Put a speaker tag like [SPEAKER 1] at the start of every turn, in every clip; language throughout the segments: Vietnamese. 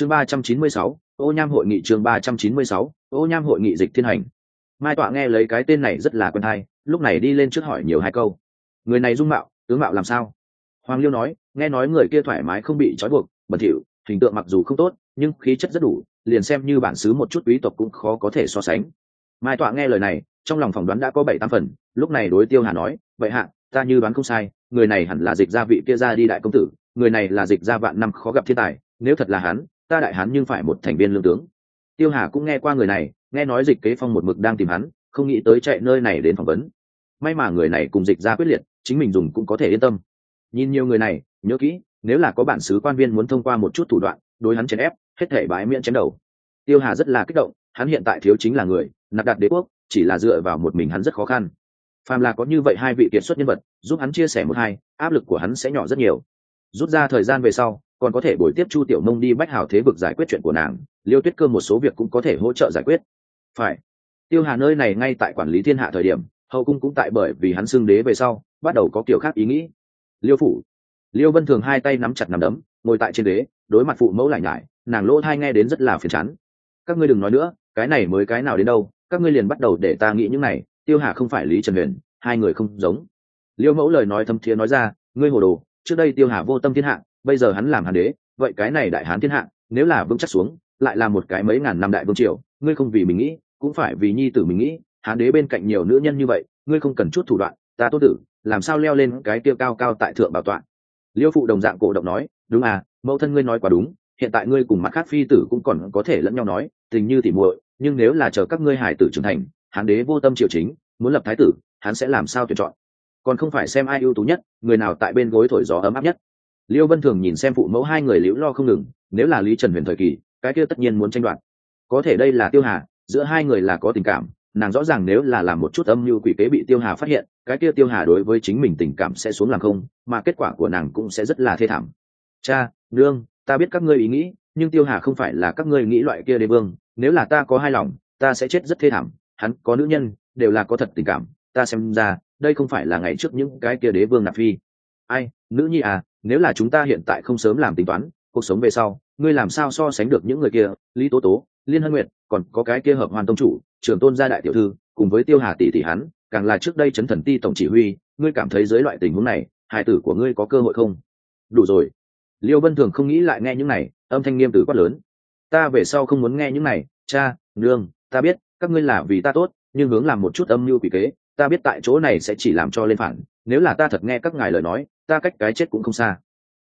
[SPEAKER 1] chương ba trăm chín mươi sáu, ô nham hội nghị chương ba trăm chín mươi sáu, ô nham hội nghị dịch thiên hành. Mai tọa nghe lấy cái tên này rất là quen thai lúc này đi lên trước hỏi nhiều hai câu. Người này dung mạo, tướng mạo làm sao? Hoàng liêu nói, nghe nói người kia thoải mái không bị trói buộc, bẩn thỉu, hình tượng mặc dù không tốt, nhưng khí chất rất đủ, liền xem như bản xứ một chút quý tộc cũng khó có thể so sánh. Mai tọa nghe lời này, trong lòng phỏng đoán đã có bảy tám phần, lúc này đối tiêu hà nói, vậy hạ, ta như đoán không sai, người này hẳn là dịch gia vị kia ra đi đại công tử, người này là dịch gia vạn năm khó gặp thiên tài, nếu thật là hắn ta đại hán nhưng phải một thành viên lương tướng. Tiêu hà cũng nghe qua người này, nghe nói dịch kế phong một mực đang tìm hắn, không nghĩ tới chạy nơi này đến phỏng vấn. May mà người này cùng dịch ra quyết liệt, chính mình dùng cũng có thể yên tâm. Nhìn nhiều người này, nhớ kỹ, nếu là có bản xứ quan viên muốn thông qua một chút thủ đoạn, đối hắn chèn ép, hết thể bãi miễn chém đầu. Tiêu hà rất là kích động, hắn hiện tại thiếu chính là người, nạp đặt đế quốc, chỉ là dựa vào một mình hắn rất khó khăn. Phàm là có như vậy hai vị kiệt xuất nhân vật, giúp hắn chia sẻ một hai, áp lực của hắn sẽ nhỏ rất nhiều. Rút ra thời gian về sau còn có thể buổi tiếp chu tiểu nông đi bách hào thế vực giải quyết chuyện của nàng, liêu tuyết cơ một số việc cũng có thể hỗ trợ giải quyết. Phải. Tiêu hà nơi này ngay tại quản lý thiên hạ thời điểm, hậu cung cũng tại bởi vì hắn xưng đế về sau, bắt đầu có kiểu khác ý nghĩ. Liêu phủ. Liêu vân thường hai tay nắm chặt nắm đấm, ngồi tại trên đế, đối mặt phụ mẫu lại nhải, nàng lỗ thai nghe đến rất là phiền chán. Các ngươi đừng nói nữa, cái này mới cái nào đến đâu, các ngươi liền bắt đầu để ta nghĩ những này, tiêu hà không phải lý trần huyền, hai người không giống. Liêu mẫu lời nói thâm thiế nói ra, ngươi hồ đồ, trước đây tiêu hà vô tâm thiên hạ bây giờ hắn làm hán đế, vậy cái này đại hán thiên hạ, nếu là vững chắc xuống, lại là một cái mấy ngàn năm đại vương triều, ngươi không vì mình nghĩ, cũng phải vì nhi tử mình nghĩ, hán đế bên cạnh nhiều nữ nhân như vậy, ngươi không cần chút thủ đoạn, ta tốt tử, làm sao leo lên cái tiêu cao cao tại thượng bảo tọa. Liêu phụ đồng dạng cổ động nói, đúng à mẫu thân ngươi nói quá đúng, hiện tại ngươi cùng mặt khác phi tử cũng còn có thể lẫn nhau nói, tình như tỉ muội, nhưng nếu là chờ các ngươi hải tử trưởng thành, hán đế vô tâm triều chính, muốn lập thái tử, hắn sẽ làm sao tuyển chọn? Còn không phải xem ai ưu tú nhất, người nào tại bên gối thổi gió ấm áp nhất liêu vân thường nhìn xem phụ mẫu hai người liễu lo không ngừng, nếu là lý trần huyền thời kỳ, cái kia tất nhiên muốn tranh đoạt. Có thể đây là tiêu hà, giữa hai người là có tình cảm, nàng rõ ràng nếu là làm một chút âm mưu quỷ kế bị tiêu hà phát hiện, cái kia tiêu hà đối với chính mình tình cảm sẽ xuống làm không, mà kết quả của nàng cũng sẽ rất là thê thảm. Cha, nương, ta biết các ngươi ý nghĩ, nhưng tiêu hà không phải là các ngươi nghĩ loại kia đế vương, nếu là ta có hai lòng, ta sẽ chết rất thê thảm, hắn có nữ nhân, đều là có thật tình cảm, ta xem ra, đây không phải là ngày trước những cái kia đế vương nạp phi. Ai, nữ nhi à nếu là chúng ta hiện tại không sớm làm tính toán, cuộc sống về sau, ngươi làm sao so sánh được những người kia, lý tố tố, liên hân nguyệt, còn có cái kia hợp hoàn tông chủ, trưởng tôn gia đại tiểu thư, cùng với tiêu hà tỷ tỷ hắn, càng là trước đây chấn thần ti tổng chỉ huy, ngươi cảm thấy dưới loại tình huống này, hài tử của ngươi có cơ hội không? Đủ rồi. Liêu vân thường không nghĩ lại nghe những này, âm thanh nghiêm tử quát lớn. Ta về sau không muốn nghe những này, cha, nương, ta biết, các ngươi là vì ta tốt, nhưng hướng làm một chút âm mưu quỷ kế ta biết tại chỗ này sẽ chỉ làm cho lên phản, nếu là ta thật nghe các ngài lời nói, ta cách cái chết cũng không xa.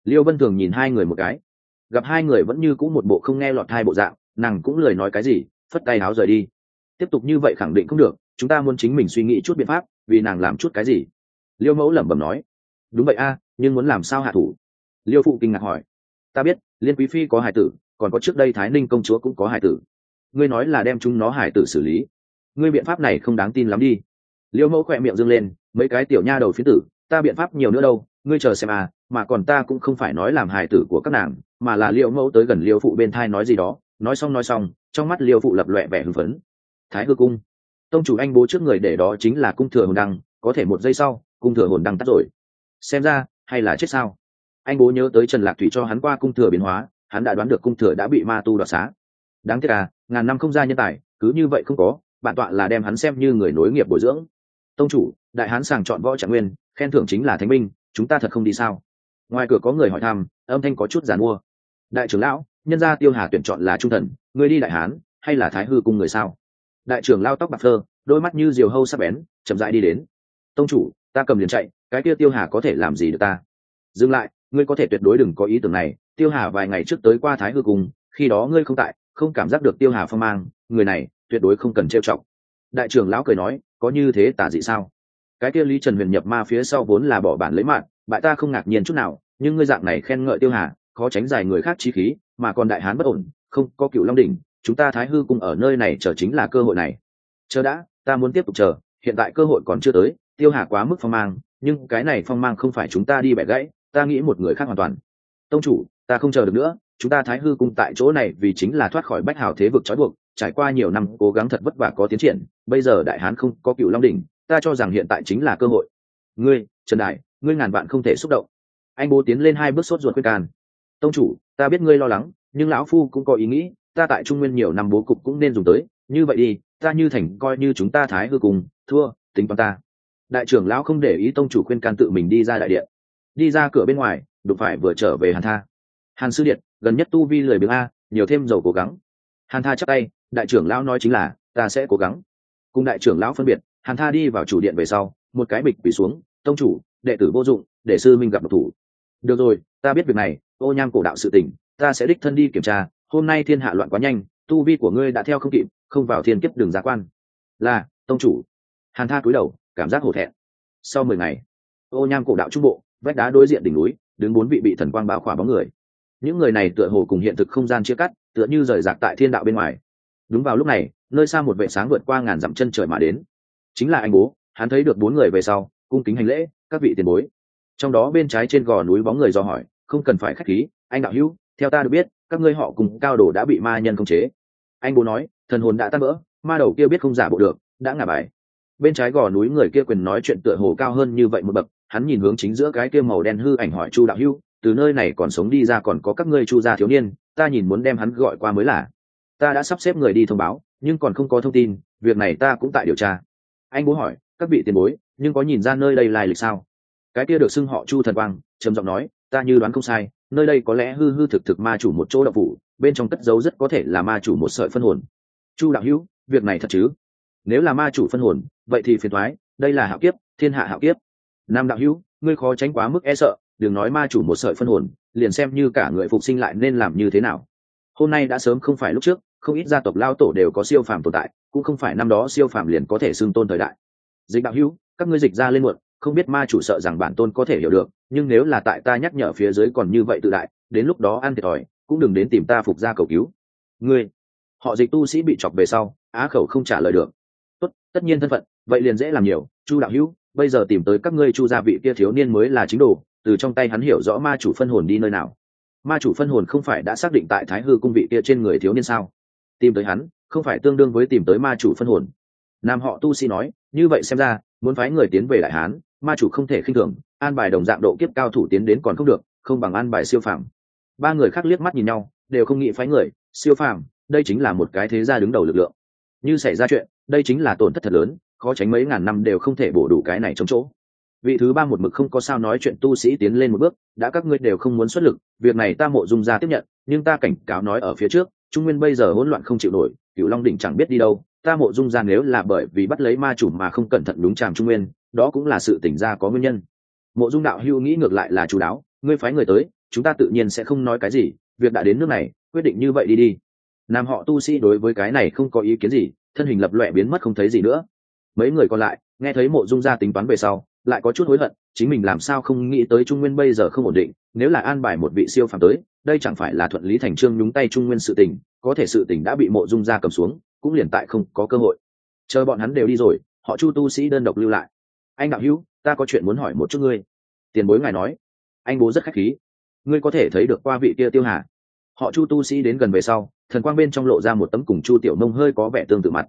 [SPEAKER 1] Liêu vân thường nhìn hai người một cái. Gặp hai người vẫn như cũ một bộ không nghe lọt hai bộ dạng, nàng cũng lời nói cái gì, phất tay áo rời đi. Tiếp tục như vậy khẳng định không được, chúng ta muốn chính mình suy nghĩ chút biện pháp, vì nàng làm chút cái gì? Liêu mẫu lẩm bẩm nói. Đúng vậy a, nhưng muốn làm sao hạ thủ? Liêu phụ kinh ngạc hỏi. Ta biết, liên quý phi có hải tử, còn có trước đây thái ninh công chúa cũng có hải tử. Ngươi nói là đem chúng nó hải tử xử lý. Ngươi biện pháp này không đáng tin lắm đi liêu mẫu khỏe miệng dâng lên, mấy cái tiểu nha đầu phiến tử, ta biện pháp nhiều nữa đâu, ngươi chờ xem à mà còn ta cũng không phải nói làm hài tử của các nàng, mà là liêu mẫu tới gần liêu phụ bên thai nói gì đó. Nói xong nói xong, trong mắt liêu phụ lập loẹ vẻ hưng phấn. Thái hư cung, tông chủ anh bố trước người để đó chính là cung thừa hồn đăng, có thể một giây sau, cung thừa hồn đăng tắt rồi. Xem ra, hay là chết sao? Anh bố nhớ tới trần lạc thủy cho hắn qua cung thừa biến hóa, hắn đã đoán được cung thừa đã bị ma tu đoạt xá. Đáng tiếc à ngàn năm không ra nhân tài, cứ như vậy không có, bản tọa là đem hắn xem như người nối nghiệp bồi dưỡng tông chủ, đại hán sàng chọn võ trạng nguyên, khen thưởng chính là thánh minh. chúng ta thật không đi sao? Ngoài cửa có người hỏi thăm, âm thanh có chút giàn mua. Đại trưởng lão, nhân gia tiêu hà tuyển chọn là trung thần, người đi đại hán, hay là thái hư cung người sao? Đại trưởng lao tóc bạc thơ đôi mắt như diều hâu sắp bén, chậm rãi đi đến. Tông chủ, ta cầm liền chạy, cái kia tiêu hà có thể làm gì được ta? Dừng lại, ngươi có thể tuyệt đối đừng có ý tưởng này, tiêu hà vài ngày trước tới qua thái hư cung, khi đó ngươi không tại, không cảm giác được tiêu hà phong mang, người này tuyệt đối không cần trêu chọc đại trưởng lão cười nói, có như thế tả dị sao? Cái kia lý trần huyền nhập ma phía sau vốn là bỏ bản lấy mạng, bại ta không ngạc nhiên chút nào, nhưng ngươi dạng này khen ngợi tiêu hà, khó tránh dài người khác chi khí, mà còn đại hán bất ổn, không có cựu long đỉnh, chúng ta thái hư cùng ở nơi này chờ chính là cơ hội này. Chờ đã, ta muốn tiếp tục chờ, hiện tại cơ hội còn chưa tới, tiêu hà quá mức phong mang, nhưng cái này phong mang không phải chúng ta đi bẻ gãy, ta nghĩ một người khác hoàn toàn. Tông chủ, ta không chờ được nữa, chúng ta thái hư cung tại chỗ này vì chính là thoát khỏi bách hào thế vực trói buộc trải qua nhiều năm cố gắng thật vất vả có tiến triển, bây giờ đại hán không có cựu long đỉnh, ta cho rằng hiện tại chính là cơ hội. Ngươi, trần đại, ngươi ngàn vạn không thể xúc động. Anh bố tiến lên hai bước sốt ruột khuyên can. Tông chủ, ta biết ngươi lo lắng, nhưng lão phu cũng có ý nghĩ, ta tại trung nguyên nhiều năm bố cục cũng nên dùng tới. Như vậy đi, ta như thành coi như chúng ta thái hư cùng, thua, tính toán ta. Đại trưởng lão không để ý tông chủ khuyên can tự mình đi ra đại điện. Đi ra cửa bên ngoài, đụng phải vừa trở về hàn tha. Hàn sư điện, gần nhất tu vi lười biếng a, nhiều thêm dầu cố gắng. Hàn tha chắc tay đại trưởng lão nói chính là, ta sẽ cố gắng. Cùng đại trưởng lão phân biệt, hàn tha đi vào chủ điện về sau, một cái bịch quỳ xuống, tông chủ, đệ tử vô dụng, để sư minh gặp độc thủ. Được rồi, ta biết việc này, ô nham cổ đạo sự tình, ta sẽ đích thân đi kiểm tra, hôm nay thiên hạ loạn quá nhanh, tu vi của ngươi đã theo không kịp, không vào thiên kiếp đường giá quan. Là, tông chủ. Hàn tha cúi đầu, cảm giác hổ thẹn. Sau mười ngày, ô nham cổ đạo trung bộ, vách đá đối diện đỉnh núi, đứng bốn vị bị thần quang bao khỏa bóng người. Những người này tựa hồ cùng hiện thực không gian chia cắt, tựa như rời rạc tại thiên đạo bên ngoài đúng vào lúc này, nơi xa một vệ sáng vượt qua ngàn dặm chân trời mà đến. Chính là anh bố, hắn thấy được bốn người về sau, cung kính hành lễ, các vị tiền bối. Trong đó bên trái trên gò núi bóng người do hỏi, không cần phải khách khí, anh đạo hữu, theo ta được biết, các ngươi họ cùng cao đồ đã bị ma nhân khống chế. Anh bố nói, thần hồn đã tan vỡ, ma đầu kia biết không giả bộ được, đã ngả bài. Bên trái gò núi người kia quyền nói chuyện tựa hồ cao hơn như vậy một bậc, hắn nhìn hướng chính giữa cái kia màu đen hư ảnh hỏi, chu đạo hữu, từ nơi này còn sống đi ra còn có các ngươi chu gia thiếu niên, ta nhìn muốn đem hắn gọi qua mới là ta đã sắp xếp người đi thông báo, nhưng còn không có thông tin, việc này ta cũng tại điều tra. Anh bố hỏi, các vị tiền bối, nhưng có nhìn ra nơi đây lai lịch sao? Cái kia được xưng họ chu thần quang, trầm giọng nói, ta như đoán không sai, nơi đây có lẽ hư hư thực thực ma chủ một chỗ đậu phủ, bên trong cất dấu rất có thể là ma chủ một sợi phân hồn. Chu đạo hữu, việc này thật chứ? Nếu là ma chủ phân hồn, vậy thì phiền thoái đây là hạo kiếp, thiên hạ hạo kiếp. Nam đạo hữu, ngươi khó tránh quá mức e sợ, đừng nói ma chủ một sợi phân hồn, liền xem như cả người phục sinh lại nên làm như thế nào. Hôm nay đã sớm không phải lúc trước không ít gia tộc lao tổ đều có siêu phàm tồn tại, cũng không phải năm đó siêu phàm liền có thể xưng tôn thời đại. Dịch đạo hữu, các ngươi dịch ra lên muộn, không biết ma chủ sợ rằng bản tôn có thể hiểu được, nhưng nếu là tại ta nhắc nhở phía dưới còn như vậy tự đại, đến lúc đó ăn thiệt thòi, cũng đừng đến tìm ta phục ra cầu cứu. Ngươi, họ dịch tu sĩ bị chọc về sau, á khẩu không trả lời được. Tốt, tất nhiên thân phận, vậy liền dễ làm nhiều. Chu đạo hữu, bây giờ tìm tới các ngươi chu gia vị kia thiếu niên mới là chính đồ, từ trong tay hắn hiểu rõ ma chủ phân hồn đi nơi nào. Ma chủ phân hồn không phải đã xác định tại thái hư cung vị kia trên người thiếu niên sao? Tìm tới hắn, không phải tương đương với tìm tới ma chủ phân hồn. Nam họ tu sĩ nói, như vậy xem ra, muốn phái người tiến về đại hán, ma chủ không thể khinh thường, an bài đồng dạng độ kiếp cao thủ tiến đến còn không được, không bằng an bài siêu phàm. Ba người khác liếc mắt nhìn nhau, đều không nghĩ phái người, siêu phàm, đây chính là một cái thế gia đứng đầu lực lượng. Như xảy ra chuyện, đây chính là tổn thất thật lớn, khó tránh mấy ngàn năm đều không thể bổ đủ cái này trong chỗ. Vị thứ ba một mực không có sao nói chuyện tu sĩ tiến lên một bước, đã các ngươi đều không muốn xuất lực, việc này ta mộ dung ra tiếp nhận, nhưng ta cảnh cáo nói ở phía trước trung nguyên bây giờ hỗn loạn không chịu nổi cựu long đỉnh chẳng biết đi đâu, ta mộ dung ra nếu là bởi vì bắt lấy ma chủ mà không cẩn thận đúng tràm trung nguyên, đó cũng là sự tỉnh ra có nguyên nhân. Mộ dung đạo hưu nghĩ ngược lại là chú đáo, ngươi phái người tới, chúng ta tự nhiên sẽ không nói cái gì, việc đã đến nước này, quyết định như vậy đi đi. Nam họ tu sĩ đối với cái này không có ý kiến gì, thân hình lập loẹ biến mất không thấy gì nữa. Mấy người còn lại, nghe thấy mộ dung gia tính toán về sau, lại có chút hối hận, chính mình làm sao không nghĩ tới trung nguyên bây giờ không ổn định, nếu là an bài một vị siêu phàm tới đây chẳng phải là thuận lý thành trương nhúng tay trung nguyên sự tình, có thể sự tình đã bị mộ dung ra cầm xuống, cũng liền tại không có cơ hội. Chờ bọn hắn đều đi rồi, họ chu tu sĩ đơn độc lưu lại. Anh đạo hữu, ta có chuyện muốn hỏi một chút ngươi. Tiền bối ngài nói. Anh bố rất khách khí. Ngươi có thể thấy được qua vị kia tiêu hà. Họ chu tu sĩ đến gần về sau, thần quang bên trong lộ ra một tấm cùng chu tiểu nông hơi có vẻ tương tự mặt.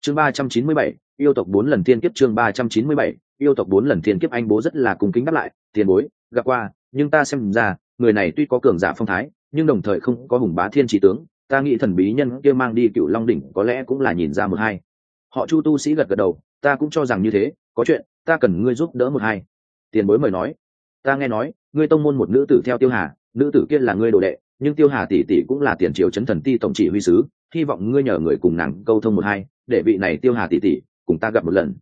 [SPEAKER 1] Chương ba trăm chín mươi bảy, yêu tộc bốn lần thiên kiếp chương ba trăm chín mươi bảy, yêu tộc bốn lần thiên kiếp, anh bố rất là cung kính đáp lại. Tiền bối, gặp qua, nhưng ta xem ra người này tuy có cường giả phong thái, nhưng đồng thời không có hùng bá thiên trí tướng, ta nghĩ thần bí nhân kia mang đi cựu long đỉnh có lẽ cũng là nhìn ra một hai. Họ chu tu sĩ gật gật đầu, ta cũng cho rằng như thế, có chuyện, ta cần ngươi giúp đỡ một hai. Tiền bối mời nói. Ta nghe nói, ngươi tông môn một nữ tử theo tiêu hà, nữ tử kia là ngươi đồ đệ, nhưng tiêu hà tỷ tỷ cũng là tiền triều chấn thần ti tổng chỉ huy sứ, hy vọng ngươi nhờ người cùng nàng câu thông một hai, để vị này tiêu hà tỷ tỷ cùng ta gặp một lần.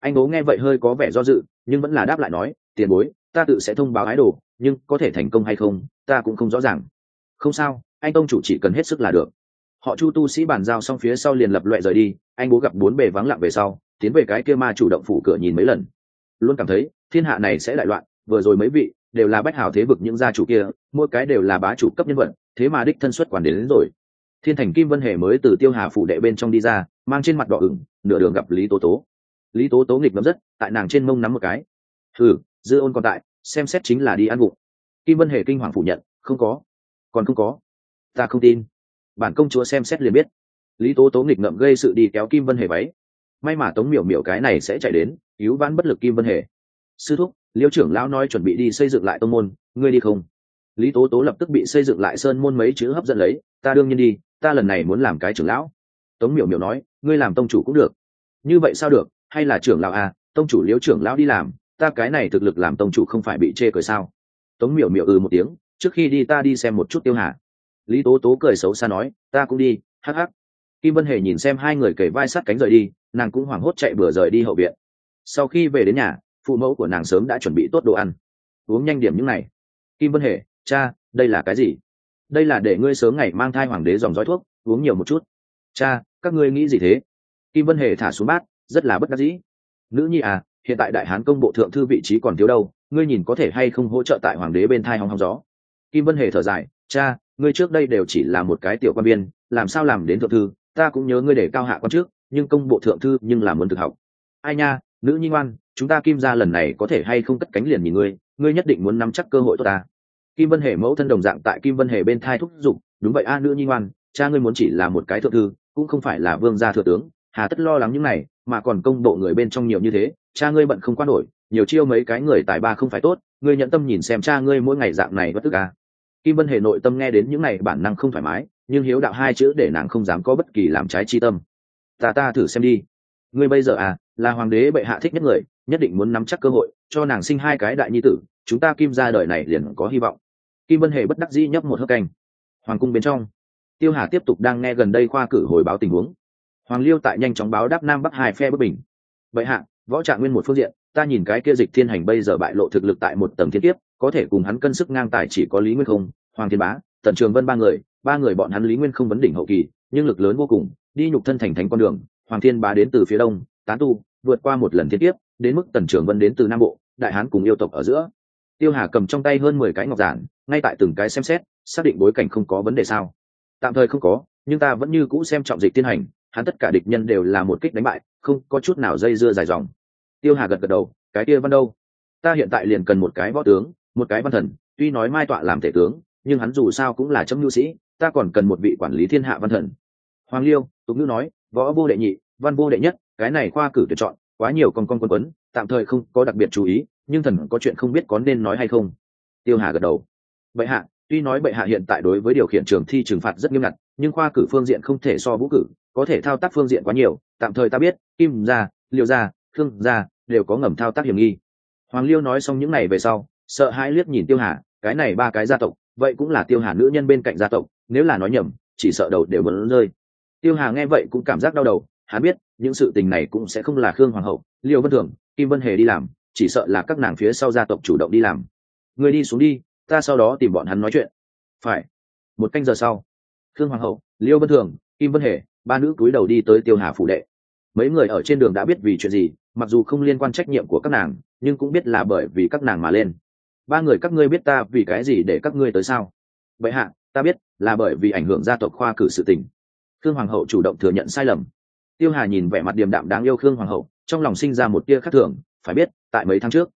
[SPEAKER 1] Anh bố nghe vậy hơi có vẻ do dự, nhưng vẫn là đáp lại nói, tiền bối ta tự sẽ thông báo ái đồ nhưng có thể thành công hay không ta cũng không rõ ràng. Không sao anh tông chủ chỉ cần hết sức là được. Họ chu tu sĩ bàn giao xong phía sau liền lập loại rời đi anh bố gặp bốn bề vắng lặng về sau tiến về cái kia ma chủ động phủ cửa nhìn mấy lần. Luôn cảm thấy thiên hạ này sẽ đại loạn vừa rồi mấy vị đều là bách hào thế vực những gia chủ kia mỗi cái đều là bá chủ cấp nhân vật thế mà đích thân xuất quản đến, đến rồi. Thiên thành kim vân hề mới từ tiêu hà phủ đệ bên trong đi ra mang trên mặt đỏ ửng nửa đường gặp lý tố tố. Lý tố tố nghịch ngấm rất tại nàng trên mông nắm một cái. Thử dư ôn còn tại, xem xét chính là đi ăn vụng. kim vân hề kinh hoàng phủ nhận, không có. Còn không có. Ta không tin. Bản công chúa xem xét liền biết. Lý tố tố nghịch ngậm gây sự đi kéo kim vân hề váy. May mà tống miểu miểu cái này sẽ chạy đến, cứu vãn bất lực kim vân hề. Sư thúc, liêu trưởng lão nói chuẩn bị đi xây dựng lại tông môn, ngươi đi không? Lý tố tố lập tức bị xây dựng lại sơn môn mấy chữ hấp dẫn lấy, ta đương nhiên đi, ta lần này muốn làm cái trưởng lão. Tống miểu miểu nói, ngươi làm tông chủ cũng được. Như vậy sao được? Hay là trưởng lão à tông chủ Liêu trưởng lão đi làm ta cái này thực lực làm tông chủ không phải bị chê cười sao? Tống miểu miểu ừ một tiếng, trước khi đi ta đi xem một chút tiêu hà. Lý tố tố cười xấu xa nói, ta cũng đi, hắc hắc. Kim vân hề nhìn xem hai người kể vai sát cánh rời đi, nàng cũng hoảng hốt chạy bừa rời đi hậu viện. Sau khi về đến nhà, phụ mẫu của nàng sớm đã chuẩn bị tốt đồ ăn. Uống nhanh điểm những này. Kim vân hề, cha, đây là cái gì? Đây là để ngươi sớm ngày mang thai hoàng đế dòng dõi thuốc, uống nhiều một chút. Cha, các ngươi nghĩ gì thế? Kim vân hề thả xuống bát, rất là bất đắc dĩ. Nữ nhi à hiện tại đại hán công bộ thượng thư vị trí còn thiếu đâu, ngươi nhìn có thể hay không hỗ trợ tại hoàng đế bên thai hóng hóng gió. Kim vân hề thở dài, cha, ngươi trước đây đều chỉ là một cái tiểu quan viên, làm sao làm đến thượng thư? Ta cũng nhớ ngươi để cao hạ quan trước, nhưng công bộ thượng thư nhưng làm muốn thực học. Ai nha, nữ nhi ngoan, chúng ta kim ra lần này có thể hay không cất cánh liền nhìn ngươi ngươi nhất định muốn nắm chắc cơ hội tốt ta. Kim vân hề mẫu thân đồng dạng tại kim vân hề bên thai thúc giục, đúng vậy a, nữ nhi ngoan, cha ngươi muốn chỉ là một cái thượng thư, cũng không phải là vương gia thừa tướng, hà tất lo lắng những này, mà còn công bộ người bên trong nhiều như thế cha ngươi bận không quan nổi, nhiều chiêu mấy cái người tài ba không phải tốt, ngươi nhận tâm nhìn xem cha ngươi mỗi ngày dạng này bất tức à. kim vân hề nội tâm nghe đến những này bản năng không thoải mái, nhưng hiếu đạo hai chữ để nàng không dám có bất kỳ làm trái chi tâm. Ta ta thử xem đi. Ngươi bây giờ à là hoàng đế bệ hạ thích nhất người, nhất định muốn nắm chắc cơ hội, cho nàng sinh hai cái đại nhi tử, chúng ta kim ra đời này liền có hy vọng. Kim vân hề bất đắc dĩ nhấp một hớp canh. Hoàng cung bên trong, tiêu hà tiếp tục đang nghe gần đây khoa cử hồi báo tình huống. Hoàng liêu tại nhanh chóng báo đáp nam bắc hai phe bất bình. Vậy hạ võ trạng nguyên một phương diện, ta nhìn cái kia dịch thiên hành bây giờ bại lộ thực lực tại một tầng thiên tiếp có thể cùng hắn cân sức ngang tài chỉ có lý nguyên không, hoàng thiên bá, tần trường vân ba người ba người bọn hắn lý nguyên không vấn đỉnh hậu kỳ, nhưng lực lớn vô cùng, đi nhục thân thành thành con đường, hoàng thiên bá đến từ phía đông, tán tu, vượt qua một lần thiên tiếp đến mức tần trường vân đến từ nam bộ, đại hán cùng yêu tộc ở giữa. Tiêu hà cầm trong tay hơn mười cái ngọc giản, ngay tại từng cái xem xét, xác định bối cảnh không có vấn đề sao. Tạm thời không có, nhưng ta vẫn như cũ xem trọng dịch tiên hành, hắn tất cả địch nhân đều là một kích đánh bại không có chút nào dây dưa dài dòng. Tiêu hà gật gật đầu, cái kia văn đâu? Ta hiện tại liền cần một cái võ tướng, một cái văn thần, tuy nói mai tọa làm thể tướng, nhưng hắn dù sao cũng là chấm nhu sĩ, ta còn cần một vị quản lý thiên hạ văn thần. Hoàng liêu, tục ngữ nói, võ vô đệ nhị, văn vô đệ nhất, cái này khoa cử tuyển chọn, quá nhiều con con quân quấn, tạm thời không có đặc biệt chú ý, nhưng thần có chuyện không biết có nên nói hay không. Tiêu hà gật đầu, bệ hạ, tuy nói bệ hạ hiện tại đối với điều khiển trường thi trừng phạt rất nghiêm ngặt, nhưng khoa cử phương diện không thể so vũ cử có thể thao tác phương diện quá nhiều, tạm thời ta biết, kim gia, liêu gia, khương gia đều có ngầm thao tác hiểm nghi. Hoàng liêu nói xong những này về sau, sợ hãi liếc nhìn tiêu hà, cái này ba cái gia tộc, vậy cũng là tiêu hà nữ nhân bên cạnh gia tộc, nếu là nói nhầm, chỉ sợ đầu đều vẫn rơi. Tiêu hà nghe vậy cũng cảm giác đau đầu, hắn biết, những sự tình này cũng sẽ không là khương hoàng hậu, liêu vân thường, kim vân hề đi làm, chỉ sợ là các nàng phía sau gia tộc chủ động đi làm. Người đi xuống đi, ta sau đó tìm bọn hắn nói chuyện. Phải. Một canh giờ sau, khương hoàng hậu, liêu vân thường, kim vân hề ba nữ cúi đầu đi tới tiêu hà phủ đệ. Mấy người ở trên đường đã biết vì chuyện gì, mặc dù không liên quan trách nhiệm của các nàng, nhưng cũng biết là bởi vì các nàng mà lên. Ba người, các ngươi biết ta vì cái gì để các ngươi tới sao? Vậy hạ, ta biết, là bởi vì ảnh hưởng gia tộc khoa cử sự tình. Khương hoàng hậu chủ động thừa nhận sai lầm. Tiêu hà nhìn vẻ mặt điềm đạm đáng yêu khương hoàng hậu, trong lòng sinh ra một tia khắc thường, phải biết, tại mấy tháng trước,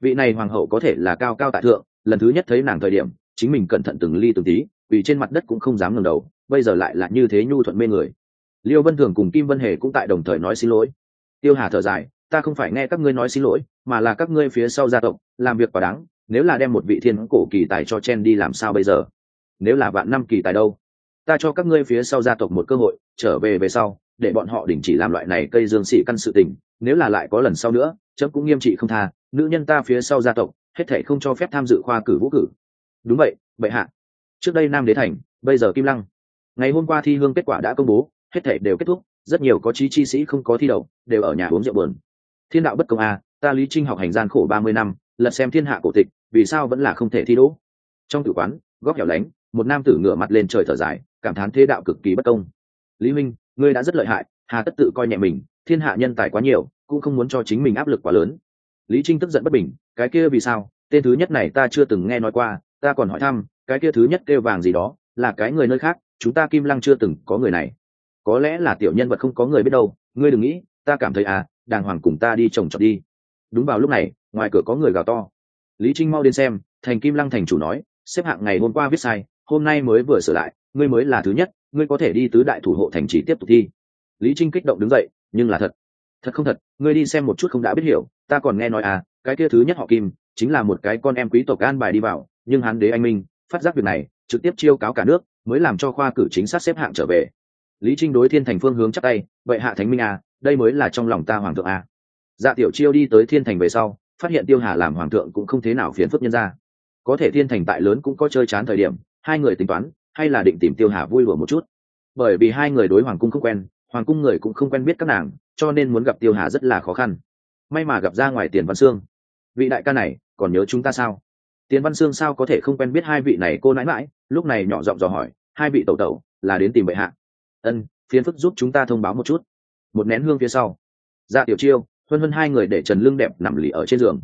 [SPEAKER 1] vị này hoàng hậu có thể là cao cao tại thượng, lần thứ nhất thấy nàng thời điểm, chính mình cẩn thận từng ly từng tí, vì trên mặt đất cũng không dám ngẩng đầu, bây giờ lại là như thế nhu thuận mê người liêu vân thường cùng kim vân hề cũng tại đồng thời nói xin lỗi. Tiêu hà thở dài, ta không phải nghe các ngươi nói xin lỗi, mà là các ngươi phía sau gia tộc, làm việc quả đáng, nếu là đem một vị thiên cổ kỳ tài cho chen đi làm sao bây giờ? Nếu là vạn năm kỳ tài đâu? Ta cho các ngươi phía sau gia tộc một cơ hội, trở về về sau, để bọn họ đình chỉ làm loại này cây dương sĩ căn sự tình, nếu là lại có lần sau nữa, chấm cũng nghiêm trị không tha, nữ nhân ta phía sau gia tộc, hết thể không cho phép tham dự khoa cử vũ cử. Đúng vậy, bệ hạ. Trước đây nam đế thành, bây giờ kim lăng. Ngày hôm qua thi hương kết quả đã công bố hết thể đều kết thúc, rất nhiều có chí chi sĩ không có thi đậu, đều ở nhà uống rượu bờn thiên đạo bất công a ta lý trinh học hành gian khổ ba mươi năm, lật xem thiên hạ cổ tịch, vì sao vẫn là không thể thi đỗ? Trong tử quán, góc hẻo lánh, một nam tử ngửa mặt lên trời thở dài, cảm thán thế đạo cực kỳ bất công. Lý minh ngươi đã rất lợi hại, hà tất tự coi nhẹ mình, thiên hạ nhân tài quá nhiều, cũng không muốn cho chính mình áp lực quá lớn. Lý trinh tức giận bất bình, cái kia vì sao? Tên thứ nhất này ta chưa từng nghe nói qua, ta còn hỏi thăm, cái kia thứ nhất kêu vàng gì đó, là cái người nơi khác, chúng ta kim lăng chưa từng có người này có lẽ là tiểu nhân vật không có người biết đâu, ngươi đừng nghĩ, ta cảm thấy à đàng hoàng cùng ta đi trồng trọt đi. Đúng vào lúc này, ngoài cửa có người gào to. Lý trinh mau đến xem, thành kim lăng thành chủ nói, xếp hạng ngày hôm qua viết sai, hôm nay mới vừa sửa lại, ngươi mới là thứ nhất, ngươi có thể đi tứ đại thủ hộ thành trì tiếp tục thi. Lý trinh kích động đứng dậy, nhưng là thật. Thật không thật, ngươi đi xem một chút không đã biết hiểu, ta còn nghe nói à cái kia thứ nhất họ kim, chính là một cái con em quý tộc an bài đi vào, nhưng hắn đế anh minh, phát giác việc này, trực tiếp chiêu cáo cả nước, mới làm cho khoa cử chính xác xếp hạng trở về lý trinh đối thiên thành phương hướng chắc tay, vậy hạ thánh minh à đây mới là trong lòng ta hoàng thượng à. dạ tiểu chiêu đi tới thiên thành về sau, phát hiện tiêu hà làm hoàng thượng cũng không thế nào phiền phức nhân ra có thể thiên thành tại lớn cũng có chơi chán thời điểm, hai người tính toán, hay là định tìm tiêu hà vui lùa một chút. Bởi vì hai người đối hoàng cung không quen, hoàng cung người cũng không quen biết các nàng, cho nên muốn gặp tiêu hà rất là khó khăn. May mà gặp ra ngoài tiền văn sương. Vị đại ca này, còn nhớ chúng ta sao? Tiền văn sương sao có thể không quen biết hai vị này cô nãi mãi, lúc này nhỏ giọng dò hỏi, hai vị tẩu tẩu, là đến tìm bệ hạ ân phiến phức giúp chúng ta thông báo một chút. Một nén hương phía sau. Dạ tiểu chiêu, huân huân hai người để trần lưng đẹp nằm lì ở trên giường.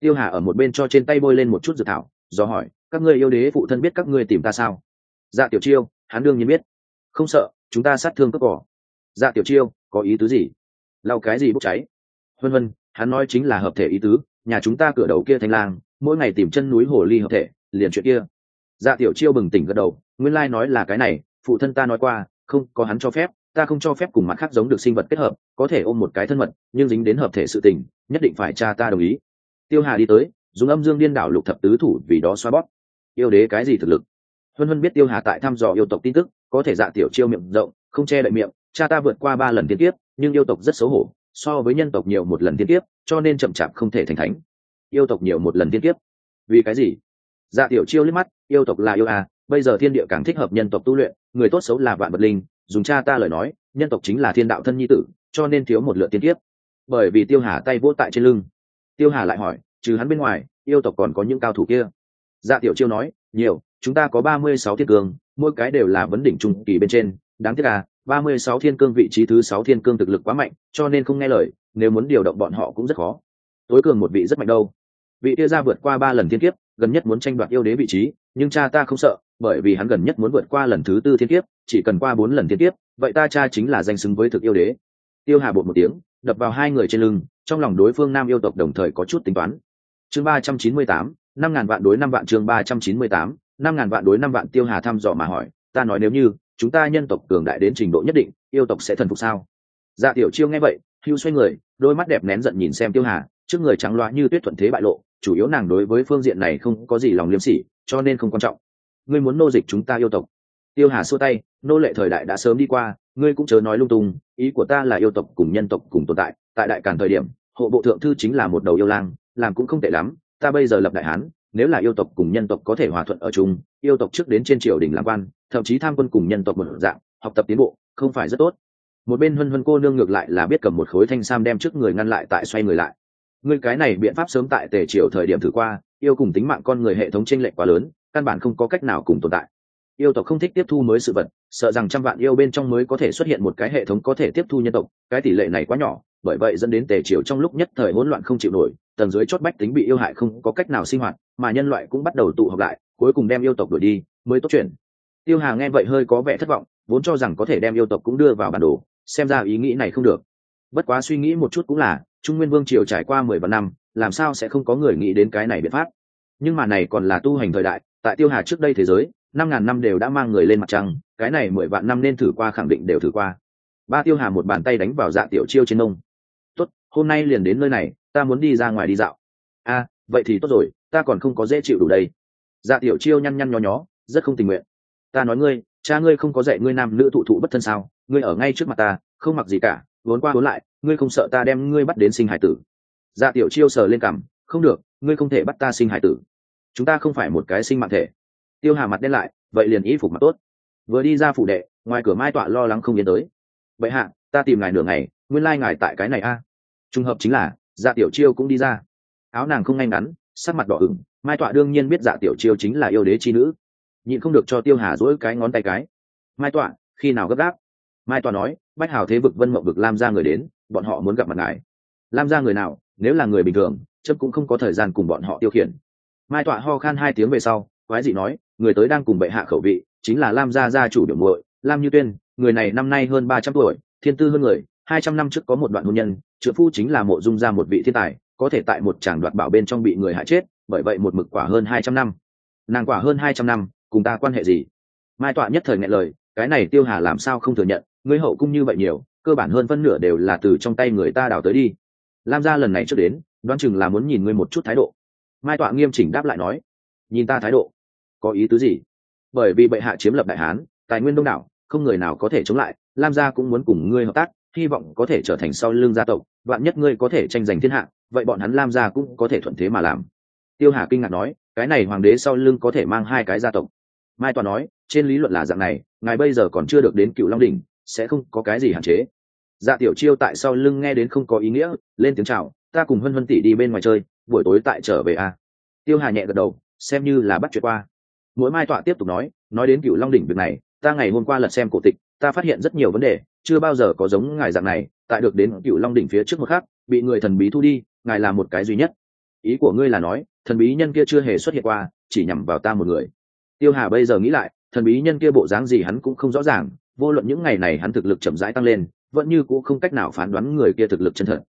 [SPEAKER 1] Tiêu hà ở một bên cho trên tay bôi lên một chút dự thảo, do hỏi, các ngươi yêu đế phụ thân biết các ngươi tìm ta sao? Dạ tiểu chiêu, hắn đương nhiên biết. Không sợ, chúng ta sát thương cướp cỏ. Dạ tiểu chiêu, có ý tứ gì? Lau cái gì bốc cháy? Huân huân, hắn nói chính là hợp thể ý tứ, nhà chúng ta cửa đầu kia thanh lang, mỗi ngày tìm chân núi hồ ly hợp thể, liền chuyện kia. Dạ tiểu chiêu bừng tỉnh gật đầu, nguyên lai nói là cái này, phụ thân ta nói qua không có hắn cho phép, ta không cho phép cùng mặt khác giống được sinh vật kết hợp, có thể ôm một cái thân mật, nhưng dính đến hợp thể sự tình, nhất định phải cha ta đồng ý. Tiêu hà đi tới, dùng âm dương điên đảo lục thập tứ thủ vì đó xoa bóp. Yêu đế cái gì thực lực? Huân huân biết tiêu hà tại thăm dò yêu tộc tin tức, có thể dạ tiểu chiêu miệng rộng, không che đậy miệng, cha ta vượt qua ba lần tiên tiếp nhưng yêu tộc rất xấu hổ, so với nhân tộc nhiều một lần tiên tiếp cho nên chậm chạp không thể thành thánh. Yêu tộc nhiều một lần tiên tiếp vì cái gì? Dạ tiểu chiêu liếc mắt, yêu tộc là yêu à bây giờ thiên địa càng thích hợp nhân tộc tu luyện, người tốt xấu là vạn vật linh, dùng cha ta lời nói, nhân tộc chính là thiên đạo thân nhi tử, cho nên thiếu một lượt tiên tiếp bởi vì tiêu hà tay vỗ tại trên lưng. Tiêu hà lại hỏi, trừ hắn bên ngoài, yêu tộc còn có những cao thủ kia? Dạ tiểu chiêu nói, nhiều, chúng ta có ba mươi sáu thiên cương, mỗi cái đều là vấn đỉnh trung kỳ bên trên. Đáng tiếc là ba mươi sáu thiên cương vị trí thứ sáu thiên cương thực lực quá mạnh, cho nên không nghe lời, nếu muốn điều động bọn họ cũng rất khó. Tối cường một vị rất mạnh đâu. Vị tia ra vượt qua ba lần thiên kiếp, gần nhất muốn tranh đoạt yêu đế vị trí, nhưng cha ta không sợ bởi vì hắn gần nhất muốn vượt qua lần thứ tư thiên kiếp, chỉ cần qua bốn lần thiên kiếp, vậy ta cha chính là danh xứng với thực yêu đế. Tiêu hà bột một tiếng, đập vào hai người trên lưng, trong lòng đối phương nam yêu tộc đồng thời có chút tính toán. Chương ba trăm chín mươi tám, năm ngàn vạn đối năm vạn chương ba trăm chín mươi tám, năm ngàn vạn đối năm vạn tiêu hà thăm dò mà hỏi, ta nói nếu như, chúng ta nhân tộc cường đại đến trình độ nhất định, yêu tộc sẽ thần phục sao? Dạ tiểu chiêu nghe vậy, hưu xoay người, đôi mắt đẹp nén giận nhìn xem tiêu hà, trước người trắng loa như tuyết thuận thế bại lộ, chủ yếu nàng đối với phương diện này không có gì lòng liêm sỉ, cho nên không quan trọng ngươi muốn nô dịch chúng ta yêu tộc. Tiêu hà xua tay, nô lệ thời đại đã sớm đi qua, ngươi cũng chớ nói lung tung, ý của ta là yêu tộc cùng nhân tộc cùng tồn tại tại đại càn thời điểm, hộ bộ thượng thư chính là một đầu yêu lang, làm cũng không tệ lắm, ta bây giờ lập đại hán, nếu là yêu tộc cùng nhân tộc có thể hòa thuận ở chung, yêu tộc trước đến trên triều đình làm quan, thậm chí tham quân cùng nhân tộc một dạng, học tập tiến bộ, không phải rất tốt. Một bên huân huân cô nương ngược lại là biết cầm một khối thanh sam đem trước người ngăn lại tại xoay người lại. Ngươi cái này biện pháp sớm tại tề triều thời điểm thử qua, yêu cùng tính mạng con người hệ thống tranh lệch quá lớn căn bản không có cách nào cùng tồn tại. Yêu tộc không thích tiếp thu mới sự vật, sợ rằng trăm vạn yêu bên trong mới có thể xuất hiện một cái hệ thống có thể tiếp thu nhân tộc, cái tỷ lệ này quá nhỏ, bởi vậy dẫn đến tề triều trong lúc nhất thời hỗn loạn không chịu nổi, tầng dưới chót bách tính bị yêu hại không có cách nào sinh hoạt, mà nhân loại cũng bắt đầu tụ họp lại, cuối cùng đem yêu tộc đuổi đi, mới tốt chuyện. Tiêu hà nghe vậy hơi có vẻ thất vọng, vốn cho rằng có thể đem yêu tộc cũng đưa vào bản đồ, xem ra ý nghĩ này không được. Bất quá suy nghĩ một chút cũng là, trung nguyên vương triều trải qua mười vạn năm, làm sao sẽ không có người nghĩ đến cái này biện pháp? Nhưng mà này còn là tu hành thời đại tại tiêu hà trước đây thế giới, năm ngàn năm đều đã mang người lên mặt trăng, cái này mười vạn năm nên thử qua khẳng định đều thử qua. Ba tiêu hà một bàn tay đánh vào dạ tiểu chiêu trên nông tốt, hôm nay liền đến nơi này, ta muốn đi ra ngoài đi dạo. A, vậy thì tốt rồi, ta còn không có dễ chịu đủ đây. Dạ tiểu chiêu nhăn nhăn nho nhó, rất không tình nguyện. Ta nói ngươi, cha ngươi không có dạy ngươi nam nữ thụ thụ bất thân sao? Ngươi ở ngay trước mặt ta, không mặc gì cả, vốn qua vốn lại, ngươi không sợ ta đem ngươi bắt đến sinh hải tử? Dạ tiểu chiêu sờ lên cằm, không được, ngươi không thể bắt ta sinh hải tử chúng ta không phải một cái sinh mạng thể. Tiêu hà mặt đen lại, vậy liền ý phục mặt tốt. Vừa đi ra phủ đệ, ngoài cửa mai tọa lo lắng không yên tới. Vậy hạ, ta tìm ngài nửa ngày, nguyên lai ngài tại cái này a. À. trùng hợp chính là dạ tiểu chiêu cũng đi ra. Áo nàng không ngay ngắn, sắc mặt đỏ ửng, mai tọa đương nhiên biết dạ tiểu chiêu chính là yêu đế chi nữ. Nhịn không được cho tiêu hà dỗi cái ngón tay cái. Mai tọa, khi nào gấp gáp? Mai tọa nói, bách hào thế vực vân mậu vực lam ra người đến, bọn họ muốn gặp mặt ngài. Lam ra người nào? Nếu là người bình thường chấp cũng không có thời gian cùng bọn họ tiêu khiển mai tọa ho khan hai tiếng về sau, quái dị nói, người tới đang cùng bệ hạ khẩu vị, chính là lam gia gia chủ điểm muội, lam như tuyên, người này năm nay hơn ba trăm tuổi, thiên tư hơn người, hai trăm năm trước có một đoạn hôn nhân trợ phu chính là mộ dung gia một vị thiên tài, có thể tại một tràng đoạt bảo bên trong bị người hại chết, bởi vậy một mực quả hơn hai trăm năm. Nàng quả hơn hai trăm năm, cùng ta quan hệ gì? Mai tọa nhất thời ngại lời, cái này tiêu hà làm sao không thừa nhận, ngươi hậu cung như vậy nhiều, cơ bản hơn phân nửa đều là từ trong tay người ta đào tới đi. Lam gia lần này trước đến, đoán chừng là muốn nhìn ngươi một chút thái độ mai tọa nghiêm chỉnh đáp lại nói, nhìn ta thái độ, có ý tứ gì? Bởi vì bệ hạ chiếm lập đại hán, tài nguyên đông đảo, không người nào có thể chống lại, lam gia cũng muốn cùng ngươi hợp tác, hy vọng có thể trở thành sau lưng gia tộc, vạn nhất ngươi có thể tranh giành thiên hạ, vậy bọn hắn lam gia cũng có thể thuận thế mà làm. Tiêu hà kinh ngạc nói, cái này hoàng đế sau lưng có thể mang hai cái gia tộc. Mai toàn nói, trên lý luận là dạng này, ngài bây giờ còn chưa được đến cựu long đình sẽ không có cái gì hạn chế. Dạ tiểu chiêu tại sau lưng nghe đến không có ý nghĩa, lên tiếng chào, ta cùng hân hân tỷ đi bên ngoài chơi buổi tối tại trở về a à. tiêu hà nhẹ gật đầu, xem như là bắt chuyện qua. Mỗi mai tọa tiếp tục nói nói đến cựu long đỉnh việc này, ta ngày hôm qua lật xem cổ tịch, ta phát hiện rất nhiều vấn đề, chưa bao giờ có giống ngài dạng này, tại được đến cựu long đỉnh phía trước một khác bị người thần bí thu đi, ngài là một cái duy nhất. Ý của ngươi là nói, thần bí nhân kia chưa hề xuất hiện qua, chỉ nhằm vào ta một người. Tiêu hà bây giờ nghĩ lại, thần bí nhân kia bộ dáng gì hắn cũng không rõ ràng, vô luận những ngày này hắn thực lực chậm rãi tăng lên, vẫn như cũng không cách nào phán đoán người kia thực lực chân thật.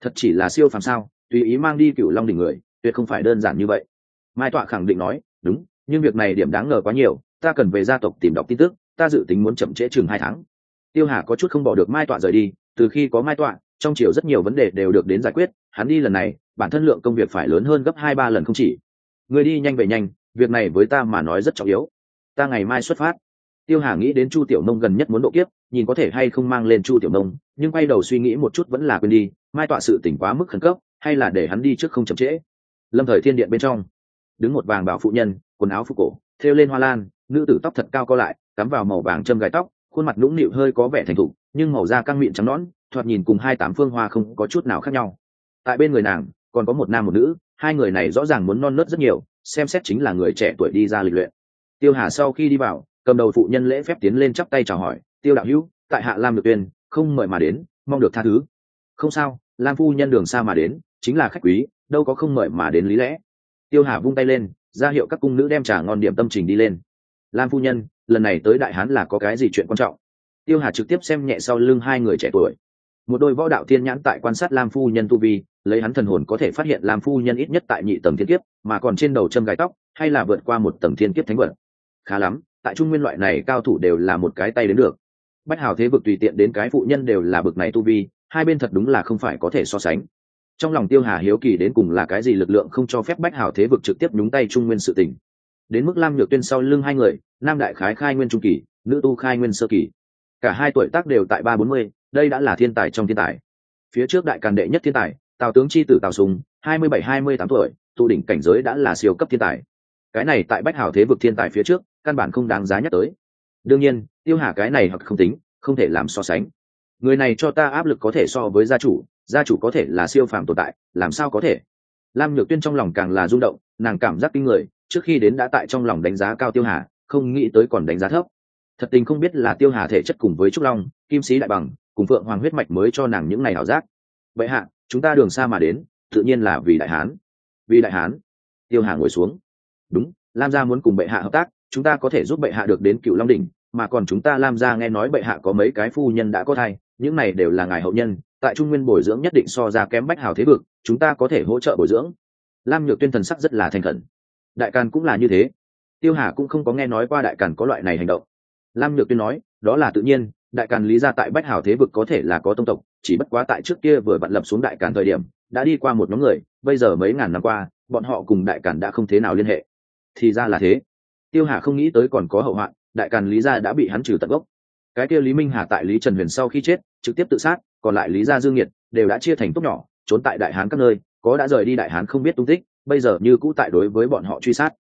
[SPEAKER 1] Thật chỉ là siêu phàm sao? Tùy ý mang đi cựu long đỉnh người, tuyệt không phải đơn giản như vậy. Mai tọa khẳng định nói, đúng, nhưng việc này điểm đáng ngờ quá nhiều, ta cần về gia tộc tìm đọc tin tức, ta dự tính muốn chậm trễ chừng hai tháng. Tiêu hà có chút không bỏ được mai tọa rời đi, từ khi có mai tọa, trong chiều rất nhiều vấn đề đều được đến giải quyết, hắn đi lần này, bản thân lượng công việc phải lớn hơn gấp hai ba lần không chỉ. Người đi nhanh về nhanh, việc này với ta mà nói rất trọng yếu. Ta ngày mai xuất phát. Tiêu hà nghĩ đến chu tiểu nông gần nhất muốn độ kiếp, nhìn có thể hay không mang lên chu tiểu nông, nhưng quay đầu suy nghĩ một chút vẫn là quên đi, mai tọa sự tỉnh quá mức khẩn cấp hay là để hắn đi trước không chậm trễ? Lâm thời thiên điện bên trong, đứng một vàng bảo phụ nhân, quần áo phục cổ, thêu lên hoa lan, nữ tử tóc thật cao co lại, cắm vào màu vàng châm gài tóc, khuôn mặt nũng nịu hơi có vẻ thành thục, nhưng màu da căng miệng trắng nõn, thoạt nhìn cùng hai tám phương hoa không có chút nào khác nhau. Tại bên người nàng, còn có một nam một nữ, hai người này rõ ràng muốn non nớt rất nhiều, xem xét chính là người trẻ tuổi đi ra lịch luyện. Tiêu hà sau khi đi vào, cầm đầu phụ nhân lễ phép tiến lên chắp tay chào hỏi, tiêu đạo hữu, tại hạ lam được tuyên không mời mà đến, mong được tha thứ. Không sao lam phu nhân đường xa mà đến, chính là khách quý, đâu có không mời mà đến lý lẽ. Tiêu hà vung tay lên, ra hiệu các cung nữ đem trà ngon điểm tâm trình đi lên. Lam phu nhân, lần này tới đại hán là có cái gì chuyện quan trọng? Tiêu hà trực tiếp xem nhẹ sau lưng hai người trẻ tuổi. Một đôi võ đạo thiên nhãn tại quan sát lam phu nhân tu vi, lấy hắn thần hồn có thể phát hiện lam phu nhân ít nhất tại nhị tầng thiên kiếp, mà còn trên đầu châm gài tóc, hay là vượt qua một tầng thiên kiếp thánh vật. Khá lắm, tại trung nguyên loại này cao thủ đều là một cái tay đến được. Bách hào thế vực tùy tiện đến cái phụ nhân đều là bực này tu vi hai bên thật đúng là không phải có thể so sánh. Trong lòng tiêu hà hiếu kỳ đến cùng là cái gì lực lượng không cho phép bách hảo thế vực trực tiếp nhúng tay trung nguyên sự tình. Đến mức lam nhược tuyên sau lưng hai người, nam đại khái khai nguyên trung kỳ, nữ tu khai nguyên sơ kỳ. Cả hai tuổi tác đều tại ba bốn mươi, đây đã là thiên tài trong thiên tài. Phía trước đại càn đệ nhất thiên tài, tào tướng c h i tử tào sùng, hai mươi bảy, hai mươi tám tuổi, tụ đỉnh cảnh giới đã là siêu cấp thiên tài. Cái này tại bách hảo thế vực thiên tài phía trước, căn bản không đáng giá nhắc tới. Đương nhiên, tiêu hà cái này hoặc không tính, không thể làm so sánh người này cho ta áp lực có thể so với gia chủ gia chủ có thể là siêu phàm tồn tại, làm sao có thể? Lam nhược tuyên trong lòng càng là rung động, nàng cảm giác kinh người, trước khi đến đã tại trong lòng đánh giá cao tiêu hà, không nghĩ tới còn đánh giá thấp. Thật tình không biết là tiêu hà thể chất cùng với trúc long, kim sĩ đại bằng, cùng phượng hoàng huyết mạch mới cho nàng những ngày ảo giác. Vậy hạ, chúng ta đường xa mà đến, tự nhiên là vì đại hán. Vì đại hán. Tiêu hà ngồi xuống. Đúng, lam gia muốn cùng bệ hạ hợp tác, chúng ta có thể giúp bệ hạ được đến cựu long đỉnh, mà còn chúng ta lam gia nghe nói bệ hạ có mấy cái phu nhân đã có thai những này đều là ngài hậu nhân, tại trung nguyên bồi dưỡng nhất định so ra kém bách hào thế vực, chúng ta có thể hỗ trợ bồi dưỡng. Lam nhược tuyên thần sắc rất là thành khẩn. Đại càn cũng là như thế. Tiêu hà cũng không có nghe nói qua đại càn có loại này hành động. Lam nhược tuyên nói, đó là tự nhiên, đại càn lý ra tại bách hào thế vực có thể là có tông tộc, chỉ bất quá tại trước kia vừa vặn lập xuống đại càn thời điểm, đã đi qua một nhóm người, bây giờ mấy ngàn năm qua, bọn họ cùng đại càn đã không thế nào liên hệ. Thì ra là thế. Tiêu hà không nghĩ tới còn có hậu hoạn, đại càn lý gia đã bị hắn trừ tận gốc. Cái kia lý minh hà tại lý trần huyền sau khi chết trực tiếp tự sát, còn lại lý gia dương nhiệt đều đã chia thành tốt nhỏ, trốn tại đại hán các nơi, có đã rời đi đại hán không biết tung tích, bây giờ như cũ tại đối với bọn họ truy sát.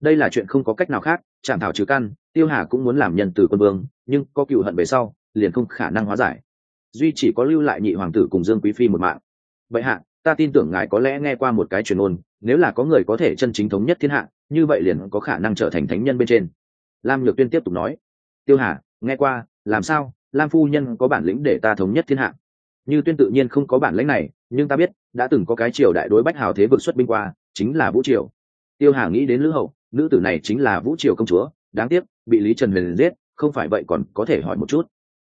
[SPEAKER 1] Đây là chuyện không có cách nào khác chẳng thảo trừ căn, tiêu hà cũng muốn làm nhân từ quân vương, nhưng có cựu hận về sau, liền không khả năng hóa giải. Duy chỉ có lưu lại nhị hoàng tử cùng dương quý phi một mạng. Vậy hạ, ta tin tưởng ngài có lẽ nghe qua một cái truyền ôn nếu là có người có thể chân chính thống nhất thiên hạ, như vậy liền có khả năng trở thành thánh nhân bên trên. Lam nhược tuyên tiếp tục nói, tiêu hà, nghe qua, làm sao? Lam phu nhân có bản lĩnh để ta thống nhất thiên hạ. Như tuyên tự nhiên không có bản lĩnh này, nhưng ta biết, đã từng có cái triều đại đối bách hào thế vực xuất binh qua, chính là vũ triều. Tiêu hà nghĩ đến lữ hậu, nữ tử này chính là vũ triều công chúa, đáng tiếc, bị lý trần huyền giết, không phải vậy còn có thể hỏi một chút.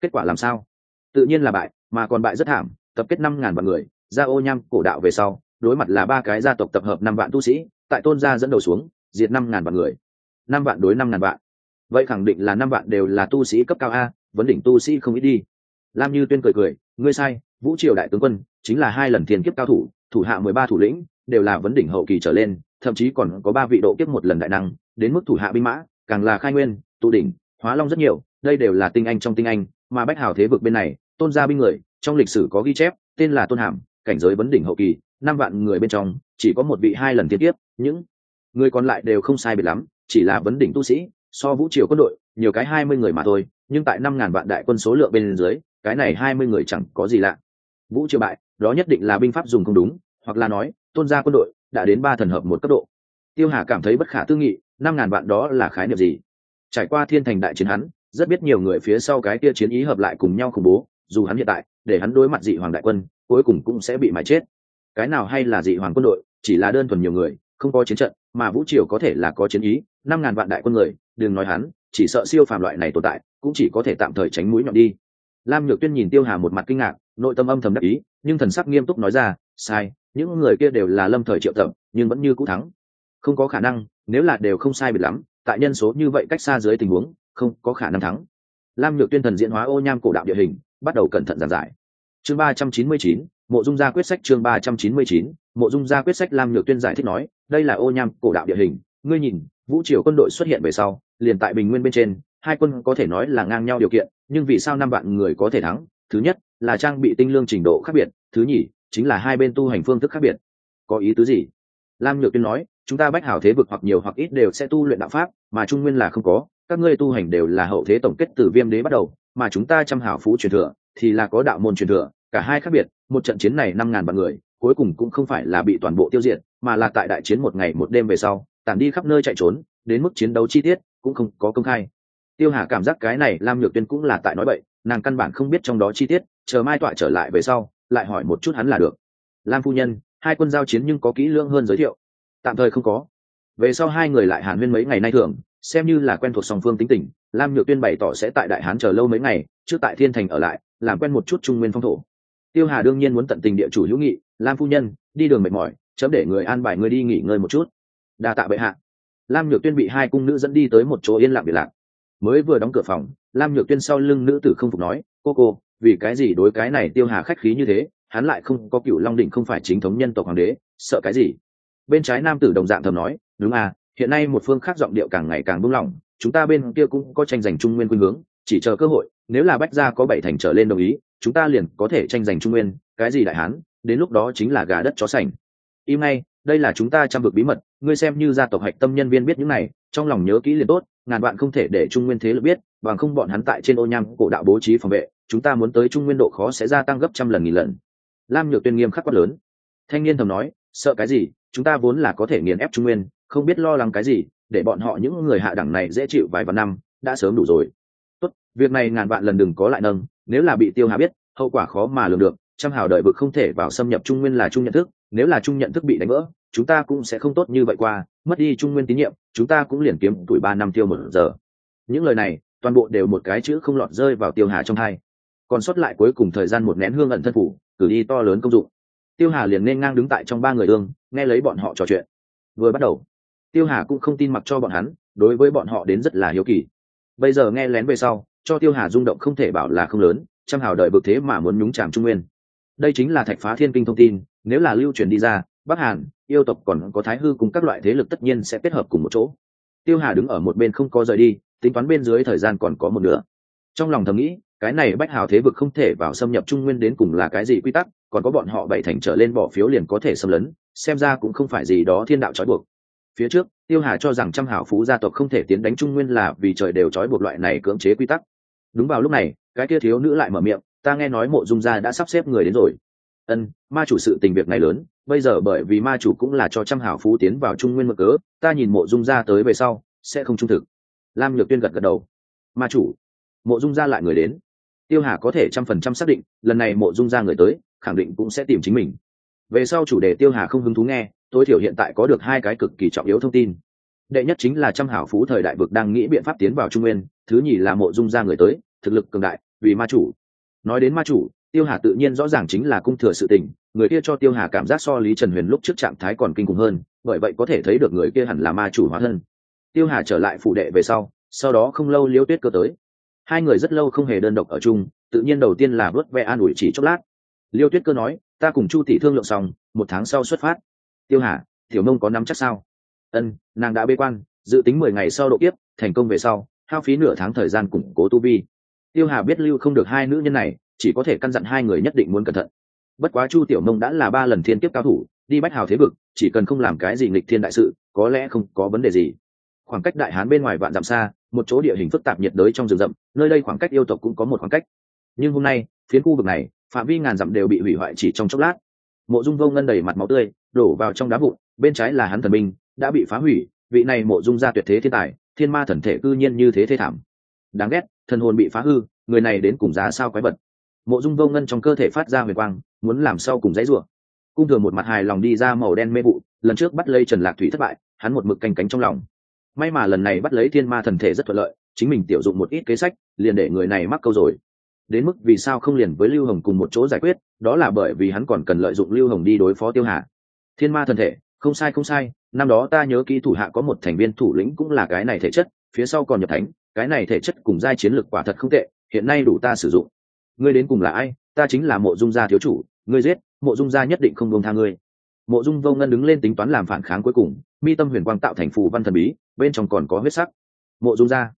[SPEAKER 1] Kết quả làm sao? Tự nhiên là bại, mà còn bại rất thảm, tập kết năm ngàn vạn người, ra ô nham cổ đạo về sau, đối mặt là ba cái gia tộc tập hợp năm vạn tu sĩ, tại tôn gia dẫn đầu xuống, diệt năm ngàn vạn người. Năm vạn đối năm ngàn vạn. Vậy khẳng định là năm vạn đều là tu sĩ cấp cao a vấn đỉnh tu sĩ không ít đi. Lam như tuyên cười cười ngươi sai vũ triều đại tướng quân chính là hai lần thiên kiếp cao thủ thủ hạ mười ba thủ lĩnh đều là vấn đỉnh hậu kỳ trở lên thậm chí còn có ba vị độ kiếp một lần đại năng đến mức thủ hạ binh mã càng là khai nguyên tụ đỉnh hóa long rất nhiều đây đều là tinh anh trong tinh anh mà bách hào thế vực bên này tôn gia binh người trong lịch sử có ghi chép tên là tôn hàm cảnh giới vấn đỉnh hậu kỳ năm vạn người bên trong chỉ có một vị hai lần thiên kiếp, những người còn lại đều không sai biệt lắm chỉ là vấn đỉnh tu sĩ so vũ triều quân đội nhiều cái hai mươi người mà thôi nhưng tại năm ngàn vạn đại quân số lượng bên dưới, cái này hai mươi người chẳng có gì lạ. Vũ triều bại, đó nhất định là binh pháp dùng không đúng, hoặc là nói, tôn gia quân đội đã đến ba thần hợp một cấp độ. Tiêu hà cảm thấy bất khả tư nghị, năm ngàn vạn đó là khái niệm gì? Trải qua thiên thành đại chiến hắn, rất biết nhiều người phía sau cái kia chiến ý hợp lại cùng nhau khủng bố, dù hắn hiện tại, để hắn đối mặt dị hoàng đại quân, cuối cùng cũng sẽ bị mài chết. Cái nào hay là dị hoàng quân đội, chỉ là đơn thuần nhiều người, không có chiến trận, mà vũ triều có thể là có chiến ý, năm ngàn vạn đại quân người đừng nói hắn, chỉ sợ siêu phàm loại này tồn tại, cũng chỉ có thể tạm thời tránh mũi nhọn đi. Lam nhược tuyên nhìn tiêu hà một mặt kinh ngạc, nội tâm âm thầm đắc ý, nhưng thần sắc nghiêm túc nói ra, sai, những người kia đều là lâm thời triệu tập, nhưng vẫn như cũ thắng. Không có khả năng, nếu là đều không sai biệt lắm, tại nhân số như vậy cách xa dưới tình huống, không có khả năng thắng. Lam nhược tuyên thần diễn hóa ô nham cổ đạo địa hình, bắt đầu cẩn thận giảng giải. Chương ba trăm chín mươi chín, mộ dung gia quyết sách chương ba trăm chín mươi chín, mộ dung gia quyết sách lam nhược tuyên giải thích nói, đây là ô nham cổ đạo địa hình. Ngươi nhìn, vũ triều quân đội xuất hiện về sau liền tại bình nguyên bên trên, hai quân có thể nói là ngang nhau điều kiện, nhưng vì sao năm vạn người có thể thắng? Thứ nhất, là trang bị tinh lương trình độ khác biệt, thứ nhì, chính là hai bên tu hành phương thức khác biệt. Có ý tứ gì? Lam nhược tuyên nói, chúng ta bách hảo thế vực hoặc nhiều hoặc ít đều sẽ tu luyện đạo pháp, mà trung nguyên là không có, các ngươi tu hành đều là hậu thế tổng kết từ viêm đế bắt đầu, mà chúng ta chăm hảo phú truyền thừa, thì là có đạo môn truyền thừa, cả hai khác biệt, một trận chiến này năm ngàn vạn người, cuối cùng cũng không phải là bị toàn bộ tiêu diệt, mà là tại đại chiến một ngày một đêm về sau, tản đi khắp nơi chạy trốn, đến mức chiến đấu chi tiết cũng không có công khai. Tiêu hà cảm giác cái này lam nhược tuyên cũng là tại nói vậy nàng căn bản không biết trong đó chi tiết, chờ mai tọa trở lại về sau, lại hỏi một chút hắn là được. Lam phu nhân, hai quân giao chiến nhưng có kỹ lưỡng hơn giới thiệu. Tạm thời không có. Về sau hai người lại hàn huyên mấy ngày nay thường, xem như là quen thuộc song phương tính tình, lam nhược tuyên bày tỏ sẽ tại đại hán chờ lâu mấy ngày, trước tại thiên thành ở lại, làm quen một chút trung nguyên phong thổ. Tiêu hà đương nhiên muốn tận tình địa chủ hữu nghị, lam phu nhân, đi đường mệt mỏi, chấm để người an bài người đi nghỉ ngơi một chút. Đa tạ bệ hạ lam nhược tuyên bị hai cung nữ dẫn đi tới một chỗ yên lặng biệt lạc. Mới vừa đóng cửa phòng, lam nhược tuyên sau lưng nữ tử không phục nói, cô cô, vì cái gì đối cái này tiêu hà khách khí như thế? Hắn lại không có cựu long định không phải chính thống nhân tộc hoàng đế, sợ cái gì? Bên trái nam tử đồng dạng thầm nói, đúng à hiện nay một phương khác giọng điệu càng ngày càng buông lỏng, chúng ta bên kia cũng có tranh giành trung nguyên khuynh hướng, chỉ chờ cơ hội, nếu là bách gia có bảy thành trở lên đồng ý, chúng ta liền có thể tranh giành trung nguyên, cái gì đại hán, đến lúc đó chính là gà đất chó sành. Im ngay, đây là chúng ta chăm vực bí mật ngươi xem như gia tộc hạch tâm nhân viên biết những này, trong lòng nhớ kỹ liền tốt, ngàn bạn không thể để trung nguyên thế lực biết, bằng không bọn hắn tại trên ô nham cổ đạo bố trí phòng vệ, chúng ta muốn tới trung nguyên độ khó sẽ gia tăng gấp trăm lần nghìn lần. Lam nhược tuyên nghiêm khắc quát lớn. Thanh niên thầm nói, sợ cái gì, chúng ta vốn là có thể nghiền ép trung nguyên, không biết lo lắng cái gì, để bọn họ những người hạ đẳng này dễ chịu vài vạn năm, đã sớm đủ rồi. Tốt, việc này ngàn vạn lần đừng có lại nâng, nếu là bị tiêu hà biết, hậu quả khó mà lường được, trăm hào đợi vực không thể vào xâm nhập trung nguyên là trung nhận thức, nếu là trung nhận thức bị đánh vỡ chúng ta cũng sẽ không tốt như vậy qua, mất đi trung nguyên tín nhiệm, chúng ta cũng liền kiếm tuổi ba năm tiêu một giờ. Những lời này, toàn bộ đều một cái chữ không lọt rơi vào tiêu hà trong hai. Còn sót lại cuối cùng thời gian một nén hương ẩn thân phủ, cử đi to lớn công dụng. Tiêu hà liền nên ngang đứng tại trong ba người ương, nghe lấy bọn họ trò chuyện. Vừa bắt đầu, tiêu hà cũng không tin mặc cho bọn hắn, đối với bọn họ đến rất là hiếu kỳ. Bây giờ nghe lén về sau, cho tiêu hà rung động không thể bảo là không lớn, trăm hào đợi bực thế mà muốn nhúng tràm trung nguyên. Đây chính là thạch phá thiên kinh thông tin, nếu là lưu truyền đi ra bắc hàn, yêu tộc còn có thái hư cùng các loại thế lực tất nhiên sẽ kết hợp cùng một chỗ. Tiêu hà đứng ở một bên không có rời đi, tính toán bên dưới thời gian còn có một nửa. Trong lòng thầm nghĩ, cái này bách hào thế vực không thể vào xâm nhập trung nguyên đến cùng là cái gì quy tắc, còn có bọn họ bảy thành trở lên bỏ phiếu liền có thể xâm lấn, xem ra cũng không phải gì đó thiên đạo trói buộc. Phía trước, tiêu hà cho rằng trăm hảo phú gia tộc không thể tiến đánh trung nguyên là vì trời đều trói buộc loại này cưỡng chế quy tắc. Đúng vào lúc này, cái kia thiếu nữ lại mở miệng, ta nghe nói mộ dung gia đã sắp xếp người đến rồi ân, ma chủ sự tình việc này lớn, bây giờ bởi vì ma chủ cũng là cho trăm hảo phú tiến vào trung nguyên mực cớ, ta nhìn mộ dung gia tới về sau, sẽ không trung thực. Lam nhược tuyên gật gật đầu. Ma chủ, mộ dung gia lại người đến. Tiêu hà có thể trăm phần trăm xác định, lần này mộ dung gia người tới, khẳng định cũng sẽ tìm chính mình. Về sau chủ đề tiêu hà không hứng thú nghe, tối thiểu hiện tại có được hai cái cực kỳ trọng yếu thông tin. Đệ nhất chính là trăm hảo phú thời đại vực đang nghĩ biện pháp tiến vào trung nguyên, thứ nhì là mộ dung gia người tới, thực lực cường đại, vì ma chủ. Nói đến ma chủ tiêu hà tự nhiên rõ ràng chính là cung thừa sự tình, người kia cho tiêu hà cảm giác so lý trần huyền lúc trước trạng thái còn kinh khủng hơn, bởi vậy có thể thấy được người kia hẳn là ma chủ hóa thân. Tiêu hà trở lại phụ đệ về sau sau đó không lâu liêu tuyết cơ tới. Hai người rất lâu không hề đơn độc ở chung, tự nhiên đầu tiên là vớt ve an ủi chỉ chốc lát. Liêu tuyết cơ nói, ta cùng chu tỷ thương lượng xong, một tháng sau xuất phát. Tiêu hà, tiểu Mông có nắm chắc sao? Ân, nàng đã bê quan, dự tính mười ngày sau độ kiếp, thành công về sau, hao phí nửa tháng thời gian củng cố tu vi. Tiêu hà biết lưu không được hai nữ nhân này chỉ có thể căn dặn hai người nhất định muốn cẩn thận. Bất quá chu tiểu mông đã là ba lần thiên kiếp cao thủ, đi bách hào thế vực, chỉ cần không làm cái gì nghịch thiên đại sự, có lẽ không có vấn đề gì. Khoảng cách đại hán bên ngoài vạn dặm xa, một chỗ địa hình phức tạp nhiệt đới trong rừng rậm, nơi đây khoảng cách yêu tộc cũng có một khoảng cách. Nhưng hôm nay, phiến khu vực này, phạm vi ngàn dặm đều bị hủy hoại chỉ trong chốc lát. Mộ dung vô ngân đầy mặt máu tươi, đổ vào trong đá vụn, bên trái là hắn thần binh, đã bị phá hủy, vị này mộ dung ra tuyệt thế thiên tài, thiên ma thần thể cư nhiên như thế thế thảm. Đáng ghét, thần hồn bị phá hư, người này đến cùng giá sao quái vật mộ dung vô ngân trong cơ thể phát ra huyền quang, muốn làm sau cùng dãy rủa. Cung thừa một mặt hài lòng đi ra màu đen mê vụ, lần trước bắt lấy trần lạc thủy thất bại, hắn một mực canh cánh trong lòng. May mà lần này bắt lấy thiên ma thần thể rất thuận lợi, chính mình tiểu dụng một ít kế sách, liền để người này mắc câu rồi. Đến mức vì sao không liền với lưu hồng cùng một chỗ giải quyết, đó là bởi vì hắn còn cần lợi dụng lưu hồng đi đối phó tiêu hà. Thiên ma thần thể, không sai không sai, năm đó ta nhớ kỹ thủ hạ có một thành viên thủ lĩnh cũng là cái này thể chất, phía sau còn nhập thánh, cái này thể chất cùng giai chiến lược quả thật không tệ, hiện nay đủ ta sử dụng ngươi đến cùng là ai? Ta chính là mộ dung gia thiếu chủ, ngươi giết, mộ dung gia nhất định không buông tha ngươi. Mộ dung vô ngân đứng lên tính toán làm phản kháng cuối cùng, mi tâm huyền quang tạo thành phù văn thần bí, bên trong còn có huyết sắc. Mộ dung gia,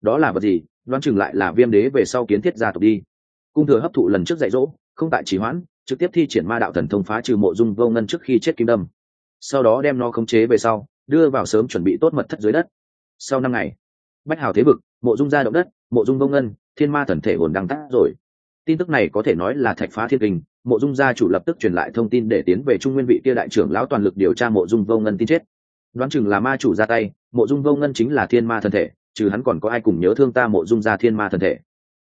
[SPEAKER 1] đó là vật gì? Đoán chừng lại là viêm đế về sau kiến thiết gia tộc đi. Cung thừa hấp thụ lần trước dạy dỗ, không tại trì hoãn, trực tiếp thi triển ma đạo thần thông phá trừ mộ dung vô ngân trước khi chết kim đâm. Sau đó đem nó khống chế về sau, đưa vào sớm chuẩn bị tốt mật thất dưới đất. Sau năm ngày, bách hào thế vực, mộ dung gia động đất, mộ dung vô ngân, thiên ma thần thể hồn đăng tác rồi tin tức này có thể nói là thạch phá thiên kinh, mộ dung gia chủ lập tức truyền lại thông tin để tiến về trung nguyên vị kia đại trưởng lão toàn lực điều tra mộ dung vô ngân tin chết. Đoán chừng là ma chủ ra tay, mộ dung vô ngân chính là thiên ma thần thể, trừ hắn còn có ai cùng nhớ thương ta mộ dung gia thiên ma thần thể.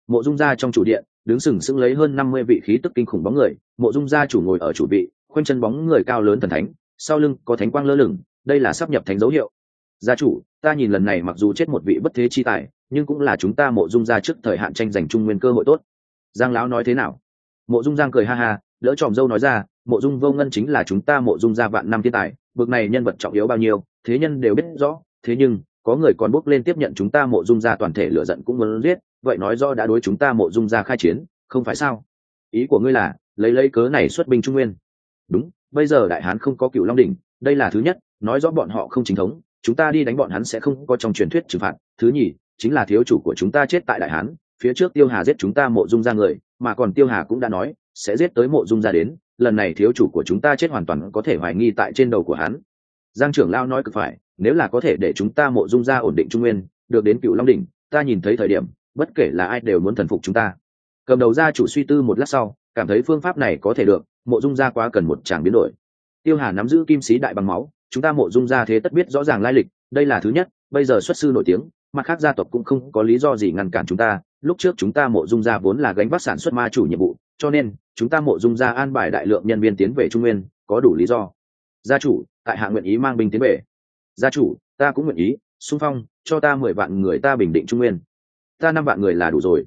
[SPEAKER 1] Mộ dung gia trong chủ điện, đứng sừng sững lấy hơn năm mươi vị khí tức kinh khủng bóng người, mộ dung gia chủ ngồi ở chủ vị, khoanh chân bóng người cao lớn thần thánh, sau lưng có thánh quang lơ lửng, đây là sắp nhập thánh dấu hiệu. Gia chủ, ta nhìn lần này mặc dù chết một vị bất thế chi tài, nhưng cũng là chúng ta mộ dung gia trước thời hạn tranh giành trung nguyên cơ hội tốt giang lão nói thế nào? Mộ dung giang cười ha ha, đỡ tròm dâu nói ra, mộ dung vô ngân chính là chúng ta mộ dung gia vạn năm thiên tài, bực này nhân vật trọng yếu bao nhiêu, thế nhân đều biết rõ, thế nhưng, có người còn bốc lên tiếp nhận chúng ta mộ dung gia toàn thể lựa giận cũng muốn giết, vậy nói do đã đối chúng ta mộ dung gia khai chiến, không phải sao? Ý của ngươi là, lấy lấy cớ này xuất binh trung nguyên. Đúng, bây giờ đại hán không có cựu long đỉnh, đây là thứ nhất, nói rõ bọn họ không chính thống, chúng ta đi đánh bọn hắn sẽ không có trong truyền thuyết trừng phạt. Thứ nhì, chính là thiếu chủ của chúng ta chết tại đại hán phía trước tiêu hà giết chúng ta mộ dung ra người, mà còn tiêu hà cũng đã nói, sẽ giết tới mộ dung ra đến, lần này thiếu chủ của chúng ta chết hoàn toàn có thể hoài nghi tại trên đầu của hắn. Giang trưởng lao nói cực phải, nếu là có thể để chúng ta mộ dung ra ổn định trung nguyên, được đến cựu long đỉnh, ta nhìn thấy thời điểm, bất kể là ai đều muốn thần phục chúng ta. Cầm đầu ra chủ suy tư một lát sau, cảm thấy phương pháp này có thể được, mộ dung ra quá cần một tràng biến đổi. Tiêu hà nắm giữ kim sĩ đại bằng máu, chúng ta mộ dung ra thế tất biết rõ ràng lai lịch, đây là thứ nhất, bây giờ xuất sư nổi tiếng, mặt khác gia tộc cũng không có lý do gì ngăn cản chúng ta lúc trước chúng ta mộ dung gia vốn là gánh vác sản xuất ma chủ nhiệm vụ, cho nên, chúng ta mộ dung gia an bài đại lượng nhân viên tiến về trung nguyên, có đủ lý do. Gia chủ, tại hạ nguyện ý mang binh tiến về. Gia chủ, ta cũng nguyện ý xung phong, cho ta mười vạn người ta bình định trung nguyên. Ta năm vạn người là đủ rồi.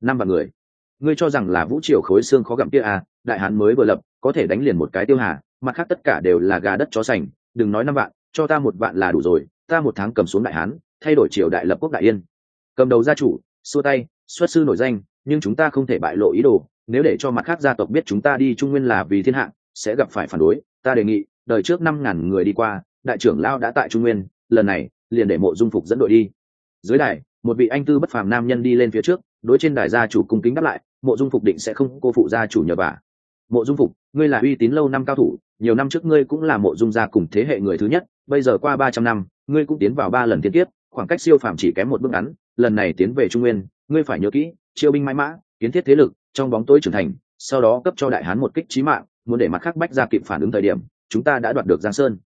[SPEAKER 1] Năm vạn người. Ngươi cho rằng là vũ triều khối xương khó gặm kia à đại hán mới vừa lập, có thể đánh liền một cái tiêu hà, mặt khác tất cả đều là gà đất chó sành, đừng nói năm vạn, cho ta một vạn là đủ rồi, ta một tháng cầm xuống đại hán, thay đổi triều đại lập quốc đại yên. Cầm đầu gia chủ, xua tay xuất sư nổi danh, nhưng chúng ta không thể bại lộ ý đồ. Nếu để cho mặt khác gia tộc biết chúng ta đi trung nguyên là vì thiên hạ, sẽ gặp phải phản đối. Ta đề nghị, đời trước năm ngàn người đi qua, đại trưởng lao đã tại trung nguyên, lần này, liền để mộ dung phục dẫn đội đi. Dưới đài, một vị anh tư bất phàm nam nhân đi lên phía trước, đối trên đài gia chủ cung kính đáp lại, mộ dung phục định sẽ không cô phụ gia chủ nhờ vả. Mộ dung phục, ngươi là uy tín lâu năm cao thủ, nhiều năm trước ngươi cũng là mộ dung gia cùng thế hệ người thứ nhất, bây giờ qua ba trăm năm, ngươi cũng tiến vào ba lần tiến tiếp khoảng cách siêu phàm chỉ kém một bước ngắn lần này tiến về trung nguyên, ngươi phải nhớ kỹ, chiêu binh mãi mã, kiến thiết thế lực, trong bóng tối trưởng thành, sau đó cấp cho đại hán một kích trí mạng, muốn để mặt khác bách ra kịp phản ứng thời điểm, chúng ta đã đoạt được giang sơn.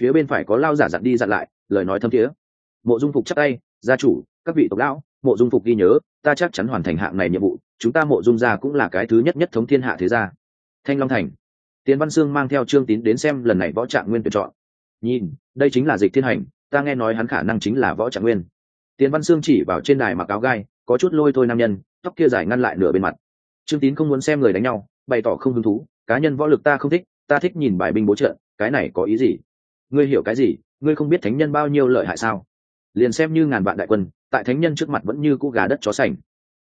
[SPEAKER 1] Phía bên phải có lao giả dặn đi dặn lại, lời nói thâm thiế. Mộ dung phục chắc tay, gia chủ, các vị tộc lão, mộ dung phục ghi nhớ, ta chắc chắn hoàn thành hạng này nhiệm vụ, chúng ta mộ dung gia cũng là cái thứ nhất nhất thống thiên hạ thế gia. Thanh long thành. Tiến văn sương mang theo trương tín đến xem lần này võ trạng nguyên tuyển chọn. Nhìn, đây chính là dịch thiên hành, ta nghe nói hắn khả năng chính là võ trạng nguyên. Tiền văn Xương chỉ vào trên đài mặc áo gai, có chút lôi thôi nam nhân, tóc kia dài ngăn lại nửa bên mặt. Trương tín không muốn xem người đánh nhau, bày tỏ không hứng thú, cá nhân võ lực ta không thích, ta thích nhìn bài binh bố trận. cái này có ý gì? Ngươi hiểu cái gì, ngươi không biết thánh nhân bao nhiêu lợi hại sao? Liền xem như ngàn vạn đại quân, tại thánh nhân trước mặt vẫn như cũ gà đất chó sành.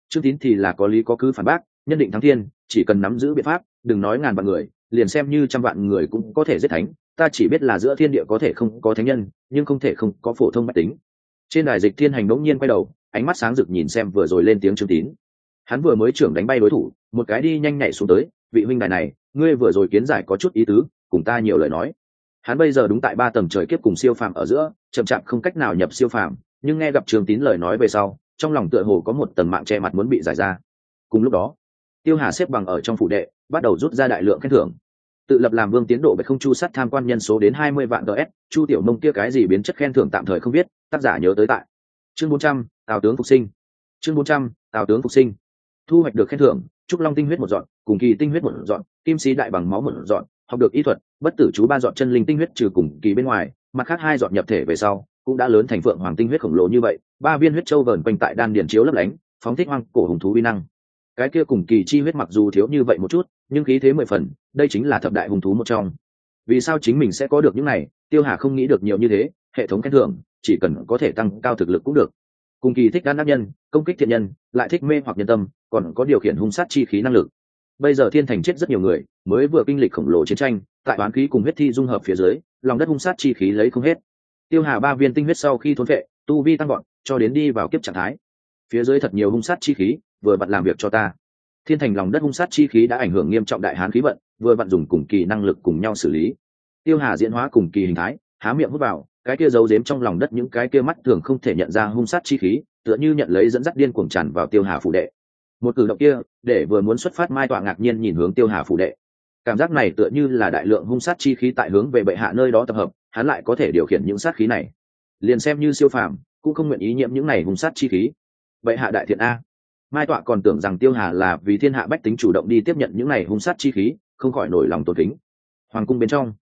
[SPEAKER 1] Trương tín thì là có lý có cứ phản bác, nhân định thắng thiên, chỉ cần nắm giữ biện pháp, đừng nói ngàn vạn người, liền xem như trăm vạn người cũng có thể giết thánh, ta chỉ biết là giữa thiên địa có thể không có thánh nhân, nhưng không thể không có phổ thông mách tính trên đài dịch thiên hành đống nhiên quay đầu, ánh mắt sáng rực nhìn xem vừa rồi lên tiếng trương tín. Hắn vừa mới trưởng đánh bay đối thủ, một cái đi nhanh nhảy xuống tới, vị huynh đài này, ngươi vừa rồi kiến giải có chút ý tứ, cùng ta nhiều lời nói. Hắn bây giờ đúng tại ba tầng trời kiếp cùng siêu phàm ở giữa, chậm chạp không cách nào nhập siêu phàm, nhưng nghe gặp trường tín lời nói về sau, trong lòng tựa hồ có một tầng mạng che mặt muốn bị giải ra. Cùng lúc đó, tiêu hà xếp bằng ở trong phủ đệ, bắt đầu rút ra đại lượng khen thưởng tự lập làm vương tiến độ về không chu sát tham quan nhân số đến hai mươi vạn gs chu tiểu mông kia cái gì biến chất khen thưởng tạm thời không biết, tác giả nhớ tới tại. Chương bốn trăm, tào tướng phục sinh. Chương bốn trăm, tào tướng phục sinh. Thu hoạch được khen thưởng, trúc long tinh huyết một dọn, cùng kỳ tinh huyết một dọn, kim sĩ đại bằng máu một dọn, học được y thuật, bất tử chú ba dọn chân linh tinh huyết trừ cùng kỳ bên ngoài, mặt khác hai dọn nhập thể về sau, cũng đã lớn thành phượng hoàng tinh huyết khổng lồ như vậy, ba viên huyết châu vờn quanh tại đan điền chiếu lấp lánh, phóng thích hoang cổ hùng thú vi năng cái kia cùng kỳ chi huyết mặc dù thiếu như vậy một chút, nhưng khí thế mười phần, đây chính là thập đại hùng thú một trong. Vì sao chính mình sẽ có được những này, tiêu hà không nghĩ được nhiều như thế, hệ thống khen thưởng, chỉ cần có thể tăng cao thực lực cũng được. Cùng kỳ thích đan đắc nhân, công kích thiện nhân, lại thích mê hoặc nhân tâm, còn có điều khiển hung sát chi khí năng lực. Bây giờ thiên thành chết rất nhiều người, mới vừa kinh lịch khổng lồ chiến tranh, tại toán khí cùng huyết thi dung hợp phía dưới, lòng đất hung sát chi khí lấy không hết. Tiêu hà ba viên tinh huyết sau khi thốn vệ tu vi tăng gọn cho đến đi vào kiếp trạng thái. Phía dưới thật nhiều hung sát chi khí vừa vặn làm việc cho ta. Thiên thành lòng đất hung sát chi khí đã ảnh hưởng nghiêm trọng đại hán khí vận, vừa vặn dùng cùng kỳ năng lực cùng nhau xử lý. Tiêu hà diễn hóa cùng kỳ hình thái, há miệng hút vào, cái kia giấu giếm trong lòng đất những cái kia mắt thường không thể nhận ra hung sát chi khí, tựa như nhận lấy dẫn dắt điên cuồng tràn vào tiêu hà phủ đệ. Một cử động kia, để vừa muốn xuất phát mai tọa ngạc nhiên nhìn hướng tiêu hà phủ đệ. Cảm giác này tựa như là đại lượng hung sát chi khí tại hướng về bệ hạ nơi đó tập hợp, hắn lại có thể điều khiển những sát khí này. Liền xem như siêu phàm, cũng không nguyện ý nhiễm những này hung sát chi khí. Bệ hạ đại thiện a mai tọa còn tưởng rằng tiêu hà là vì thiên hạ bách tính chủ động đi tiếp nhận những này hung sát chi khí, không khỏi nổi lòng tôn kính. Hoàng cung bên trong,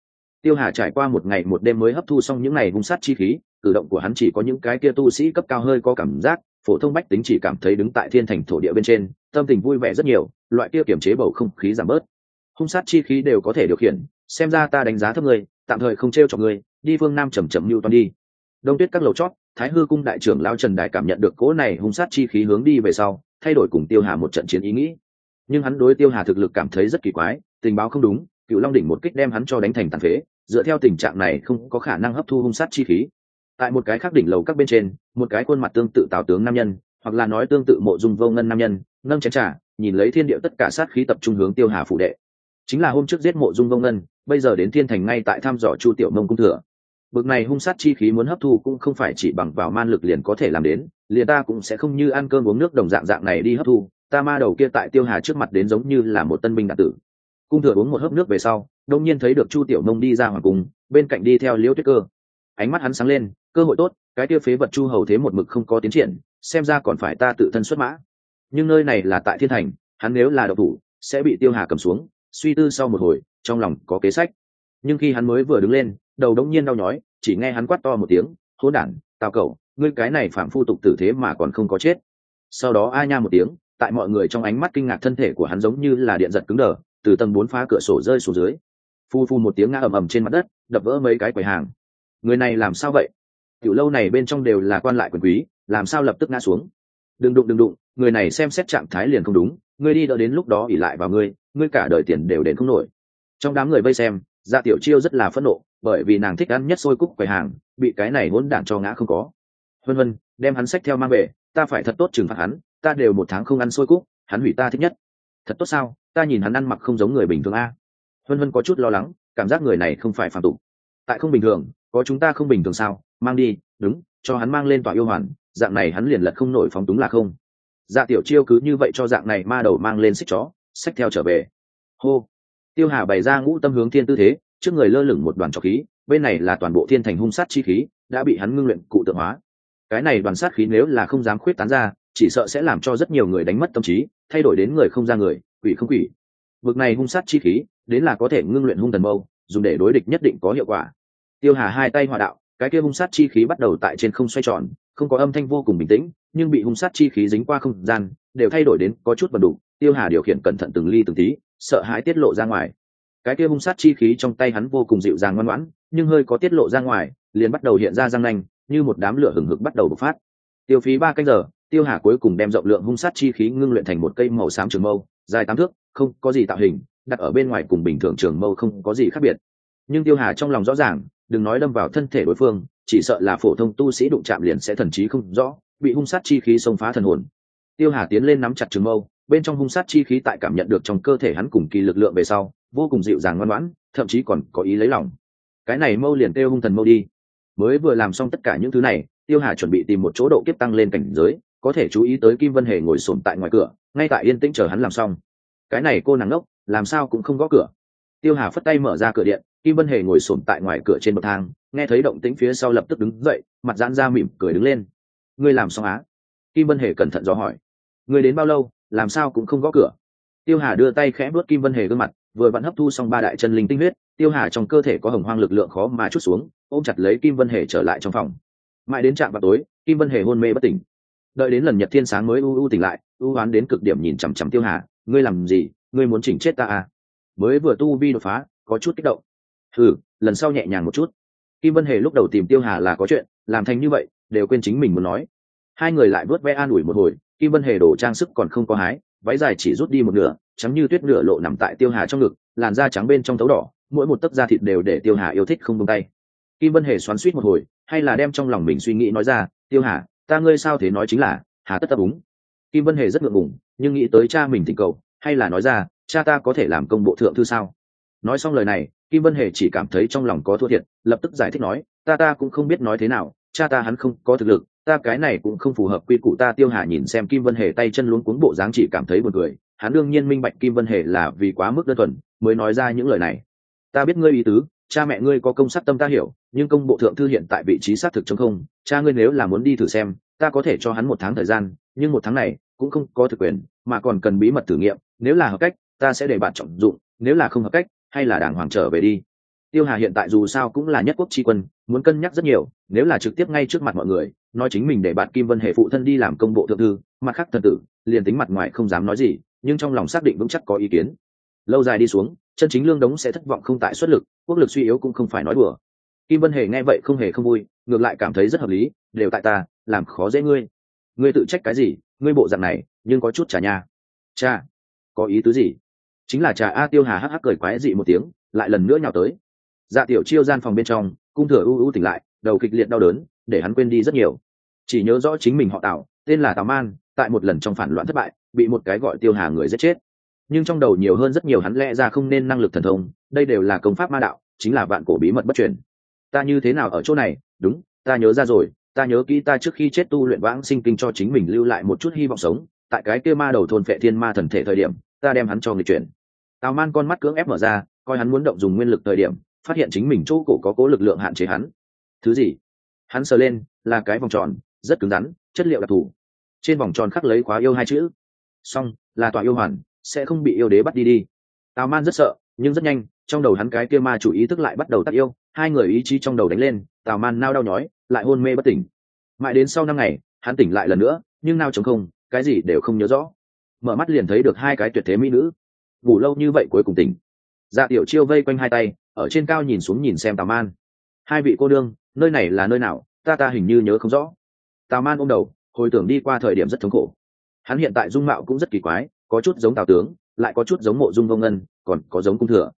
[SPEAKER 1] tiêu hà trải qua một ngày một đêm mới hấp thu xong những này hung sát chi khí, cử động của hắn chỉ có những cái kia tu sĩ cấp cao hơi có cảm giác, phổ thông bách tính chỉ cảm thấy đứng tại thiên thành thổ địa bên trên, tâm tình vui vẻ rất nhiều, loại kia kiểm chế bầu không khí giảm bớt. Hung sát chi khí đều có thể điều khiển, xem ra ta đánh giá thấp người tạm thời không t r e o cho người đi phương nam chầm chậm mưu toan đi. Đông tuyết các lầu chót, thái hư cung đại trưởng lao trần đại cảm nhận được cỗ này hung sát chi khí hướng đi về sau thay đổi cùng tiêu hà một trận chiến ý nghĩ. Nhưng hắn đối tiêu hà thực lực cảm thấy rất kỳ quái, tình báo không đúng, cựu long đỉnh một kích đem hắn cho đánh thành tàn phế, dựa theo tình trạng này không có khả năng hấp thu hung sát chi khí. Tại một cái khác đỉnh lầu các bên trên, một cái khuôn mặt tương tự tào tướng nam nhân, hoặc là nói tương tự mộ dung vô ngân nam nhân, nâng chén trà, nhìn lấy thiên địa tất cả sát khí tập trung hướng tiêu hà phụ đệ. Chính là hôm trước giết mộ dung vô ngân, bây giờ đến thiên thành ngay tại thăm dò chu tiểu mông cung thừa bực này hung sát chi khí muốn hấp thu cũng không phải chỉ bằng vào man lực liền có thể làm đến, liền ta cũng sẽ không như ăn cơm uống nước đồng dạng dạng này đi hấp thu, ta ma đầu kia tại tiêu hà trước mặt đến giống như là một tân binh đạt tử. Cung thừa uống một hớp nước về sau đông nhiên thấy được chu tiểu nông đi ra hoàng cung, bên cạnh đi theo liễu tuyết cơ. Ánh mắt hắn sáng lên, cơ hội tốt, cái tiêu phế vật chu hầu thế một mực không có tiến triển, xem ra còn phải ta tự thân xuất mã. Nhưng nơi này là tại thiên thành, hắn nếu là độc thủ, sẽ bị tiêu hà cầm xuống, suy tư sau một hồi, trong lòng có kế sách. Nhưng khi hắn mới vừa đứng lên đầu đống nhiên đau nhói, chỉ nghe hắn quát to một tiếng hôn đản, tào cậu ngươi cái này phạm phu tục tử thế mà còn không có chết. Sau đó a nha một tiếng, tại mọi người trong ánh mắt kinh ngạc thân thể của hắn giống như là điện giật cứng đờ, từ tầng bốn phá cửa sổ rơi xuống dưới. Phu phu một tiếng ngã ầm ầm trên mặt đất, đập vỡ mấy cái quầy hàng. Người này làm sao vậy? Tiểu lâu này bên trong đều là quan lại quyền quý, làm sao lập tức ngã xuống? Đừng đụng đừng đụng, người này xem xét trạng thái liền không đúng, ngươi đi đỡ đến lúc đó ỉ lại vào ngươi ngươi cả đời tiền đều đến không nổi. Trong đám người vây xem gia tiểu chiêu rất là phẫn nộ, bởi vì nàng thích ăn nhất xôi cúc quầy hàng, bị cái này hỗn đản cho ngã không có. Vân vân, đem hắn sách theo mang về, ta phải thật tốt trừng phạt hắn, ta đều một tháng không ăn xôi cúc, hắn hủy ta thích nhất. Thật tốt sao, ta nhìn hắn ăn mặc không giống người bình thường a. Vân vân có chút lo lắng, cảm giác người này không phải phạm tục. Tại không bình thường, có chúng ta không bình thường sao? Mang đi, đúng, cho hắn mang lên tòa yêu hoàn, dạng này hắn liền lật không nổi phóng túng là không. Dạ tiểu chiêu cứ như vậy cho dạng này ma đầu mang lên xích chó, sách theo trở về. Hô tiêu hà bày ra ngũ tâm hướng thiên tư thế, trước người lơ lửng một đoàn trọc khí, bên này là toàn bộ thiên thành hung sát chi khí, đã bị hắn ngưng luyện cụ tượng hóa. Cái này đoàn sát khí nếu là không dám khuyết tán ra, chỉ sợ sẽ làm cho rất nhiều người đánh mất tâm trí, thay đổi đến người không ra người, quỷ không quỷ. Vực này hung sát chi khí, đến là có thể ngưng luyện hung thần mâu, dùng để đối địch nhất định có hiệu quả. Tiêu hà hai tay hòa đạo, cái kia hung sát chi khí bắt đầu tại trên không xoay tròn, không có âm thanh vô cùng bình tĩnh, nhưng bị hung sát chi khí dính qua không gian, đều thay đổi đến có chút vật đủ tiêu hà điều khiển cẩn thận từng ly từng tí, sợ hãi tiết lộ ra ngoài. Cái kia hung sát chi khí trong tay hắn vô cùng dịu dàng ngoan ngoãn, nhưng hơi có tiết lộ ra ngoài, liền bắt đầu hiện ra răng nanh, như một đám lửa hừng hực bắt đầu bộc phát. Tiêu phí ba canh giờ, tiêu hà cuối cùng đem rộng lượng hung sát chi khí ngưng luyện thành một cây màu xám trường mâu, dài tám thước, không có gì tạo hình, đặt ở bên ngoài cùng bình thường trường mâu không có gì khác biệt. Nhưng tiêu hà trong lòng rõ ràng, đừng nói đâm vào thân thể đối phương, chỉ sợ là phổ thông tu sĩ đụng chạm liền sẽ thần trí không rõ, bị hung sát chi khí xông phá thần hồn. Tiêu hà tiến lên nắm chặt trường mâu bên trong hung sát chi khí tại cảm nhận được trong cơ thể hắn cùng kỳ lực lượng về sau, vô cùng dịu dàng ngoan ngoãn, thậm chí còn có ý lấy lòng. Cái này mâu liền kêu hung thần mâu đi. Mới vừa làm xong tất cả những thứ này, tiêu hà chuẩn bị tìm một chỗ độ kiếp tăng lên cảnh giới, có thể chú ý tới kim vân hề ngồi sồn tại ngoài cửa, ngay tại yên tĩnh chờ hắn làm xong. Cái này cô nàng ngốc, làm sao cũng không gõ cửa. Tiêu hà phất tay mở ra cửa điện, kim vân hề ngồi sồn tại ngoài cửa trên bậc thang, nghe thấy động tĩnh phía sau lập tức đứng dậy, mặt giãn ra mỉm cười đứng lên. Ngươi làm xong á? Kim vân hề cẩn thận dò hỏi. Ngươi đến bao lâu? Làm sao cũng không gõ cửa. Tiêu hà đưa tay khẽ bước kim vân hề gương mặt, vừa vặn hấp thu xong ba đại chân linh tinh huyết, tiêu hà trong cơ thể có hồng hoang lực lượng khó mà chút xuống, ôm chặt lấy kim vân hề trở lại trong phòng. Mãi đến trạm vào tối, kim vân hề hôn mê bất tỉnh. Đợi đến lần nhật thiên sáng mới u u tỉnh lại, u oán đến cực điểm nhìn chằm chằm tiêu hà, ngươi làm gì? Ngươi muốn chỉnh chết ta à? Mới vừa tu vi đột phá, có chút kích động. Ừ lần sau nhẹ nhàng một chút. Kim vân hề lúc đầu tìm tiêu hà là có chuyện, làm thành như vậy, đều quên chính mình muốn nói hai người lại vớt ve an ủi một hồi, kim vân hề đổ trang sức còn không có hái, váy dài chỉ rút đi một nửa, trắng như tuyết nửa lộ nằm tại tiêu hà trong ngực, làn da trắng bên trong thấu đỏ, mỗi một tấc da thịt đều để tiêu hà yêu thích không tung tay. Kim vân hề xoắn suýt một hồi, hay là đem trong lòng mình suy nghĩ nói ra, tiêu hà, ta ngươi sao thế nói chính là, hà tất tập úng. Kim vân hề rất ngượng ngùng, nhưng nghĩ tới cha mình thỉnh cầu, hay là nói ra, cha ta có thể làm công bộ thượng thư sao? Nói xong lời này, kim vân hề chỉ cảm thấy trong lòng có thua thiệt, lập tức giải thích nói, ta ta cũng không biết nói thế nào, cha ta hắn không có thực lực ta cái này cũng không phù hợp quy củ ta tiêu hà nhìn xem kim vân hề tay chân luống cuống bộ dáng chỉ cảm thấy buồn cười. Hắn đương nhiên minh bạch kim vân hề là vì quá mức đơn thuần, mới nói ra những lời này. Ta biết ngươi ý tứ, cha mẹ ngươi có công sắc tâm ta hiểu, nhưng công bộ thượng thư hiện tại vị trí xác thực chống không, cha ngươi nếu là muốn đi thử xem, ta có thể cho hắn một tháng thời gian, nhưng một tháng này cũng không có thực quyền, mà còn cần bí mật thử nghiệm, nếu là hợp cách, ta sẽ để bạn trọng dụng, nếu là không hợp cách, hay là đàng hoàng trở về đi tiêu hà hiện tại dù sao cũng là nhất quốc tri quân, muốn cân nhắc rất nhiều, nếu là trực tiếp ngay trước mặt mọi người, nói chính mình để bạn kim vân hệ phụ thân đi làm công bộ thượng thư, mặt khác thần tử, liền tính mặt ngoài không dám nói gì, nhưng trong lòng xác định vững chắc có ý kiến. Lâu dài đi xuống, chân chính lương đống sẽ thất vọng không tại xuất lực, quốc lực suy yếu cũng không phải nói đùa. Kim vân hề nghe vậy không hề không vui, ngược lại cảm thấy rất hợp lý, đều tại ta, làm khó dễ ngươi. Ngươi tự trách cái gì? Ngươi bộ dạng này, nhưng có chút trả nha. Cha, có ý tứ gì? Chính là trà a tiêu hà hắc hắc cười quái dị một tiếng, lại lần nữa nhào tới dạ tiểu chiêu gian phòng bên trong, cung thừa u u tỉnh lại, đầu kịch liệt đau đớn, để hắn quên đi rất nhiều. Chỉ nhớ rõ chính mình họ tạo tên là tào man, tại một lần trong phản loạn thất bại, bị một cái gọi tiêu hà người giết chết. Nhưng trong đầu nhiều hơn rất nhiều hắn lẽ ra không nên năng lực thần thông, đây đều là công pháp ma đạo, chính là vạn cổ bí mật bất truyền. Ta như thế nào ở chỗ này? Đúng, ta nhớ ra rồi, ta nhớ kỹ ta trước khi chết tu luyện vãng sinh kinh cho chính mình lưu lại một chút hy vọng sống, tại cái kia ma đầu thôn phệ thiên ma thần thể thời điểm, ta đem hắn cho người chuyển. Tào man con mắt cưỡng ép mở ra, coi hắn muốn động dùng nguyên lực thời điểm phát hiện chính mình chỗ cổ có cố lực lượng hạn chế hắn. Thứ gì? Hắn sờ lên, là cái vòng tròn, rất cứng rắn, chất liệu đặc thù. Trên vòng tròn khắc lấy khóa yêu hai chữ. Song là tòa yêu hoàn, sẽ không bị yêu đế bắt đi đi. Tào man rất sợ, nhưng rất nhanh, trong đầu hắn cái kia ma chủ ý thức lại bắt đầu tắt yêu. Hai người ý chí trong đầu đánh lên, tào man nao đau nhói, lại hôn mê bất tỉnh. Mãi đến sau năm ngày, hắn tỉnh lại lần nữa, nhưng nao chống không, cái gì đều không nhớ rõ. Mở mắt liền thấy được hai cái tuyệt thế mỹ nữ. Ngủ lâu như vậy cuối cùng tỉnh. Dạ tiểu chiêu vây quanh hai tay ở trên cao nhìn xuống nhìn xem tào man. Hai vị cô đương nơi này là nơi nào? Ta ta hình như nhớ không rõ. Tào man ôm đầu, hồi tưởng đi qua thời điểm rất thống khổ. Hắn hiện tại dung mạo cũng rất kỳ quái, có chút giống tào tướng, lại có chút giống mộ dung vô ngân, còn có giống cung thừa.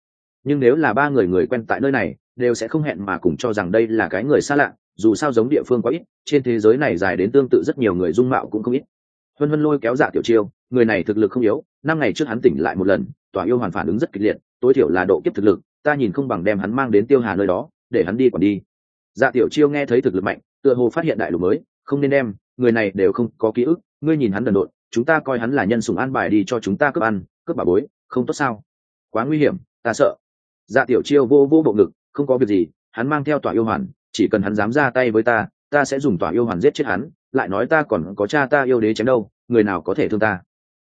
[SPEAKER 1] Nhưng nếu là ba người người quen tại nơi này, đều sẽ không hẹn mà cùng cho rằng đây là cái người xa lạ, dù sao giống địa phương quá ít, trên thế giới này dài đến tương tự rất nhiều người dung mạo cũng không ít. Vân vân lôi kéo dạ tiểu chiêu, người này thực lực không yếu, năm ngày trước hắn tỉnh lại một lần, tòa yêu hoàn phản ứng rất kịch liệt, tối thiểu là độ kiếp thực lực ta nhìn không bằng đem hắn mang đến tiêu hà nơi đó, để hắn đi còn đi. Dạ tiểu chiêu nghe thấy thực lực mạnh, tựa hồ phát hiện đại lục mới, không nên đem, người này đều không có ký ức, ngươi nhìn hắn đần độn, chúng ta coi hắn là nhân sùng an bài đi cho chúng ta cướp ăn, cướp bà bối, không tốt sao? Quá nguy hiểm, ta sợ. Dạ tiểu chiêu vô vô bộ ngực, không có việc gì, hắn mang theo tòa yêu hoàn, chỉ cần hắn dám ra tay với ta ta sẽ dùng tòa yêu hoàn giết chết hắn, lại nói ta còn có cha ta yêu đế chém đâu, người nào có thể thương ta?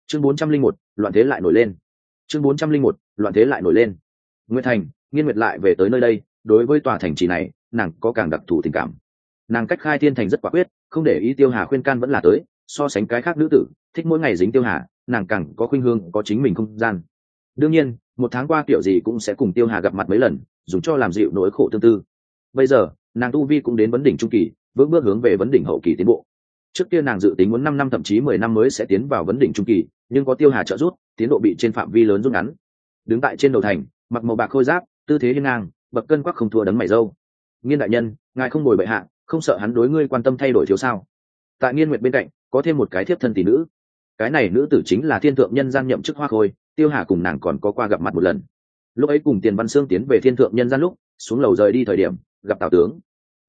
[SPEAKER 1] Chương bốn trăm linh một, loạn thế lại nổi lên. Chương bốn trăm linh một, loạn thế lại nổi lên nguyễn thành, nghiên nguyệt lại về tới nơi đây, đối với tòa thành trì này, nàng có càng đặc thù tình cảm. Nàng cách khai thiên thành rất quả quyết, không để ý tiêu hà khuyên can vẫn là tới, so sánh cái khác nữ tử, thích mỗi ngày dính tiêu hà, nàng càng có khuynh hương có chính mình không gian. Đương nhiên, một tháng qua kiểu gì cũng sẽ cùng tiêu hà gặp mặt mấy lần dùng cho làm dịu nỗi khổ tương tư. Bây giờ, nàng tu vi cũng đến vấn đỉnh trung kỳ, vững bước hướng về vấn đỉnh hậu kỳ tiến bộ. Trước kia nàng dự tính muốn năm năm thậm chí mười năm mới sẽ tiến vào vấn đỉnh trung kỳ, nhưng có tiêu hà trợ giúp, tiến độ bị trên phạm vi lớn rút ngắn. Đứng tại trên đầu thành mặc màu bạc khôi giáp, tư thế hiên ngang bậc cân quắc không thua đấng mày dâu. Nghiên đại nhân, ngài không ngồi bệ hạ, không sợ hắn đối ngươi quan tâm thay đổi thiếu sao? Tại nghiên nguyệt bên cạnh, có thêm một cái thiếp thân tỷ nữ. Cái này nữ tử chính là thiên thượng nhân gian nhậm chức hoa khôi, tiêu hà cùng nàng còn có qua gặp mặt một lần. Lúc ấy cùng tiền văn sương tiến về thiên thượng nhân gian lúc, xuống lầu rời đi thời điểm, gặp tào tướng.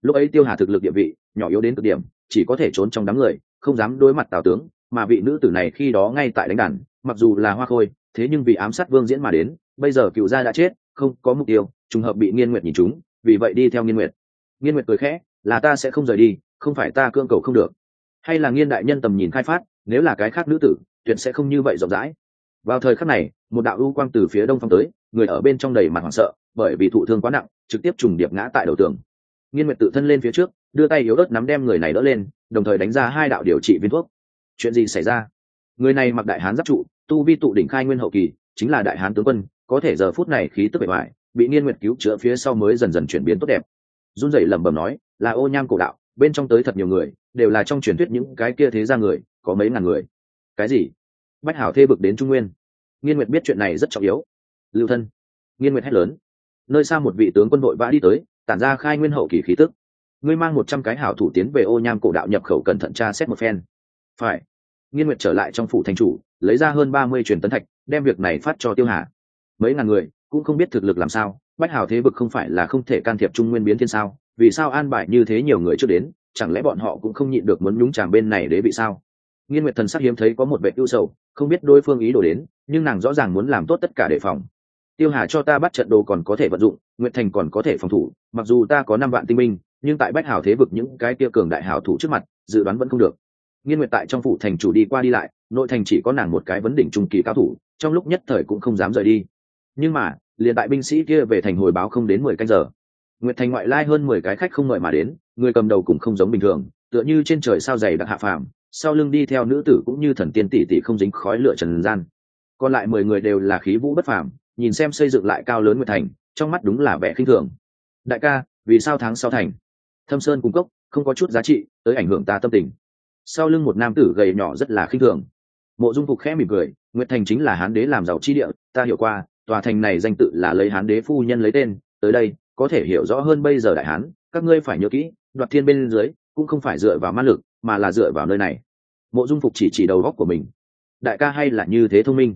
[SPEAKER 1] Lúc ấy tiêu hà thực lực địa vị, nhỏ yếu đến cực điểm, chỉ có thể trốn trong đám người, không dám đối mặt tào tướng, mà vị nữ tử này khi đó ngay tại đánh đàn, mặc dù là hoa khôi, thế nhưng vì ám sát vương diễn mà đến bây giờ cựu gia đã chết, không có mục tiêu, trùng hợp bị nghiên nguyệt nhìn chúng vì vậy đi theo nghiên nguyệt. Nghiên nguyệt cười khẽ, là ta sẽ không rời đi, không phải ta cưỡng cầu không được. Hay là nghiên đại nhân tầm nhìn khai phát, nếu là cái khác nữ tử, tuyệt sẽ không như vậy rộng rãi. Vào thời khắc này, một đạo ưu quang từ phía đông phong tới, người ở bên trong đầy mặt hoảng sợ, bởi vì thụ thương quá nặng, trực tiếp trùng điệp ngã tại đầu tường. Nghiên nguyệt tự thân lên phía trước, đưa tay yếu ớt nắm đem người này đỡ lên, đồng thời đánh ra hai đạo điều trị viên thuốc. Chuyện gì xảy ra? Người này mặc đại hán giáp trụ, tu vi tụ đỉnh khai nguyên hậu kỳ, chính là đại hán tướng quân có thể giờ phút này khí tức bề ngoài, bị niên nguyệt cứu chữa phía sau mới dần dần chuyển biến tốt đẹp. Run rẩy lẩm bẩm nói, là ô nham cổ đạo, bên trong tới thật nhiều người, đều là trong truyền thuyết những cái kia thế ra người, có mấy ngàn người. Cái gì? Bách hảo thê bực đến trung nguyên. Nghiên nguyệt biết chuyện này rất trọng yếu. Lưu thân. Nghiên nguyệt hét lớn. Nơi xa một vị tướng quân đội vã đi tới, tản ra khai nguyên hậu kỳ khí tức. Ngươi mang một trăm cái hảo thủ tiến về ô nham cổ đạo nhập khẩu cẩn thận tra xét một phen. Phải. Nghiên nguyệt trở lại trong phủ thành chủ, lấy ra hơn ba mươi truyền tấn thạch, đem việc này phát cho tiêu hà mấy ngàn người, cũng không biết thực lực làm sao, bách hào thế vực không phải là không thể can thiệp trung nguyên biến thiên sao? Vì sao an bài như thế nhiều người trước đến, chẳng lẽ bọn họ cũng không nhịn được muốn nhúng chàng bên này để bị sao? Nghiên nguyệt thần sắc hiếm thấy có một vệ ưu sầu, không biết đối phương ý đồ đến, nhưng nàng rõ ràng muốn làm tốt tất cả đề phòng. Tiêu hà cho ta bắt trận đồ còn có thể vận dụng, nguyệt thành còn có thể phòng thủ, mặc dù ta có năm vạn tinh minh nhưng tại bách hào thế vực những cái kia cường đại hào thủ trước mặt, dự đoán vẫn không được. Nghiên nguyệt tại trong phủ thành chủ đi qua đi lại, nội thành chỉ có nàng một cái vấn đỉnh trung kỳ cao thủ, trong lúc nhất thời cũng không dám rời đi nhưng mà, liền tại binh sĩ kia về thành hồi báo không đến mười canh giờ. Nguyệt thành ngoại lai hơn mười cái khách không ngợi mà đến, người cầm đầu cũng không giống bình thường, tựa như trên trời sao dày đặc hạ phàm, sau lưng đi theo nữ tử cũng như thần tiên tỷ tỷ không dính khói lửa trần gian. Còn lại mười người đều là khí vũ bất phàm, nhìn xem xây dựng lại cao lớn nguyệt thành, trong mắt đúng là vẻ khinh thường. Đại ca, vì sao tháng sau thành? Thâm sơn cung cấp không có chút giá trị, tới ảnh hưởng ta tâm tình. Sau lưng một nam tử gầy nhỏ rất là khinh thường. Mộ dung phục khẽ mỉm cười, nguyệt thành chính là hán đế làm giàu chi địa, ta hiểu qua tòa thành này danh tự là lấy hán đế phu nhân lấy tên, tới đây, có thể hiểu rõ hơn bây giờ đại hán, các ngươi phải nhớ kỹ, đoạt thiên bên dưới, cũng không phải dựa vào ma lực, mà là dựa vào nơi này. Mộ dung phục chỉ chỉ đầu góc của mình. Đại ca hay là như thế thông minh?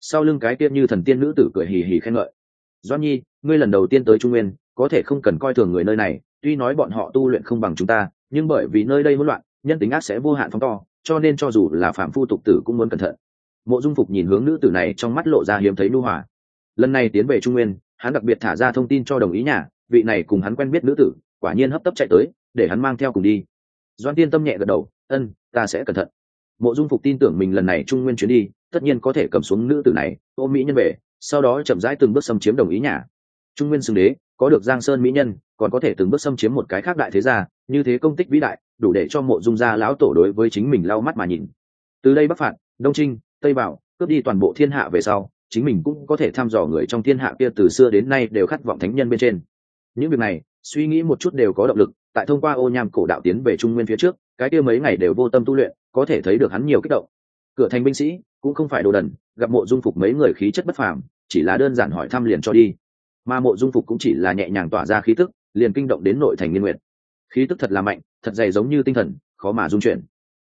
[SPEAKER 1] Sau lưng cái tiết như thần tiên nữ tử cười hì hì khen ngợi. Doan nhi, ngươi lần đầu tiên tới trung nguyên, có thể không cần coi thường người nơi này, tuy nói bọn họ tu luyện không bằng chúng ta, nhưng bởi vì nơi đây hỗn loạn, nhân tính ác sẽ vô hạn phóng to, cho nên cho dù là phạm phu tục tử cũng muốn cẩn thận. Mộ dung phục nhìn hướng nữ tử này, trong mắt lộ ra hiếm thấy nu hòa lần này tiến về trung nguyên, hắn đặc biệt thả ra thông tin cho đồng ý nhà, vị này cùng hắn quen biết nữ tử, quả nhiên hấp tấp chạy tới, để hắn mang theo cùng đi. Doan tiên tâm nhẹ gật đầu, ân, ta sẽ cẩn thận. Mộ dung phục tin tưởng mình lần này trung nguyên chuyến đi, tất nhiên có thể cầm xuống nữ tử này, ôm mỹ nhân về, sau đó chậm rãi từng bước xâm chiếm đồng ý nhà. Trung nguyên xưng đế, có được giang sơn mỹ nhân, còn có thể từng bước xâm chiếm một cái khác đại thế gia, như thế công tích vĩ đại, đủ để cho mộ dung gia lão tổ đối với chính mình lau mắt mà nhìn. Từ đây bắc phạt, đông trinh, tây bảo, cướp đi toàn bộ thiên hạ về sau chính mình cũng có thể thăm dò người trong thiên hạ kia từ xưa đến nay đều khát vọng thánh nhân bên trên. Những việc này, suy nghĩ một chút đều có động lực, tại thông qua ô nham cổ đạo tiến về trung nguyên phía trước, cái kia mấy ngày đều vô tâm tu luyện, có thể thấy được hắn nhiều kích động. Cửa thành binh sĩ cũng không phải đồ đần, gặp mộ dung phục mấy người khí chất bất phàm, chỉ là đơn giản hỏi thăm liền cho đi. Mà mộ dung phục cũng chỉ là nhẹ nhàng tỏa ra khí tức, liền kinh động đến nội thành nghiên nguyện khí tức thật là mạnh, thật dày giống như tinh thần, khó mà dung chuyển.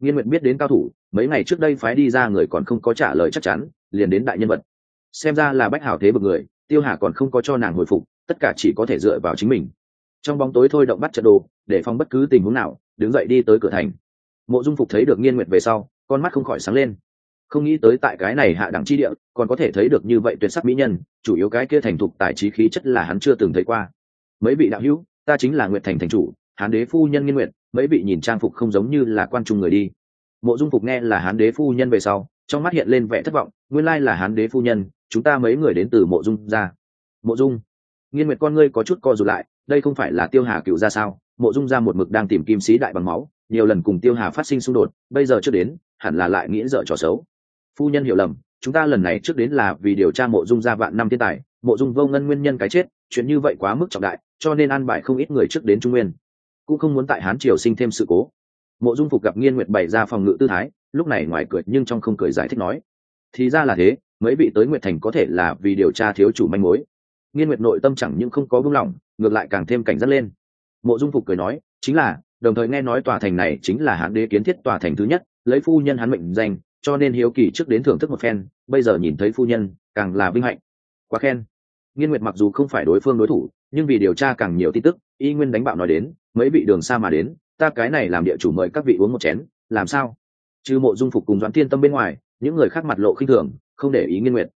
[SPEAKER 1] Nghiên nguyện biết đến cao thủ, mấy ngày trước đây phái đi ra người còn không có trả lời chắc chắn, liền đến đại nhân vật xem ra là bách hảo thế bực người, tiêu hà còn không có cho nàng hồi phục, tất cả chỉ có thể dựa vào chính mình. Trong bóng tối thôi động bắt trận đồ, để phòng bất cứ tình huống nào, đứng dậy đi tới cửa thành. Mộ dung phục thấy được nghiên nguyệt về sau, con mắt không khỏi sáng lên. Không nghĩ tới tại cái này hạ đẳng chi địa, còn có thể thấy được như vậy tuyệt sắc mỹ nhân, chủ yếu cái kia thành thục tài trí khí chất là hắn chưa từng thấy qua. Mấy vị đạo hữu, ta chính là nguyệt thành thành chủ, hán đế phu nhân nghiên nguyện mấy vị nhìn trang phục không giống như là quan trung người đi. Mộ dung phục nghe là hán đế phu nhân về sau, trong mắt hiện lên vẻ thất vọng, nguyên lai là hán đế phu nhân chúng ta mấy người đến từ mộ dung ra. Mộ dung, nghiên nguyệt con ngươi có chút co rụt lại, đây không phải là tiêu hà cựu ra sao? Mộ dung ra một mực đang tìm kim sĩ đại bằng máu, nhiều lần cùng tiêu hà phát sinh xung đột, bây giờ chưa đến, hẳn là lại nghĩ dở trò xấu. Phu nhân hiểu lầm, chúng ta lần này trước đến là vì điều tra mộ dung ra vạn năm thiên tài, mộ dung vô ngân nguyên nhân cái chết, chuyện như vậy quá mức trọng đại, cho nên an bài không ít người trước đến trung nguyên. Cũng không muốn tại hán triều sinh thêm sự cố. Mộ dung phục gặp nghiên nguyệt bày ra phòng ngự tư thái, lúc này ngoài cười nhưng trong không cười giải thích nói, thì ra là thế mấy vị tới nguyệt thành có thể là vì điều tra thiếu chủ manh mối. Nghiên nguyệt nội tâm chẳng những không có buông lỏng, ngược lại càng thêm cảnh giác lên. Mộ dung phục cười nói, chính là, đồng thời nghe nói tòa thành này chính là hán đế kiến thiết tòa thành thứ nhất, lấy phu nhân hắn mệnh danh, cho nên hiếu kỳ trước đến thưởng thức một phen, bây giờ nhìn thấy phu nhân, càng là vinh hạnh. Quá khen. Nghiên nguyệt mặc dù không phải đối phương đối thủ, nhưng vì điều tra càng nhiều tin tức, y nguyên đánh bạo nói đến, mấy vị đường xa mà đến, ta cái này làm địa chủ mời các vị uống một chén, làm sao? Trừ mộ dung phục cùng doãn thiên tâm bên ngoài, những người khác mặt lộ khinh thường không để ý nghiên nguyệt.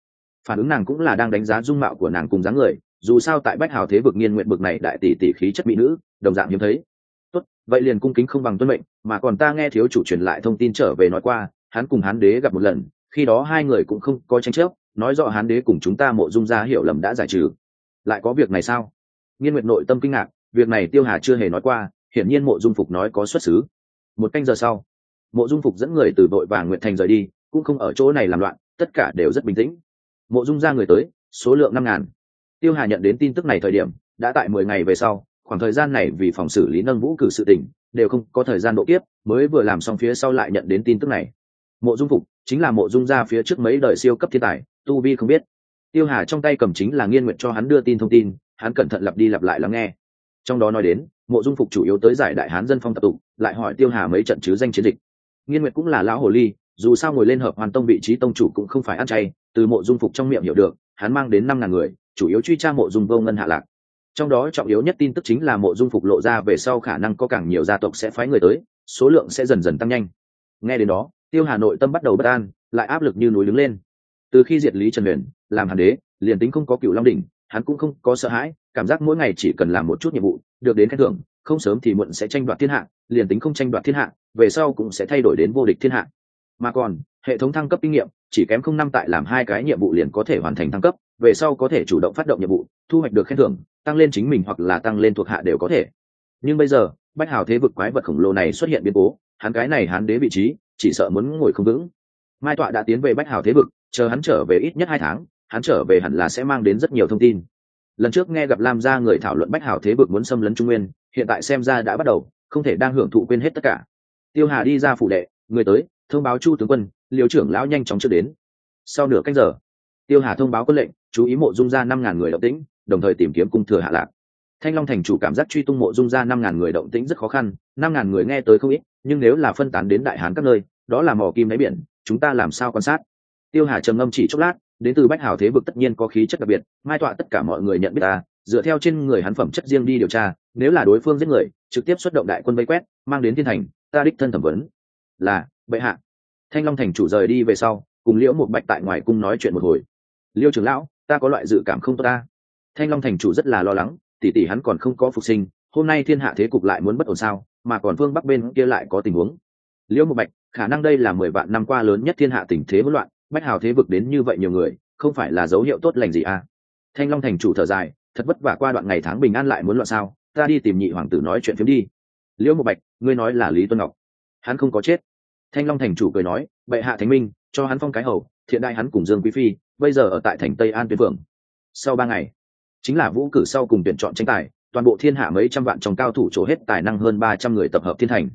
[SPEAKER 1] Phản ứng nàng cũng là đang đánh giá dung mạo của nàng cùng dáng người, dù sao tại bách hào thế vực nghiên nguyện bực này đại tỷ tỷ khí chất mỹ nữ, đồng dạng hiếm thấy. Tốt, vậy liền cung kính không bằng tuân mệnh, mà còn ta nghe thiếu chủ truyền lại thông tin trở về nói qua, hắn cùng hán đế gặp một lần, khi đó hai người cũng không có tranh chấp, nói rõ hán đế cùng chúng ta mộ dung ra hiểu lầm đã giải trừ. Lại có việc này sao? Nghiên nguyện nội tâm kinh ngạc, việc này tiêu hà chưa hề nói qua, hiển nhiên mộ dung phục nói có xuất xứ. Một canh giờ sau, mộ dung phục dẫn người từ đội vàng nguyện thành rời đi, cũng không ở chỗ này làm loạn tất cả đều rất bình tĩnh. Mộ dung ra người tới, số lượng năm ngàn. Tiêu hà nhận đến tin tức này thời điểm, đã tại mười ngày về sau, khoảng thời gian này vì phòng xử lý nâng vũ cử sự tỉnh đều không có thời gian độ kiếp, mới vừa làm xong phía sau lại nhận đến tin tức này. Mộ dung phục, chính là mộ dung ra phía trước mấy đời siêu cấp thiên tài, tu vi không biết. Tiêu hà trong tay cầm chính là nghiên nguyện cho hắn đưa tin thông tin, hắn cẩn thận lặp đi lặp lại lắng nghe. Trong đó nói đến, mộ dung phục chủ yếu tới giải đại hán dân phong tập tục, lại hỏi tiêu hà mấy trận chứ danh chiến dịch. Nghiên nguyệt cũng là lão hồ ly dù sao ngồi lên hợp hoàn tông vị trí tông chủ cũng không phải ăn chay, từ mộ dung phục trong miệng hiểu được, hắn mang đến năm ngàn người, chủ yếu truy tra mộ dung vô ngân hạ lạc. Trong đó trọng yếu nhất tin tức chính là mộ dung phục lộ ra về sau khả năng có càng nhiều gia tộc sẽ phái người tới, số lượng sẽ dần dần tăng nhanh. Nghe đến đó, tiêu hà nội tâm bắt đầu bất an, lại áp lực như núi đứng lên. Từ khi diệt lý trần huyền làm hàn đế, liền tính không có cựu long đỉnh, hắn cũng không có sợ hãi, cảm giác mỗi ngày chỉ cần làm một chút nhiệm vụ, được đến khen thưởng, không sớm thì muộn sẽ tranh đoạt thiên hạ, liền tính không tranh đoạt thiên hạ, về sau cũng sẽ thay đổi đến vô địch thiên hạ mà còn, hệ thống thăng cấp kinh nghiệm, chỉ kém không năm tại làm hai cái nhiệm vụ liền có thể hoàn thành thăng cấp, về sau có thể chủ động phát động nhiệm vụ, thu hoạch được khen thưởng, tăng lên chính mình hoặc là tăng lên thuộc hạ đều có thể. Nhưng bây giờ, bách hào thế vực quái vật khổng lồ này xuất hiện biến cố, hắn cái này hắn đế vị trí, chỉ sợ muốn ngồi không vững. Mai tọa đã tiến về bách hào thế vực, chờ hắn trở về ít nhất hai tháng, hắn trở về hẳn là sẽ mang đến rất nhiều thông tin. Lần trước nghe gặp lam gia người thảo luận bách hào thế vực muốn xâm lấn trung nguyên, hiện tại xem ra đã bắt đầu, không thể đang hưởng thụ quên hết tất cả. Tiêu hà đi ra phủ đệ, người tới thông báo chu tướng quân liều trưởng lão nhanh chóng trước đến. Sau nửa canh giờ, tiêu hà thông báo quân lệnh, chú ý mộ dung ra năm ngàn người động tĩnh, đồng thời tìm kiếm cung thừa hạ lạc. Thanh long thành chủ cảm giác truy tung mộ dung ra năm ngàn người động tĩnh rất khó khăn, năm ngàn người nghe tới không ít, nhưng nếu là phân tán đến đại hán các nơi, đó là mỏ kim đáy biển, chúng ta làm sao quan sát? Tiêu hà trầm ngâm chỉ chốc lát, đến từ bách hào thế vực tất nhiên có khí chất đặc biệt, mai tọa tất cả mọi người nhận biết ta, dựa theo trên người hắn phẩm chất riêng đi điều tra, nếu là đối phương giết người, trực tiếp xuất động đại quân vây quét, mang đến thiên thành, ta đích thân thẩm vấn. Là bệ hạ. Thanh long thành chủ rời đi về sau, cùng liễu một bạch tại ngoài cung nói chuyện một hồi. Liêu trưởng lão, ta có loại dự cảm không tốt ta. Thanh long thành chủ rất là lo lắng tỉ tỉ hắn còn không có phục sinh, hôm nay thiên hạ thế cục lại muốn bất ổn sao, mà còn phương bắc bên kia lại có tình huống. Liễu một bạch, khả năng đây là mười vạn năm qua lớn nhất thiên hạ tình thế hỗn loạn, bách hào thế vực đến như vậy nhiều người, không phải là dấu hiệu tốt lành gì à? Thanh long thành chủ thở dài, thật vất vả qua đoạn ngày tháng bình an lại muốn loạn sao, ta đi tìm nhị hoàng tử nói chuyện phiếm đi. Liễu một bạch, ngươi nói là lý tuân ngọc. Hắn không có chết thanh long thành chủ cười nói, bệ hạ thánh minh, cho hắn phong cái hầu, thiện đại hắn cùng dương quý phi, bây giờ ở tại thành tây an tuyến phượng. Sau ba ngày, chính là vũ cử sau cùng tuyển chọn tranh tài, toàn bộ thiên hạ mấy trăm vạn trong cao thủ trổ hết tài năng hơn ba trăm người tập hợp thiên thành.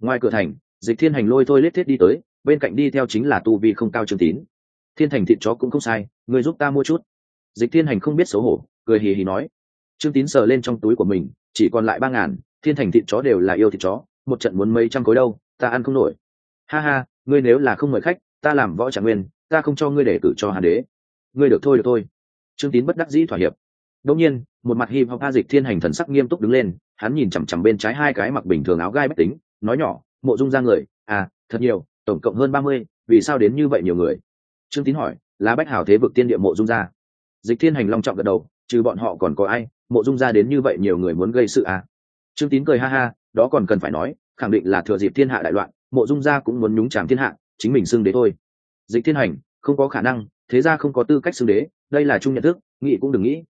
[SPEAKER 1] Ngoài cửa thành, dịch thiên hành lôi thôi lết thiết đi tới, bên cạnh đi theo chính là tu vi không cao trường tín. Thiên thành thịt chó cũng không sai, người giúp ta mua chút. Dịch thiên hành không biết xấu hổ, cười hì hì nói. Trương tín sờ lên trong túi của mình, chỉ còn lại ba ngàn, thiên thành thịt chó đều là yêu thịt chó, một trận muốn mấy trăm khối đâu, ta ăn không nổi ha ha, ngươi nếu là không mời khách, ta làm võ trạng nguyên, ta không cho ngươi để cử cho hàn đế. Ngươi được thôi được thôi. Trương tín bất đắc dĩ thỏa hiệp. Đông nhiên, một mặt hip hop a dịch thiên hành thần sắc nghiêm túc đứng lên, hắn nhìn chằm chằm bên trái hai cái mặc bình thường áo gai bách tính, nói nhỏ, mộ dung ra người à thật nhiều, tổng cộng hơn ba mươi, vì sao đến như vậy nhiều người? Trương tín hỏi, là bách hào thế vực tiên địa mộ dung ra. Dịch thiên hành long trọng gật đầu, trừ bọn họ còn có ai, mộ dung ra đến như vậy nhiều người muốn gây sự à? Trương tín cười ha ha, đó còn cần phải nói, khẳng định là thừa dịp thiên hạ đại loạn mộ dung gia cũng muốn nhúng chạm thiên hạ, chính mình xưng đế thôi. Dịch thiên hành, không có khả năng, thế ra không có tư cách xưng đế, đây là chung nhận thức, nghĩ cũng đừng nghĩ.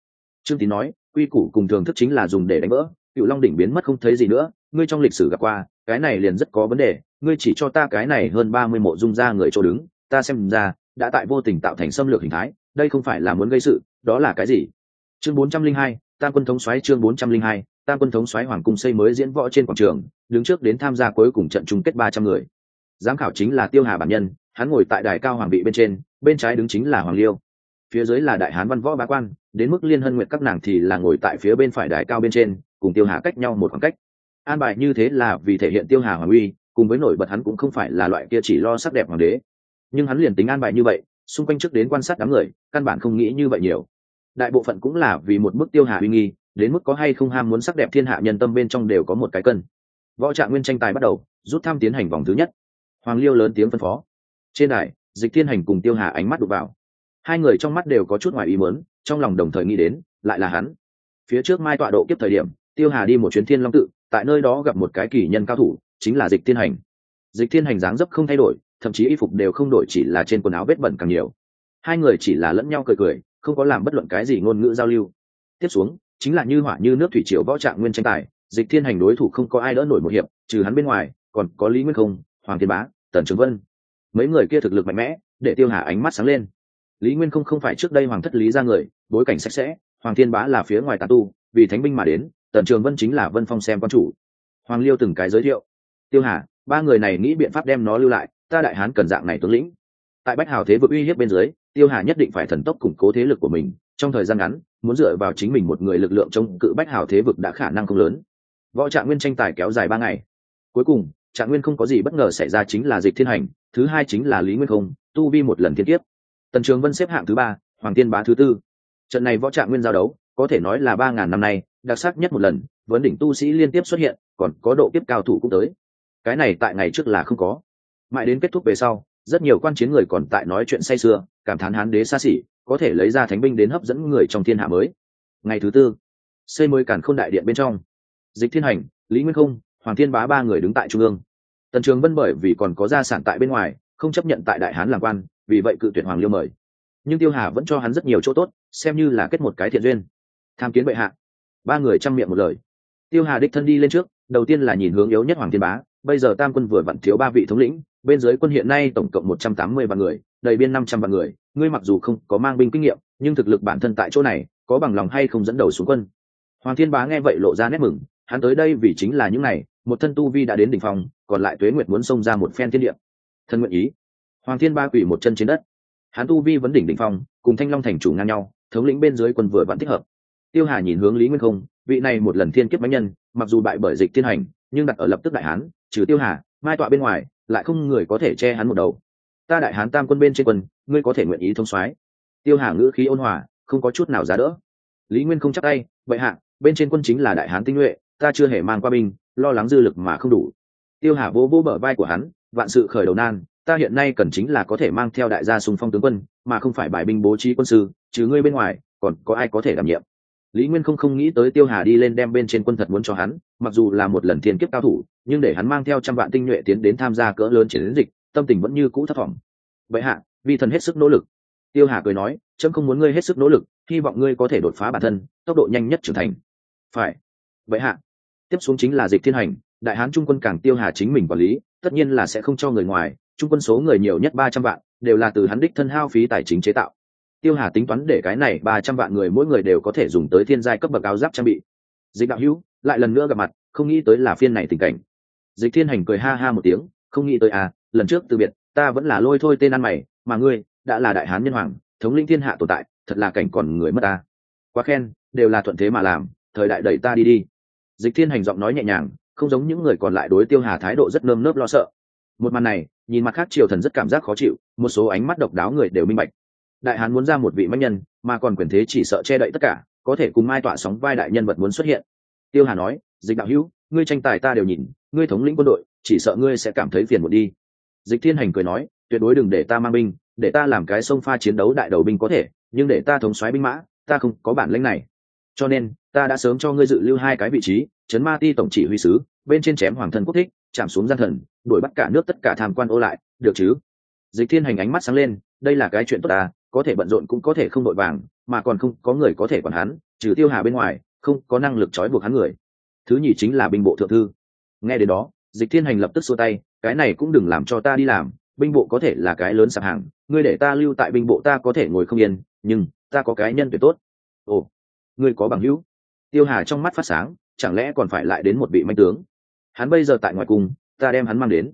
[SPEAKER 1] Trương tín nói, quy củ cùng thường thức chính là dùng để đánh vỡ cựu long đỉnh biến mất không thấy gì nữa, ngươi trong lịch sử gặp qua, cái này liền rất có vấn đề, ngươi chỉ cho ta cái này hơn ba mươi mộ dung Gia người chỗ đứng, ta xem ra, đã tại vô tình tạo thành xâm lược hình thái, đây không phải là muốn gây sự, đó là cái gì? Chương bốn trăm linh hai, tam quân thống xoáy chương bốn trăm linh hai tam quân thống xoáy hoàng cung xây mới diễn võ trên quảng trường, đứng trước đến tham gia cuối cùng trận chung kết ba trăm người. Giám khảo chính là tiêu hà bản nhân, hắn ngồi tại đài cao hoàng vị bên trên, bên trái đứng chính là hoàng liêu. Phía dưới là đại hán văn võ bá quan, đến mức liên hân nguyện các nàng thì là ngồi tại phía bên phải đài cao bên trên, cùng tiêu hà cách nhau một khoảng cách. An bài như thế là vì thể hiện tiêu hà hoàng uy, cùng với nổi bật hắn cũng không phải là loại kia chỉ lo sắc đẹp hoàng đế. Nhưng hắn liền tính an bài như vậy, xung quanh trước đến quan sát đám người, căn bản không nghĩ như vậy nhiều. Đại bộ phận cũng là vì một mức tiêu hà uy nghi đến mức có hay không ham muốn sắc đẹp thiên hạ nhân tâm bên trong đều có một cái cân. Võ trạng nguyên tranh tài bắt đầu, rút thăm tiến hành vòng thứ nhất. Hoàng liêu lớn tiếng phân phó. Trên đài, dịch thiên hành cùng tiêu hà ánh mắt đụng vào. Hai người trong mắt đều có chút ngoài ý muốn, trong lòng đồng thời nghĩ đến, lại là hắn. Phía trước mai tọa độ kiếp thời điểm, tiêu hà đi một chuyến thiên long tự, tại nơi đó gặp một cái kỳ nhân cao thủ, chính là dịch thiên hành. Dịch thiên hành dáng dấp không thay đổi, thậm chí y phục đều không đổi chỉ là trên quần áo vết bẩn càng nhiều. Hai người chỉ là lẫn nhau cười cười, không có làm bất luận cái gì ngôn ngữ giao lưu. Tiếp xuống chính là như hỏa như nước thủy triều võ trạng nguyên tranh tài, dịch thiên hành đối thủ không có ai đỡ nổi một hiệp, trừ hắn bên ngoài, còn có lý nguyên không, hoàng thiên bá, tần trường vân. Mấy người kia thực lực mạnh mẽ, để tiêu hà ánh mắt sáng lên. Lý nguyên không không phải trước đây hoàng thất lý ra người, bối cảnh sạch sẽ, hoàng thiên bá là phía ngoài tà tu, vì thánh binh mà đến, tần trường vân chính là vân phong xem quan chủ. Hoàng liêu từng cái giới thiệu. Tiêu hà, ba người này nghĩ biện pháp đem nó lưu lại, ta đại hán cần dạng này tướng lĩnh. Tại bách hào thế vực uy hiếp bên dưới, tiêu hà nhất định phải thần tốc củng cố thế lực của mình, trong thời gian ngắn muốn dựa vào chính mình một người lực lượng chống cự bách hào thế vực đã khả năng không lớn. Võ trạng nguyên tranh tài kéo dài ba ngày. Cuối cùng, trạng nguyên không có gì bất ngờ xảy ra chính là dịch thiên hành, thứ hai chính là lý nguyên không, tu vi một lần thiên kiếp. Tần trường vân xếp hạng thứ ba, hoàng tiên bá thứ tư. Trận này võ trạng nguyên giao đấu, có thể nói là ba ngàn năm nay, đặc sắc nhất một lần, vấn đỉnh tu sĩ liên tiếp xuất hiện, còn có độ kiếp cao thủ cũng tới. Cái này tại ngày trước là không có. Mãi đến kết thúc về sau, rất nhiều quan chiến người còn tại nói chuyện say sưa, cảm thán hán đế xa xỉ có thể lấy ra thánh binh đến hấp dẫn người trong thiên hạ mới. Ngày thứ tư, xây mới cản khôn đại điện bên trong. Dịch thiên hành, lý nguyên không, hoàng thiên bá ba người đứng tại trung ương. Tần trường vân bởi vì còn có gia sản tại bên ngoài, không chấp nhận tại đại hán làm quan, vì vậy cự tuyển hoàng liêu mời. Nhưng tiêu hà vẫn cho hắn rất nhiều chỗ tốt, xem như là kết một cái thiện duyên. Tham kiến bệ hạ. Ba người chăm miệng một lời. Tiêu hà đích thân đi lên trước, đầu tiên là nhìn hướng yếu nhất hoàng thiên bá, bây giờ tam quân vừa vặn thiếu ba vị thống lĩnh, bên dưới quân hiện nay tổng cộng một trăm tám mươi vạn người đầy biên năm trăm vạn người, ngươi mặc dù không có mang binh kinh nghiệm, nhưng thực lực bản thân tại chỗ này, có bằng lòng hay không dẫn đầu xuống quân? Hoàng thiên bá nghe vậy lộ ra nét mừng, hắn tới đây vì chính là những này, một thân tu vi đã đến đỉnh phong, còn lại tuế nguyệt muốn xông ra một phen thiên địa. Thân nguyện ý. Hoàng thiên ba quỷ một chân trên đất. Hắn tu vi vấn đỉnh đỉnh phong, cùng thanh long thành chủ ngang nhau, thống lĩnh bên dưới quân vừa vẫn thích hợp. Tiêu hà nhìn hướng lý nguyên không, vị này một lần thiên kiếp bánh nhân, mặc dù bại bởi dịch thiên hành, nhưng đặt ở lập tức đại hán, trừ tiêu hà, mai tọa bên ngoài, lại không người có thể che hắn một đầu ta đại hán tam quân bên trên quân, ngươi có thể nguyện ý thông soái. Tiêu hà ngữ khí ôn hòa, không có chút nào giá đỡ. Lý nguyên không chắc tay, vậy hạ, bên trên quân chính là đại hán tinh nhuệ, ta chưa hề mang qua binh, lo lắng dư lực mà không đủ. Tiêu hà vô vô bờ vai của hắn, vạn sự khởi đầu nan, ta hiện nay cần chính là có thể mang theo đại gia sùng phong tướng quân, mà không phải bài binh bố trí quân sư, chứ ngươi bên ngoài, còn có ai có thể đảm nhiệm? Lý nguyên không không nghĩ tới tiêu hà đi lên đem bên trên quân thật muốn cho hắn, mặc dù là một lần thiên kiếp cao thủ, nhưng để hắn mang theo trăm vạn tinh nhuệ tiến đến tham gia cỡ lớn chiến dịch tâm tình vẫn như cũ thất vọng vậy hạ, vi thần hết sức nỗ lực. Tiêu hà cười nói trẫm không muốn ngươi hết sức nỗ lực, hy vọng ngươi có thể đột phá bản thân, tốc độ nhanh nhất trưởng thành. Phải. Vậy hạ. Tiếp xuống chính là dịch thiên hành, đại hán trung quân càng tiêu hà chính mình quản lý, tất nhiên là sẽ không cho người ngoài, trung quân số người nhiều nhất ba trăm vạn, đều là từ hắn đích thân hao phí tài chính chế tạo. Tiêu hà tính toán để cái này ba trăm vạn người mỗi người đều có thể dùng tới thiên giai cấp bậc áo giáp trang bị. Dịch đạo hữu, lại lần nữa gặp mặt, không nghĩ tới là phiên này tình cảnh. Dịch thiên hành cười ha ha một tiếng, không nghĩ tới à lần trước từ biệt, ta vẫn là lôi thôi tên ăn mày, mà ngươi đã là đại hán nhân hoàng, thống linh thiên hạ tồn tại, thật là cảnh còn người mất ta. Quá khen, đều là thuận thế mà làm, thời đại đẩy ta đi đi. Dịch thiên hành giọng nói nhẹ nhàng, không giống những người còn lại đối tiêu hà thái độ rất nơm nớp lo sợ. Một màn này, nhìn mặt khác triều thần rất cảm giác khó chịu, một số ánh mắt độc đáo người đều minh bạch. Đại hán muốn ra một vị manh nhân, mà còn quyền thế chỉ sợ che đậy tất cả, có thể cùng mai tọa sóng vai đại nhân vật muốn xuất hiện. Tiêu hà nói, dịch đạo hữu, ngươi tranh tài ta đều nhìn, ngươi thống lĩnh quân đội, chỉ sợ ngươi sẽ cảm thấy phiền một đi dịch thiên hành cười nói, tuyệt đối đừng để ta mang binh, để ta làm cái sông pha chiến đấu đại đầu binh có thể, nhưng để ta thống xoáy binh mã, ta không có bản lĩnh này. Cho nên, ta đã sớm cho ngươi dự lưu hai cái vị trí Trấn ma ti tổng chỉ huy sứ, bên trên chém hoàng thân quốc thích, chạm xuống gian thần, đuổi bắt cả nước tất cả tham quan ô lại, được chứ? Dịch thiên hành ánh mắt sáng lên, đây là cái chuyện tốt ta, có thể bận rộn cũng có thể không đội vàng, mà còn không có người có thể quản hắn, trừ tiêu hà bên ngoài, không có năng lực trói buộc hắn người. Thứ nhì chính là binh bộ thượng thư. Nghe đến đó, dịch thiên hành lập tức xua tay cái này cũng đừng làm cho ta đi làm, binh bộ có thể là cái lớn sạp hàng, ngươi để ta lưu tại binh bộ ta có thể ngồi không yên, nhưng ta có cái nhân tuyệt tốt. Ồ, ngươi có bằng hữu? Tiêu hà trong mắt phát sáng, chẳng lẽ còn phải lại đến một vị manh tướng? Hắn bây giờ tại ngoài cung, ta đem hắn mang đến.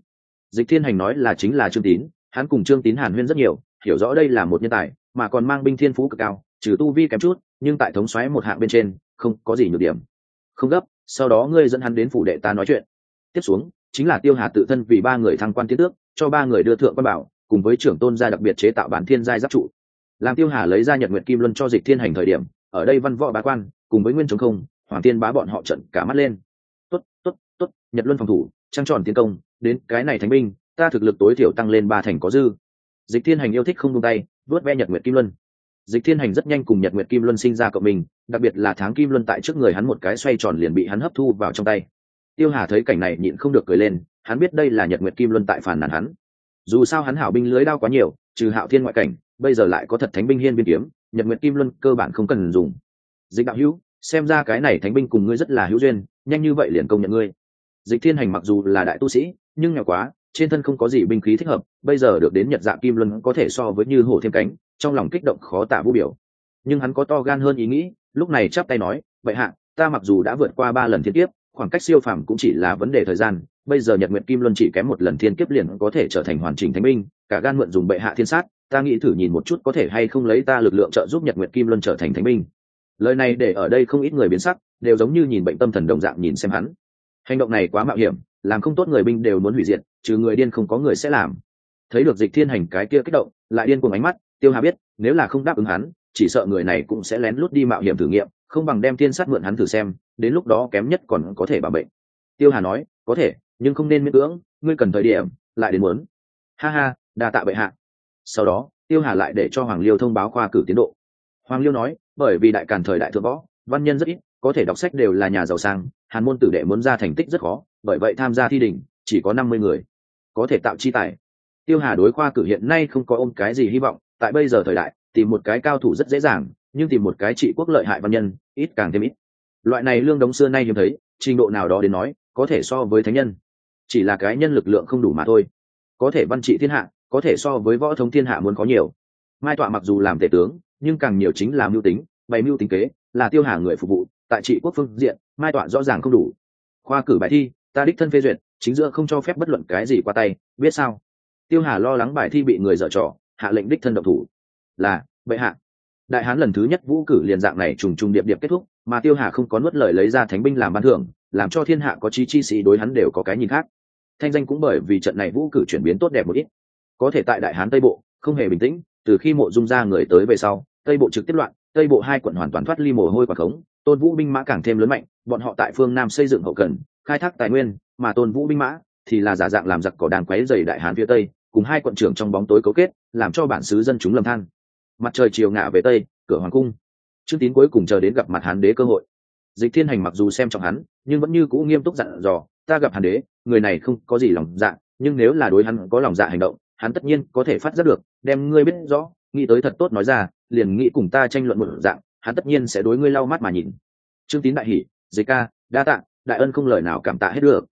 [SPEAKER 1] Dịch thiên hành nói là chính là trương tín, hắn cùng trương tín hàn huyên rất nhiều, hiểu rõ đây là một nhân tài, mà còn mang binh thiên phú cực cao, trừ tu vi kém chút, nhưng tại thống xoáy một hạng bên trên, không có gì nhược điểm. Không gấp, sau đó ngươi dẫn hắn đến phủ đệ ta nói chuyện. Tiếp xuống chính là tiêu hà tự thân vì ba người thăng quan tiến tước, cho ba người đưa thượng quan bảo, cùng với trưởng tôn gia đặc biệt chế tạo bản thiên giai giáp trụ. Làm tiêu hà lấy ra nhật nguyệt kim luân cho dịch thiên hành thời điểm, ở đây văn võ bá quan, cùng với nguyên chống không, hoàng tiên bá bọn họ trận cả mắt lên. Tốt tốt tốt, nhật luân phòng thủ, trăng tròn tiến công, đến cái này thánh binh, ta thực lực tối thiểu tăng lên ba thành có dư. Dịch thiên hành yêu thích không tung tay vớt ve nhật nguyệt kim luân. Dịch thiên hành rất nhanh cùng nhật nguyệt kim luân sinh ra cộng mình, đặc biệt là tháng kim luân tại trước người hắn một cái xoay tròn liền bị hắn hấp thu vào trong tay tiêu hà thấy cảnh này nhịn không được cười lên, hắn biết đây là nhật nguyệt kim luân tại phản nàn hắn. Dù sao hắn hảo binh lưới đao quá nhiều, trừ hạo thiên ngoại cảnh, bây giờ lại có thật thánh binh hiên biên kiếm, nhật nguyệt kim luân cơ bản không cần dùng. Dịch đạo hữu, xem ra cái này thánh binh cùng ngươi rất là hữu duyên, nhanh như vậy liền công nhận ngươi. Dịch thiên hành mặc dù là đại tu sĩ, nhưng nhỏ quá, trên thân không có gì binh khí thích hợp, bây giờ được đến nhật dạ kim luân có thể so với như hổ thêm cánh, trong lòng kích động khó tả vũ biểu. Nhưng hắn có to gan hơn ý nghĩ, lúc này chắp tay nói vậy hạ, ta mặc dù đã vượt qua ba lần thiên tiếp khoảng cách siêu phàm cũng chỉ là vấn đề thời gian, bây giờ nhật nguyện kim luân chỉ kém một lần thiên kiếp liền có thể trở thành hoàn chỉnh thánh Minh. cả gan mượn dùng bệ hạ thiên sát, ta nghĩ thử nhìn một chút có thể hay không lấy ta lực lượng trợ giúp nhật nguyện kim luân trở thành thánh Minh. lời này để ở đây không ít người biến sắc, đều giống như nhìn bệnh tâm thần đồng dạng nhìn xem hắn hành động này quá mạo hiểm, làm không tốt người binh đều muốn hủy diệt, trừ người điên không có người sẽ làm thấy được dịch thiên hành cái kia kích động, lại điên cùng ánh mắt, tiêu hà biết, nếu là không đáp ứng hắn, chỉ sợ người này cũng sẽ lén lút đi mạo hiểm thử nghiệm không bằng đem thiên sát mượn hắn thử xem, đến lúc đó kém nhất còn có thể bảo bệnh tiêu hà nói, có thể, nhưng không nên miễn cưỡng, ngươi cần thời điểm, lại đến muốn. Ha ha, đa tạ bệ hạ. Sau đó, tiêu hà lại để cho hoàng liêu thông báo khoa cử tiến độ. Hoàng liêu nói, bởi vì đại càn thời đại thượng võ, văn nhân rất ít, có thể đọc sách đều là nhà giàu sang, hàn môn tử đệ muốn ra thành tích rất khó, bởi vậy tham gia thi đình chỉ có năm mươi người, có thể tạo chi tài. Tiêu hà đối khoa cử hiện nay không có ôm cái gì hy vọng, tại bây giờ thời đại, tìm một cái cao thủ rất dễ dàng nhưng tìm một cái trị quốc lợi hại văn nhân, ít càng thêm ít. Loại này lương đống xưa nay hiếm thấy, trình độ nào đó đến nói, có thể so với thánh nhân. Chỉ là cái nhân lực lượng không đủ mà thôi. Có thể văn trị thiên hạ, có thể so với võ thống thiên hạ muốn có nhiều. Mai tọa mặc dù làm tể tướng, nhưng càng nhiều chính là mưu tính, bày mưu tính kế, là tiêu hà người phục vụ, tại trị quốc phương diện, mai tọa rõ ràng không đủ. Khoa cử bài thi, ta đích thân phê duyệt, chính giữa không cho phép bất luận cái gì qua tay, biết sao? Tiêu hà lo lắng bài thi bị người dở trò, hạ lệnh đích thân độc thủ. Là, bệ hạ đại hán lần thứ nhất vũ cử liền dạng này trùng trùng điệp điệp kết thúc, mà tiêu hà không có nuốt lời lấy ra thánh binh làm ban thưởng, làm cho thiên hạ có chí chi sĩ đối hắn đều có cái nhìn khác. Thanh danh cũng bởi vì trận này vũ cử chuyển biến tốt đẹp một ít. Có thể tại đại hán tây bộ, không hề bình tĩnh, từ khi mộ dung ra người tới về sau, tây bộ trực tiếp loạn, tây bộ hai quận hoàn toàn thoát ly mồ hôi quả khống, tôn vũ binh mã càng thêm lớn mạnh, bọn họ tại phương nam xây dựng hậu cần, khai thác tài nguyên, mà tôn vũ binh mã thì là giả dạng làm giặc cỏ đàn quấy dày đại hán phía tây, cùng hai quận trưởng trong bóng tối cấu kết, làm cho bản xứ dân chúng lầm than mặt trời chiều ngả về tây cửa hoàng cung. Trương tín cuối cùng chờ đến gặp mặt hán đế cơ hội. Dịch thiên hành mặc dù xem trọng hắn nhưng vẫn như cũ nghiêm túc dặn dò ta gặp hán đế người này không có gì lòng dạ nhưng nếu là đối hắn có lòng dạ hành động hắn tất nhiên có thể phát giác được đem ngươi biết rõ nghĩ tới thật tốt nói ra liền nghĩ cùng ta tranh luận một dạng hắn tất nhiên sẽ đối ngươi lau mắt mà nhìn. Trương tín đại hỉ, dịch ca đa tạ đại ân không lời nào cảm tạ hết được.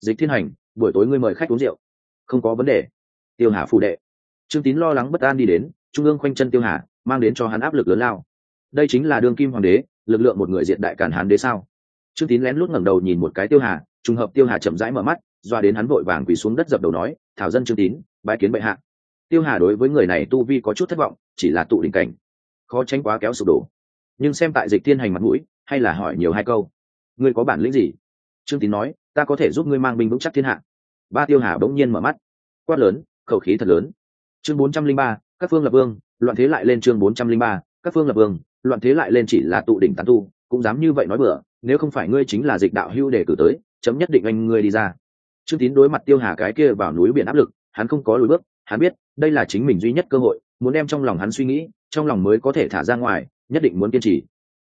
[SPEAKER 1] Dịch thiên hành buổi tối ngươi mời khách uống rượu. Không có vấn đề. Tiêu hà phù đệ. Trương tín lo lắng bất an đi đến trung ương khoanh chân tiêu hà, mang đến cho hắn áp lực lớn lao. Đây chính là đương kim hoàng đế, lực lượng một người diện đại cản hán đế sao? Trương tín lén lút ngẩng đầu nhìn một cái tiêu hà, trùng hợp tiêu hà chậm rãi mở mắt, doa đến hắn vội vàng quỳ xuống đất dập đầu nói, thảo dân trương tín, bái kiến bệ hạ. Tiêu hà đối với người này tu vi có chút thất vọng, chỉ là tụ đỉnh cảnh. Khó tránh quá kéo sụp đổ. Nhưng xem tại dịch thiên hành mặt mũi, hay là hỏi nhiều hai câu. Ngươi có bản lĩnh gì? Trương tín nói, ta có thể giúp ngươi mang binh vững chắc thiên hạ. Ba tiêu hà bỗng nhiên mở mắt. Quát lớn, khẩu khí thật lớn. Chương bốn trăm linh ba các phương lập vương, loạn thế lại lên chương bốn trăm linh ba, các phương lập vương, loạn thế lại lên chỉ là tụ đỉnh tán tu, cũng dám như vậy nói bừa, nếu không phải ngươi chính là dịch đạo hưu để cử tới, chấm nhất định anh ngươi đi ra. Trương tín đối mặt tiêu hà cái kia vào núi biển áp lực, hắn không có lùi bước, hắn biết, đây là chính mình duy nhất cơ hội, muốn đem trong lòng hắn suy nghĩ, trong lòng mới có thể thả ra ngoài, nhất định muốn kiên trì.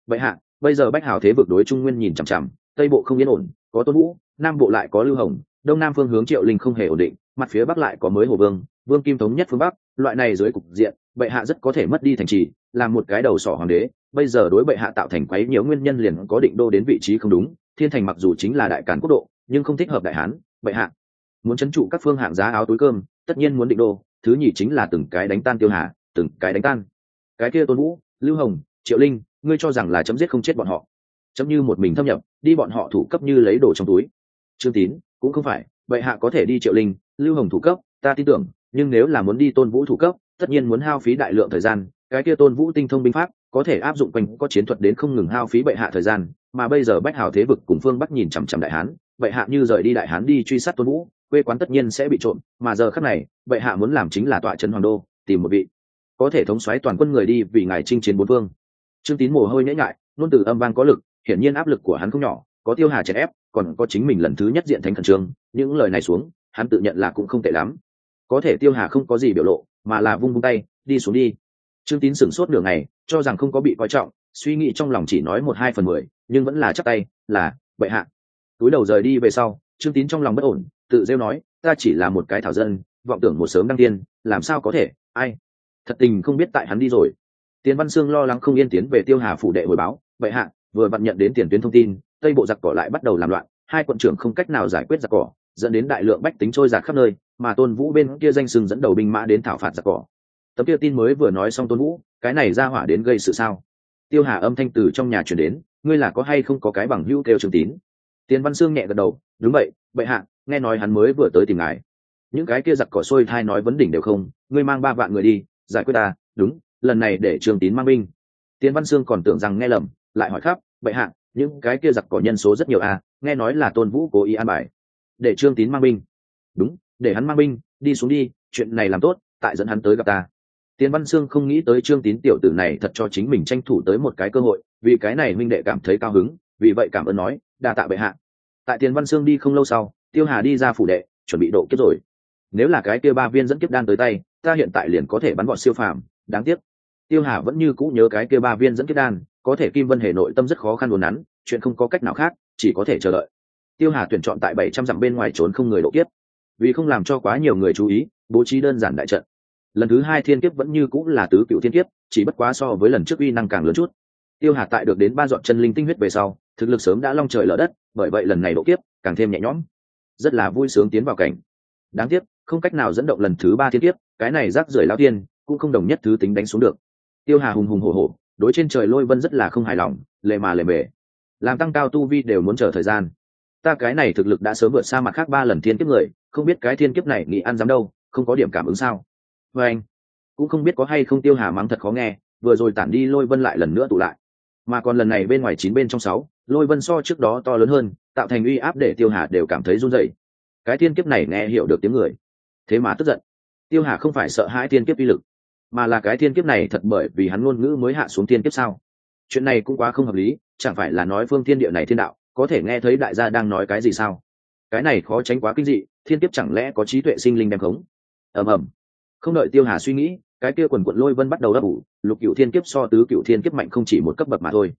[SPEAKER 1] Vậy hạ, bây giờ bách hào thế vực đối trung nguyên nhìn chằm chằm, tây bộ không yên ổn, có tôn vũ, nam bộ lại có lưu hồng, đông nam phương hướng triệu linh không hề ổn định, mặt phía bắc lại có mới hồ vương vương kim thống nhất phương bắc, loại này dưới cục diện, bệ hạ rất có thể mất đi thành trì làm một cái đầu sỏ hoàng đế, bây giờ đối bệ hạ tạo thành quấy nhiều nguyên nhân liền có định đô đến vị trí không đúng, thiên thành mặc dù chính là đại càn quốc độ, nhưng không thích hợp đại hán, bệ hạ. Muốn trấn trụ các phương hạng giá áo túi cơm, tất nhiên muốn định đô, thứ nhì chính là từng cái đánh tan tiêu hà, từng cái đánh tan. Cái kia tôn vũ, lưu hồng, triệu linh, ngươi cho rằng là chấm giết không chết bọn họ. Chấm như một mình thâm nhập, đi bọn họ thủ cấp như lấy đồ trong túi. Trương tín cũng không phải, bệ hạ có thể đi triệu linh, lưu hồng thủ cấp, ta tin tưởng nhưng nếu là muốn đi tôn vũ thủ cấp, tất nhiên muốn hao phí đại lượng thời gian, cái kia tôn vũ tinh thông binh pháp, có thể áp dụng quanh có chiến thuật đến không ngừng hao phí bệ hạ thời gian, mà bây giờ bách hào thế vực cùng phương bắc nhìn chằm chằm đại hán, bệ hạ như rời đi đại hán đi truy sát tôn vũ, quê quán tất nhiên sẽ bị trộm, mà giờ khắc này, bệ hạ muốn làm chính là tọa trấn hoàng đô, tìm một vị, có thể thống xoáy toàn quân người đi vì ngài chinh chiến bốn phương. Trương tín mồ hôi nhễ ngại luôn từ âm vang có lực, hiển nhiên áp lực của hắn không nhỏ, có tiêu hà chèn ép, còn có chính mình lần thứ nhất diện thánh khẩn trương, những lời này xuống, hắn tự nhận là cũng không tệ lắm có thể tiêu hà không có gì biểu lộ, mà là vung vung tay, đi xuống đi. Trương tín sửng sốt nửa ngày, cho rằng không có bị coi trọng, suy nghĩ trong lòng chỉ nói một hai phần mười, nhưng vẫn là chắc tay, là, bệ hạ. Túi đầu rời đi về sau, trương tín trong lòng bất ổn, tự rêu nói, ta chỉ là một cái thảo dân, vọng tưởng một sớm đăng tiên, làm sao có thể, ai? Thật tình không biết tại hắn đi rồi. Tiến văn sương lo lắng không yên tiến về tiêu hà phủ đệ hồi báo, bệ hạ, vừa vặn nhận đến tiền tuyến thông tin, tây bộ giặc cỏ lại bắt đầu làm loạn, hai quận trưởng không cách nào giải quyết giặc cỏ, dẫn đến đại lượng bách tính trôi giạt khắp nơi mà tôn vũ bên kia danh sừng dẫn đầu binh mã đến thảo phạt giặc cỏ. Tấm kia tin mới vừa nói xong tôn vũ, cái này ra hỏa đến gây sự sao? Tiêu hà âm thanh từ trong nhà chuyển đến, ngươi là có hay không có cái bằng hữu kêu trường tín? Tiến văn sương nhẹ gật đầu, đúng vậy, bệ hạ, nghe nói hắn mới vừa tới tìm ngài. Những cái kia giặc cỏ sôi thai nói vấn đỉnh đều không, ngươi mang ba vạn người đi, giải quyết ta, đúng, lần này để trường tín mang binh. Tiến văn sương còn tưởng rằng nghe lầm, lại hỏi khắp, bệ hạ, những cái kia giặc cỏ nhân số rất nhiều à nghe nói là tôn vũ cố ý an bài, để trương tín mang binh. Đúng để hắn mang binh, đi xuống đi, chuyện này làm tốt, tại dẫn hắn tới gặp ta. Tiến văn sương không nghĩ tới trương tín tiểu tử này thật cho chính mình tranh thủ tới một cái cơ hội, vì cái này minh đệ cảm thấy cao hứng, vì vậy cảm ơn nói, đa tạ bệ hạ. Tại tiền văn sương đi không lâu sau, tiêu hà đi ra phủ đệ, chuẩn bị độ kiếp rồi. Nếu là cái kia ba viên dẫn kiếp đan tới tay, ta hiện tại liền có thể bắn bọn siêu phàm, đáng tiếc. Tiêu hà vẫn như cũ nhớ cái kia ba viên dẫn kiếp đan, có thể kim vân hệ nội tâm rất khó khăn đồn nắn, chuyện không có cách nào khác, chỉ có thể chờ đợi. Tiêu hà tuyển chọn tại bảy trăm dặm bên ngoài trốn không người độ kiếp vì không làm cho quá nhiều người chú ý, bố trí đơn giản đại trận. Lần thứ hai thiên kiếp vẫn như cũng là tứ cựu thiên kiếp, chỉ bất quá so với lần trước uy năng càng lớn chút. Tiêu hà tại được đến ba dọn chân linh tinh huyết về sau, thực lực sớm đã long trời lở đất, bởi vậy lần này độ kiếp càng thêm nhẹ nhõm. Rất là vui sướng tiến vào cảnh. Đáng tiếc, không cách nào dẫn động lần thứ ba thiên kiếp, cái này rác rưởi lao tiên cũng không đồng nhất thứ tính đánh xuống được. Tiêu hà hùng hùng hổ hổ, đối trên trời lôi vân rất là không hài lòng lề mà lề mề làm tăng cao tu vi đều muốn chờ thời gian. Ta cái này thực lực đã sớm vượt xa mặt khác ba lần thiên kiếp người không biết cái thiên kiếp này nghĩ ăn dám đâu, không có điểm cảm ứng sao? Vê anh, cũng không biết có hay không tiêu hà mắng thật khó nghe, vừa rồi tản đi lôi vân lại lần nữa tụ lại. Mà còn lần này bên ngoài chín bên trong sáu, lôi vân so trước đó to lớn hơn, tạo thành uy áp để tiêu hà đều cảm thấy run dậy cái thiên kiếp này nghe hiểu được tiếng người. Thế mà tức giận. Tiêu hà không phải sợ hãi thiên kiếp uy lực, mà là cái thiên kiếp này thật bởi vì hắn ngôn ngữ mới hạ xuống thiên kiếp sao? Chuyện này cũng quá không hợp lý, chẳng phải là nói phương thiên địa này thiên đạo, có thể nghe thấy đại gia đang nói cái gì sao? Cái này khó tránh quá kinh dị, thiên kiếp chẳng lẽ có trí tuệ sinh linh đem khống? Ầm ầm. Không đợi tiêu hà suy nghĩ, cái kia quần quận lôi vân bắt đầu ấp ủ, lục cựu thiên kiếp so tứ cựu thiên kiếp mạnh không chỉ một cấp bậc mà thôi.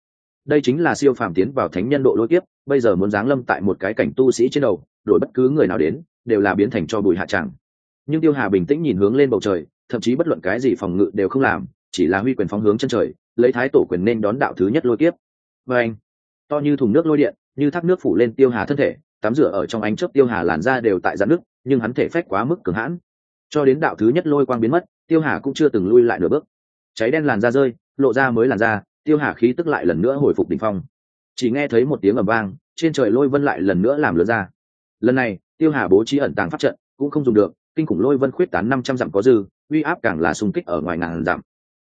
[SPEAKER 1] Đây chính là siêu phàm tiến vào thánh nhân độ lôi kiếp, bây giờ muốn giáng lâm tại một cái cảnh tu sĩ trên đầu, đổi bất cứ người nào đến, đều là biến thành cho bùi hạ tràng. Nhưng tiêu hà bình tĩnh nhìn hướng lên bầu trời, thậm chí bất luận cái gì phòng ngự đều không làm, chỉ là huy quyền phóng hướng chân trời, lấy thái tổ quyền nên đón đạo thứ nhất lôi kiếp. Vê anh, to như thùng nước lôi điện, như thác nước phủ lên tiêu hà thân thể tắm rửa ở trong ánh chớp tiêu hà làn ra đều tại giãn nước nhưng hắn thể phách quá mức cường hãn. Cho đến đạo thứ nhất lôi quang biến mất, tiêu hà cũng chưa từng lui lại nửa bước. Cháy đen làn da rơi, lộ ra mới làn da, tiêu hà khí tức lại lần nữa hồi phục đ ỉ n h phong. Chỉ nghe thấy một tiếng ầm vang, trên trời lôi vân lại lần nữa làm lớn ra. Lần này, tiêu hà bố trí ẩn tàng pháp trận, cũng không dùng được, kinh khủng lôi vân khuyết tán năm trăm dặm có dư, uy áp càng là xung kích ở ngoài ngàn dặm.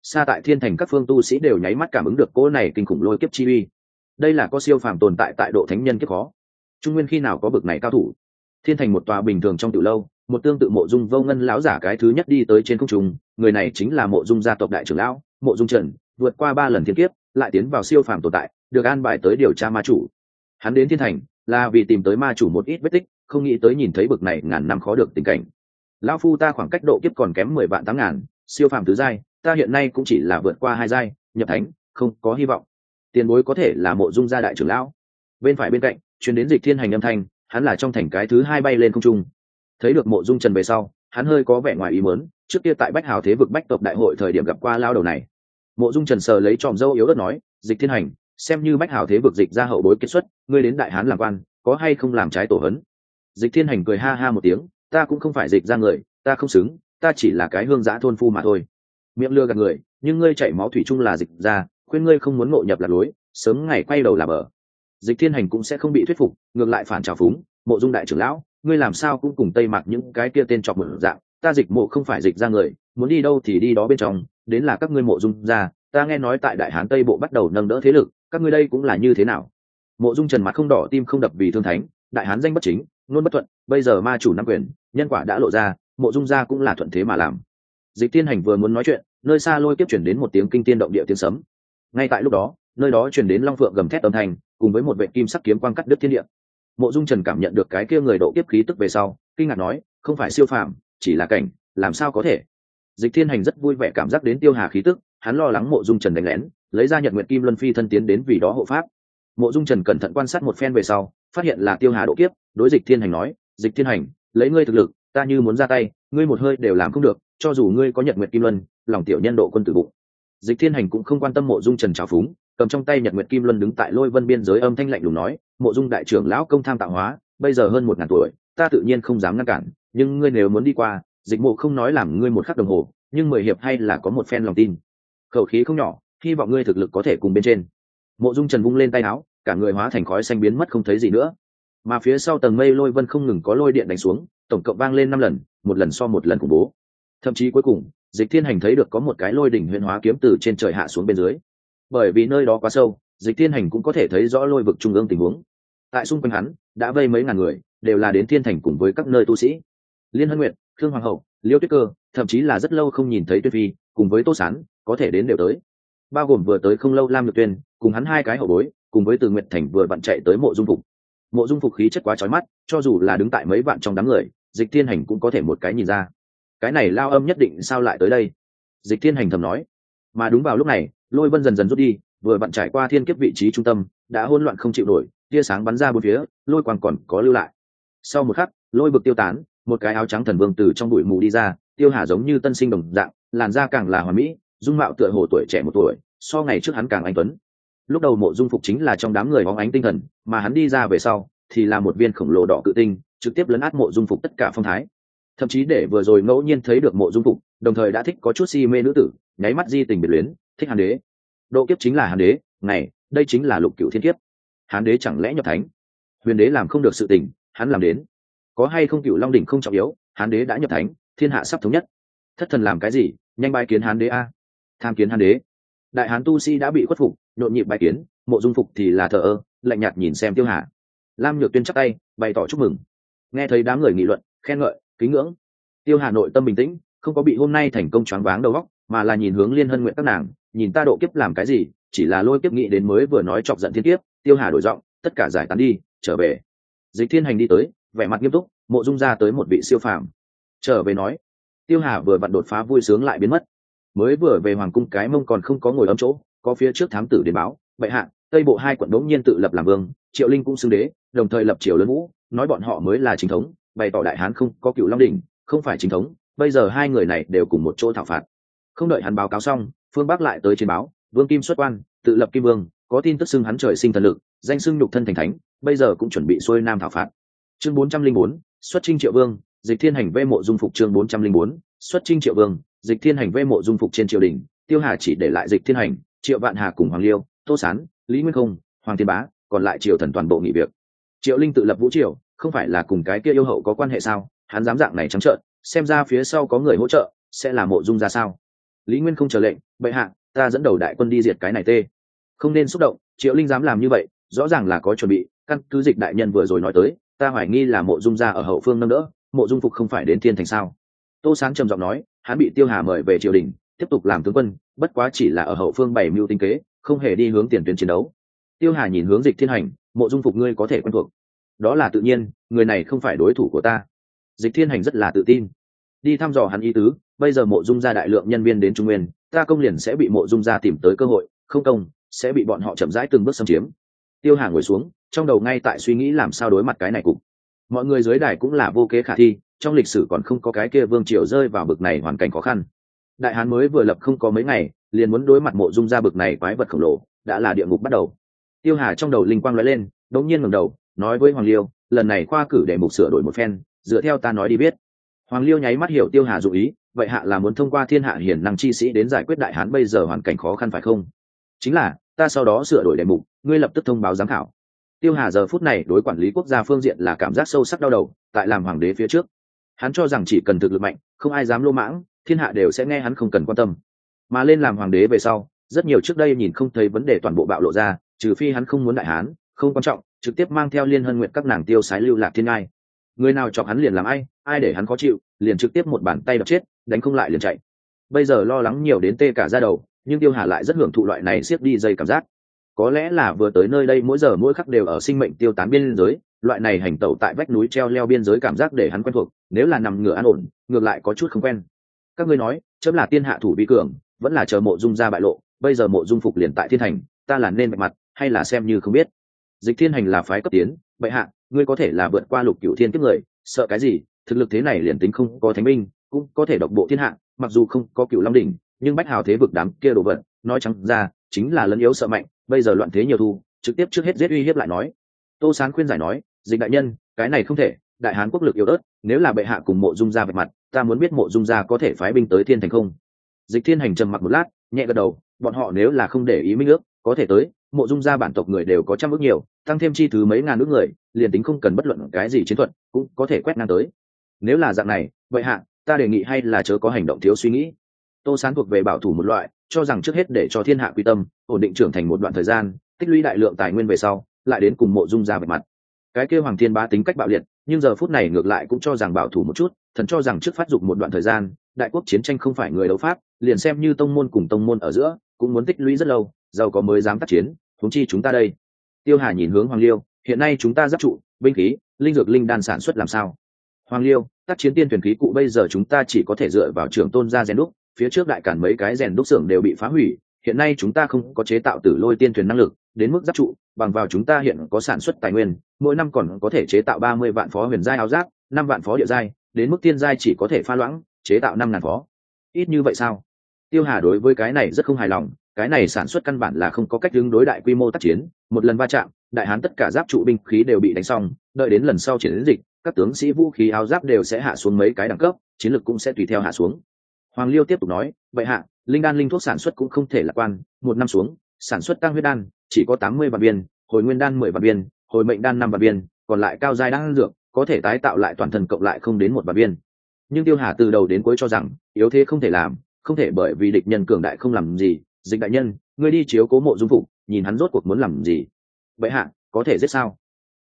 [SPEAKER 1] Xa tại thiên thành các phương tu sĩ đều nháy mắt cảm ứng được cỗ này kinh khủng lôi kiếp chi uy. Đây là có siêu phàm tồn tại tại độ thánh nhân kiếp khó trung nguyên khi nào có bực này cao thủ? Thiên thành một tòa bình thường trong từ lâu, một tương tự mộ dung vô ngân lão giả cái thứ nhất đi tới trên không trung, người này chính là mộ dung gia tộc đại trưởng lão, mộ dung trần, vượt qua ba lần thiên kiếp, lại tiến vào siêu phàm tồn tại, được an bài tới điều tra ma chủ. Hắn đến thiên thành là vì tìm tới ma chủ một ít vết tích, không nghĩ tới nhìn thấy bực này ngàn năm khó được tình cảnh. Lão phu ta khoảng cách độ kiếp còn kém mười vạn tám ngàn, siêu phàm tứ giai, ta hiện nay cũng chỉ là vượt qua hai giai, nhập thánh, không có hy vọng. Tiền bối có thể là mộ dung gia đại trưởng lão. Bên phải bên cạnh chuyến đến dịch thiên hành âm thanh, hắn là trong thành cái thứ hai bay lên không trung. Thấy được mộ dung trần về sau, hắn hơi có vẻ ngoài ý mớn trước kia tại bách hào thế vực bách tộc đại hội thời điểm gặp qua lao đầu này. Mộ dung trần sờ lấy tròm dâu yếu đất nói, dịch thiên hành, xem như bách hào thế vực dịch ra hậu bối kết xuất, ngươi đến đại hán làm quan, có hay không làm trái tổ hấn? Dịch thiên hành cười ha ha một tiếng, ta cũng không phải dịch ra người, ta không xứng, ta chỉ là cái hương giã thôn phu mà thôi. Miệng lừa gạt người, nhưng ngươi chạy máu thủy chung là dịch ra, khuyên ngươi không muốn ngộ nhập lạc lối, sớm ngày quay đầu làm ở dịch thiên hành cũng sẽ không bị thuyết phục, ngược lại phản trào phúng, mộ dung đại trưởng lão, ngươi làm sao cũng cùng tây mặc những cái kia tên chọc một dạng, ta dịch mộ không phải dịch ra người, muốn đi đâu thì đi đó bên trong, đến là các ngươi mộ dung ra, ta nghe nói tại đại hán tây bộ bắt đầu nâng đỡ thế lực, các ngươi đây cũng là như thế nào? Mộ dung trần mặt không đỏ tim không đập vì thương thánh, đại hán danh bất chính, luôn bất thuận, bây giờ ma chủ nắm quyền, nhân quả đã lộ ra, mộ dung gia cũng là thuận thế mà làm. Dịch tiên hành vừa muốn nói chuyện, nơi xa lôi tiếp chuyển đến một tiếng kinh tiên động địa tiếng sấm. Ngay tại lúc đó, nơi đó chuyển đến long phượng gầm thét âm thanh cùng với một vệ kim sắc kiếm quang cắt đứt thiên địa. Mộ dung trần cảm nhận được cái kia người độ kiếp khí tức về sau, kinh ngạc nói, không phải siêu phàm, chỉ là cảnh, làm sao có thể? Dịch thiên hành rất vui vẻ cảm giác đến tiêu hà khí tức, hắn lo lắng mộ dung trần đánh lén, lấy ra nhật nguyện kim luân phi thân tiến đến vì đó hộ pháp. Mộ dung trần cẩn thận quan sát một phen về sau, phát hiện là tiêu hà độ kiếp, đối dịch thiên hành nói, dịch thiên hành, lấy ngươi thực lực, ta như muốn ra tay, ngươi một hơi đều làm không được, cho dù ngươi có nhật nguyện kim luân, lòng tiểu nhân độ quân tử bụng. Dịch thiên hành cũng không quan tâm mộ dung trần trào phúng cầm trong tay nhật nguyệt kim luân đứng tại lôi vân biên giới âm thanh lạnh lùng nói, mộ dung đại trưởng lão công tham tạo hóa, bây giờ hơn một ngàn tuổi, ta tự nhiên không dám ngăn cản, nhưng ngươi nếu muốn đi qua, dịch mộ không nói làm ngươi một khắc đồng hồ, nhưng mười hiệp hay là có một phen lòng tin. Khẩu khí không nhỏ, hy vọng ngươi thực lực có thể cùng bên trên. Mộ dung trần vung lên tay áo, cả người hóa thành khói xanh biến mất không thấy gì nữa. Mà phía sau tầng mây lôi vân không ngừng có lôi điện đánh xuống, tổng cộng vang lên năm lần, một lần so một lần khủng bố. Thậm chí cuối cùng, dịch thiên hành thấy được có một cái lôi đỉnh huyền hóa kiếm từ trên trời hạ xuống bên dưới bởi vì nơi đó quá sâu, dịch thiên hành cũng có thể thấy rõ lôi vực trung ương tình huống. Tại xung quanh hắn, đã vây mấy ngàn người, đều là đến thiên thành cùng với các nơi tu sĩ. Liên hân nguyện thương hoàng hậu, liêu tuyết cơ, thậm chí là rất lâu không nhìn thấy tuyết phi, cùng với tô sán, có thể đến đều tới. Bao gồm vừa tới không lâu lam nhược tuyên, cùng hắn hai cái hậu bối, cùng với từ nguyện thành vừa vặn chạy tới mộ dung phục. Mộ dung phục khí chất quá trói mắt, cho dù là đứng tại mấy bạn trong đám người, dịch thiên hành cũng có thể một cái nhìn ra. Cái này lao âm nhất định sao lại tới đây? Dịch thiên hành thầm nói. Mà đúng vào lúc này lôi vân dần dần rút đi, vừa vặn trải qua thiên kiếp vị trí trung tâm, đã hỗn loạn không chịu nổi, tia sáng bắn ra bốn phía, lôi quang còn có lưu lại. Sau một khắc, lôi vực tiêu tán, một cái áo trắng thần vương từ trong bụi mù đi ra, tiêu hà giống như tân sinh đồng dạng, làn da càng là hoà mỹ, dung mạo tựa hồ tuổi trẻ một tuổi, so ngày trước hắn càng anh tuấn. Lúc đầu mộ dung phục chính là trong đám người bóng ánh tinh thần, mà hắn đi ra về sau, thì là một viên khổng lồ đỏ cự tinh, trực tiếp lấn át mộ dung phục tất cả phong thái. Thậm chí để vừa rồi ngẫu nhiên thấy được mộ dung phục, đồng thời đã thích có chút si mê nữ tử, nháy mắt di tình biệt luyến thích hán đế. Độ kiếp chính là hán đế này đây chính là lục cựu thiên kiếp. Hán đế chẳng lẽ nhập thánh? Huyền đế làm không được sự tình, hắn làm đến. Có hay không cựu long đỉnh không trọng yếu, hán đế đã nhập thánh, thiên hạ sắp thống nhất. Thất thần làm cái gì, nhanh bài kiến hán đế a. Tham kiến hán đế. Đại hán tu sĩ đã bị khuất phục, nhộn nhịp bài kiến, mộ dung phục thì là thờ ơ, lạnh nhạt nhìn xem tiêu hà. Lam nhược tuyên chắc tay, bày tỏ chúc mừng. Nghe thấy đám người nghị luận, khen ngợi, kính ngưỡng. Tiêu hà nội tâm bình tĩnh, không có bị hôm nay thành công choáng váng đầu óc, mà là nhìn hướng liên hân nguyện các nàng nhìn ta độ kiếp làm cái gì, chỉ là lôi kiếp nghĩ đến mới vừa nói chọc giận thiên kiếp, tiêu hà đổi giọng, tất cả giải tán đi, trở về. Dịch thiên hành đi tới, vẻ mặt nghiêm túc, mộ dung ra tới một vị siêu phàm. Trở về nói, tiêu hà vừa vặn đột phá vui sướng lại biến mất. Mới vừa về hoàng cung cái mông còn không có ngồi ấm chỗ, có phía trước thám tử đến báo, bệ hạ, tây bộ hai quận đống nhiên tự lập làm vương, triệu linh cũng xưng đế, đồng thời lập triều lớn vũ nói bọn họ mới là chính thống, bày tỏ đại hán không có cựu long đình không phải chính thống, bây giờ hai người này đều cùng một chỗ thảo phạt. Không đợi hắn báo cáo xong phương bắc lại tới trên báo, vương kim xuất quan, tự lập kim vương, có tin tức xưng hắn trời sinh thần lực, danh xưng nhục thân thành thánh, bây giờ cũng chuẩn bị xuôi nam thảo phạt. Chương bốn trăm linh bốn, xuất trinh triệu vương, dịch thiên hành vê mộ dung phục chương bốn trăm linh bốn, xuất trinh triệu vương, dịch thiên hành vê mộ dung phục trên triều đình, tiêu hà chỉ để lại dịch thiên hành, triệu vạn hà cùng hoàng liêu, tô sán, lý nguyên không, hoàng thiên bá, còn lại triều thần toàn bộ nghỉ việc. Triệu linh tự lập vũ triều, không phải là cùng cái kia yêu hậu có quan hệ sao? Hắn dám dạng này trắng trợn, xem ra phía sau có người hỗ trợ, sẽ là mộ dung ra sao? Lý nguyên không chờ lệnh, bệ hạ, ta dẫn đầu đại quân đi diệt cái này tê. Không nên xúc động, triệu linh dám làm như vậy, rõ ràng là có chuẩn bị, căn cứ dịch đại nhân vừa rồi nói tới, ta hoài nghi là mộ dung gia ở hậu phương nâng đỡ, mộ dung phục không phải đến thiên thành sao? Tô sáng trầm giọng nói, hắn bị tiêu hà mời về triều đình, tiếp tục làm tướng quân, bất quá chỉ là ở hậu phương bảy mưu tinh kế, không hề đi hướng tiền tuyến chiến đấu. Tiêu hà nhìn hướng dịch thiên hành, mộ dung phục ngươi có thể quen thuộc. Đó là tự nhiên, người này không phải đối thủ của ta. Dịch thiên hành rất là tự tin đi thăm dò hắn ý tứ, bây giờ mộ dung gia đại lượng nhân viên đến trung nguyên, ta công liền sẽ bị mộ dung gia tìm tới cơ hội, không công, sẽ bị bọn họ chậm rãi từng bước xâm chiếm. Tiêu hà ngồi xuống, trong đầu ngay tại suy nghĩ làm sao đối mặt cái này cục mọi người dưới đài cũng là vô kế khả thi, trong lịch sử còn không có cái kia vương triều rơi vào bực này hoàn cảnh khó khăn. Đại hán mới vừa lập không có mấy ngày, liền muốn đối mặt mộ dung ra bực này quái vật khổng lồ, đã là địa ngục bắt đầu. Tiêu hà trong đầu linh quang nói lên đống nhiên ngẩng đầu, nói với hoàng liêu, lần này khoa cử để mục sửa đổi một phen, dựa theo ta nói đi biết hoàng liêu nháy mắt hiểu tiêu hà dụ ý, vậy hạ là muốn thông qua thiên hạ hiển năng chi sĩ đến giải quyết đại hán bây giờ hoàn cảnh khó khăn phải không? Chính là, ta sau đó sửa đổi đề mục, ngươi lập tức thông báo giám khảo. Tiêu hà giờ phút này đối quản lý quốc gia phương diện là cảm giác sâu sắc đau đầu, tại làm hoàng đế phía trước. Hắn cho rằng chỉ cần thực lực mạnh, không ai dám lô mãng, thiên hạ đều sẽ nghe hắn không cần quan tâm. Mà lên làm hoàng đế về sau, rất nhiều trước đây nhìn không thấy vấn đề toàn bộ bạo lộ ra, trừ phi hắn không muốn đại hán, không quan trọng, trực tiếp mang theo liên hân nguyện các nàng tiêu sái lưu lạc thiên ngai người nào chọc hắn liền làm ai ai để hắn khó chịu, liền trực tiếp một bàn tay đập chết, đánh không lại liền chạy. Bây giờ lo lắng nhiều đến tê cả ra đầu, nhưng tiêu hà lại rất hưởng thụ loại này siết đi dây cảm giác. Có lẽ là vừa tới nơi đây mỗi giờ mỗi khắc đều ở sinh mệnh tiêu tán biên giới, loại này hành tẩu tại vách núi treo leo biên giới cảm giác để hắn quen thuộc, nếu là nằm ngửa an ổn, ngược lại có chút không quen. Các ngươi nói, chấm là tiên hạ thủ vi cường, vẫn là chờ mộ dung ra bại lộ, bây giờ mộ dung phục liền tại thiên thành, ta là nên bạch mặt, hay là xem như không biết dịch thiên hành là phái cấp tiến, bệ hạ, ngươi có thể là vượt qua lục cửu thiên kiếp người, sợ cái gì? Thực lực thế này liền tính không có thánh binh, cũng có thể độc bộ thiên hạ, mặc dù không có cựu long đỉnh, nhưng bách hào thế vực đám kia đồ vật, nói trắng ra, chính là lấn yếu sợ mạnh, bây giờ loạn thế nhiều thu, trực tiếp trước hết giết uy hiếp lại nói. Tô sáng khuyên giải nói, dịch đại nhân, cái này không thể, đại hán quốc lực yếu ớt, nếu là bệ hạ cùng mộ dung gia vạch mặt, ta muốn biết mộ dung gia có thể phái binh tới thiên thành không? Dịch thiên hành trầm mặc một lát, nhẹ gật đầu, bọn họ nếu là không để ý minh ước, có thể tới mộ dung gia bản tộc người đều có trăm ước nhiều, tăng thêm chi thứ mấy ngàn ước người, liền tính không cần bất luận cái gì chiến thuật, cũng có thể quét ngang tới. Nếu là dạng này, vậy hạ, ta đề nghị hay là chớ có hành động thiếu suy nghĩ. Tô sán thuộc về bảo thủ một loại, cho rằng trước hết để cho thiên hạ quy tâm, ổn định trưởng thành một đoạn thời gian, tích lũy đại lượng tài nguyên về sau, lại đến cùng mộ dung ra về mặt. Cái kêu hoàng thiên bá tính cách bạo liệt, nhưng giờ phút này ngược lại cũng cho rằng bảo thủ một chút, thần cho rằng trước phát dục một đoạn thời gian, đại quốc chiến tranh không phải người đấu pháp, liền xem như tông môn cùng tông môn ở giữa, cũng muốn tích lũy rất lâu, giàu có mới dám tác chiến thúng chi chúng ta đây. Tiêu hà nhìn hướng hoàng liêu, hiện nay chúng ta giáp trụ, binh khí, linh dược linh đan sản xuất làm sao? Hoàng liêu tác chiến tiên thuyền khí cụ bây giờ chúng ta chỉ có thể dựa vào trường tôn ra rèn đúc, phía trước đại cản mấy cái rèn đúc xưởng đều bị phá hủy, hiện nay chúng ta không có chế tạo tử lôi tiên thuyền năng lực, đến mức giáp trụ, bằng vào chúng ta hiện có sản xuất tài nguyên, mỗi năm còn có thể chế tạo ba mươi vạn phó huyền giai áo giáp, năm vạn phó địa giai, đến mức tiên giai chỉ có thể pha loãng, chế tạo năm ngàn phó. Ít như vậy sao? Tiêu hà đối với cái này rất không hài lòng cái này sản xuất căn bản là không có cách đứng đối đại quy mô tác chiến. Một lần va chạm, đại hán tất cả giáp trụ binh khí đều bị đánh xong. Đợi đến lần sau triển dịch, các tướng sĩ vũ khí áo giáp đều sẽ hạ xuống mấy cái đẳng cấp, chiến lược cũng sẽ tùy theo hạ xuống. Hoàng liêu tiếp tục nói, vậy hạ, linh đan linh thuốc sản xuất cũng không thể lạc quan, một năm xuống, sản xuất tăng huyết đan, chỉ có tám mươi vạn viên, hồi nguyên đan mười vạn viên, hồi mệnh đan năm vạn viên, còn lại cao giai đan dược, có thể tái tạo lại toàn thân cộng lại không đến một vạn viên. Nhưng tiêu hà từ đầu đến cuối cho rằng, yếu thế không thể làm, không thể bởi vì địch nhân cường đại không làm gì dịch đại nhân, ngươi đi chiếu cố mộ dung phục nhìn hắn rốt cuộc muốn làm gì. Vậy hạ, có thể giết sao?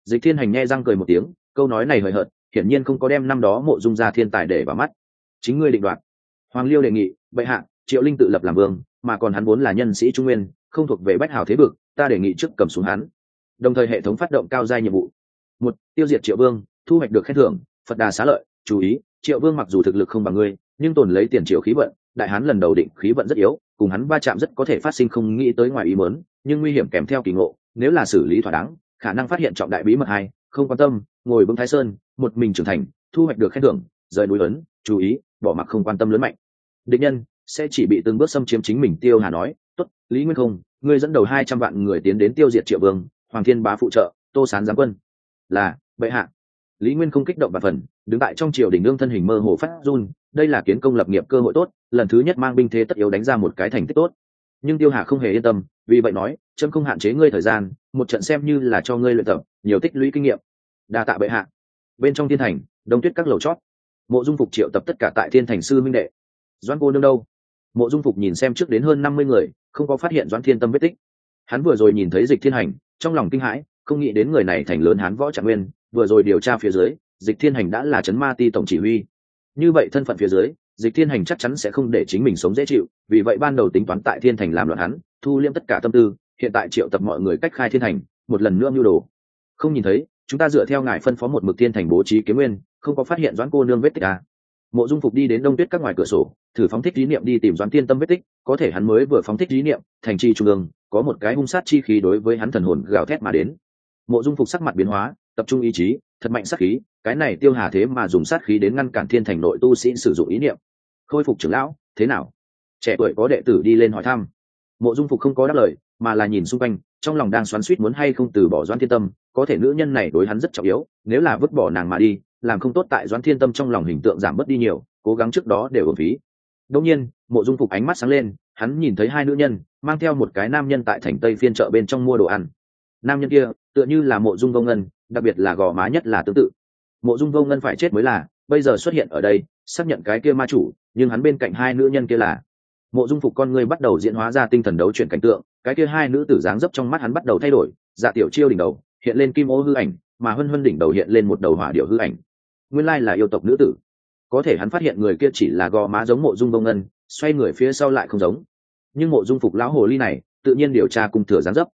[SPEAKER 1] Dịch thiên hành nghe răng cười một tiếng, câu nói này hời hợt, hiển nhiên không có đem năm đó mộ dung ra thiên tài để vào mắt. Chính ngươi định đoạt. Hoàng liêu đề nghị, bệ hạ, triệu linh tự lập làm vương, mà còn hắn vốn là nhân sĩ trung nguyên, không thuộc về bách hào thế vực, ta đề nghị trước cầm xuống hắn. Đồng thời hệ thống phát động cao giai nhiệm vụ. Một, tiêu diệt triệu vương, thu hoạch được khen thưởng, phật đà xá lợi, chú ý, triệu vương mặc dù thực lực không bằng ngươi, nhưng tồn lấy tiền triệu khí vận, đại hán lần đầu định khí vận rất yếu cùng hắn va chạm rất có thể phát sinh không nghĩ tới ngoài ý mớn nhưng nguy hiểm kèm theo kỳ ngộ, nếu là xử lý thỏa đáng, khả năng phát hiện trọng đại bí mật hai, không quan tâm, ngồi bưng thái sơn, một mình trưởng thành, thu hoạch được khen thưởng, rời núi lớn, chú ý, bỏ mặc không quan tâm lớn mạnh. Định nhân, sẽ chỉ bị từng bước xâm chiếm chính mình, tiêu hà nói, tốt, lý nguyên không, ngươi dẫn đầu hai trăm vạn người tiến đến tiêu diệt triệu vương, hoàng thiên bá phụ trợ, tô sán giáng quân. Là, bệ hạ. Lý nguyên không kích động và phần, đứng tại trong triều đình lương thân hình mơ hồ phát run đây là kiến công lập nghiệp cơ hội tốt, lần thứ nhất mang binh thế tất yếu đánh ra một cái thành tích tốt. Nhưng tiêu hà không hề yên tâm, vì vậy nói trâm không hạn chế ngươi thời gian, một trận xem như là cho ngươi luyện tập, nhiều tích lũy kinh nghiệm. Đa tạ bệ hạ. Bên trong thiên thành, đông tuyết các lầu chót. Mộ dung phục triệu tập tất cả tại thiên thành sư minh đệ. Doan cô nương đâu? Mộ dung phục nhìn xem trước đến hơn năm mươi người, không có phát hiện doan thiên tâm vết tích. Hắn vừa rồi nhìn thấy dịch thiên hành, trong lòng kinh hãi, không nghĩ đến người này thành lớn hán võ trạng nguyên, vừa rồi điều tra phía dưới, dịch thiên hành đã là chấn ma ti tổng chỉ huy như vậy thân phận phía dưới, dịch thiên hành chắc chắn sẽ không để chính mình sống dễ chịu, vì vậy ban đầu tính toán tại thiên thành làm loạn hắn, thu liêm tất cả tâm tư, hiện tại triệu tập mọi người cách khai thiên thành, một lần nữa mưu đồ không nhìn thấy, chúng ta dựa theo ngài phân phó một mực thiên thành bố trí kiếm nguyên, không có phát hiện doãn cô nương vết tích à. mộ dung phục đi đến đông tuyết các ngoài cửa sổ, thử phóng thích lý niệm đi tìm doãn tiên tâm vết tích, có thể hắn mới vừa phóng thích lý niệm, thành chi trung ương, có một cái hung sát chi khí đối với hắn thần hồn gào thét mà đến mộ dung phục sắc mặt biến hóa, tập trung ý chí, thật mạnh sắc khí cái này tiêu hà thế mà dùng sát khí đến ngăn cản thiên thành nội tu sĩ sử dụng ý niệm. Khôi phục trưởng lão, thế nào? Trẻ tuổi có đệ tử đi lên hỏi thăm. Mộ dung phục không có đáp lời, mà là nhìn xung quanh, trong lòng đang xoắn suýt muốn hay không từ bỏ doãn thiên tâm, có thể nữ nhân này đối hắn rất trọng yếu, nếu là vứt bỏ nàng mà đi, làm không tốt tại doãn thiên tâm trong lòng hình tượng giảm bớt đi nhiều, cố gắng trước đó đều ở phí. Đông nhiên, mộ dung phục ánh mắt sáng lên, hắn nhìn thấy hai nữ nhân, mang theo một cái nam nhân tại thành tây phiên chợ bên trong mua đồ ăn. Nam nhân kia, tựa như là mộ dung công ngân, đặc biệt là gò má nhất là tương tự mộ dung vô ngân phải chết mới là, bây giờ xuất hiện ở đây, xác nhận cái kia ma chủ, nhưng hắn bên cạnh hai nữ nhân kia là. Mộ dung phục con ngươi bắt đầu diễn hóa ra tinh thần đấu chuyển cảnh tượng, cái kia hai nữ tử dáng dấp trong mắt hắn bắt đầu thay đổi dạ tiểu chiêu đỉnh đầu, hiện lên kim ô hư ảnh, mà hân hân đỉnh đầu hiện lên một đầu hỏa điệu hư ảnh. Nguyên lai là yêu tộc nữ tử. Có thể hắn phát hiện người kia chỉ là gò má giống mộ dung bông ngân, xoay người phía sau lại không giống. Nhưng mộ dung phục lão hồ ly này, tự nhiên điều tra cung thừa gián dấp.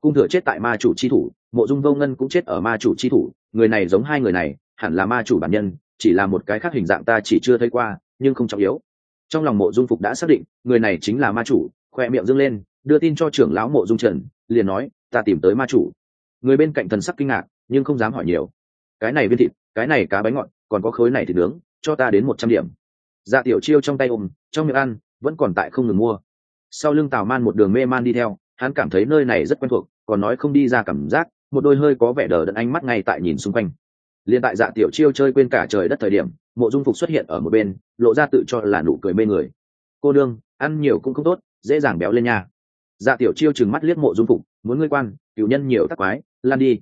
[SPEAKER 1] Cung thừa chết tại ma chủ chi thủ, mộ dung vô ngân cũng chết ở ma chủ chi thủ, người này giống hai người này hẳn là ma chủ bản nhân, chỉ là một cái khác hình dạng ta chỉ chưa thấy qua, nhưng không trọng yếu. Trong lòng mộ dung phục đã xác định, người này chính là ma chủ, khoe miệng dâng lên, đưa tin cho trưởng lão mộ dung trần, liền nói, ta tìm tới ma chủ. Người bên cạnh thần sắc kinh ngạc, nhưng không dám hỏi nhiều. Cái này viên thịt, cái này cá bánh ngọt, còn có khối này thịt nướng, cho ta đến một trăm điểm. Dạ tiểu chiêu trong tay ôm, trong miệng ăn, vẫn còn tại không ngừng mua. Sau lưng tào man một đường mê man đi theo, hắn cảm thấy nơi này rất quen thuộc, còn nói không đi ra cảm giác, một đôi hơi có vẻ đờ đẫn ánh mắt ngay tại nhìn xung quanh liền tại dạ tiểu chiêu chơi quên cả trời đất thời điểm, mộ dung phục xuất hiện ở một bên, lộ ra tự cho là nụ cười mê người. Cô đương ăn nhiều cũng không tốt, dễ dàng béo lên nha. Dạ tiểu chiêu chừng mắt liếc mộ dung phục, muốn ngươi quan cựu nhân nhiều tắc quái, lan đi.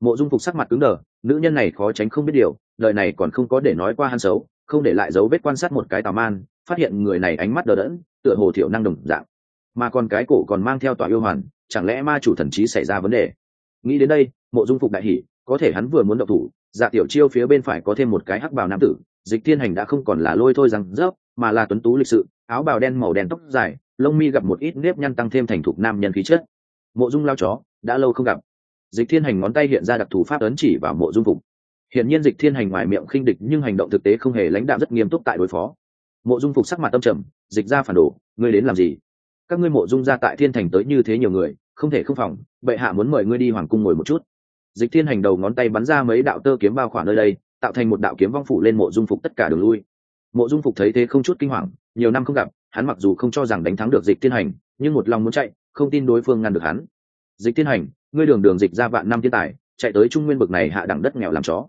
[SPEAKER 1] Mộ dung phục sắc mặt cứng đờ, nữ nhân này khó tránh không biết điều, đời này còn không có để nói qua hắn xấu, không để lại dấu vết quan sát một cái tào man, phát hiện người này ánh mắt đờ đẫn, tựa hồ thiểu năng đồng dạng. Mà còn cái cổ còn mang theo tòa yêu hoàn, chẳng lẽ ma chủ thần trí xảy ra vấn đề? Nghĩ đến đây, mộ dung phục đại hỉ, có thể hắn vừa muốn động thủ dạ tiểu chiêu phía bên phải có thêm một cái hắc bào nam tử, dịch thiên hành đã không còn là lôi thôi rằng rớp, mà là tuấn tú lịch sự, áo bào đen màu đen tóc dài, lông mi gặp một ít nếp nhăn tăng thêm thành thục nam nhân khí chất. Mộ dung lao chó, đã lâu không gặp. Dịch thiên hành ngón tay hiện ra đặc thù pháp ấn chỉ vào mộ dung phục. Hiện nhiên dịch thiên hành ngoài miệng khinh địch nhưng hành động thực tế không hề lãnh đạo rất nghiêm túc tại đối phó. Mộ dung phục sắc mặt tâm trầm, dịch ra phản đồ, ngươi đến làm gì? Các ngươi mộ dung ra tại thiên thành tới như thế nhiều người, không thể không phòng, bệ hạ muốn mời ngươi đi hoàng cung ngồi một chút dịch thiên hành đầu ngón tay bắn ra mấy đạo tơ kiếm bao khoảng nơi đây, tạo thành một đạo kiếm vong phủ lên mộ dung phục tất cả đường lui. Mộ dung phục thấy thế không chút kinh hoàng, nhiều năm không gặp, hắn mặc dù không cho rằng đánh thắng được dịch thiên hành, nhưng một lòng muốn chạy, không tin đối phương ngăn được hắn. Dịch thiên hành, ngươi đường đường dịch ra vạn năm thiên tài, chạy tới trung nguyên bực này hạ đẳng đất nghèo làm chó.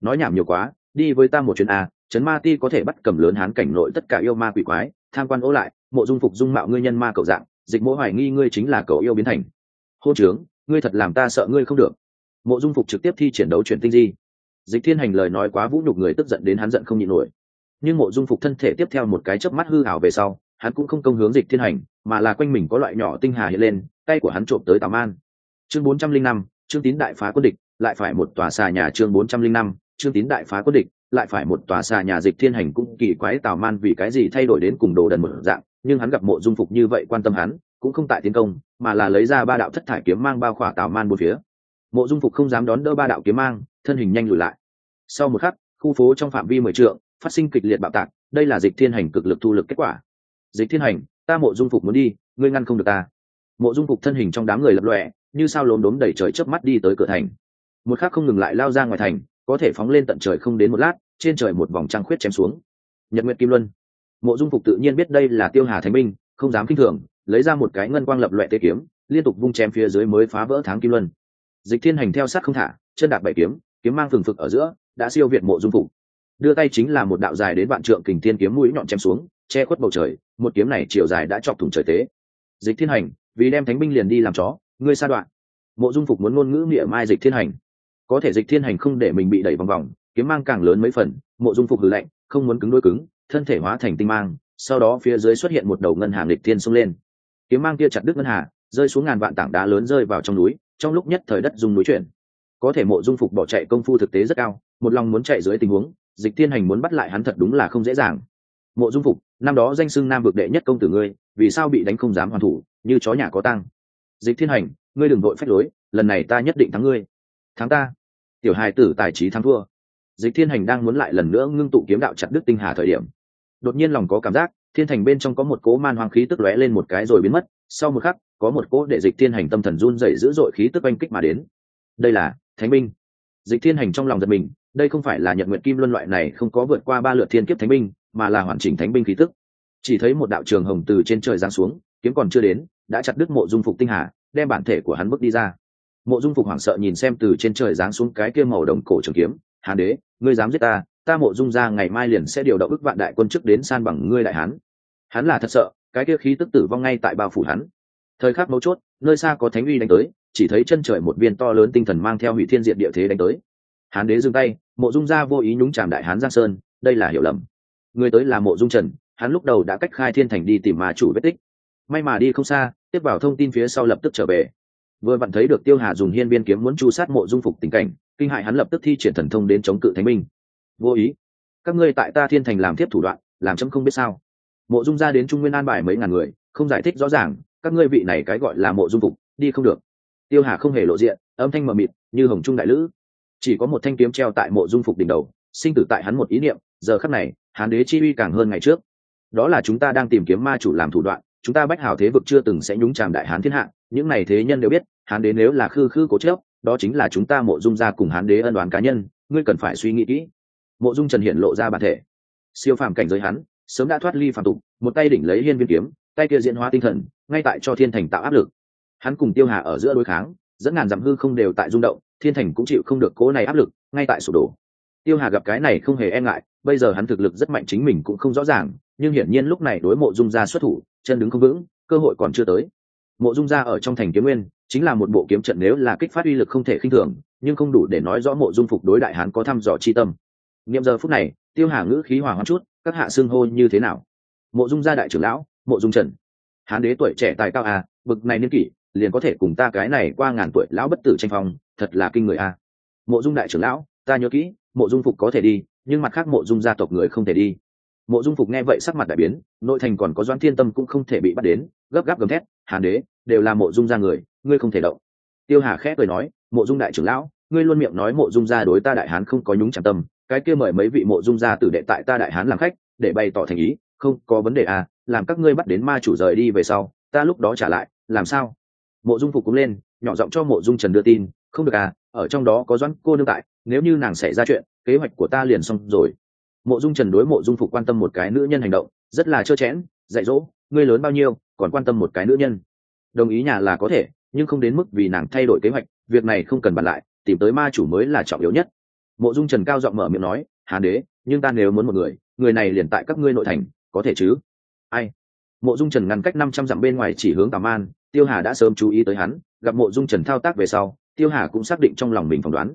[SPEAKER 1] Nói nhảm nhiều quá, đi với ta một chuyến a trấn ma ti có thể bắt cầm lớn hán cảnh nội tất cả yêu ma quỷ quái, tham quan ố lại, mộ dung phục dung mạo ngươi nhân ma cậu dạng, dịch mỗi hoài nghi ngươi chính là cậu yêu biến thành. Hô trướng, ngươi thật làm ta sợ ngươi không được mộ dung phục trực tiếp thi triển đấu chuyển tinh di. Dịch thiên hành lời nói quá vũ nhục người tức giận đến hắn giận không nhịn nổi. Nhưng mộ dung phục thân thể tiếp theo một cái chớp mắt hư hảo về sau, hắn cũng không công hướng dịch thiên hành, mà là quanh mình có loại nhỏ tinh hà hiện lên, tay của hắn trộm tới tào man. Chương bốn trăm linh năm, chương tín đại phá quân địch, lại phải một tòa xà nhà chương bốn trăm linh năm, chương tín đại phá quân địch, lại phải một tòa xà nhà dịch thiên hành cũng kỳ quái tào man vì cái gì thay đổi đến cùng đồ đần một dạng, nhưng hắn gặp mộ dung phục như vậy quan tâm hắn, cũng không tại tiến công, mà là lấy ra ba đạo thất thải kiếm mang bao khỏa tào man một phía mộ dung phục không dám đón đỡ ba đạo kiếm mang thân hình nhanh lùi lại. Sau một khắc khu phố trong phạm vi mười trượng phát sinh kịch liệt bạo tạc đây là dịch thiên hành cực lực thu lực kết quả. Dịch thiên hành ta mộ dung phục muốn đi ngươi ngăn không được ta. Mộ dung phục thân hình trong đám người lập lọe như sao lốm đốm đẩy trời chớp mắt đi tới cửa thành. Một khắc không ngừng lại lao ra ngoài thành có thể phóng lên tận trời không đến một lát trên trời một vòng trăng khuyết chém xuống. Nhật nguyệt kim luân. Mộ dung phục tự nhiên biết đây là tiêu hà thánh Minh, không dám kinh thường lấy ra một cái ngân quang lập loẹ tê kiếm liên tục vung chém phía dưới mới phá vỡ tháng kim luân dịch thiên hành theo sát không thả, chân đạp bảy kiếm kiếm mang phừng phực ở giữa, đã siêu việt mộ dung phục đưa tay chính là một đạo dài đến vạn trượng kình thiên kiếm mũi nhọn chém xuống, che khuất bầu trời, một kiếm này chiều dài đã chọc thủng trời tế. Dịch thiên hành, vì đem thánh binh liền đi làm chó, ngươi sa đoạn. Mộ dung phục muốn ngôn ngữ nghĩa mai dịch thiên hành. Có thể dịch thiên hành không để mình bị đẩy vòng vòng, kiếm mang càng lớn mấy phần, mộ dung phục hừ lạnh, không muốn cứng đôi cứng, thân thể hóa thành tinh mang, sau đó phía dưới xuất hiện một đầu ngân hàng lịch thiên xông lên. Kiếm mang kia chặt đứt ngân hà, rơi xuống ngàn vạn tảng đá lớn rơi vào trong núi trong lúc nhất thời đất dùng núi chuyển. Có thể mộ dung phục bỏ chạy công phu thực tế rất cao, một lòng muốn chạy dưới tình huống, dịch thiên hành muốn bắt lại hắn thật đúng là không dễ dàng. Mộ dung phục, năm đó danh xưng nam vực đệ nhất công tử ngươi, vì sao bị đánh không dám hoàn thủ, như chó nhà có tăng dịch thiên hành, ngươi đừng vội phách lối, lần này ta nhất định thắng ngươi. Thắng ta. Tiểu hài tử tài trí thắng thua. Dịch thiên hành đang muốn lại lần nữa ngưng tụ kiếm đạo chặt đức tinh hà thời điểm, đột nhiên lòng có cảm giác, thiên thành bên trong có một cố man hoang khí tức lóe lên một cái rồi biến mất, sau một khắc có một cỗ để dịch thiên hành tâm thần run dậy dữ dội khí tức oanh kích mà đến. Đây là thánh binh dịch thiên hành trong lòng giật mình, đây không phải là nhận nguyện kim luân loại này không có vượt qua ba lượt thiên kiếp thánh binh mà là hoàn chỉnh thánh binh khí tức. Chỉ thấy một đạo trường hồng từ trên trời giáng xuống, kiếm còn chưa đến, đã chặt đứt mộ dung phục tinh hà, đem bản thể của hắn bước đi ra. Mộ dung phục hoảng sợ nhìn xem từ trên trời giáng xuống cái kia màu đồng cổ trường kiếm, hán đế, ngươi dám giết ta ta mộ dung ra ngày mai liền sẽ điều động ức vạn đại quân chức đến san bằng ngươi đại hán. Hắn là thật sợ, cái kia khí tức tử vong ngay tại bao phủ hắn thời khắc mấu chốt, nơi xa có thánh uy đánh tới, chỉ thấy chân trời một viên to lớn tinh thần mang theo hủy thiên diện địa thế đánh tới. Hán đế dừng tay, mộ dung gia vô ý nhúng chàm đại hán giang sơn, đây là hiểu lầm. Người tới là mộ dung trần, hắn lúc đầu đã cách khai thiên thành đi tìm mà chủ vết tích. May mà đi không xa, tiếp vào thông tin phía sau lập tức trở về. Vừa vặn thấy được tiêu hà dùng hiên biên kiếm muốn chu sát mộ dung phục tình cảnh, kinh hại hắn lập tức thi triển thần thông đến chống cự thánh minh. Vô ý. Các ngươi tại ta thiên thành làm tiếp thủ đoạn, làm chấm không biết sao. Mộ dung ra đến trung nguyên an bài mấy ngàn người, không giải thích rõ ràng các ngươi vị này cái gọi là mộ dung phục, đi không được. Tiêu hà không hề lộ diện, âm thanh mờ mịt, như hồng trung đại lữ. Chỉ có một thanh kiếm treo tại mộ dung phục đỉnh đầu, sinh tử tại hắn một ý niệm, giờ khắc này, hán đế chi uy càng hơn ngày trước. Đó là chúng ta đang tìm kiếm ma chủ làm thủ đoạn, chúng ta bách hào thế vực chưa từng sẽ nhúng tràm đại hán thiên hạ, những này thế nhân đều biết, hán đế nếu là khư khư cố chớp đó chính là chúng ta mộ dung ra cùng hán đế ân đoán cá nhân, ngươi cần phải suy nghĩ kỹ. Mộ dung trần hiện lộ ra bản thể. Siêu phàm cảnh giới hắn, sớm đã thoát ly phàm tục, một tay đỉnh lấy hiên viên kiếm tay kia diễn hóa tinh thần, ngay tại cho thiên thành tạo áp lực. Hắn cùng tiêu hà ở giữa đối kháng, dẫn ngàn dặm hư không đều tại rung động, thiên thành cũng chịu không được cố này áp lực, ngay tại sụp đổ. Tiêu hà gặp cái này không hề e ngại, bây giờ hắn thực lực rất mạnh chính mình cũng không rõ ràng, nhưng hiển nhiên lúc này đối mộ dung gia xuất thủ, chân đứng không vững, cơ hội còn chưa tới. Mộ dung gia ở trong thành kiếm nguyên, chính là một bộ kiếm trận nếu là kích phát uy lực không thể khinh thường, nhưng không đủ để nói rõ mộ dung phục đối đại hán có thăm dò chi tâm. Nghiệm giờ phút này, tiêu hà ngữ khí hòa hoãn chút, các hạ xưng hô như thế nào? Mộ dung gia đại trưởng lão mộ dung trần. Hán đế tuổi trẻ tài cao à bực này niên kỷ, liền có thể cùng ta cái này qua ngàn tuổi lão bất tử tranh phong, thật là kinh người à. mộ dung đại trưởng lão, ta nhớ kỹ, mộ dung phục có thể đi, nhưng mặt khác mộ dung gia tộc người không thể đi. Mộ dung phục nghe vậy sắc mặt đại biến, nội thành còn có doãn thiên tâm cũng không thể bị bắt đến, gấp gáp gầm thét hàn đế, đều là mộ dung gia người, ngươi không thể động. Tiêu hà khẽ cười nói, mộ dung đại trưởng lão, ngươi luôn miệng nói mộ dung gia đối ta đại hán không có nhúng trạm tâm, cái kia mời mấy vị mộ dung gia tử đệ tại ta đại hán làm khách, để bày tỏ thành ý, không có vấn đề à làm các ngươi bắt đến ma chủ rời đi về sau, ta lúc đó trả lại, làm sao? Mộ dung phục cũng lên, nhỏ giọng cho mộ dung trần đưa tin, không được à ở trong đó có doãn cô nương tại, nếu như nàng xảy ra chuyện, kế hoạch của ta liền xong rồi. Mộ dung trần đối mộ dung phục quan tâm một cái nữ nhân hành động, rất là trơ chẽn, dạy dỗ, ngươi lớn bao nhiêu, còn quan tâm một cái nữ nhân. Đồng ý nhà là có thể, nhưng không đến mức vì nàng thay đổi kế hoạch, việc này không cần bàn lại, tìm tới ma chủ mới là trọng yếu nhất. Mộ dung trần cao giọng mở miệng nói, hán đế, nhưng ta nếu muốn một người người này liền tại các ngươi nội thành, có thể chứ? Ai? Mộ dung trần ngăn cách năm trăm dặm bên ngoài chỉ hướng tàm an tiêu hà đã sớm chú ý tới hắn, gặp mộ dung trần thao tác về sau, tiêu hà cũng xác định trong lòng mình phỏng đoán.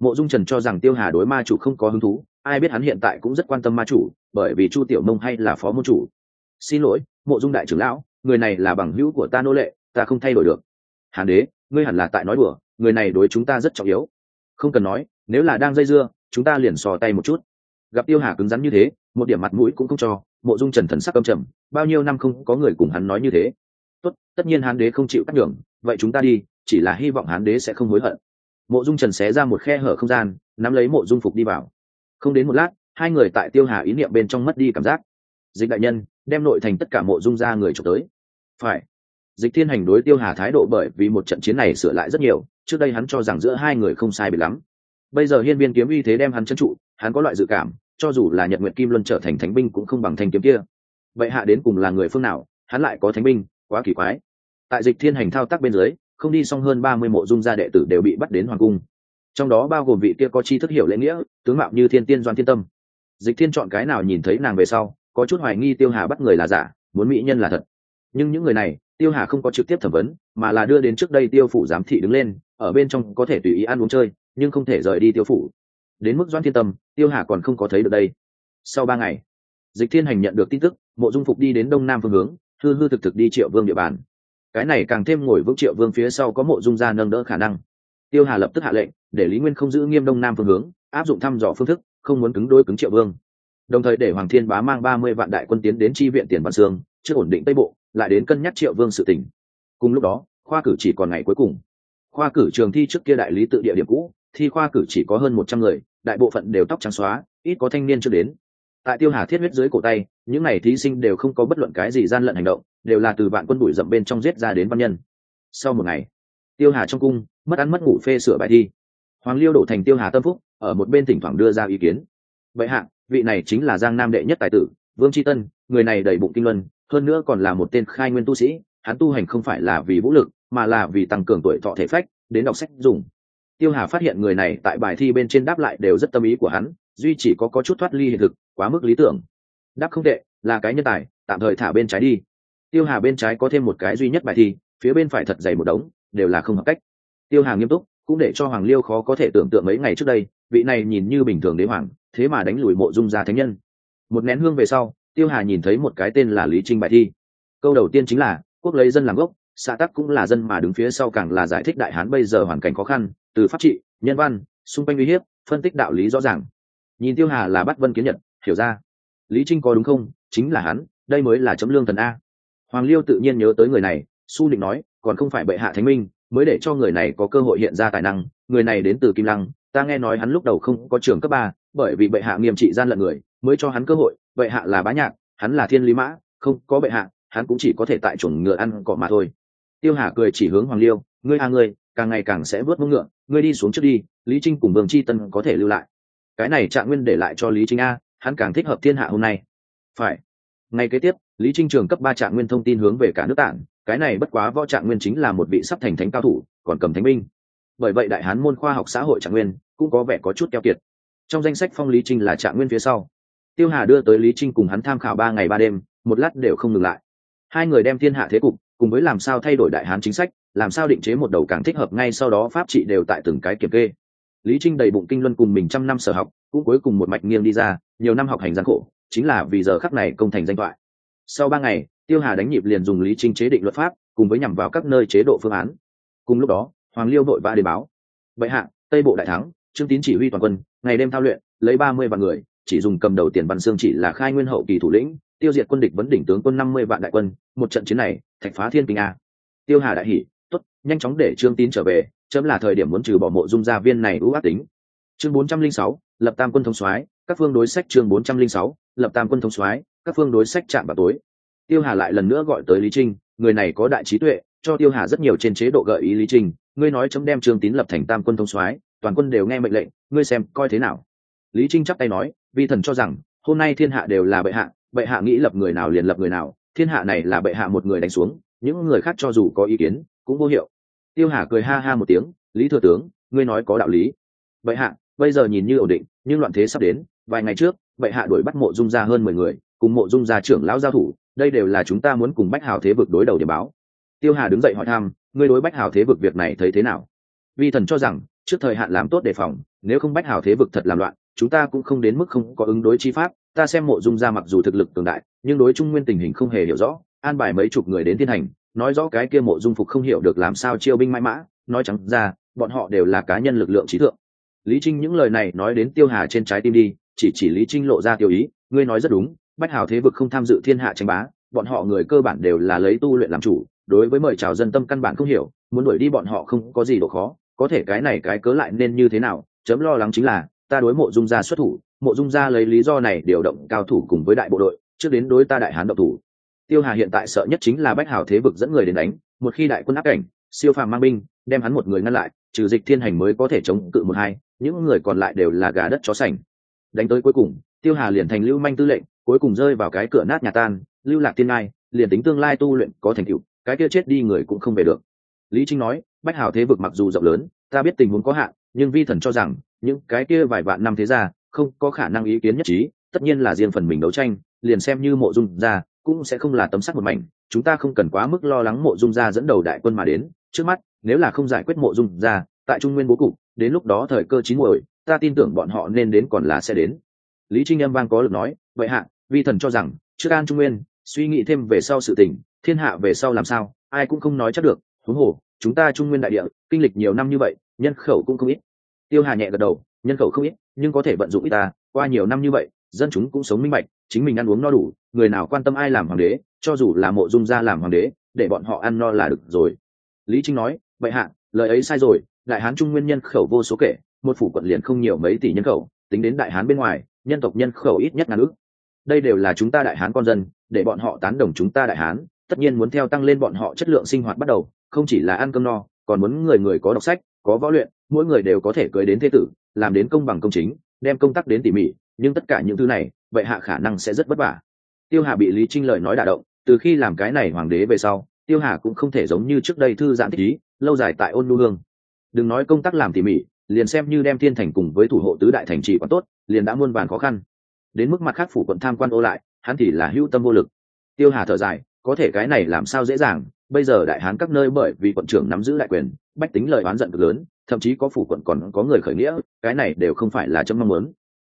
[SPEAKER 1] Mộ dung trần cho rằng tiêu hà đối ma chủ không có hứng thú, ai biết hắn hiện tại cũng rất quan tâm ma chủ, bởi vì chu tiểu mông hay là phó môn chủ. Xin lỗi, mộ dung đại trưởng lão, người này là bằng hữu của ta nô lệ, ta không thay đổi được. Hàn đế, ngươi hẳn là tại nói đùa, người này đối chúng ta rất trọng yếu. Không cần nói, nếu là đang dây dưa, chúng ta liền sò tay một chút gặp tiêu hà cứng rắn như thế, một điểm mặt mũi cũng không cho, mộ dung trần thần sắc âm trầm, bao nhiêu năm không có người cùng hắn nói như thế. Tốt, tất nhiên hán đế không chịu cắt đường vậy chúng ta đi, chỉ là hy vọng hán đế sẽ không hối hận. Mộ dung trần xé ra một khe hở không gian, nắm lấy mộ dung phục đi vào. Không đến một lát, hai người tại tiêu hà ý niệm bên trong mất đi cảm giác. Dịch đại nhân, đem nội thành tất cả mộ dung ra người trộm tới. Phải. Dịch thiên hành đối tiêu hà thái độ bởi vì một trận chiến này sửa lại rất nhiều, trước đây hắn cho rằng giữa hai người không sai bị lắm. Bây giờ hiên viên kiếm uy thế đem hắn chân trụ hắn có loại dự cảm, cho dù là nhật nguyện kim luân trở thành thánh binh cũng không bằng thanh kiếm kia. Vậy hạ đến cùng là người phương nào, hắn lại có thánh binh, quá kỳ quái. Tại dịch thiên hành thao tác bên dưới, không đi xong hơn ba mươi mộ dung gia đệ tử đều bị bắt đến hoàng cung. Trong đó bao gồm vị kia có chi thức hiểu lễ nghĩa, tướng mạo như thiên tiên doan thiên tâm. Dịch thiên chọn cái nào nhìn thấy nàng về sau, có chút hoài nghi tiêu hà bắt người là giả, muốn mỹ nhân là thật. Nhưng những người này, tiêu hà không có trực tiếp thẩm vấn, mà là đưa đến trước đây tiêu phủ giám thị đứng lên, ở bên trong có thể tùy ý ăn uống chơi, nhưng không thể rời đi tiêu phủ đến mức doan thiên tâm, tiêu hà còn không có thấy được đây. Sau ba ngày, dịch thiên hành nhận được tin tức, mộ dung phục đi đến đông nam phương hướng, hư hư thực thực đi triệu vương địa bàn. Cái này càng thêm ngồi vững triệu vương phía sau có mộ dung gia nâng đỡ khả năng. Tiêu hà lập tức hạ lệnh, để lý nguyên không giữ nghiêm đông nam phương hướng, áp dụng thăm dò phương thức, không muốn cứng đôi cứng triệu vương. Đồng thời để hoàng thiên bá mang ba mươi vạn đại quân tiến đến tri viện tiền văn sương, trước ổn định tây bộ, lại đến cân nhắc triệu vương sự tỉnh cùng lúc đó, khoa cử chỉ còn ngày cuối cùng. Khoa cử trường thi trước kia đại lý tự địa điểm cũ, thi khoa cử chỉ có hơn một trăm người đại bộ phận đều tóc trắng xóa, ít có thanh niên chưa đến. Tại tiêu hà thiết huyết dưới cổ tay, những n à y thí sinh đều không có bất luận cái gì gian lận hành động, đều là từ vạn quân bụi rậm bên trong giết ra đến văn nhân. Sau một ngày, tiêu hà trong cung, mất ăn mất ngủ phê sửa bài thi. Hoàng liêu đổ thành tiêu hà tâm phúc, ở một bên thỉnh thoảng đưa ra ý kiến. Vậy hạ, vị này chính là giang nam đệ nhất tài tử, vương tri tân, người này đầy bụng kinh luân, hơn nữa còn là một tên khai nguyên tu sĩ, hắn tu hành không phải là vì vũ lực, mà là vì tăng cường tuổi thọ thể phách, đến đọc sách dùng tiêu hà phát hiện người này tại bài thi bên trên đáp lại đều rất tâm ý của hắn, duy chỉ có có chút thoát ly hiện thực, quá mức lý tưởng. Đáp không tệ, là cái nhân tài, tạm thời thả bên trái đi. Tiêu hà bên trái có thêm một cái duy nhất bài thi, phía bên phải thật dày một đống, đều là không hợp cách. Tiêu hà nghiêm túc, cũng để cho hoàng liêu khó có thể tưởng tượng mấy ngày trước đây, vị này nhìn như bình thường đế hoàng, thế mà đánh lùi mộ dung gia thánh nhân. Một nén hương về sau, tiêu hà nhìn thấy một cái tên là lý trinh bài thi. Câu đầu tiên chính là, quốc lấy dân làm gốc, xã tắc cũng là dân mà đứng phía sau càng là giải thích đại hán bây giờ hoàn cảnh khó khăn từ pháp trị, nhân văn, xung quanh uy hiếp, phân tích đạo lý rõ ràng. Nhìn tiêu hà là bắt vân kiến nhật, hiểu ra. Lý trinh có đúng không? Chính là hắn, đây mới là chấm lương thần a. Hoàng liêu tự nhiên nhớ tới người này, su định nói, còn không phải bệ hạ thánh minh, mới để cho người này có cơ hội hiện ra tài năng, người này đến từ kim lăng, ta nghe nói hắn lúc đầu không có trường cấp ba, bởi vì bệ hạ nghiêm trị gian lận người, mới cho hắn cơ hội, bệ hạ là bá nhạc, hắn là thiên lý mã, không có bệ hạ, hắn cũng chỉ có thể tại chuồng ngựa ăn cỏ mà thôi. Tiêu hà cười chỉ hướng hoàng liêu, ngươi a ngươi càng ngày càng sẽ vớt mông ngựa, ngươi đi xuống trước đi, lý trinh cùng vương c h i tân có thể lưu lại. Cái này trạng nguyên để lại cho lý trinh a, hắn càng thích hợp thiên hạ hôm nay. Phải. Ngay kế tiếp, lý trinh trường cấp ba trạng nguyên thông tin hướng về cả nước tạng cái này bất quá võ trạng nguyên chính là một vị sắp thành thánh cao thủ, còn cầm thánh binh. Bởi vậy đại hán môn khoa học xã hội trạng nguyên cũng có vẻ có chút keo kiệt. Trong danh sách phong lý trinh là trạng nguyên phía sau. Tiêu hà đưa tới lý trinh cùng hắn tham khảo ba ngày ba đêm, một lát đều không ngừng lại. Hai người đem thiên hạ thế cục cùng với làm sao thay đổi đại hán chính sách làm sao định chế một đầu càng thích hợp ngay sau đó pháp trị đều tại từng cái kiểm kê. Lý trinh đầy bụng kinh luân cùng mình trăm năm sở học, cũng cuối cùng một mạch nghiêng đi ra, nhiều năm học hành gian khổ, chính là vì giờ khắc này công thành danh thoại. Sau ba ngày, tiêu hà đánh nhịp liền dùng lý trinh chế định luật pháp, cùng với nhằm vào các nơi chế độ phương án. Cùng lúc đó, hoàng liêu đội ba đề báo. Bệ hạ, tây bộ đại thắng, trương tín chỉ huy toàn quân, ngày đêm thao luyện, lấy ba mươi vạn người, chỉ dùng cầm đầu tiền văn xương chỉ là khai nguyên hậu kỳ thủ lĩnh, tiêu diệt quân địch vấn đỉnh tướng quân năm mươi vạn đại quân, một trận chiến này, thạch phá thiên kinh a. Tiêu hà đại hỉ nhanh chóng để trương tín trở về, chấm là thời điểm muốn trừ bỏ mộ dung gia viên này ưu ác tính. Chương bốn trăm linh sáu, lập tam quân thông soái, các phương đối sách chương bốn trăm linh sáu, lập tam quân thông soái, các phương đối sách chạm vào tối. Tiêu hà lại lần nữa gọi tới lý trinh, người này có đại trí tuệ, cho tiêu hà rất nhiều trên chế độ gợi ý lý trinh, ngươi nói chấm đem trương tín lập thành tam quân thông soái, toàn quân đều nghe mệnh lệnh, ngươi xem coi thế nào. Lý trinh chắp tay nói, vi thần cho rằng, hôm nay thiên hạ đều là bệ hạ bệ hạ nghĩ lập người nào liền lập người nào, thiên hạ này là bệ hạ một người đánh xuống những người khác cho dù có ý kiến, cũng vô hiệu. Tiêu hà cười ha ha một tiếng, lý thừa tướng, ngươi nói có đạo lý. Bệ hạ, bây giờ nhìn như ổn định, nhưng loạn thế sắp đến, vài ngày trước, bệ hạ đuổi bắt mộ dung ra hơn mười người, cùng mộ dung gia trưởng lão giao thủ, đây đều là chúng ta muốn cùng bách hào thế vực đối đầu để báo. Tiêu hà đứng dậy hỏi thăm, ngươi đối bách hào thế vực việc này thấy thế nào? Vi thần cho rằng, trước thời hạn làm tốt đề phòng, nếu không bách hào thế vực thật làm loạn, chúng ta cũng không đến mức không có ứng đối chi pháp, ta xem mộ dung ra mặc dù thực lực cường đại, nhưng đối trung nguyên tình hình không hề hiểu rõ an bài mấy chục người đến thiên hành, nói rõ cái kia mộ dung phục không hiểu được làm sao chiêu binh mãi mã, nói trắng ra, bọn họ đều là cá nhân lực lượng trí thượng. Lý trinh những lời này nói đến tiêu hà trên trái tim đi, chỉ chỉ lý trinh lộ ra tiêu ý, ngươi nói rất đúng, bách hào thế vực không tham dự thiên hạ tranh bá, bọn họ người cơ bản đều là lấy tu luyện làm chủ, đối với mời chào dân tâm căn bản không hiểu, muốn đuổi đi bọn họ không có gì độ khó, có thể cái này cái cớ lại nên như thế nào, chấm lo lắng chính là, ta đối mộ dung gia xuất thủ, mộ dung gia lấy lý do này điều động cao thủ cùng với đại bộ đội, trước đến đối ta đại hán độc thủ tiêu hà hiện tại sợ nhất chính là bách Hảo thế vực dẫn người đến đánh, một khi đại quân áp cảnh, siêu phàm mang binh, đem hắn một người ngăn lại, trừ dịch thiên hành mới có thể chống cự một hai, những người còn lại đều là gà đất chó sành. Đánh tới cuối cùng, tiêu hà liền thành lưu manh tư lệnh, cuối cùng rơi vào cái cửa nát nhà tan, lưu lạc tiên ngai, liền tính tương lai tu luyện có thành tựu, cái kia chết đi người cũng không về được. Lý trinh nói, bách Hảo thế vực mặc dù rộng lớn, ta biết tình huống có hạn, nhưng vi thần cho rằng, những cái kia vài vạn năm thế ra không có khả năng ý kiến nhất trí, tất nhiên là riêng phần mình đấu tranh, liền xem như mộ dung ra cũng sẽ không là tấm sắt một mảnh, chúng ta không cần quá mức lo lắng mộ dung gia dẫn đầu đại quân mà đến. Trước mắt, nếu là không giải quyết mộ dung gia, tại trung nguyên bố cục, đến lúc đó thời cơ chín muồi, ta tin tưởng bọn họ nên đến còn là sẽ đến. Lý trinh em vang có lực nói, vậy hạ, vi thần cho rằng, trước an trung nguyên, suy nghĩ thêm về sau sự tình, thiên hạ về sau làm sao, ai cũng không nói chắc được. Huống hồ, chúng ta trung nguyên đại địa, kinh lịch nhiều năm như vậy, nhân khẩu cũng không ít. Tiêu hà nhẹ gật đầu, nhân khẩu không ít, nhưng có thể vận dụng ít ta, qua nhiều năm như vậy, dân chúng cũng sống minh bạch chính mình ăn uống no đủ, người nào quan tâm ai làm hoàng đế, cho dù là mộ dung gia làm hoàng đế, để bọn họ ăn no là được rồi. Lý trinh nói, vậy hạ, lời ấy sai rồi, đại hán trung nguyên nhân khẩu vô số kể, một phủ quận liền không nhiều mấy tỷ nhân khẩu, tính đến đại hán bên ngoài, nhân tộc nhân khẩu ít nhất ngàn ước đây đều là chúng ta đại hán con dân, để bọn họ tán đồng chúng ta đại hán, tất nhiên muốn theo tăng lên bọn họ chất lượng sinh hoạt bắt đầu, không chỉ là ăn cơm no, còn muốn người người có đọc sách, có võ luyện, mỗi người đều có thể cưới đến thế tử, làm đến công bằng công chính, đem công tác đến tỉ mỉ, nhưng tất cả những thứ này vậy hạ khả năng sẽ rất vất vả. Tiêu hà bị lý trinh lời nói đả động, từ khi làm cái này hoàng đế về sau, tiêu hà cũng không thể giống như trước đây thư giãn thích ý, lâu dài tại ôn nu hương. Đừng nói công tác làm tỉ mỉ, liền xem như đem thiên thành cùng với thủ hộ tứ đại thành trì quá tốt, liền đã muôn vàn khó khăn. Đến mức mặt khác phủ quận tham quan ô lại, hắn thì là hữu tâm vô lực. Tiêu hà thở dài, có thể cái này làm sao dễ dàng, bây giờ đại hán các nơi bởi vì quận trưởng nắm giữ đại quyền, bách tính lời oán giận cực lớn, thậm chí có phủ quận còn có người khởi nghĩa, cái này đều không phải là chấm mong muốn.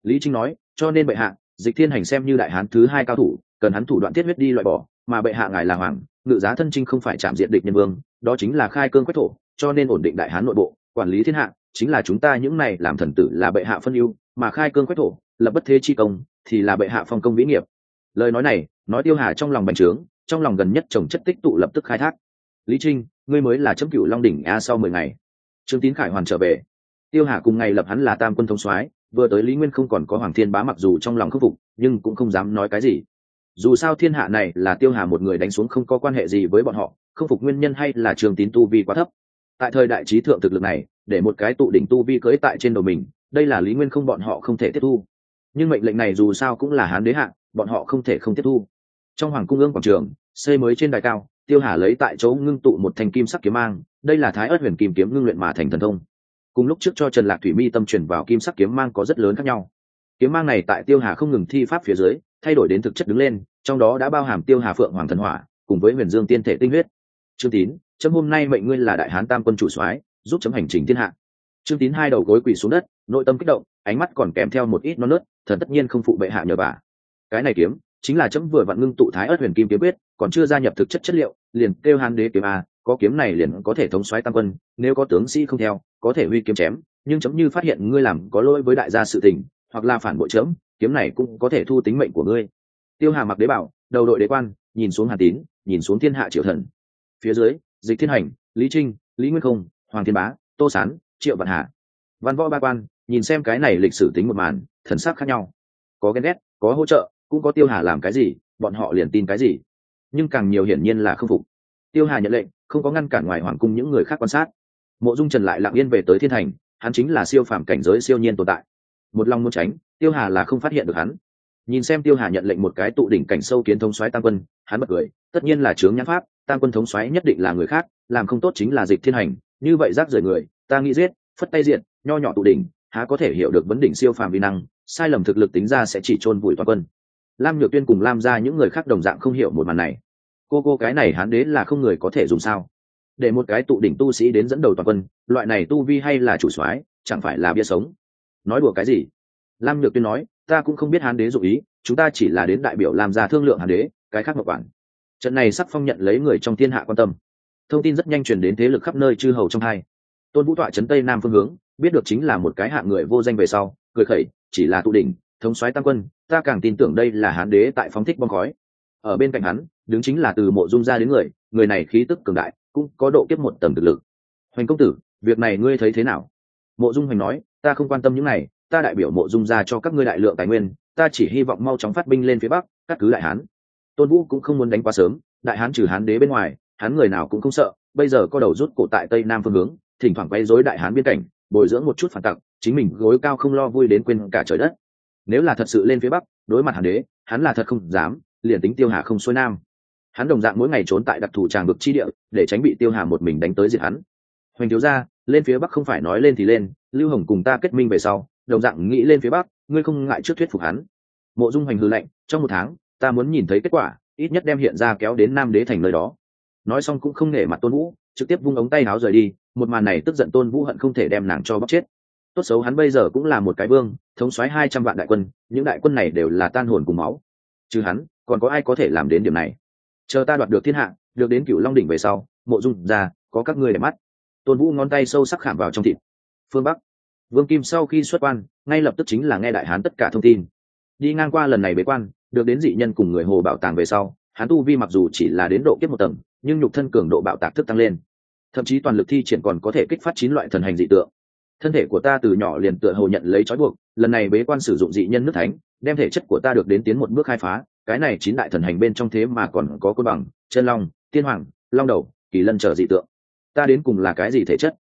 [SPEAKER 1] Lý trinh nói, cho nên bệ hạ dịch thiên hành xem như đại hán thứ hai cao thủ, cần hắn thủ đoạn thiết huyết đi loại bỏ, mà bệ hạ ngài là hoàng, ngự giá thân trinh không phải chạm diện địch nhân vương, đó chính là khai cương quách thổ, cho nên ổn định đại hán nội bộ, quản lý thiên hạ, chính là chúng ta những này làm thần tử là bệ hạ phân ưu, mà khai cương quách thổ, lập bất thế chi công, thì là bệ hạ phong công vĩ nghiệp. Lời nói này, nói tiêu hà trong lòng bành trướng, trong lòng gần nhất trồng chất tích tụ lập tức khai thác. Lý trinh, ngươi mới là chấm cựu long đỉnh a sau mười ngày. Trương tín khải hoàn trở về. Tiêu hà cùng ngày lập hắn là tam quân thống soái vừa tới lý nguyên không còn có hoàng thiên bá mặc dù trong lòng khâm phục, nhưng cũng không dám nói cái gì. Dù sao thiên hạ này là tiêu hà một người đánh xuống không có quan hệ gì với bọn họ không phục nguyên nhân hay là trường tín tu vi quá thấp. Tại thời đại trí thượng thực lực này, để một cái tụ đỉnh tu vi cưỡi tại trên đầu mình, đây là lý nguyên không bọn họ không thể tiếp thu. Nhưng mệnh lệnh này dù sao cũng là hán đế hạ, bọn họ không thể không tiếp thu. Trong hoàng cung ương quảng trường, xây mới trên đài cao, tiêu hà lấy tại chỗ ngưng tụ một thanh kim sắc kiếm mang, đây là thái ớt huyền kim kiếm ngưng luyện mà thành thần thông cùng lúc trước cho trần lạc thủy mi tâm chuyển vào kim sắc kiếm mang có rất lớn khác nhau. Kiếm mang này tại tiêu hà không ngừng thi pháp phía dưới, thay đổi đến thực chất đứng lên, trong đó đã bao hàm tiêu hà phượng hoàng thần hỏa, cùng với huyền dương tiên thể tinh huyết. Trương tín, chấm hôm nay mệnh ngươi là đại hán tam quân chủ soái, giúp chấm hành trình thiên hạ. Trương tín hai đầu gối quỳ xuống đất, nội tâm kích động, ánh mắt còn kèm theo một ít non nớt, thần tất nhiên không phụ bệ hạ nhờ bà. Cái này kiếm, chính là chấm vừa vặn ngưng tụ thái ớt huyền kim kiếm quyết, còn chưa gia nhập thực chất chất liệu, liền kêu hán đế kiếm a có kiếm này liền có thể thống soái tam quân, nếu có tướng sĩ không theo, có thể huy kiếm chém, nhưng chấm như phát hiện ngươi làm có lỗi với đại gia sự tình, hoặc là phản bội chấm, kiếm này cũng có thể thu tính mệnh của ngươi. Tiêu hà mặc đế bảo, đầu đội đế quan, nhìn xuống hàn tín, nhìn xuống thiên hạ triệu thần. Phía dưới, dịch thiên hành, lý trinh, lý nguyên không, hoàng thiên bá, tô sán, triệu vạn hà. Văn võ ba quan, nhìn xem cái này lịch sử tính một màn, thần sắc khác nhau. Có ghen ghét, có hỗ trợ, cũng có tiêu hà làm cái gì, bọn họ liền tin cái gì. Nhưng càng nhiều hiển nhiên là không phục. Tiêu hà nhận lệnh không có ngăn cản ngoài hoàng cung những người khác quan sát. Mộ dung trần lại lặng yên về tới thiên thành, hắn chính là siêu phàm cảnh giới siêu nhiên tồn tại. Một lòng muốn tránh, tiêu hà là không phát hiện được hắn. Nhìn xem tiêu hà nhận lệnh một cái tụ đỉnh cảnh sâu kiến thống xoáy tam quân, hắn bật cười, tất nhiên là chướng nhãn pháp, tam quân thống xoáy nhất định là người khác, làm không tốt chính là dịch thiên hành, như vậy rác rời người, ta nghĩ giết, phất tay diện nho nhỏ tụ đỉnh, há có thể hiểu được vấn đỉnh siêu phàm vi năng, sai lầm thực lực tính ra sẽ chỉ chôn vùi toàn quân. Lam nhược tuyên cùng lam ra những người khác đồng dạng không hiểu một màn này cô cô cái này hán đế là không người có thể dùng sao? Để một cái tụ đỉnh tu sĩ đến dẫn đầu toàn quân, loại này tu vi hay là chủ soái, chẳng phải là bia sống. Nói đùa cái gì? Lam nhược tuyên nói, ta cũng không biết hán đế dụ ý, chúng ta chỉ là đến đại biểu làm ra thương lượng hán đế, cái khác ngọc quản. Trận này sắc phong nhận lấy người trong thiên hạ quan tâm. Thông tin rất nhanh truyền đến thế lực khắp nơi chư hầu trong hai. Tôn vũ tọa trấn tây nam phương hướng, biết được chính là một cái hạng người vô danh về sau, cười khẩy, chỉ là tụ đỉnh, thống soái tam quân, ta càng tin tưởng đây là hán đế tại phóng thích bom khói. Ở bên cạnh hắn đứng chính là từ mộ dung ra đến người người này khí tức cường đại, cũng có độ kiếp một tầng thực lực. Hoành công tử, việc này ngươi thấy thế nào? Mộ dung hoành nói, ta không quan tâm những này, ta đại biểu mộ dung ra cho các ngươi đại lượng tài nguyên, ta chỉ hy vọng mau chóng phát binh lên phía bắc, cắt cứ đại hán. Tôn vũ cũng không muốn đánh quá sớm, đại hán trừ hán đế bên ngoài hắn người nào cũng không sợ, bây giờ có đầu rút cổ tại tây nam phương hướng, thỉnh thoảng quay dối đại hán biên cảnh, bồi dưỡng một chút phản tặc, chính mình gối cao không lo vui đến quên cả trời đất. Nếu là thật sự lên phía bắc, đối mặt hán đế, hắn là thật không dám, liền tính tiêu hà không xuôi nam hắn đồng dạng mỗi ngày trốn tại đặc thù tràng vực chi địa, để tránh bị tiêu hà một mình đánh tới diệt hắn. Hoành thiếu ra lên phía bắc không phải nói lên thì lên, lưu hồng cùng ta kết minh về sau, đồng dạng nghĩ lên phía bắc, ngươi không ngại trước thuyết phục hắn. Mộ dung hoành hư lệnh trong một tháng, ta muốn nhìn thấy kết quả, ít nhất đem hiện ra kéo đến nam đế thành nơi đó. Nói xong cũng không nể mặt tôn vũ, trực tiếp vung ống tay áo rời đi, một màn này tức giận tôn vũ hận không thể đem nàng cho bóc chết. Tốt xấu hắn bây giờ cũng là một cái vương, thống soái hai trăm vạn đại quân, những đại quân này đều là tan hồn cùng máu. Chứ hắn, còn có ai có thể làm đến điểm này? Chờ ta đoạt được thiên hạ, được đến cựu long đỉnh về sau, mộ dung ra, có các ngươi để mắt. Tôn vũ ngón tay sâu sắc khảm vào trong thịt. Phương bắc. Vương kim sau khi xuất quan, ngay lập tức chính là nghe đại hán tất cả thông tin. Đi ngang qua lần này bế quan, được đến dị nhân cùng người hồ bảo tàng về sau, hán tu vi mặc dù chỉ là đến độ kiếp một tầng, nhưng nhục thân cường độ bạo tạc thức tăng lên. Thậm chí toàn lực thi triển còn có thể kích phát chín loại thần hành dị tượng. Thân thể của ta từ nhỏ liền tựa hồ nhận lấy trói buộc, lần này bế quan sử dụng dị nhân nước thánh đem thể chất của ta được đến tiến một bước khai phá, cái này chín đại thần hành bên trong thế mà còn có côn bằng, chân long, tiên hoàng, long đầu, kỳ lân trở dị tượng. Ta đến cùng là cái gì thể chất?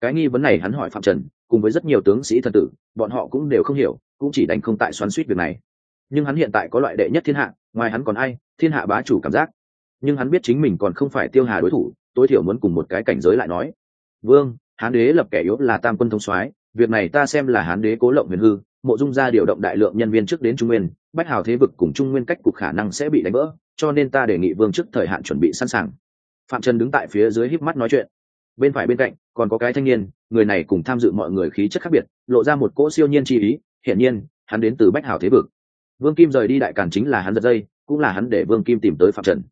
[SPEAKER 1] Cái nghi vấn này hắn hỏi phạm trần, cùng với rất nhiều tướng sĩ thần tử, bọn họ cũng đều không hiểu, cũng chỉ đánh không tại xoắn suýt việc này. Nhưng hắn hiện tại có loại đệ nhất thiên hạ, ngoài hắn còn ai, thiên hạ bá chủ cảm giác. Nhưng hắn biết chính mình còn không phải tiêu hà đối thủ, tối thiểu muốn cùng một cái cảnh giới lại nói. Vương, hán đế lập kẻ yếu là tam quân thông soái, việc này ta xem là hán đế cố lộng huyền hư mộ dung ra điều động đại lượng nhân viên trước đến trung nguyên, bách hào thế vực cùng trung nguyên cách cục khả năng sẽ bị đánh vỡ, cho nên ta đề nghị vương trước thời hạn chuẩn bị sẵn sàng. Phạm trần đứng tại phía dưới híp mắt nói chuyện. Bên phải bên cạnh, còn có cái thanh niên, người này cùng tham dự mọi người khí chất khác biệt, lộ ra một cỗ siêu nhiên chi ý, hiển nhiên, hắn đến từ bách Hào thế vực. Vương kim rời đi đại càn chính là hắn giật dây, cũng là hắn để vương kim tìm tới phạm trần.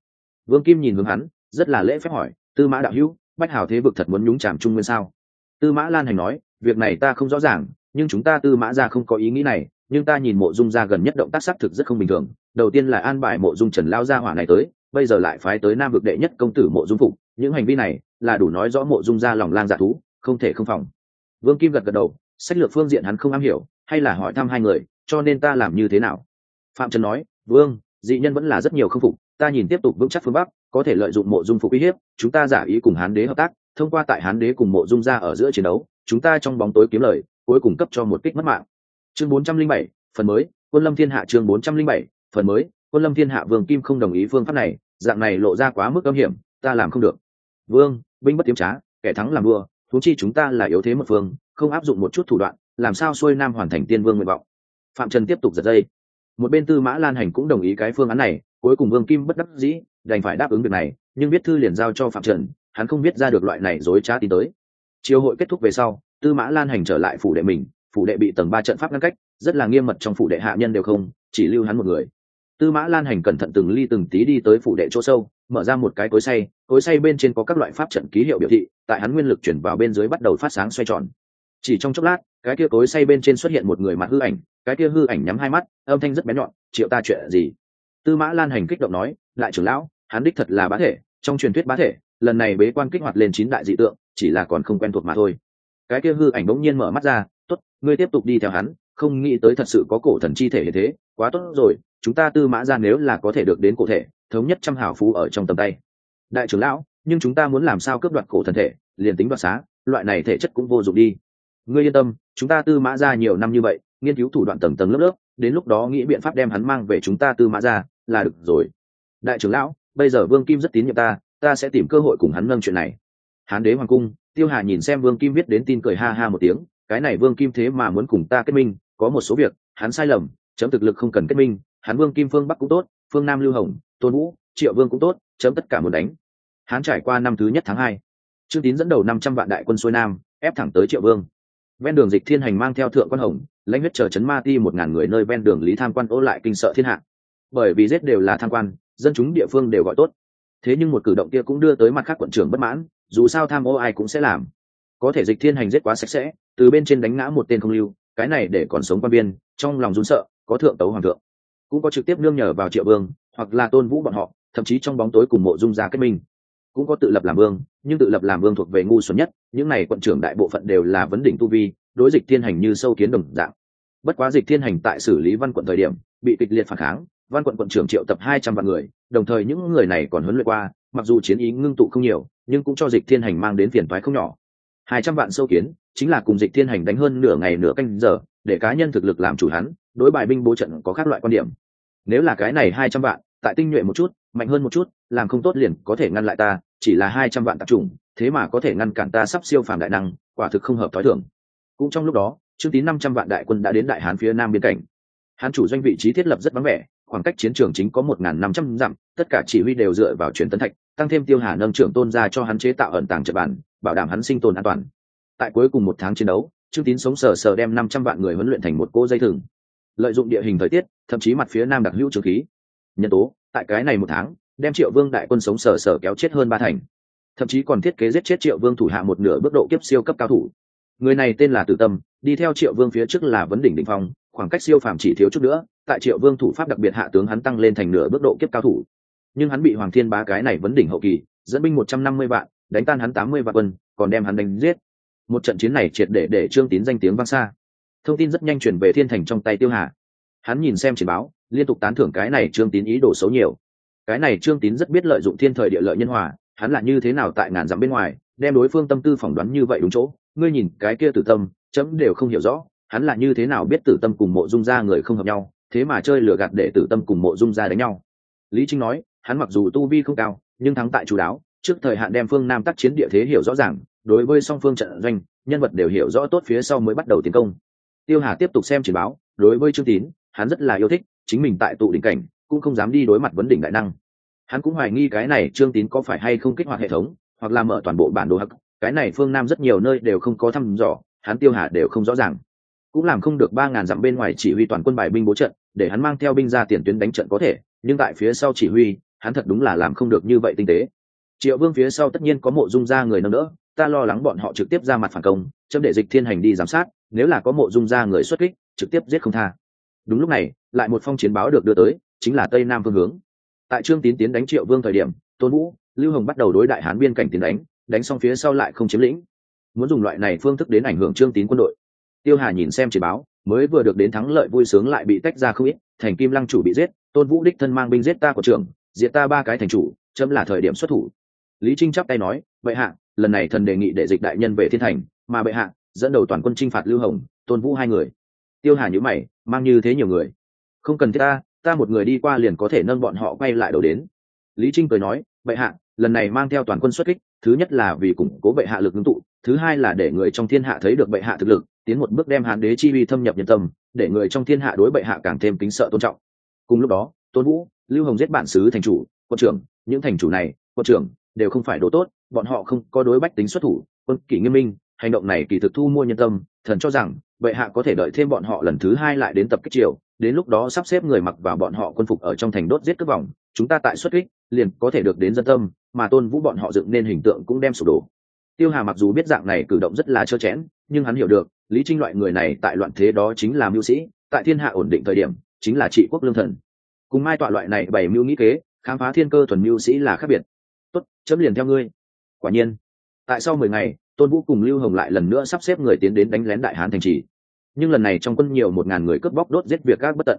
[SPEAKER 1] Vương kim nhìn hướng hắn, rất là lễ phép hỏi, tư mã đạo hữu, bách Hào thế vực thật muốn nhúng chạm trung nguyên sao? Tư mã lan hành nói, việc này ta không rõ ràng nhưng chúng ta tư mã ra không có ý nghĩ này, nhưng ta nhìn mộ dung ra gần nhất động tác xác thực rất không bình thường. Đầu tiên là an bài mộ dung trần lao gia hỏa này tới, bây giờ lại phái tới nam vực đệ nhất công tử mộ dung phục. Những hành vi này là đủ nói rõ mộ dung ra lòng lang dạ thú, không thể không phòng. Vương kim gật gật đầu, sách lược phương diện hắn không am hiểu, hay là hỏi thăm hai người, cho nên ta làm như thế nào? Phạm trần nói, vương, dị nhân vẫn là rất nhiều không phục, ta nhìn tiếp tục vững chắc phương bắc, có thể lợi dụng mộ dung phục uy hiếp, chúng ta giả ý cùng hán đế hợp tác, thông qua tại hán đế cùng mộ dung ra ở giữa chiến đấu, chúng ta trong bóng tối kiếm lời cuối cùng cấp cho một kích mất mạng. Chương bốn trăm linh bảy, phần mới, quân lâm thiên hạ chương bốn trăm linh bảy, phần mới, quân lâm thiên hạ vương kim không đồng ý phương pháp này, dạng này lộ ra quá mức âm hiểm, ta làm không được. Vương, binh bất tiếm trá, kẻ thắng làm vua thú chi chúng ta là yếu thế một phương, không áp dụng một chút thủ đoạn, làm sao xuôi nam hoàn thành tiên vương nguyện vọng? Phạm trần tiếp tục giật dây. Một bên tư mã lan hành cũng đồng ý cái phương án này, cuối cùng vương kim bất đắc dĩ, đành phải đáp ứng việc này, nhưng viết thư liền giao cho phạm trần, hắn không biết ra được loại này dối trá tin tới. Chiều hội kết thúc về sau tư mã lan hành trở lại phủ đệ mình, phủ đệ bị tầng ba trận pháp ngăn cách, rất là nghiêm mật trong phủ đệ hạ nhân đều không, chỉ lưu hắn một người. Tư mã lan hành cẩn thận từng ly từng tí đi tới phủ đệ chỗ sâu, mở ra một cái cối say cối say bên trên có các loại pháp trận ký hiệu biểu thị, tại hắn nguyên lực chuyển vào bên dưới bắt đầu phát sáng xoay tròn. Chỉ trong chốc lát, cái kia cối say bên trên xuất hiện một người mặt hư ảnh, cái kia hư ảnh nhắm hai mắt, âm thanh rất bé nhọn, triệu ta chuyện gì? Tư mã lan hành kích động nói, lại trưởng lão, hắn đích thật là bá thể, trong truyền thuyết bá thể, lần này bế quan kích hoạt lên chín đại dị tượng, chỉ là còn không quen thuộc mà thôi cái kia hư ảnh bỗng nhiên mở mắt ra, tốt, ngươi tiếp tục đi theo hắn, không nghĩ tới thật sự có cổ thần chi thể như thế, quá tốt rồi, chúng ta tư mã ra nếu là có thể được đến cổ thể, thống nhất trăm hảo phú ở trong tầm tay. Đại trưởng lão, nhưng chúng ta muốn làm sao cướp đoạt cổ thần thể, liền tính đoạt xá, loại này thể chất cũng vô dụng đi. Ngươi yên tâm, chúng ta tư mã ra nhiều năm như vậy, nghiên cứu thủ đoạn tầng tầng lớp lớp, đến lúc đó nghĩ biện pháp đem hắn mang về chúng ta tư mã ra là được rồi. Đại trưởng lão, bây giờ vương kim rất tín nhiệm ta ta sẽ tìm cơ hội cùng hắn nâng chuyện này hán đế hoàng cung, tiêu hà nhìn xem vương kim viết đến tin cười ha ha một tiếng, cái này vương kim thế mà muốn cùng ta kết minh, có một số việc, hắn sai lầm, chấm thực lực không cần kết minh, hắn vương kim phương bắc cũng tốt, phương nam lưu hồng, tôn vũ, triệu vương cũng tốt, chấm tất cả muốn đánh. Hắn trải qua năm thứ nhất tháng hai, trương tín dẫn đầu năm trăm vạn đại quân xuôi nam, ép thẳng tới triệu vương. Ven đường dịch thiên hành mang theo thượng quan hồng, lãnh huyết chờ chấn ma ti một ngàn người nơi ven đường lý tham quan ô lại kinh sợ thiên hạ. Bởi vì giết đều là tham quan, dân chúng địa phương đều gọi tốt. Thế nhưng một cử động kia cũng đưa tới mặt khác quận trưởng bất mãn dù sao tham ô ai cũng sẽ làm. Có thể dịch thiên hành giết quá sạch sẽ, từ bên trên đánh ngã một tên không lưu, cái này để còn sống quan biên trong lòng rún sợ, có thượng tấu hoàng thượng. Cũng có trực tiếp nương nhờ vào triệu vương, hoặc là tôn vũ bọn họ, thậm chí trong bóng tối cùng mộ dung gia kết minh. Cũng có tự lập làm vương, nhưng tự lập làm vương thuộc về ngu xuẩn nhất, những này quận trưởng đại bộ phận đều là vấn đỉnh tu vi, đối dịch thiên hành như sâu kiến đồng dạng. Bất quá dịch thiên hành tại xử lý văn quận thời điểm, bị kịch liệt phản kháng, văn quận quận trưởng triệu tập hai trăm vạn người, đồng thời những người này còn huấn luyện qua, mặc dù chiến ý ngưng tụ không nhiều nhưng cũng cho dịch thiên hành mang đến phiền toái không nhỏ. Hai trăm vạn sâu kiến, chính là cùng dịch thiên hành đánh hơn nửa ngày nửa canh giờ, để cá nhân thực lực làm chủ hắn, đối bài binh bố trận có các loại quan điểm. Nếu là cái này hai trăm vạn, tại tinh nhuệ một chút, mạnh hơn một chút, làm không tốt liền có thể ngăn lại ta, chỉ là hai trăm vạn tạp chủng, thế mà có thể ngăn cản ta sắp siêu phàm đại năng, quả thực không hợp t h o i thưởng cũng trong lúc đó, trương tín năm trăm vạn đại quân đã đến đại hán phía nam biên cảnh. Hán chủ doanh vị trí thiết lập rất vắng vẻ khoảng cách chiến trường chính có một n g h n năm trăm dặm, tất cả chỉ huy đều dựa vào truyền tấn thạch, tăng thêm tiêu hà nâng trưởng tôn ra cho hắn chế tạo ẩn tàng trật bản bảo đảm hắn sinh tồn an toàn. Tại cuối cùng một tháng chiến đấu, trương tín sống sờ sờ đem năm trăm vạn người huấn luyện thành một cô dây thừng. Lợi dụng địa hình thời tiết, thậm chí mặt phía nam đặc hữu trường khí. Nhân tố, tại cái này một tháng, đem triệu vương đại quân sống sờ sờ kéo chết hơn ba thành. Thậm chí còn thiết kế giết chết triệu vương thủ hạ một nửa bước độ kiếp siêu cấp cao thủ. Người này tên là tử tâm, đi theo triệu vương phía trước là vấn đỉnh định phong khoảng cách siêu phàm chỉ thiếu chút nữa, tại triệu vương thủ pháp đặc biệt hạ tướng hắn tăng lên thành nửa bước độ kiếp cao thủ. Nhưng hắn bị hoàng thiên bá cái này vấn đỉnh hậu kỳ, dẫn binh một trăm năm mươi vạn, đánh tan hắn tám mươi vạn quân, còn đem hắn đánh giết. Một trận chiến này triệt để để trương tín danh tiếng vang xa. Thông tin rất nhanh chuyển về thiên thành trong tay tiêu hà. Hắn nhìn xem chiến báo, liên tục tán thưởng cái này trương tín ý đồ xấu nhiều. Cái này trương tín rất biết lợi dụng thiên thời địa lợi nhân hòa, hắn là như thế nào tại ngàn dặm bên ngoài, đem đối phương tâm tư phỏng đoán như vậy đúng chỗ. Ngươi nhìn cái kia tử tâm, chấm đều không hiểu rõ hắn là như thế nào biết tử tâm cùng mộ dung ra người không hợp nhau, thế mà chơi lừa gạt để tử tâm cùng mộ dung ra đánh nhau? Lý trinh nói, hắn mặc dù tu vi không cao, nhưng thắng tại chú đáo, trước thời hạn đem phương nam tác chiến địa thế hiểu rõ ràng, đối với song phương trận doanh, nhân vật đều hiểu rõ tốt phía sau mới bắt đầu tiến công. Tiêu hà tiếp tục xem chỉ báo, đối với trương tín, hắn rất là yêu thích, chính mình tại tụ đỉnh cảnh, cũng không dám đi đối mặt vấn đỉnh đại năng. Hắn cũng hoài nghi cái này trương tín có phải hay không kích hoạt hệ thống, hoặc là mở toàn bộ bản đồ hắc, cái này phương nam rất nhiều nơi đều không có thăm dò, hắn tiêu hà đều không rõ ràng cũng làm không được ba ngàn dặm bên ngoài chỉ huy toàn quân bài binh bố trận, để hắn mang theo binh ra tiền tuyến đánh trận có thể, nhưng tại phía sau chỉ huy, hắn thật đúng là làm không được như vậy tinh tế. Triệu vương phía sau tất nhiên có mộ dung ra người nâng đỡ, ta lo lắng bọn họ trực tiếp ra mặt phản công, chấm để dịch thiên hành đi giám sát, nếu là có mộ dung ra người xuất kích, trực tiếp giết không tha. Đúng lúc này, lại một phong chiến báo được đưa tới, chính là tây nam phương hướng. Tại trương tín tiến đánh triệu vương thời điểm, tôn vũ, lưu hồng bắt đầu đối đại hán biên cảnh tiến đánh đánh xong phía sau lại không chiếm lĩnh. Muốn dùng loại này phương thức đến ảnh hưởng trương tín quân đội tiêu hà nhìn xem chỉ báo mới vừa được đến thắng lợi vui sướng lại bị tách ra không ít thành kim lăng chủ bị giết tôn vũ đích thân mang binh giết ta của trưởng, diệt ta ba cái thành chủ chấm là thời điểm xuất thủ. Lý trinh chắp tay nói bệ hạ lần này thần đề nghị để dịch đại nhân về thiên thành mà bệ hạ dẫn đầu toàn quân chinh phạt lưu hồng tôn vũ hai người. Tiêu hà nhữ mày mang như thế nhiều người. Không cần thiết ta ta một người đi qua liền có thể nâng bọn họ quay lại đầu đến. Lý trinh cười nói bệ hạ lần này mang theo toàn quân xuất kích thứ nhất là vì củng cố bệ hạ lực ngưng tụ thứ hai là để người trong thiên hạ thấy được bệ hạ thực lực tiến một bước đem hán đế chi vi thâm nhập nhân tâm, để người trong thiên hạ đối bệ hạ càng thêm kính sợ tôn trọng. Cùng lúc đó, tôn vũ, lưu hồng giết bản xứ thành chủ, quân trưởng, những thành chủ này, quân trưởng, đều không phải đồ tốt, bọn họ không có đối bách tính xuất thủ, quân kỷ nghiêm minh, hành động này kỳ thực thu mua nhân tâm, thần cho rằng, bệ hạ có thể đợi thêm bọn họ lần thứ hai lại đến tập kích triều, đến lúc đó sắp xếp người mặc vào bọn họ quân phục ở trong thành đốt giết cướp vòng, chúng ta tại xuất kích, liền có thể được đến dân tâm, mà tôn vũ bọn họ dựng nên hình tượng cũng đem sụp đổ. Tiêu hà mặc dù biết dạng này cử động rất là trơ chẽn, nhưng hắn hiểu được lý trinh loại người này tại loạn thế đó chính là mưu sĩ, tại thiên hạ ổn định thời điểm, chính là trị quốc lương thần. Cùng mai tọa loại này bày mưu nghĩ kế, khám phá thiên cơ thuần mưu sĩ là khác biệt. Tốt, chấm liền theo ngươi. Quả nhiên, tại sau mười ngày, tôn vũ cùng lưu hồng lại lần nữa sắp xếp người tiến đến đánh lén đại hán thành trì. Nhưng lần này trong quân nhiều một ngàn người cướp bóc đốt giết việc các bất tận.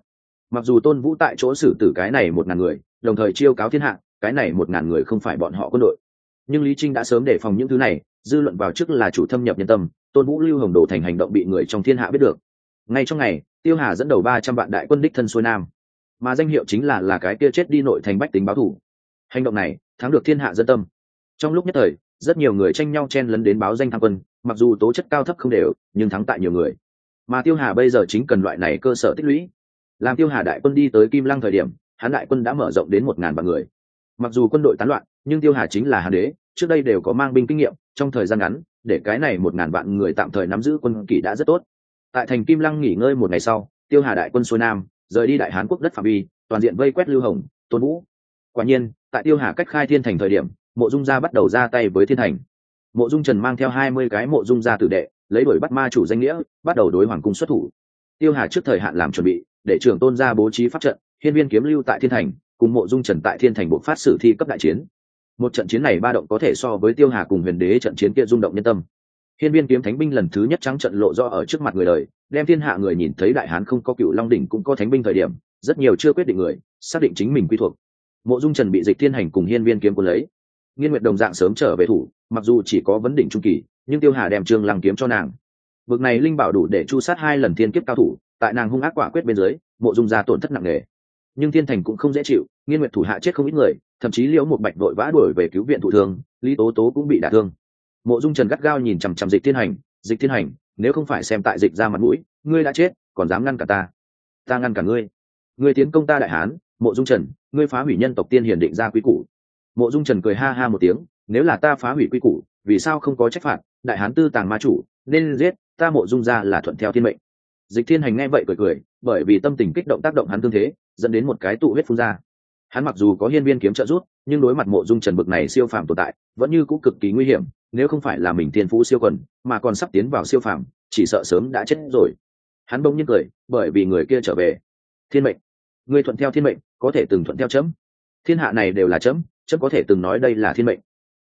[SPEAKER 1] Mặc dù tôn vũ tại chỗ xử tử cái này một ngàn người, đồng thời chiêu cáo thiên hạ, cái này một ngàn người không phải bọn họ quân đội. Nhưng lý trinh đã sớm đề phòng những thứ này, dư luận vào trước là chủ thâm nhập nhân tâm tôn vũ lưu hồng đồ thành hành động bị người trong thiên hạ biết được. Ngay trong ngày, tiêu hà dẫn đầu ba trăm vạn đại quân đích thân xuôi nam. Mà danh hiệu chính là là cái kia chết đi nội thành bách tính báo thủ. Hành động này, thắng được thiên hạ dân tâm. Trong lúc nhất thời, rất nhiều người tranh nhau chen lấn đến báo danh tham quân, mặc dù tố chất cao thấp không đều, nhưng thắng tại nhiều người. Mà tiêu hà bây giờ chính cần loại này cơ sở tích lũy. Làm tiêu hà đại quân đi tới kim lăng thời điểm hán đại quân đã mở rộng đến một ngàn vạn người. Mặc dù quân đội tán loạn, nhưng tiêu hà chính là hán đế, trước đây đều có mang binh kinh nghiệm, trong thời gian ngắn để cái này một ngàn vạn người tạm thời nắm giữ quân kỷ đã rất tốt. Tại thành kim lăng nghỉ ngơi một ngày sau, tiêu hà đại quân xuôi nam, rời đi đại hán quốc đất phạm vi, toàn diện vây quét lưu hồng, tôn vũ. Quả nhiên, tại tiêu hà cách khai thiên thành thời điểm, mộ dung gia bắt đầu ra tay với thiên thành. Mộ dung trần mang theo hai mươi cái mộ dung gia tử đệ, lấy đuổi bắt ma chủ danh nghĩa, bắt đầu đối hoàng cung xuất thủ. Tiêu hà trước thời hạn làm chuẩn bị, để trưởng tôn gia bố trí pháp trận, hiên viên kiếm lưu tại thiên thành, cùng mộ dung trần tại thiên thành bộ phát sử thi cấp đại chiến một trận chiến này ba động có thể so với tiêu hà cùng huyền đế trận chiến kia rung động nhân tâm. Hiên viên kiếm thánh binh lần thứ nhất trắng trận lộ do ở trước mặt người đời, đem thiên hạ người nhìn thấy đại hán không có cựu long đỉnh cũng có thánh binh thời điểm, rất nhiều chưa quyết định người, xác định chính mình quy thuộc. Mộ dung trần bị dịch thiên hành cùng hiên viên kiếm quân lấy. Nghiên nguyệt đồng dạng sớm trở về thủ, mặc dù chỉ có vấn đỉnh trung kỳ, nhưng tiêu hà đem trương lăng kiếm cho nàng. Vực này linh bảo đủ để chu sát hai lần thiên kiếp cao thủ, tại nàng hung ác quả quyết bên dưới, mộ dung ra tổn thất nặng nề nhưng thiên thành cũng không dễ chịu, nghiên nguyệt thủ hạ chết không ít người, thậm chí liễu một bạch vội vã đuổi về cứu viện thủ thương, lý tố tố cũng bị đả thương. Mộ dung trần gắt gao nhìn chằm chằm dịch thiên hành, dịch thiên hành, nếu không phải xem tại dịch ra mặt mũi, ngươi đã chết, còn dám ngăn cả ta? Ta ngăn cả ngươi. Ngươi tiến công ta đại hán, mộ dung trần, ngươi phá hủy nhân tộc tiên hiển định ra quý củ. Mộ dung trần cười ha ha một tiếng, nếu là ta phá hủy quy củ, vì sao không có trách phạt? Đại hán tư tàng ma chủ, nên giết, ta mộ dung ra là thuận theo thiên mệnh. Dịch thiên hành nghe vậy cười cười, bởi vì tâm tình kích động tác động hắn tương thế dẫn đến một cái tụ huyết phun ra. Hắn mặc dù có hiên viên kiếm trợ rút nhưng đối mặt mộ dung trần bực này siêu phàm tồn tại, vẫn như cũng cực kỳ nguy hiểm, nếu không phải là mình thiên phú siêu quần, mà còn sắp tiến vào siêu phàm, chỉ sợ sớm đã chết rồi. Hắn bỗng nhiên cười, bởi vì người kia trở về. Thiên mệnh. Người thuận theo thiên mệnh, có thể từng thuận theo chấm. Thiên hạ này đều là chấm chấm có thể từng nói đây là thiên mệnh.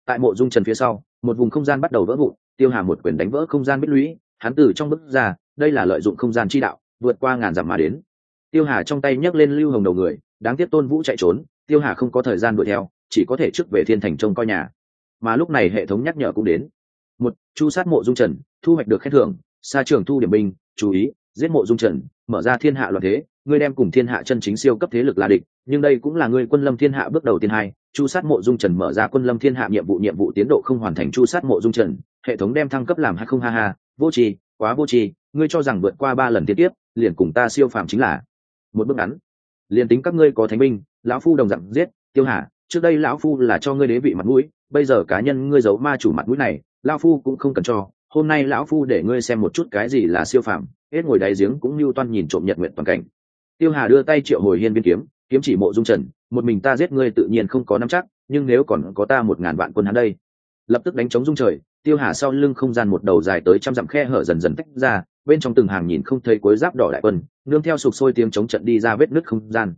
[SPEAKER 1] Tại mộ dung trần phía sau, một vùng không gian bắt đầu vỡ vụn, tiêu hà một quyền đánh vỡ không gian bích lũy, hắn từ trong bức ra, đây là lợi dụng không gian chi đạo, vượt qua ngàn dặm mà đến tiêu hà trong tay nhấc lên lưu hồng đầu người, đáng tiếc tôn vũ chạy trốn, tiêu hà không có thời gian đuổi theo, chỉ có thể trước về thiên thành trông coi nhà. Mà lúc này hệ thống nhắc nhở cũng đến. Một, chu sát mộ dung trần, thu hoạch được khen thưởng xa trường thu điểm binh, chú ý, giết mộ dung trần, mở ra thiên hạ loạn thế, ngươi đem cùng thiên hạ chân chính siêu cấp thế lực là địch, nhưng đây cũng là ngươi quân lâm thiên hạ bước đầu tiên hai, chu sát mộ dung trần mở ra quân lâm thiên hạ nhiệm vụ nhiệm vụ tiến độ không hoàn thành chu sát mộ dung trần, hệ thống đem thăng cấp làm hai không ha ha vô tri, quá vô tri, ngươi cho rằng vượt qua ba lần liên tiếp, liền cùng ta siêu phàm chính là một bước ngắn. Liền tính các ngươi có thánh binh, lão phu đồng dạng giết, tiêu hà, trước đây lão phu là cho ngươi đế vị mặt mũi, bây giờ cá nhân ngươi giấu ma chủ mặt mũi này, lão phu cũng không cần cho, hôm nay lão phu để ngươi xem một chút cái gì là siêu phàm, hết ngồi đáy giếng cũng như toan nhìn trộm nhật nguyện toàn cảnh. Tiêu hà đưa tay triệu hồi hiên viên kiếm kiếm chỉ mộ dung trần, một mình ta giết ngươi tự nhiên không có nắm chắc, nhưng nếu còn có ta một ngàn vạn quân hắn đây. Lập tức đánh chống dung trời tiêu hà sau lưng không gian một đầu dài tới trăm dặm khe hở dần dần tách ra, bên trong từng hàng nhìn không thấy cuối giáp đỏ đại quân, nương theo sụp sôi tiếng chống trận đi ra vết nứt không gian.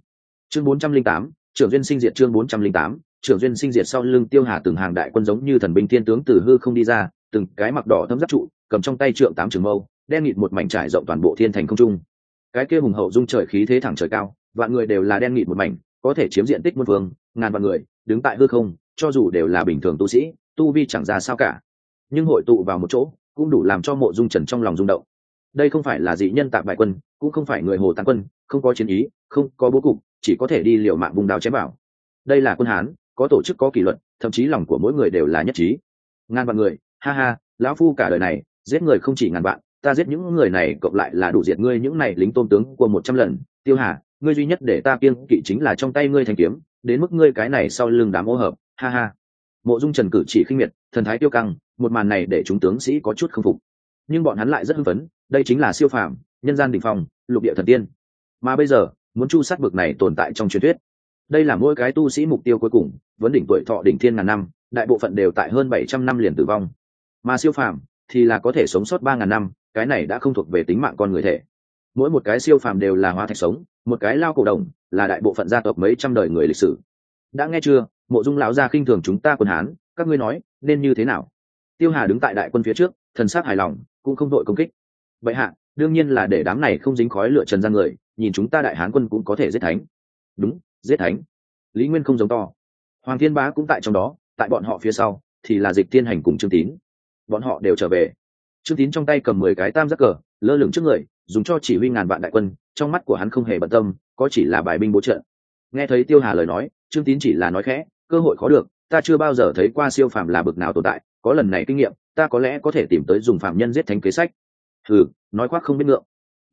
[SPEAKER 1] Chương bốn trăm linh tám, trưởng duyên sinh diệt chương bốn trăm linh tám, trưởng duyên sinh diệt sau lưng tiêu hà từng hàng đại quân giống như thần binh thiên tướng từ hư không đi ra, từng cái mặc đỏ thâm giáp trụ, cầm trong tay trượng tám trường mâu, đen nghịt một mảnh trải rộng toàn bộ thiên thành không trung. Cái kia hùng hậu dung trời khí thế thẳng trời cao, vạn người đều là đen nghịt một mảnh, có thể chiếm diện tích muôn phương, ngàn vạn người, đứng tại hư không, cho dù đều là bình thường tu sĩ, tu vi chẳng ra sao cả nhưng hội tụ vào một chỗ cũng đủ làm cho mộ dung trần trong lòng rung động. Đây không phải là dị nhân tạp bại quân, cũng không phải người hồ tàn quân, không có chiến ý, không có bố cục, chỉ có thể đi liều mạng vùng đao chém bảo đây là quân hán, có tổ chức, có kỷ luật, thậm chí lòng của mỗi người đều là nhất trí. Ngàn vạn người, ha ha, lão phu cả đời này, giết người không chỉ ngàn vạn, ta giết những người này cộng lại là đủ diệt ngươi những này lính tôn tướng của một trăm lần. Tiêu hà, ngươi duy nhất để ta kiêng kỵ chính là trong tay ngươi thanh kiếm, đến mức ngươi cái này sau lưng đám ô hợp, ha ha mộ dung trần cử chỉ khinh miệt, thần thái tiêu căng, một màn này để chúng tướng sĩ có chút k phục. Nhưng bọn hắn lại rất hưng phấn, đây chính là siêu phàm, nhân gian đình phòng phong, lục địa thần tiên. Mà bây giờ, muốn chu sát bực này tồn tại trong truyền thuyết. Đây là mỗi cái tu sĩ mục tiêu cuối cùng, vấn đỉnh tuổi thọ đỉnh thiên ngàn năm, đại bộ phận đều tại hơn bảy trăm năm liền tử vong. Mà siêu phàm thì là có thể sống sót ba ngàn năm, cái này đã không thuộc về tính mạng con người thể. Mỗi một cái siêu phàm đều là hóa thạch sống, một cái lao cổ đồng, là đại bộ phận gia tộc mấy trăm đời người lịch sử. Đã nghe chưa? Mộ dung lão gia khinh thường chúng ta quân hán, các ngươi nói, nên như thế nào? Tiêu hà đứng tại đại quân phía trước, thần sát hài lòng, cũng không đội công kích. Vậy hạ, đương nhiên là để đám này không dính khói lựa trần gian người, nhìn chúng ta đại hán quân cũng có thể giết thánh. Đúng, giết thánh. Lý nguyên không giống to. Hoàng thiên bá cũng tại trong đó, tại bọn họ phía sau, thì là dịch tiên hành cùng trương tín. Bọn họ đều trở về. Trương tín trong tay cầm mười cái tam giác cờ, lơ lửng trước người, dùng cho chỉ huy ngàn vạn đại quân, trong mắt của hắn không hề bận tâm, có chỉ là bài binh bố trợ. nghe thấy tiêu hà lời nói, trương tín chỉ là nói khẽ cơ hội khó được, ta chưa bao giờ thấy qua siêu phàm là bực nào tồn tại, có lần này kinh nghiệm, ta có lẽ có thể tìm tới dùng phạm nhân giết thánh kế sách. Thử nói khoác không biết ngượng.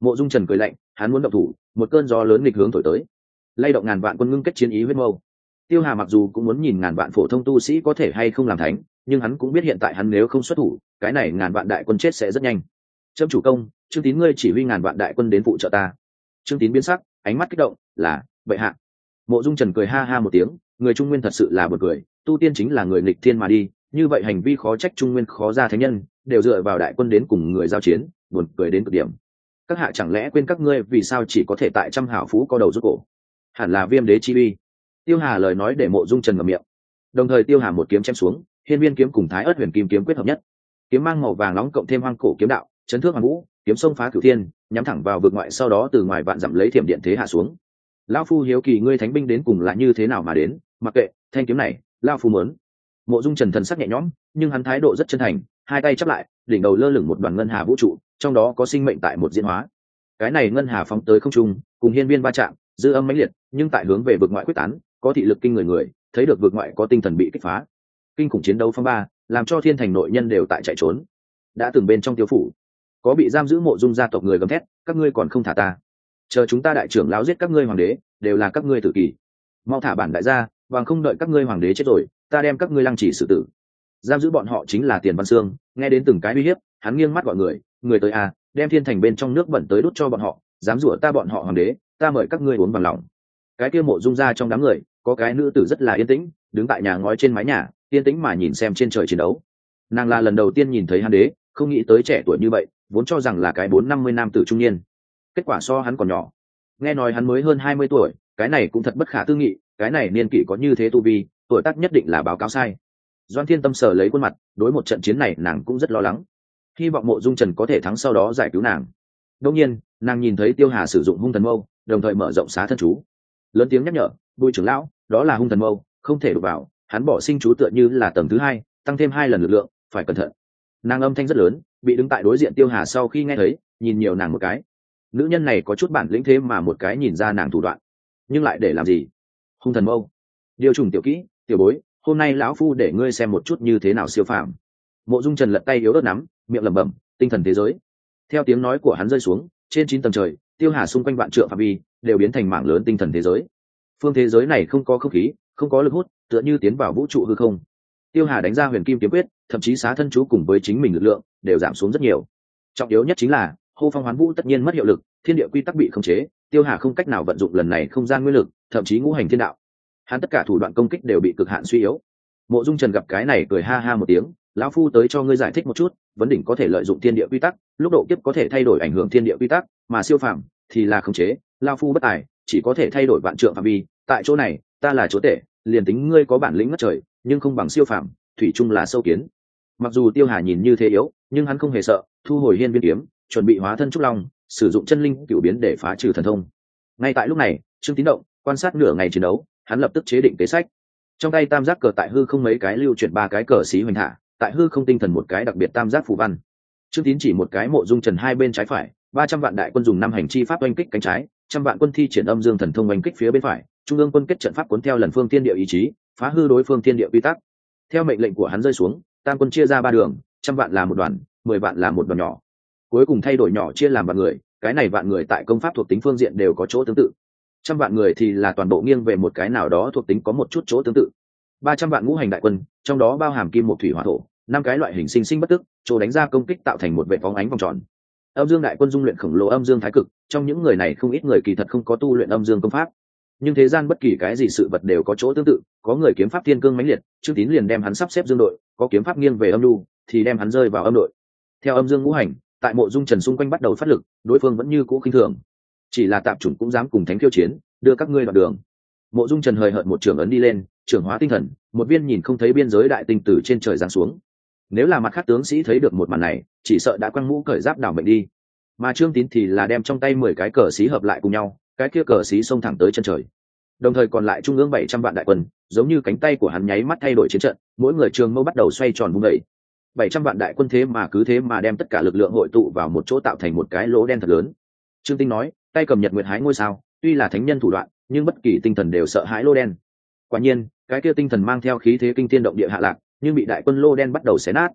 [SPEAKER 1] Mộ dung trần cười lạnh, hắn muốn động thủ, một cơn gió lớn nghịch hướng thổi tới. Lay động ngàn vạn quân ngưng kết chiến ý huyết mâu. Tiêu hà mặc dù cũng muốn nhìn ngàn vạn phổ thông tu sĩ có thể hay không làm thánh, nhưng hắn cũng biết hiện tại hắn nếu không xuất thủ, cái này ngàn vạn đại quân chết sẽ rất nhanh. Trâm chủ công, trương tín ngươi chỉ huy ngàn vạn đại quân đến phụ trợ ta. Trương tín biến sắc, ánh mắt kích động, là vậy hạ. Mộ dung trần cười ha ha một tiếng người trung nguyên thật sự là một người tu tiên chính là người nghịch thiên mà đi, như vậy hành vi khó trách trung nguyên khó ra thánh nhân, đều dựa vào đại quân đến cùng người giao chiến, buồn cười đến cực điểm. Các hạ chẳng lẽ quên các ngươi vì sao chỉ có thể tại trăm hảo phú có đầu rút cổ? Hẳn là viêm đế chi uy. Tiêu hà lời nói để mộ dung trần ngậm miệng. Đồng thời tiêu hà một kiếm chém xuống, hiên viên kiếm cùng thái ớt huyền kim kiếm quyết hợp nhất. Kiếm mang màu vàng nóng cộng thêm hoang cổ kiếm đạo, chấn thước hoàng vũ, kiếm sông phá cửu thiên, nhắm thẳng vào vực ngoại sau đó từ ngoài vạn dặm lấy thiểm điện thế hạ xuống. Lão phu hiếu kỳ ngươi thánh binh đến cùng là như thế nào mà đến? Mặc kệ, thanh kiếm này, lao phu mớn. Mộ dung trần thần sắc nhẹ nhõm, nhưng hắn thái độ rất chân thành, hai tay chắp lại, đỉnh đầu lơ lửng một đoàn ngân hà vũ trụ, trong đó có sinh mệnh tại một diễn hóa. Cái này ngân hà phóng tới không trung, cùng hiên viên va chạm, dư âm mãnh liệt, nhưng tại hướng về vực ngoại quyết tán, có thị lực kinh người người, thấy được vực ngoại có tinh thần bị kích phá. Kinh khủng chiến đấu phong ba, làm cho thiên thành nội nhân đều tại chạy trốn. Đã từng bên trong tiêu phủ, có bị giam giữ mộ dung gia tộc người gầm thét, các ngươi còn không thả ta. Chờ chúng ta đại trưởng lão giết các ngươi hoàng đế, đều là các ngươi tự kỷ mau thả bản đại gia bằng không đợi các ngươi hoàng đế chết rồi, ta đem các ngươi lăng chỉ xử tử. Giam giữ bọn họ chính là tiền văn sương, nghe đến từng cái uy hiếp, hắn nghiêng mắt gọi người người tới à đem thiên thành bên trong nước bẩn tới đốt cho bọn họ, dám rủa ta bọn họ hoàng đế, ta mời các ngươi uống bằng lòng. Cái kia mộ dung ra trong đám người, có cái nữ tử rất là yên tĩnh, đứng tại nhà ngói trên mái nhà, yên tĩnh mà nhìn xem trên trời chiến đấu. Nàng là lần đầu tiên nhìn thấy hắn đế, không nghĩ tới trẻ tuổi như vậy, vốn cho rằng là cái bốn năm mươi nam tử trung niên. Kết quả so hắn còn nhỏ. Nghe nói hắn mới hơn hai mươi tuổi, cái này cũng thật bất khả tư nghị cái này niên kỷ có như thế tu vi, tuổi tác nhất định là báo cáo sai. Doan thiên tâm sở lấy khuôn mặt, đối một trận chiến này nàng cũng rất lo lắng. Hy vọng mộ dung trần có thể thắng sau đó giải cứu nàng. Đông nhiên, nàng nhìn thấy tiêu hà sử dụng hung thần mâu, đồng thời mở rộng xá thân chú. Lớn tiếng nhắc nhở, bùi trưởng lão, đó là hung thần mâu, không thể đụng vào, hắn bỏ sinh chú tựa như là tầng thứ hai, tăng thêm hai lần lực lượng, phải cẩn thận. Nàng âm thanh rất lớn, bị đứng tại đối diện tiêu hà sau khi nghe thấy, nhìn nhiều nàng một cái. Nữ nhân này có chút bản lĩnh thế mà một cái nhìn ra nàng thủ đoạn. Nhưng lại để làm gì? Hung thần mâu. Điều trùng tiểu kỹ, tiểu bối, hôm nay lão phu để ngươi xem một chút như thế nào siêu phàm. Mộ dung trần lật tay yếu đớt nắm, miệng lẩm bẩm, tinh thần thế giới. Theo tiếng nói của hắn rơi xuống, trên chín tầng trời, tiêu hà xung quanh vạn trượng phạm vi đều biến thành mảng lớn tinh thần thế giới. Phương thế giới này không có không khí, không có lực hút, tựa như tiến vào vũ trụ hư không. Tiêu hà đánh ra huyền kim kiếm quyết, thậm chí xá thân chú cùng với chính mình lực lượng đều giảm xuống rất nhiều. Trọng yếu nhất chính là, hô phong hoán vũ tất nhiên mất hiệu lực, thiên địa quy tắc bị khống chế tiêu hà không cách nào vận dụng lần này không gian nguyên lực thậm chí ngũ hành thiên đạo. Hắn tất cả thủ đoạn công kích đều bị cực hạn suy yếu. Mộ dung trần gặp cái này cười ha ha một tiếng lão phu tới cho ngươi giải thích một chút vấn đỉnh có thể lợi dụng thiên địa quy tắc lúc độ kiếp có thể thay đổi ảnh hưởng thiên địa quy tắc mà siêu phàm thì là khống chế lao phu bất tài chỉ có thể thay đổi vạn trượng phạm vi. Tại chỗ này ta là chỗ tệ, liền tính ngươi có bản lĩnh ngất trời nhưng không bằng siêu phàm thủy chung là sâu kiến. Mặc dù tiêu hà nhìn như thế yếu nhưng hắn không hề sợ thu hồi hiên viên kiếm chuẩn bị hóa thân trúc long sử dụng chân linh cựu biến để phá trừ thần thông. Ngay tại lúc này, trương tín động quan sát nửa ngày chiến đấu, hắn lập tức chế định kế sách. Trong tay tam giác cờ tại hư không mấy cái lưu chuyển ba cái cờ xí hoành thả, tại hư không tinh thần một cái đặc biệt tam giác phù văn. Trương tín chỉ một cái mộ dung trần hai bên trái phải, ba trăm vạn đại quân dùng năm hành chi pháp oanh kích cánh trái, trăm vạn quân thi triển âm dương thần thông oanh kích phía bên phải, trung ương quân kết trận pháp cuốn theo lần phương thiên địa ý chí, phá hư đối phương thiên địa quy tắc. Theo mệnh lệnh của hắn rơi xuống, tam quân chia ra ba đường, trăm vạn là một đoàn, mười vạn là một đoàn nhỏ cuối cùng thay đổi nhỏ chia làm vạn người, cái này vạn người tại công pháp thuộc tính phương diện đều có chỗ tương tự. Trăm vạn người thì là toàn bộ nghiêng về một cái nào đó thuộc tính có một chút chỗ tương tự. Ba trăm vạn ngũ hành đại quân, trong đó bao hàm kim một thủy hỏa thổ, năm cái loại hình sinh sinh bất tức, chỗ đánh ra công kích tạo thành một vệ phóng ánh vòng tròn. Âm dương đại quân dung luyện khổng lồ âm dương thái cực, trong những người này không ít người kỳ thật không có tu luyện âm dương công pháp. Nhưng thế gian bất kỳ cái gì sự vật đều có chỗ tương tự, có người kiếm pháp thiên cương mãnh liệt, trương tín liền đem hắn sắp xếp dương đội, có kiếm pháp nghiêng về âm lưu thì đem hắn rơi vào âm đội. Theo âm dương ngũ hành tại mộ dung trần xung quanh bắt đầu phát lực, đối phương vẫn như cũ khinh thường. Chỉ là tạp chủng cũng dám cùng thánh khiêu chiến, đưa các ngươi vào đường. Mộ dung trần hời hợt một trưởng ấn đi lên, trưởng hóa tinh thần, một viên nhìn không thấy biên giới đại tinh tử trên trời giáng xuống. Nếu là mặt khác tướng sĩ thấy được một màn này, chỉ sợ đã quăng mũ cởi giáp đảo mệnh đi. Mà trương tín thì là đem trong tay mười cái cờ xí hợp lại cùng nhau, cái kia cờ xí xông thẳng tới chân trời. Đồng thời còn lại trung ương bảy trăm vạn đại quân, giống như cánh tay của hắn nháy mắt thay đổi chiến trận, mỗi người trường mâu bắt đầu xoay tròn vung vẩy bảy trăm vạn đại quân thế mà cứ thế mà đem tất cả lực lượng hội tụ vào một chỗ tạo thành một cái lỗ đen thật lớn. Trương tinh nói, tay cầm nhật nguyệt hái ngôi sao, tuy là thánh nhân thủ đoạn, nhưng bất kỳ tinh thần đều sợ hãi lô đen. Quả nhiên, cái kia tinh thần mang theo khí thế kinh thiên động địa hạ lạc, nhưng bị đại quân lô đen bắt đầu xé nát.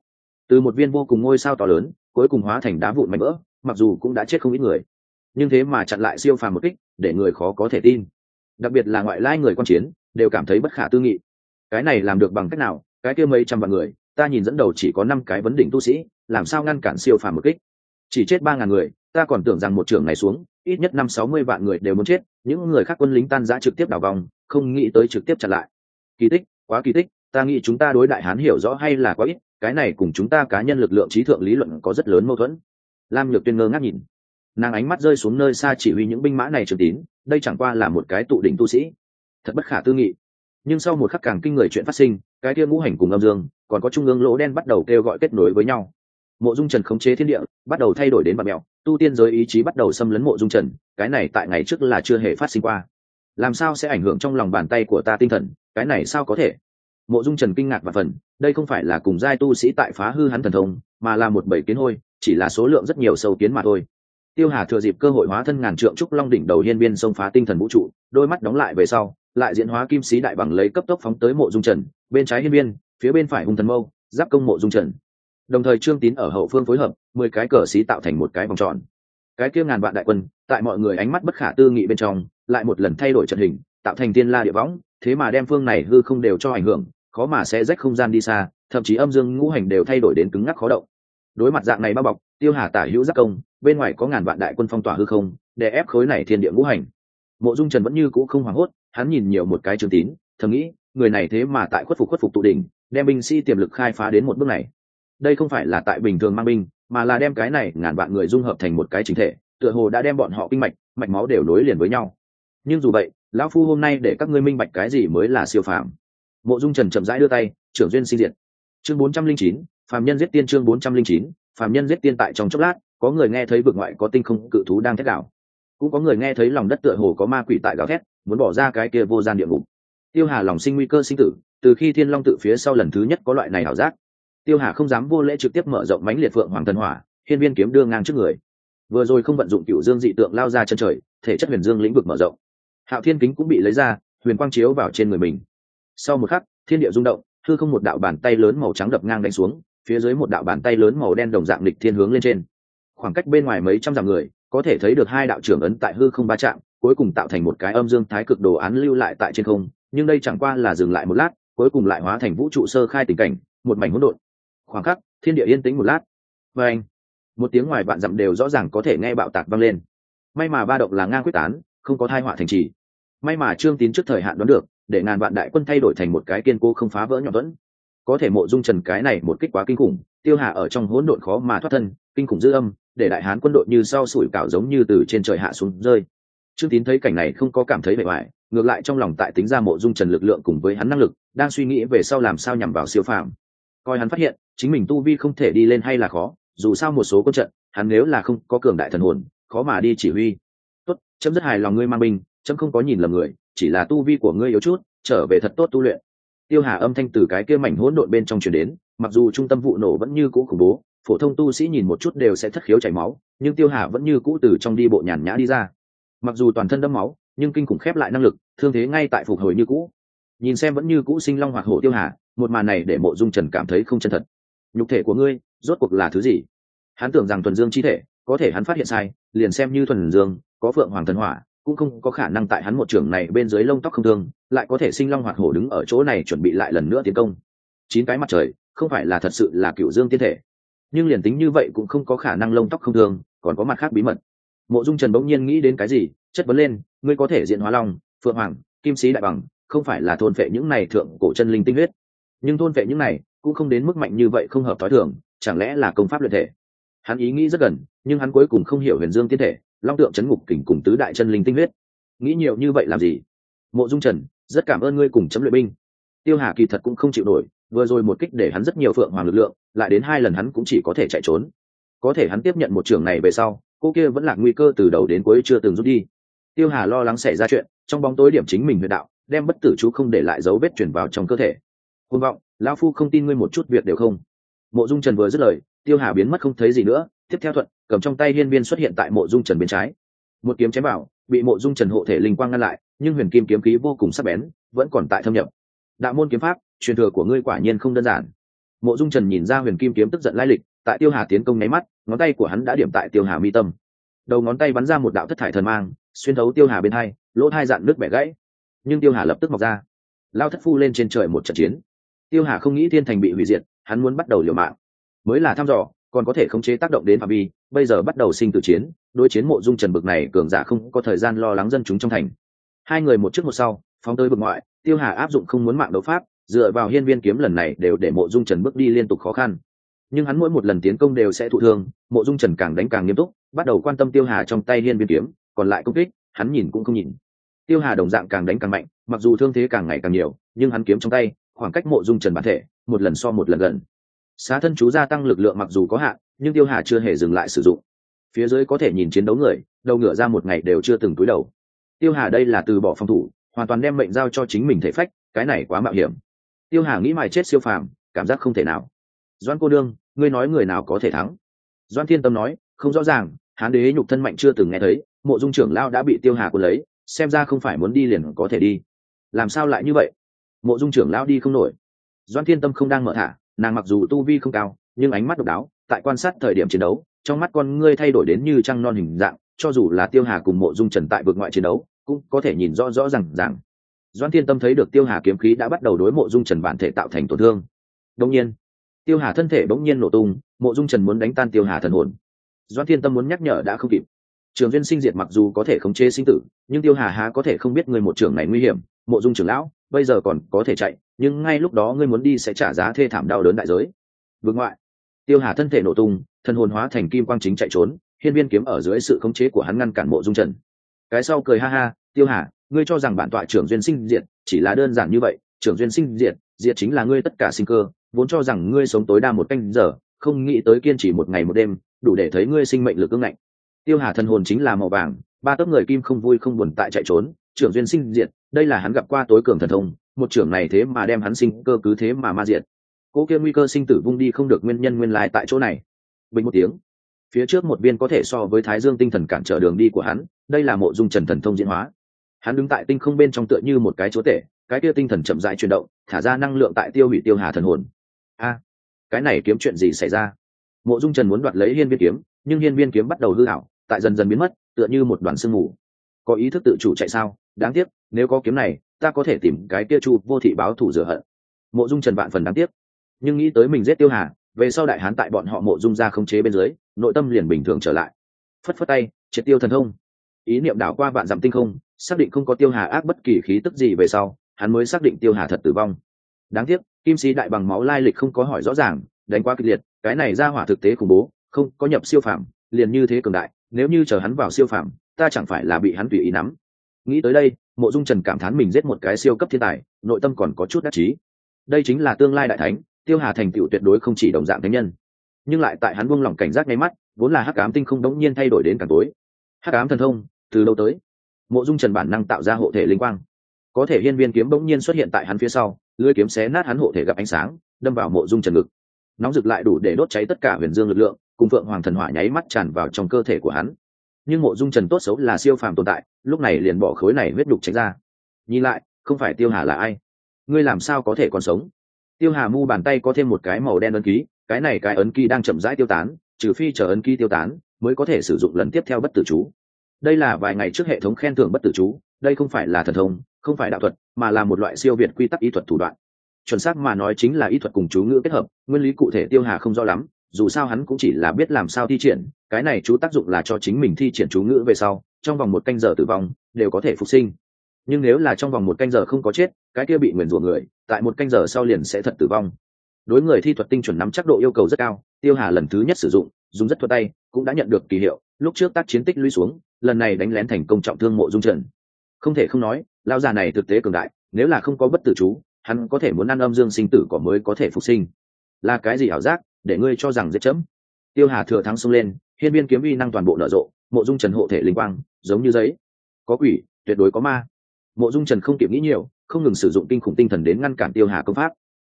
[SPEAKER 1] Từ một viên vô cùng ngôi sao to lớn, cuối cùng hóa thành đá vụn mạnh vỡ, mặc dù cũng đã chết không ít người. Nhưng thế mà chặn lại siêu phàm một kích, để người khó có thể tin. Đặc biệt là ngoại lai người quan chiến, đều cảm thấy bất khả tư nghị. Cái này làm được bằng cách nào? Cái kia mấy trăm vạn người ta nhìn dẫn đầu chỉ có năm cái vấn đỉnh tu sĩ, làm sao ngăn cản siêu phàm một kích? Chỉ chết ba ngàn người, ta còn tưởng rằng một trường này xuống, ít nhất năm sáu mươi vạn người đều muốn chết, những người khác quân lính tan giã trực tiếp đảo vòng, không nghĩ tới trực tiếp chặn lại. Kỳ tích, quá kỳ tích, ta nghĩ chúng ta đối đại hán hiểu rõ hay là quá ít, cái này cùng chúng ta cá nhân lực lượng trí thượng lý luận có rất lớn mâu thuẫn. Lam nhược tuyên ngơ ngác nhìn. Nàng ánh mắt rơi xuống nơi xa chỉ huy những binh mã này trường tín, đây chẳng qua là một cái tụ đỉnh tu sĩ. Thật bất khả tư nghị. Nhưng sau một khắc càng kinh người chuyện phát sinh, cái kia ngũ hành cùng âm dương còn có trung ương lỗ đen bắt đầu kêu gọi kết nối với nhau. Mộ dung trần khống chế thiên địa, bắt đầu thay đổi đến bạn mẹo tu tiên giới ý chí bắt đầu xâm lấn mộ dung trần, cái này tại ngày trước là chưa hề phát sinh qua. Làm sao sẽ ảnh hưởng trong lòng bàn tay của ta tinh thần, cái này sao có thể? Mộ dung trần kinh ngạc và phần, đây không phải là cùng giai tu sĩ tại phá hư hắn thần thông, mà là một bảy kiến hôi, chỉ là số lượng rất nhiều sâu kiến mà thôi. Tiêu hà thừa dịp cơ hội hóa thân ngàn trượng trúc long đỉnh đầu hiên biên xông phá tinh thần vũ trụ, đôi mắt đóng lại về sau, lại diễn hóa kim sĩ đại bằng lấy cấp tốc phóng tới mộ dung trần, bên trái hiên biên phía bên phải hung thần mâu, giáp công mộ dung trần. Đồng thời trương tín ở hậu phương phối hợp, mười cái cờ xí tạo thành một cái vòng tròn. Cái kia ngàn vạn đại quân, tại mọi người ánh mắt bất khả tư nghị bên trong, lại một lần thay đổi trận hình, tạo thành tiên la địa võng, thế mà đem phương này hư không đều cho ảnh hưởng, khó mà sẽ rách không gian đi xa, thậm chí âm dương ngũ hành đều thay đổi đến cứng ngắc khó động. Đối mặt dạng này bao bọc, tiêu hà tả hữu giác công, bên ngoài có ngàn vạn đại quân phong tỏa hư không, để ép khối này thiên địa ngũ hành. Mộ dung trần vẫn như cũ không hoảng hốt, hắn nhìn nhiều một cái trương tín, thầm nghĩ, người này thế mà tại khuất phục khuất phục tụ đỉnh đem binh sĩ tiềm lực khai phá đến một bước này. Đây không phải là tại bình thường mang binh, mà là đem cái này ngàn vạn người dung hợp thành một cái chính thể, tựa hồ đã đem bọn họ kinh mạch mạch máu đều nối liền với nhau. Nhưng dù vậy, lão phu hôm nay để các ngươi minh bạch cái gì mới là siêu phàm. Mộ dung trần chậm rãi đưa tay, trưởng duyên sinh diện chương bốn trăm linh chín, phàm nhân giết tiên chương bốn trăm linh chín, phàm nhân giết tiên tại trong chốc lát, có người nghe thấy vực ngoại có tinh không, cự thú đang thét đảo cũng có người nghe thấy lòng đất tựa hồ có ma quỷ tại gào thét, muốn bỏ ra cái kia vô gian địa ngục tiêu hà lòng sinh nguy cơ sinh tử, từ khi thiên long tự phía sau lần thứ nhất có loại này ảo giác. Tiêu hà không dám vô lễ trực tiếp mở rộng mánh liệt phượng hoàng thần hỏa, hiên viên kiếm đưa ngang trước người. Vừa rồi không vận dụng cựu dương dị tượng lao ra chân trời, thể chất huyền dương lĩnh vực mở rộng. Hạo thiên kính cũng bị lấy ra, huyền quang chiếu vào trên người mình. Sau một khắc, thiên địa rung động thư không một đạo bàn tay lớn màu trắng đập ngang đánh xuống, phía dưới một đạo bàn tay lớn màu đen đồng dạng lịch thiên hướng lên trên. Khoảng cách bên ngoài mấy trăm dặm người, có thể thấy được hai đạo trưởng ấn tại hư không ba chạm cuối cùng tạo thành một cái âm dương thái cực đồ án lưu lại tại trên không nhưng đây chẳng qua là dừng lại một lát, cuối cùng lại hóa thành vũ trụ sơ khai tình cảnh, một mảnh hỗn độn. Khoảng khắc, thiên địa yên tĩnh một lát. Và anh một tiếng ngoài vạn dặm đều rõ ràng có thể nghe bạo tạc vang lên. May mà ba động là ngang quyết tán, không có thai họa thành trì. May mà trương tín trước thời hạn đoán được, để ngàn vạn đại quân thay đổi thành một cái kiên cố không phá vỡ nhọn vẫn có thể mộ dung trần cái này một kích quá kinh khủng, tiêu hạ ở trong hỗn độn khó mà thoát thân, kinh khủng dư âm, để đại hán quân đội như sau sủi cảo giống như từ trên trời hạ xuống rơi trương tín thấy cảnh này không có cảm thấy bề ngoài, ngược lại trong lòng tại tính ra mộ dung trần lực lượng cùng với hắn năng lực, đang suy nghĩ về sau làm sao nhằm vào siêu phàm. Coi hắn phát hiện, chính mình tu vi không thể đi lên hay là khó, dù sao một số quân trận, hắn nếu là không có cường đại thần hồn, khó mà đi chỉ huy. Tốt, chấm rất hài lòng ngươi mang binh, chấm không có nhìn lầm người, chỉ là tu vi của ngươi yếu chút, trở về thật tốt tu luyện. Tiêu hà âm thanh từ cái kia mảnh hỗn độn bên trong chuyển đến, mặc dù trung tâm vụ nổ vẫn như cũ khủng bố, phổ thông tu sĩ nhìn một chút đều sẽ thất khiếu chảy máu, nhưng tiêu hà vẫn như cũ từ trong đi bộ nhàn nhã đi ra mặc dù toàn thân đẫm máu, nhưng kinh khủng khép lại năng lực, thương thế ngay tại phục hồi như cũ. Nhìn xem vẫn như cũ sinh long hoặc hổ tiêu hà, một màn này để mộ dung trần cảm thấy không chân thật. Nhục thể của ngươi, rốt cuộc là thứ gì? Hắn tưởng rằng thuần dương chi thể, có thể hắn phát hiện sai, liền xem như thuần dương, có phượng hoàng thần hỏa, cũng không có khả năng tại hắn một trường này bên dưới lông tóc không thương, lại có thể sinh long hoặc hổ đứng ở chỗ này chuẩn bị lại lần nữa tiến công. Chín cái mặt trời, không phải là thật sự là cựu dương tiên thể. Nhưng liền tính như vậy cũng không có khả năng lông tóc không thương, còn có mặt khác bí mật mộ dung trần bỗng nhiên nghĩ đến cái gì, chất vấn lên, ngươi có thể diện hóa long, phượng hoàng, kim sĩ đại bằng, không phải là thôn phệ những này thượng cổ chân linh tinh huyết. Nhưng thôn phệ những này cũng không đến mức mạnh như vậy không hợp thói thường, chẳng lẽ là công pháp luyện thể? Hắn ý nghĩ rất gần, nhưng hắn cuối cùng không hiểu huyền dương tiên thể, long tượng chấn ngục kình cùng tứ đại chân linh tinh huyết. Nghĩ nhiều như vậy làm gì? Mộ dung trần, rất cảm ơn ngươi cùng chấm luyện binh. Tiêu hà kỳ thật cũng không chịu nổi, vừa rồi một kích để hắn rất nhiều phượng hoàng lực lượng, lại đến hai lần hắn cũng chỉ có thể chạy trốn. Có thể hắn tiếp nhận một trường này về sau cô kia vẫn là nguy cơ từ đầu đến cuối chưa từng rút đi. Tiêu hà lo lắng xảy ra chuyện, trong bóng tối điểm chính mình huyệt đạo, đem bất tử chú không để lại dấu vết chuyển vào trong cơ thể. Côn vọng, lão phu không tin ngươi một chút việc đều không. Mộ dung trần vừa dứt lời, tiêu hà biến mất không thấy gì nữa, tiếp theo thuận, cầm trong tay hiên viên xuất hiện tại mộ dung trần bên trái. Một kiếm chém vào, bị mộ dung trần hộ thể linh quang ngăn lại, nhưng huyền kim kiếm khí vô cùng sắc bén, vẫn còn tại thâm nhập. Đạo môn kiếm pháp, truyền thừa của ngươi quả nhiên không đơn giản. Mộ dung trần nhìn ra huyền kim kiếm tức giận lai lịch tại tiêu hà tiến công nháy mắt, ngón tay của hắn đã điểm tại tiêu hà mi tâm. Đầu ngón tay bắn ra một đạo thất thải thần mang, xuyên thấu tiêu hà bên hai, lỗ hai dạn nước bẻ gãy. Nhưng tiêu hà lập tức mọc ra. Lao thất phu lên trên trời một trận chiến. Tiêu hà không nghĩ thiên thành bị hủy diệt, hắn muốn bắt đầu liều mạng. Mới là thăm dò, còn có thể khống chế tác động đến phạm vi, bây giờ bắt đầu sinh tử chiến, đối chiến mộ dung trần bực này cường giả không có thời gian lo lắng dân chúng trong thành. Hai người một trước một sau, phóng tới bực ngoại, tiêu hà áp dụng không muốn mạng đấu pháp, dựa vào hiên viên kiếm lần này đều để mộ dung trần bước đi liên tục khó khăn nhưng hắn mỗi một lần tiến công đều sẽ thụ thương, mộ dung trần càng đánh càng nghiêm túc, bắt đầu quan tâm tiêu hà trong tay hiên biên kiếm, còn lại công kích, hắn nhìn cũng không nhìn. Tiêu hà đồng dạng càng đánh càng mạnh, mặc dù thương thế càng ngày càng nhiều, nhưng hắn kiếm trong tay, khoảng cách mộ dung trần bản thể, một lần so một lần gần. Xá thân chú gia tăng lực lượng mặc dù có hạn, nhưng tiêu hà chưa hề dừng lại sử dụng. Phía dưới có thể nhìn chiến đấu người, đầu ngửa ra một ngày đều chưa từng túi đầu. Tiêu hà đây là từ bỏ phòng thủ, hoàn toàn đem mệnh giao cho chính mình thể phách, cái này quá mạo hiểm. Tiêu hà nghĩ mài chết siêu phàm, cảm giác không thể nào doan cô đương ngươi nói người nào có thể thắng? Doan thiên tâm nói, không rõ ràng, hán đế nhục thân mạnh chưa từng nghe thấy, mộ dung trưởng lao đã bị tiêu hà quân lấy, xem ra không phải muốn đi liền có thể đi. Làm sao lại như vậy? Mộ dung trưởng lao đi không nổi. Doan thiên tâm không đang mở thả, nàng mặc dù tu vi không cao, nhưng ánh mắt độc đáo, tại quan sát thời điểm chiến đấu, trong mắt con ngươi thay đổi đến như trăng non hình dạng, cho dù là tiêu hà cùng mộ dung trần tại vực ngoại chiến đấu, cũng có thể nhìn rõ rõ r à n g rằng doan thiên tâm thấy được tiêu hà kiếm khí đã bắt đầu đối mộ dung trần bản thể tạo thành tổn thương. Đông nhiên tiêu hà thân thể bỗng nhiên nổ tung, mộ dung trần muốn đánh tan tiêu hà thần hồn. Doan thiên tâm muốn nhắc nhở đã không kịp. Trường duyên sinh diệt mặc dù có thể khống chế sinh tử, nhưng tiêu hà há có thể không biết người một trưởng này nguy hiểm. Mộ dung trưởng lão, bây giờ còn có thể chạy, nhưng ngay lúc đó ngươi muốn đi sẽ trả giá thê thảm đau đớn đại giới. Vương ngoại. Tiêu hà thân thể nổ tung, thần hồn hóa thành kim quang chính chạy trốn, hiên viên kiếm ở dưới sự khống chế của hắn ngăn cản mộ dung trần. Cái sau cười ha ha, tiêu hà, ngươi cho rằng bản tọa trưởng duyên sinh diệt chỉ là đơn giản như vậy trưởng duyên sinh diệt diệt chính là ngươi tất cả sinh cơ vốn cho rằng ngươi sống tối đa một canh giờ, không nghĩ tới kiên trì một ngày một đêm, đủ để thấy ngươi sinh mệnh lực ưng ngạnh. Tiêu hà thân hồn chính là màu vàng, ba tấc người kim không vui không buồn tại chạy trốn, trưởng duyên sinh diệt, đây là hắn gặp qua tối cường thần thông, một trưởng này thế mà đem hắn sinh, cơ cứ thế mà ma diệt. Cố kia nguy cơ sinh tử vung đi không được nguyên nhân nguyên lai tại chỗ này. Bình một tiếng, phía trước một viên có thể so với thái dương tinh thần cản trở đường đi của hắn, đây là mộ dung trần thần thông diễn hóa. Hắn đứng tại tinh không bên trong tựa như một cái chúa tể, cái kia tinh thần chậm rãi chuyển động, thả ra năng lượng tại tiêu hủy tiêu hà thần hồn a, cái này kiếm chuyện gì xảy ra? Mộ dung trần muốn đoạt lấy hiên viên kiếm, nhưng hiên viên kiếm bắt đầu hư hảo tại dần dần biến mất, tựa như một đoàn sương mù. Có ý thức tự chủ chạy sao? Đáng tiếc, nếu có kiếm này, ta có thể tìm cái kia chu vô thị báo thủ rửa hận. Mộ dung trần vạn phần đáng tiếc. Nhưng nghĩ tới mình giết tiêu hà, về sau đại hán tại bọn họ mộ dung ra khống chế bên dưới, nội tâm liền bình thường trở lại. Phất phất tay, triệt tiêu thần thông. Ý niệm đảo qua vạn dặm tinh không, xác định không có tiêu hà ác bất kỳ khí tức gì về sau, hắn mới xác định tiêu hà thật tử vong. Đáng tiếc kim sĩ đại bằng máu lai lịch không có hỏi rõ ràng, đánh quá kịch liệt, cái này ra hỏa thực tế khủng bố, không, có nhập siêu phạm liền như thế cường đại, nếu như chờ hắn vào siêu phạm ta chẳng phải là bị hắn tùy ý nắm. Nghĩ tới đây, mộ dung trần cảm thán mình giết một cái siêu cấp thiên tài, nội tâm còn có chút đắc chí. Đây chính là tương lai đại thánh, tiêu hà thành tựu tuyệt đối không chỉ đồng dạng thánh nhân. Nhưng lại tại hắn buông lỏng cảnh giác ngay mắt, vốn là hắc ám tinh không đống nhiên thay đổi đến càng tối. Hắc ám thần thông, từ lâu tới, mộ dung trần bản năng tạo ra hộ thể linh quang. Có thể hiên viên kiếm bỗng nhiên xuất hiện tại hắn phía sau lưỡi kiếm xé nát hắn hộ thể gặp ánh sáng, đâm vào mộ dung trần ngực. Nóng rực lại đủ để đốt cháy tất cả huyền dương lực lượng, cùng phượng hoàng thần hỏa nháy mắt tràn vào trong cơ thể của hắn. Nhưng mộ dung trần tốt xấu là siêu phàm tồn tại, lúc này liền bỏ khối này huyết đục tránh ra. Nhìn lại, không phải tiêu hà là ai? Ngươi làm sao có thể còn sống? Tiêu hà mu bàn tay có thêm một cái màu đen ấn ký, cái này cái ấn ký đang chậm rãi tiêu tán, trừ phi chờ ấn ký tiêu tán, mới có thể sử dụng lần tiếp theo bất tử chú. Đây là vài ngày trước hệ thống khen thưởng bất tử chú, đây không phải là thần thông không phải đạo thuật, mà là một loại siêu việt quy tắc y thuật thủ đoạn. Chuẩn xác mà nói chính là y thuật cùng chú ngữ kết hợp, nguyên lý cụ thể tiêu hà không rõ lắm, dù sao hắn cũng chỉ là biết làm sao thi triển, cái này chú tác dụng là cho chính mình thi triển chú ngữ về sau, trong vòng một canh giờ tử vong, đều có thể phục sinh. Nhưng nếu là trong vòng một canh giờ không có chết, cái kia bị nguyền rủa người, tại một canh giờ sau liền sẽ thật tử vong. Đối người thi thuật tinh chuẩn nắm chắc độ yêu cầu rất cao, tiêu hà lần thứ nhất sử dụng, dùng rất thuật tay, cũng đã nhận được kỳ hiệu, lúc trước tác chiến tích lũy xuống, lần này đánh lén thành công trọng thương mộ dung trần. Không thể không nói lao già này thực tế cường đại, nếu là không có bất tử chú, hắn có thể muốn ăn âm dương sinh tử cỏ mới có thể phục sinh. Là cái gì ảo giác, để ngươi cho rằng dễ chấm? Tiêu hà thừa thắng xông lên, hiên viên kiếm vi năng toàn bộ nở rộ, mộ dung trần hộ thể linh quang, giống như giấy. Có quỷ, tuyệt đối có ma. Mộ dung trần không kịp nghĩ nhiều, không ngừng sử dụng kinh khủng tinh thần đến ngăn cản tiêu hà công pháp.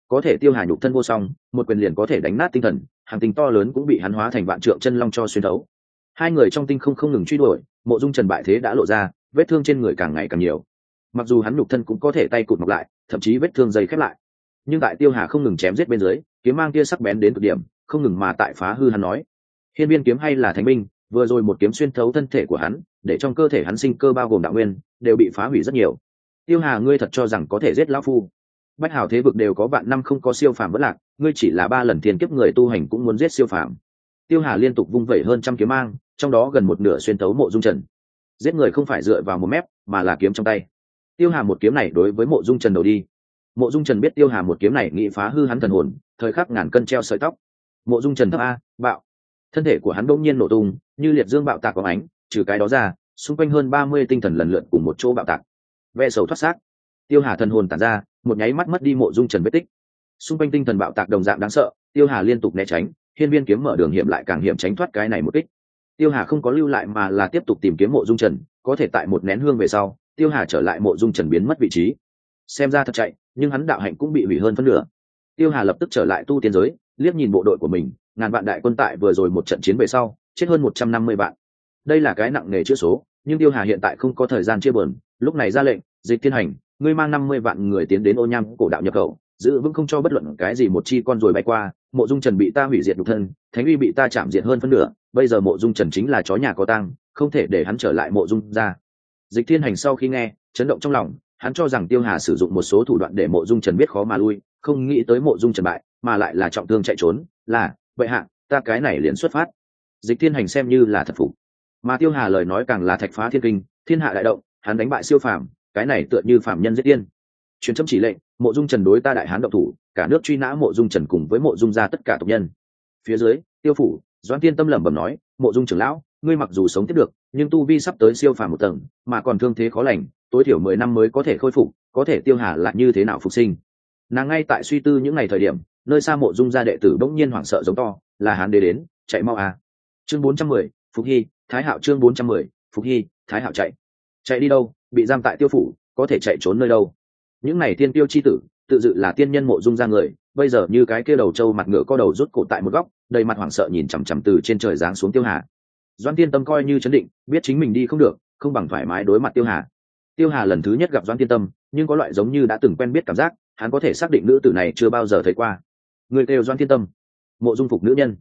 [SPEAKER 1] Có thể tiêu hà nhục thân vô song, một quyền liền có thể đánh nát tinh thần, hàng tinh to lớn cũng bị hắn hóa thành vạn trượng chân long cho xuyên thấu. Hai người trong tinh không không ngừng truy đuổi, mộ dung trần bại thế đã lộ ra, vết thương trên người càng ngày càng nhiều mặc dù hắn nhục thân cũng có thể tay cụt mọc lại thậm chí vết thương dày khép lại. Nhưng tại tiêu hà không ngừng chém giết bên dưới kiếm mang tia sắc bén đến cực điểm không ngừng mà tại phá hư hắn nói. Hiên viên kiếm hay là thánh minh, vừa rồi một kiếm xuyên thấu thân thể của hắn để trong cơ thể hắn sinh cơ bao gồm đạo nguyên đều bị phá hủy rất nhiều. Tiêu hà ngươi thật cho rằng có thể giết lão phu? Bách hào thế vực đều có vạn năm không có siêu phàm bất lạc ngươi chỉ là ba lần thiên kiếp người tu hành cũng muốn giết siêu phàm. Tiêu hà liên tục vung vẩy hơn trăm kiếm mang trong đó gần một nửa xuyên thấu mộ dung trần. Giết người không phải dựa vào một mép mà là kiếm trong tay tiêu hà một kiếm này đối với mộ dung trần đầu đi. Mộ dung trần biết tiêu hà một kiếm này nghĩ phá hư hắn thần hồn, thời khắc ngàn cân treo sợi tóc. Mộ dung trần thấp a, bạo. Thân thể của hắn bỗng nhiên nổ tung, như liệt dương bạo tạc có ánh, trừ cái đó ra, xung quanh hơn ba mươi tinh thần lần lượt cùng một chỗ bạo tạc. Ve sầu thoát xác. Tiêu hà thần hồn tàn ra, một nháy mắt mất đi mộ dung trần vết tích. Xung quanh tinh thần bạo tạc đồng dạng đáng sợ, tiêu hà liên tục né tránh, hiên viên kiếm mở đường hiểm lại càng hiểm tránh thoát cái này một kích. Tiêu hà không có lưu lại mà là tiếp tục tìm kiếm mộ dung trần, có thể tại một nén hương về sau tiêu hà trở lại mộ dung trần biến mất vị trí. Xem ra thật chạy, nhưng hắn đạo hạnh cũng bị hủy hơn phân nửa. Tiêu hà lập tức trở lại tu tiên giới, liếc nhìn bộ đội của mình, ngàn vạn đại quân tại vừa rồi một trận chiến về sau, chết hơn một trăm năm mươi vạn. Đây là cái nặng nề chữ số, nhưng tiêu hà hiện tại không có thời gian chia bờn lúc này ra lệnh, dịch thiên hành, ngươi mang năm mươi vạn người tiến đến ô nham cổ đạo nhập khẩu, giữ vững không cho bất luận cái gì một chi con rồi bay qua, mộ dung trần bị ta hủy diệt nhục thân, thánh uy bị ta chạm diệt hơn phân nửa, bây giờ mộ dung trần chính là chó nhà có tang, không thể để hắn trở lại mộ dung ra dịch thiên hành sau khi nghe, chấn động trong lòng, hắn cho rằng tiêu hà sử dụng một số thủ đoạn để mộ dung trần biết khó mà lui, không nghĩ tới mộ dung trần bại, mà lại là trọng thương chạy trốn, là vậy hạ, ta cái này liền xuất phát. Dịch thiên hành xem như là thật phục. Mà tiêu hà lời nói càng là thạch phá thiên kinh, thiên hạ đại động, hắn đánh bại siêu phàm, cái này tựa như phàm nhân giết tiên truyền chấm chỉ lệnh, mộ dung trần đối ta đại hán động thủ, cả nước truy nã mộ dung trần cùng với mộ dung gia tất cả tộc nhân. Phía dưới, tiêu phủ, doãn tiên tâm lẩm bẩm nói, mộ dung trưởng lão ngươi mặc dù sống tiếp được, nhưng tu vi sắp tới siêu phàm một tầng, mà còn thương thế khó lành, tối thiểu mười năm mới có thể khôi phục, có thể tiêu hà lại như thế nào phục sinh. Nàng ngay tại suy tư những ngày thời điểm, nơi xa mộ dung gia đệ tử bỗng nhiên hoảng sợ giống to, là hán đế đến, chạy mau à. chương bốn trăm mười, phục hy, thái hạo chương bốn trăm mười, phục hy, thái hạo chạy. Chạy đi đâu, bị giam tại tiêu phủ, có thể chạy trốn nơi đâu? Những này tiên tiêu chi tử, tự dự là tiên nhân mộ dung ra người, bây giờ như cái kia đầu trâu mặt ngựa co đầu rút cổ tại một góc, đầy mặt hoảng sợ nhìn chằm chằm từ trên trời giáng xuống tiêu hà doan tiên tâm coi như chấn định, biết chính mình đi không được, không bằng thoải mái đối mặt tiêu hà. Tiêu hà lần thứ nhất gặp doan tiên tâm, nhưng có loại giống như đã từng quen biết cảm giác, hắn có thể xác định nữ tử này chưa bao giờ thấy qua. Người kêu doan tiên tâm, mộ dung phục nữ nhân.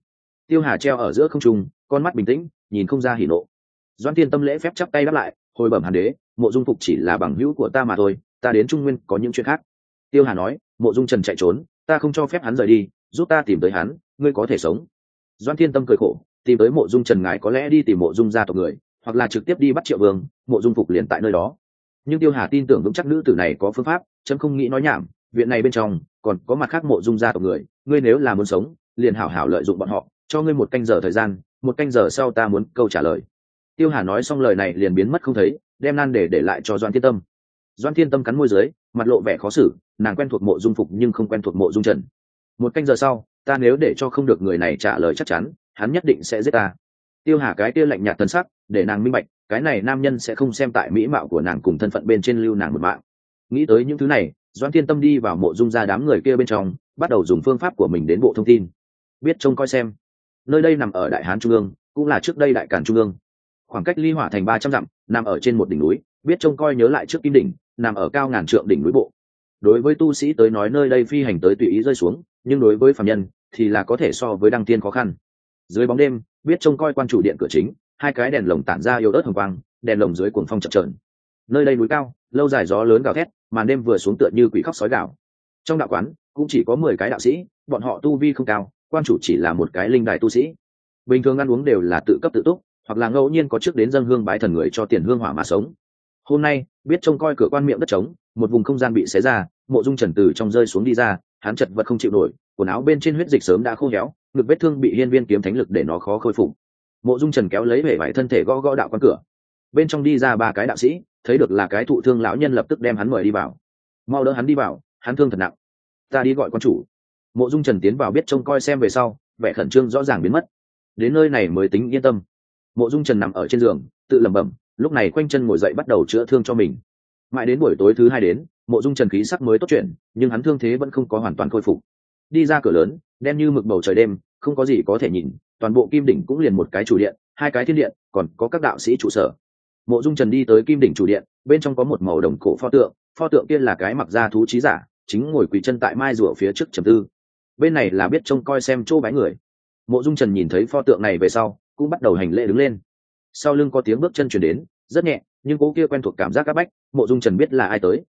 [SPEAKER 1] Tiêu hà treo ở giữa không trung, con mắt bình tĩnh, nhìn không ra hỉ nộ. Doan tiên tâm lễ phép chắp tay đáp lại, hồi bẩm hàn đế, mộ dung phục chỉ là bằng hữu của ta mà thôi, ta đến trung nguyên có những chuyện khác. Tiêu hà nói, mộ dung trần chạy trốn, ta không cho phép hắn rời đi, giúp ta tìm tới hắn, ngươi có thể sống. Doan thiên tâm cười khổ tìm tới mộ dung trần ngài có lẽ đi tìm mộ dung gia tộc người, hoặc là trực tiếp đi bắt triệu vương, mộ dung phục liền tại nơi đó. Nhưng tiêu hà tin tưởng vững chắc nữ tử này có phương pháp, chấm không nghĩ nói nhảm, viện này bên trong, còn có mặt khác mộ dung gia tộc người, ngươi nếu là muốn sống, liền hảo hảo lợi dụng bọn họ, cho ngươi một canh giờ thời gian, một canh giờ sau ta muốn câu trả lời. Tiêu hà nói xong lời này liền biến mất không thấy, đem nan để để lại cho doan thiên tâm. Doan thiên tâm cắn môi dưới, mặt lộ vẻ khó xử, nàng quen thuộc mộ dung phục nhưng không quen thuộc mộ dung trần. Một canh giờ sau, ta nếu để cho không được người này trả lời chắc chắn hắn nhất định sẽ giết ta. Tiêu hà cái kia lạnh nhạt tân sắc, để nàng minh bạch, cái này nam nhân sẽ không xem tại mỹ mạo của nàng cùng thân phận bên trên lưu nàng một mạng. Nghĩ tới những thứ này doan thiên tâm đi vào mộ dung ra đám người kia bên trong, bắt đầu dùng phương pháp của mình đến bộ thông tin. Biết trông coi xem. Nơi đây nằm ở đại hán trung ương, cũng là trước đây đại cản trung ương. Khoảng cách ly hỏa thành ba trăm dặm, nằm ở trên một đỉnh núi, biết trông coi nhớ lại trước kim đỉnh, nằm ở cao ngàn trượng đỉnh núi bộ. Đối với tu sĩ tới nói nơi đây phi hành tới tùy ý rơi xuống, nhưng đối với phạm nhân thì là có thể so với đăng tiên khó khăn dưới bóng đêm, biết trông coi quan chủ điện cửa chính, hai cái đèn lồng tản ra yếu ớt hồng quang, đèn lồng dưới cuồng phong chập trờn nơi đây núi cao, lâu dài gió lớn gào thét, màn đêm vừa xuống tựa như quỷ khóc sói gạo trong đạo quán, cũng chỉ có mười cái đạo sĩ, bọn họ tu vi không cao, quan chủ chỉ là một cái linh đài tu sĩ. Bình thường ăn uống đều là tự cấp tự túc, hoặc là ngẫu nhiên có trước đến dân hương bái thần người cho tiền hương hỏa mà sống. Hôm nay, biết trông coi cửa quan miệng đất trống, một vùng không gian bị xé ra, mộ dung trần từ trong rơi xuống đi ra hắn chật vật không chịu nổi, quần áo bên trên huyết dịch sớm đã khô héo, ngực vết thương bị hiên viên kiếm thánh lực để nó khó khôi phục. Mộ dung trần kéo lấy vẻ vải thân thể gõ gõ đạo quán cửa. Bên trong đi ra ba cái đạo sĩ, thấy được là cái thụ thương lão nhân lập tức đem hắn mời đi vào. Mau đỡ hắn đi vào, hắn thương thật nặng. Ta đi gọi quan chủ. Mộ dung trần tiến vào biết trông coi xem về sau, vẻ khẩn trương rõ ràng biến mất. Đến nơi này mới tính yên tâm. Mộ dung trần nằm ở trên giường, tự lẩm bẩm, lúc này quanh chân ngồi dậy bắt đầu chữa thương cho mình. Mãi đến buổi tối thứ hai đến mộ dung trần khí sắc mới tốt chuyện, nhưng hắn thương thế vẫn không có hoàn toàn khôi phục. Đi ra cửa lớn, đen như mực bầu trời đêm, không có gì có thể nhìn, toàn bộ kim đỉnh cũng liền một cái chủ điện, hai cái thiên điện, còn có các đạo sĩ trụ sở. Mộ dung trần đi tới kim đỉnh chủ điện, bên trong có một màu đồng cổ pho tượng pho tượng kia là cái mặc da thú trí giả, chính ngồi quỳ chân tại mai rùa phía trước trầm tư. Bên này là biết trông coi xem chỗ bái người. Mộ dung trần nhìn thấy pho tượng này về sau, cũng bắt đầu hành lễ đứng lên. Sau lưng có tiếng bước chân chuyển đến, rất nhẹ, nhưng cố kia quen thuộc cảm giác c áp bách, mộ dung trần biết là ai tới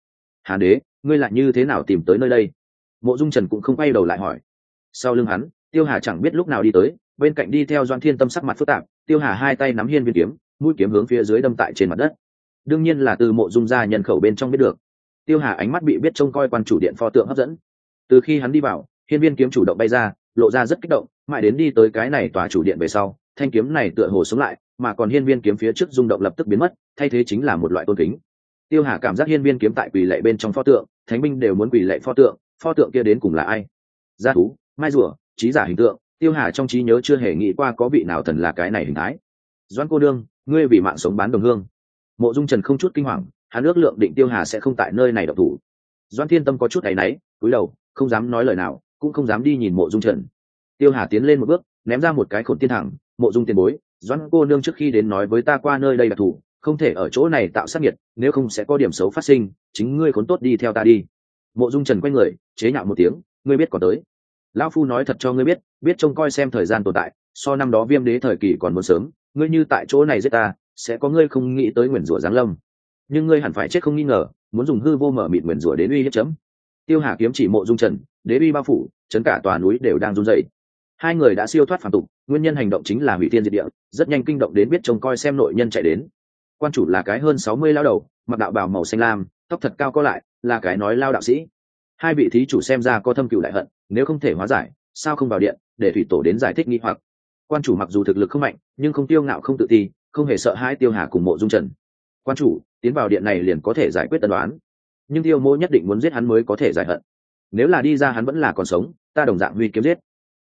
[SPEAKER 1] hán đế, ngươi lại như thế nào tìm tới nơi đây? Mộ dung trần cũng không quay đầu lại hỏi. Sau lưng hắn, tiêu hà chẳng biết lúc nào đi tới, bên cạnh đi theo doan thiên tâm sắc mặt phức tạp, tiêu hà hai tay nắm hiên viên kiếm, mũi kiếm hướng phía dưới đâm tại trên mặt đất. Đương nhiên là từ mộ dung ra nhân khẩu bên trong biết được. Tiêu hà ánh mắt bị biết trông coi quan chủ điện pho tượng hấp dẫn. Từ khi hắn đi vào, hiên viên kiếm chủ động bay ra, lộ ra rất kích động, mãi đến đi tới cái này tòa chủ điện về sau, thanh kiếm này tựa hồ sống lại, mà còn hiên viên kiếm phía trước rung động lập tức biến mất, thay thế chính là một loại tôn kính tiêu hà cảm giác hiên viên kiếm tại quỳ lệ bên trong pho tượng, thánh binh đều muốn quỳ lệ pho tượng pho tượng kia đến cùng là ai? Gia thú, mai rùa, trí giả hình tượng, tiêu hà trong trí nhớ chưa hề nghĩ qua có vị nào thần là cái này hình thái. Doan cô đương ngươi vì mạng sống bán đồng hương. Mộ dung trần không chút kinh hoàng, hắn ước lượng định tiêu hà sẽ không tại nơi này độc thủ. Doan thiên tâm có chút áy náy, cúi đầu, không dám nói lời nào, cũng không dám đi nhìn mộ dung trần. Tiêu hà tiến lên một bước, ném ra một cái khổn tiên thẳng, mộ dung tiền bối doan cô nương trước khi đến nói với ta qua nơi đây đặc thủ không thể ở chỗ này tạo sát nhiệt, nếu không sẽ có điểm xấu phát sinh, chính ngươi khốn tốt đi theo ta đi. Mộ dung trần quay người, chế nhạo một tiếng, ngươi biết còn tới. Lão phu nói thật cho ngươi biết biết trông coi xem thời gian tồn tại, so năm đó viêm đế thời kỳ còn muốn sớm, ngươi như tại chỗ này giết ta, sẽ có ngươi không nghĩ tới nguyền rủa giáng lâm. Nhưng ngươi hẳn phải chết không nghi ngờ, muốn dùng hư vô mở mịt nguyền rủa đến uy hiếp chấm. Tiêu hà kiếm chỉ mộ dung trần, đế bi bao phủ, chấn cả tòa núi đều đang run dậy hai người đã siêu thoát phản tục, nguyên nhân hành động chính là hủy tiên diệt địa, rất nhanh kinh động đến biết trông coi xem nội nhân chạy đến quan chủ là cái hơn sáu mươi lao đầu, mặc đạo bào màu xanh lam, tóc thật cao co lại, là cái nói lao đạo sĩ. Hai vị thí chủ xem ra có thâm cựu đại hận, nếu không thể hóa giải, sao không vào điện, để thủy tổ đến giải thích nghi hoặc. Quan chủ mặc dù thực lực không mạnh, nhưng không tiêu ngạo không tự ti, không hề sợ hai tiêu hà cùng mộ dung trần. Quan chủ, tiến vào điện này liền có thể giải quyết tân đoán nhưng tiêu mô nhất định muốn giết hắn mới có thể giải hận. Nếu là đi ra hắn vẫn là còn sống, ta đồng dạng huy kiếm giết.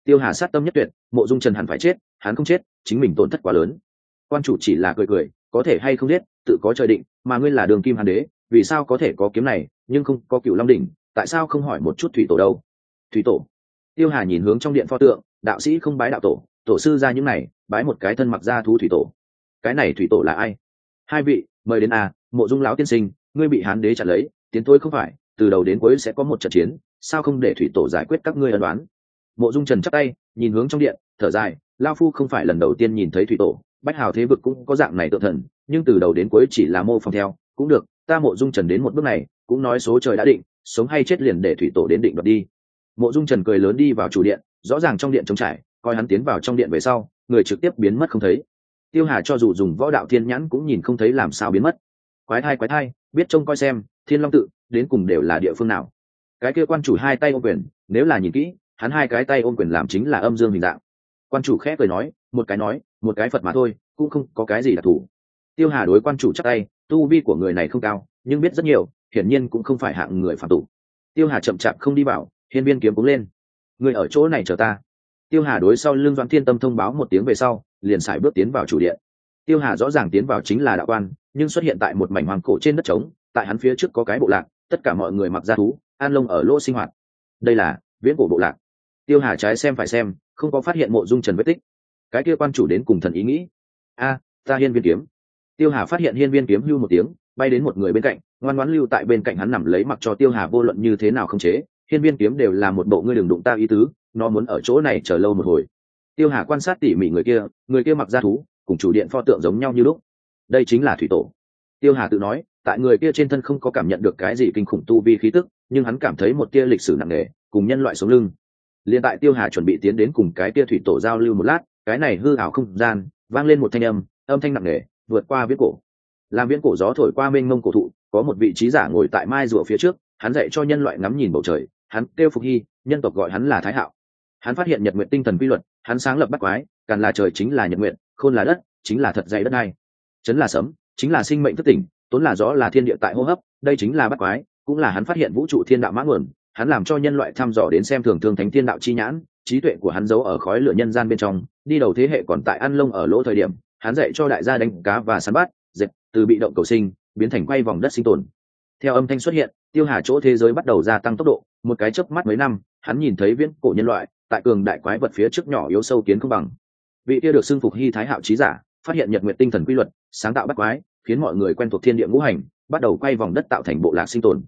[SPEAKER 1] Tiêu hà sát tâm nhất tuyệt, mộ dung trần hẳn phải chết, hắn không chết, chính mình tổn thất quá lớn. Quan chủ chỉ là cười cười có thể hay không giết, tự có trời định, mà ngươi là đường kim hàn đế, vì sao có thể có kiếm này, nhưng không có cựu long đỉnh, tại sao không hỏi một chút thủy tổ đâu? Thủy tổ. Tiêu hà nhìn hướng trong điện pho tượng, đạo sĩ không bái đạo tổ tổ sư ra những này, bái một cái thân mặc ra thú thủy tổ. Cái này thủy tổ là ai? Hai vị, mời đến a mộ dung lão tiên sinh, ngươi bị hán đế chặn lấy, tiến tôi không phải, từ đầu đến cuối sẽ có một trận chiến, sao không để thủy tổ giải quyết các ngươi ân đoán mộ dung trần chắc tay, nhìn hướng trong điện, thở dài, lao phu không phải lần đầu tiên nhìn thấy thủy tổ bách hào thế vực cũng có dạng này tự thần, nhưng từ đầu đến cuối chỉ là mô phỏng theo. Cũng được, ta mộ dung trần đến một bước này, cũng nói số trời đã định, sống hay chết liền để thủy tổ đến định đoạt đi. Mộ dung trần cười lớn đi vào chủ điện, rõ ràng trong điện trống trải, coi hắn tiến vào trong điện về sau, người trực tiếp biến mất không thấy. Tiêu hà cho dù dùng võ đạo thiên nhãn cũng nhìn không thấy làm sao biến mất. Quái thai quái thai, biết trông coi xem, thiên long tự, đến cùng đều là địa phương nào? Cái kia quan chủ hai tay ôm quyền, nếu là nhìn kỹ, hắn hai cái tay ôm quyền làm chính là âm dương hình dạng. Quan chủ khẽ cười nói một cái nói, một cái phật mà thôi, cũng không có cái gì đặc thù. Tiêu hà đối quan chủ chắc tay, tu vi của người này không cao, nhưng biết rất nhiều, hiển nhiên cũng không phải hạng người phạm tụ. Tiêu hà chậm chạp không đi vào, hiên viên kiếm cũng lên. Người ở chỗ này chờ ta. Tiêu hà đối sau lưng doãn thiên tâm thông báo một tiếng về sau, liền sải bước tiến vào chủ điện. Tiêu hà rõ ràng tiến vào chính là đạo quan, nhưng xuất hiện tại một mảnh hoàng cổ trên đất trống, tại hắn phía trước có cái bộ lạc, tất cả mọi người mặc da thú, an lông ở lỗ sinh hoạt. Đây là viễn cổ bộ lạc. Tiêu hà trái xem phải xem, không có phát hiện mộ dung trần vết tích cái kia quan chủ đến cùng thần ý nghĩ. A, ta hiên viên kiếm. Tiêu hà phát hiện hiên viên kiếm hưu một tiếng, bay đến một người bên cạnh, ngoan ngoãn lưu tại bên cạnh hắn nằm lấy mặc cho tiêu hà vô luận như thế nào không chế, hiên viên kiếm đều là một bộ ngươi đừng đụng ta ý tứ, nó muốn ở chỗ này chờ lâu một hồi. Tiêu hà quan sát tỉ mỉ người kia người kia mặc da thú, cùng chủ điện pho tượng giống nhau như lúc. Đây chính là thủy tổ. Tiêu hà tự nói, tại người kia trên thân không có cảm nhận được cái gì kinh khủng tu vi khí tức, nhưng hắn cảm thấy một tia lịch sử nặng nề, cùng nhân loại sống lưng. Liền tại tiêu hà chuẩn bị tiến đến cùng cái tia thủy tổ giao lưu một lát cái này hư ảo không gian, vang lên một thanh âm âm thanh nặng nề, vượt qua viễn cổ. Làm viễn cổ gió thổi qua mênh mông cổ thụ, có một vị trí giả ngồi tại mai rùa phía trước, hắn dạy cho nhân loại ngắm nhìn bầu trời, hắn kêu phục hy, nhân tộc gọi hắn là thái hạo. Hắn phát hiện nhật nguyện tinh thần quy luật, hắn sáng lập bắt quái càn là trời chính là nhật nguyện khôn là đất, chính là thật dày đất này chấn là sấm, chính là sinh mệnh thất tỉnh, tốn là gió là thiên địa tại hô hấp, đây chính là bắt quái, cũng là hắn phát hiện vũ trụ thiên đạo mã nguồn, hắn làm cho nhân loại thăm dò đến xem thường thương thánh thiên đạo chi nhãn trí tuệ của hắn giấu ở khói lửa nhân gian bên trong, đi đầu thế hệ còn tại ăn lông ở lỗ thời điểm, hắn dạy cho đại gia đánh cá và săn bắt, dệt, từ bị động cầu sinh, biến thành quay vòng đất sinh tồn. Theo âm thanh xuất hiện, tiêu hà chỗ thế giới bắt đầu gia tăng tốc độ, một cái chớp mắt mấy năm, hắn nhìn thấy viễn cổ nhân loại, tại cường đại quái vật phía trước nhỏ yếu sâu kiến không bằng. Vị kia được xưng phục hy thái hạo trí giả, phát hiện nhật nguyện tinh thần quy luật, sáng tạo bắt quái, khiến mọi người quen thuộc thiên địa ngũ hành, bắt đầu quay vòng đất tạo thành bộ lạc sinh tồn.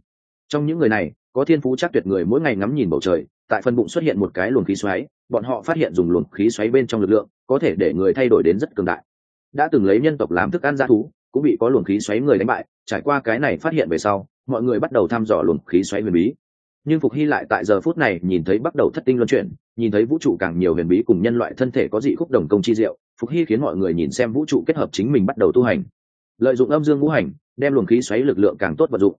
[SPEAKER 1] Trong những người này, có thiên phú chắc tuyệt người mỗi ngày ngắm nhìn bầu trời tại phần bụng xuất hiện một cái luồng khí xoáy, bọn họ phát hiện dùng luồng khí xoáy bên trong lực lượng có thể để người thay đổi đến rất cường đại. Đã từng lấy nhân tộc làm thức ăn g thú, cũng bị có luồng khí xoáy người đánh bại, trải qua cái này phát hiện về sau, mọi người bắt đầu thăm dò luồng khí xoáy huyền bí. Nhưng phục hy lại tại giờ phút này nhìn thấy bắt đầu thất tinh luân chuyển, nhìn thấy vũ trụ càng nhiều huyền bí cùng nhân loại thân thể có dị khúc đồng công chi diệu, phục hy khiến mọi người nhìn xem vũ trụ kết hợp chính mình bắt đầu tu hành. Lợi dụng âm dương ngũ hành, đem luồng khí xoáy lực lượng càng tốt vận dụng.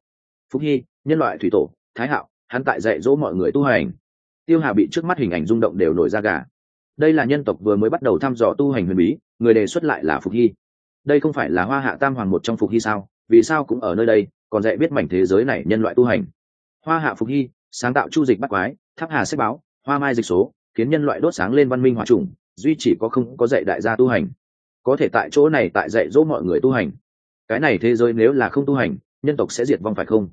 [SPEAKER 1] Phục hy, nhân loại thủy tổ, thái hạo, hắn tại dạy dỗ mọi người tu hành tiêu hà bị trước mắt hình ảnh rung động đều nổi ra gà. Đây là nhân tộc vừa mới bắt đầu thăm dò tu hành huyền bí, người đề xuất lại là phục hy. Đây không phải là hoa hạ tam hoàng một trong phục hy sao? Vì sao cũng ở nơi đây, còn dạy biết mảnh thế giới này nhân loại tu hành? Hoa hạ phục hy, sáng tạo chu dịch bắt quái, tháp hà sách báo, hoa mai dịch số, khiến nhân loại đốt sáng lên văn minh hòa trùng, duy chỉ có không có dạy đại gia tu hành. Có thể tại chỗ này tại dạy dỗ mọi người tu hành. Cái này thế giới nếu là không tu hành, nhân tộc sẽ diệt vong phải không?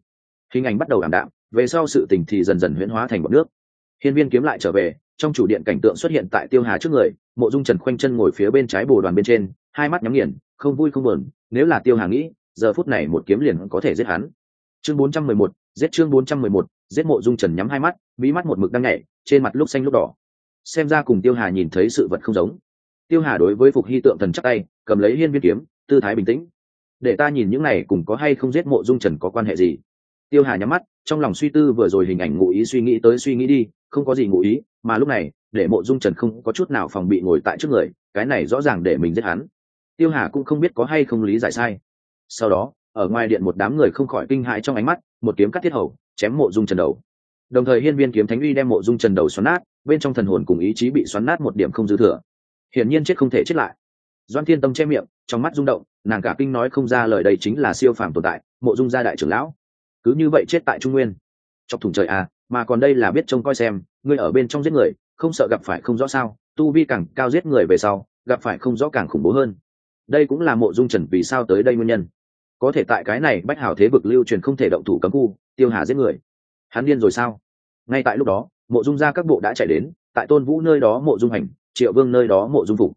[SPEAKER 1] Hình ảnh bắt đầu ảm đạm, về sau sự tình thì dần dần huyễn hóa thành bọn nước hiên viên kiếm lại trở về trong chủ điện cảnh tượng xuất hiện tại tiêu hà trước người mộ dung trần khoanh chân ngồi phía bên trái bồ đoàn bên trên hai mắt nhắm nghiền không vui không buồn nếu là tiêu hà nghĩ giờ phút này một kiếm liền có thể giết hắn. Chương 411, giết chương 411, giết mộ dung trần nhắm hai mắt mỹ mắt một mực đang nhảy trên mặt lúc xanh lúc đỏ. Xem ra cùng tiêu hà nhìn thấy sự vật không giống. Tiêu hà đối với phục hy tượng thần chắc tay cầm lấy hiên viên kiếm tư thái bình tĩnh. Để ta nhìn những này cùng có hay không giết mộ dung trần có quan hệ gì? Tiêu hà nhắm mắt, trong lòng suy tư vừa rồi hình ảnh ngụ ý suy nghĩ tới suy nghĩ đi, không có gì ngụ ý, mà lúc này, để mộ dung trần không có chút nào phòng bị ngồi tại trước người, cái này rõ ràng để mình giết hắn. Tiêu hà cũng không biết có hay không lý giải sai. Sau đó, ở ngoài điện một đám người không khỏi kinh hãi trong ánh mắt, một kiếm cắt thiết hầu, chém mộ dung trần đầu. Đồng thời hiên viên kiếm thánh uy đem mộ dung trần đầu xoắn nát, bên trong thần hồn cùng ý chí bị xoắn nát một điểm không dư thừa. Hiển nhiên chết không thể chết lại. Doan thiên tâm che miệng, trong mắt rung động, nàng cả kinh nói không ra lời đây chính là siêu phàm tồn tại, mộ dung gia đại trưởng lão cứ như vậy chết tại trung nguyên. Chọc thủng trời à mà còn đây là biết trông coi xem, ngươi ở bên trong giết người, không sợ gặp phải không rõ sao, tu vi càng cao giết người về sau, gặp phải không rõ càng khủng bố hơn. Đây cũng là mộ dung trần vì sao tới đây nguyên nhân. Có thể tại cái này bách hảo thế vực lưu truyền không thể động thủ cấm khu, tiêu hà giết người. Hắn điên rồi sao? Ngay tại lúc đó, mộ dung ra các bộ đã chạy đến, tại tôn vũ nơi đó mộ dung hành, triệu vương nơi đó mộ dung phục.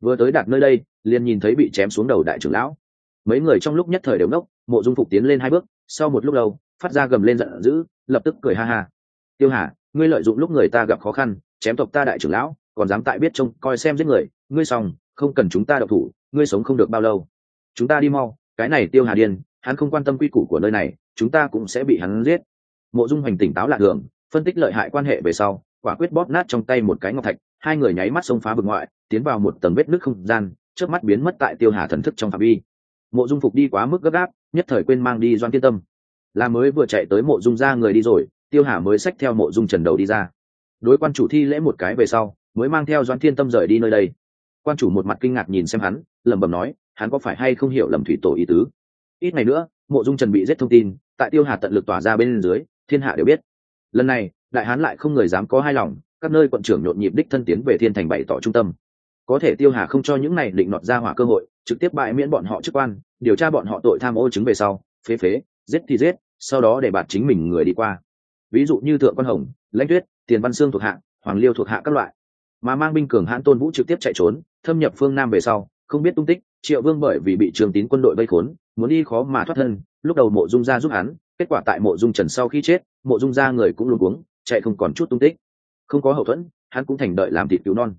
[SPEAKER 1] Vừa tới đạt nơi đây, liền nhìn thấy bị chém xuống đầu đại trưởng lão. Mấy người trong lúc nhất thời đều nốc mộ dung phục tiến lên hai bước sau một lúc lâu, phát ra gầm lên giận dữ, lập tức cười ha ha. Tiêu hà, ngươi lợi dụng lúc người ta gặp khó khăn, chém tộc ta đại trưởng lão, còn dám tại biết trông coi xem giết người, ngươi xong, không cần chúng ta độc thủ, ngươi sống không được bao lâu. Chúng ta đi mau, cái này tiêu hà điên, hắn không quan tâm quy củ của nơi này, chúng ta cũng sẽ bị hắn giết. Mộ dung hoành tỉnh táo lạ thường, phân tích lợi hại quan hệ về sau, quả quyết bóp nát trong tay một cái ngọc thạch, hai người nháy mắt xông phá vực ngoại, tiến vào một tầng vết nước không gian trước mắt biến mất tại tiêu hà thần thức trong phạm vi. Mộ dung phục đi quá mức gấp gáp nhất thời quên mang đi doan tiên tâm. Là mới vừa chạy tới mộ dung ra người đi rồi, tiêu hà mới xách theo mộ dung trần đầu đi ra. Đối quan chủ thi lễ một cái về sau, mới mang theo doan thiên tâm rời đi nơi đây. Quan chủ một mặt kinh ngạc nhìn xem hắn, lẩm bẩm nói, hắn có phải hay không hiểu lầm thủy tổ ý tứ? Ít ngày nữa, mộ dung trần bị giết thông tin, tại tiêu hà tận lực tỏa ra bên dưới, thiên hạ đều biết. Lần này, đại hán lại không người dám có hai lòng, các nơi quận trưởng nhộn nhịp đích thân tiến về thiên thành bày tỏ trung tâm. Có thể tiêu hà không cho những này định nọt ra hỏa cơ hội trực tiếp bại miễn bọn họ chức quan, điều tra bọn họ tội tham ô chứng về sau, phế phế, giết thì giết, sau đó để bạt chính mình người đi qua. Ví dụ như thượng quan hồng, lãnh tuyết, tiền văn sương thuộc hạ, hoàng liêu thuộc hạ các loại. Mà mang binh cường hãn tôn vũ trực tiếp chạy trốn, thâm nhập phương nam về sau, không biết tung tích, triệu vương bởi vì bị trường tín quân đội vây khốn, muốn đi khó mà thoát thân, lúc đầu mộ dung gia giúp hắn, kết quả tại mộ dung trần sau khi chết, mộ dung gia người cũng luôn cuống, chạy không còn chút tung tích. Không có hậu thuẫn, hắn cũng thành đợi làm thịt cứu non.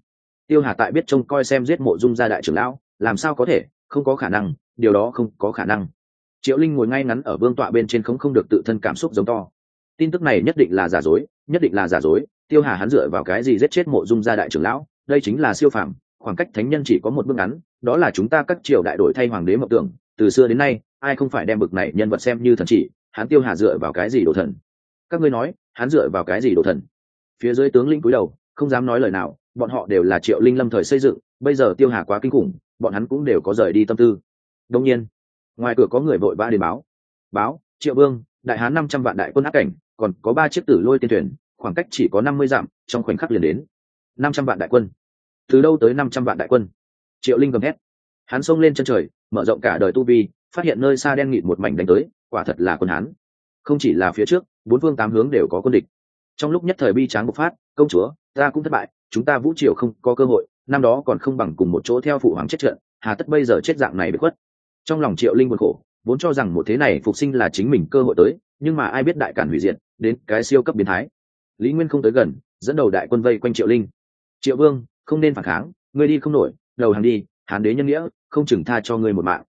[SPEAKER 1] Tiêu hà tại biết trông coi xem giết mộ dung gia đại trưởng lão làm sao có thể, không có khả năng, điều đó không có khả năng. Triệu linh ngồi ngay ngắn ở vương tọa bên trên không không được tự thân cảm xúc giống to. Tin tức này nhất định là giả dối, nhất định là giả dối, tiêu hà hắn dựa vào cái gì giết chết mộ dung gia đại trưởng lão, đây chính là siêu phàm, khoảng cách thánh nhân chỉ có một bước ngắn, đó là chúng ta các triều đại đổi thay hoàng đế mộng tưởng, từ xưa đến nay, ai không phải đem bực này nhân vật xem như thần chỉ, hắn tiêu hà dựa vào cái gì đồ thần? Các ngươi nói, hắn dựa vào cái gì đồ thần? Phía dưới tướng lĩnh cúi đầu, không dám nói lời nào, bọn họ đều là triệu linh lâm thời xây dựng, bây giờ tiêu hà quá kinh khủng bọn hắn cũng đều có rời đi tâm tư. Đông nhiên, ngoài cửa có người vội vã đến báo. Báo, triệu vương, đại hán năm trăm vạn đại quân áp cảnh, còn có ba chiếc tử lôi tiên thuyền, khoảng cách chỉ có năm mươi dặm, trong khoảnh khắc liền đến. Năm trăm vạn đại quân. Từ đâu tới năm trăm vạn đại quân? Triệu linh gầm hét hắn xông lên chân trời, mở rộng cả đời tu vi, phát hiện nơi xa đen nghịt một mảnh đánh tới, quả thật là quân hán. Không chỉ là phía trước, bốn phương tám hướng đều có quân địch. Trong lúc nhất thời bi tráng bộc phát, công chúa, ta cũng thất bại, chúng ta vũ triều không có cơ hội năm đó còn không bằng cùng một chỗ theo phụ hoàng chết trận, hà tất bây giờ chết dạng này bị khuất. Trong lòng triệu linh buồn khổ, vốn cho rằng một thế này phục sinh là chính mình cơ hội tới, nhưng mà ai biết đại cản hủy diệt, đến cái siêu cấp biến thái. Lý nguyên không tới gần, dẫn đầu đại quân vây quanh triệu linh. Triệu vương, không nên phản kháng, ngươi đi không nổi, đầu hàng đi, hán đế nhân nghĩa, không chừng tha cho ngươi một mạng.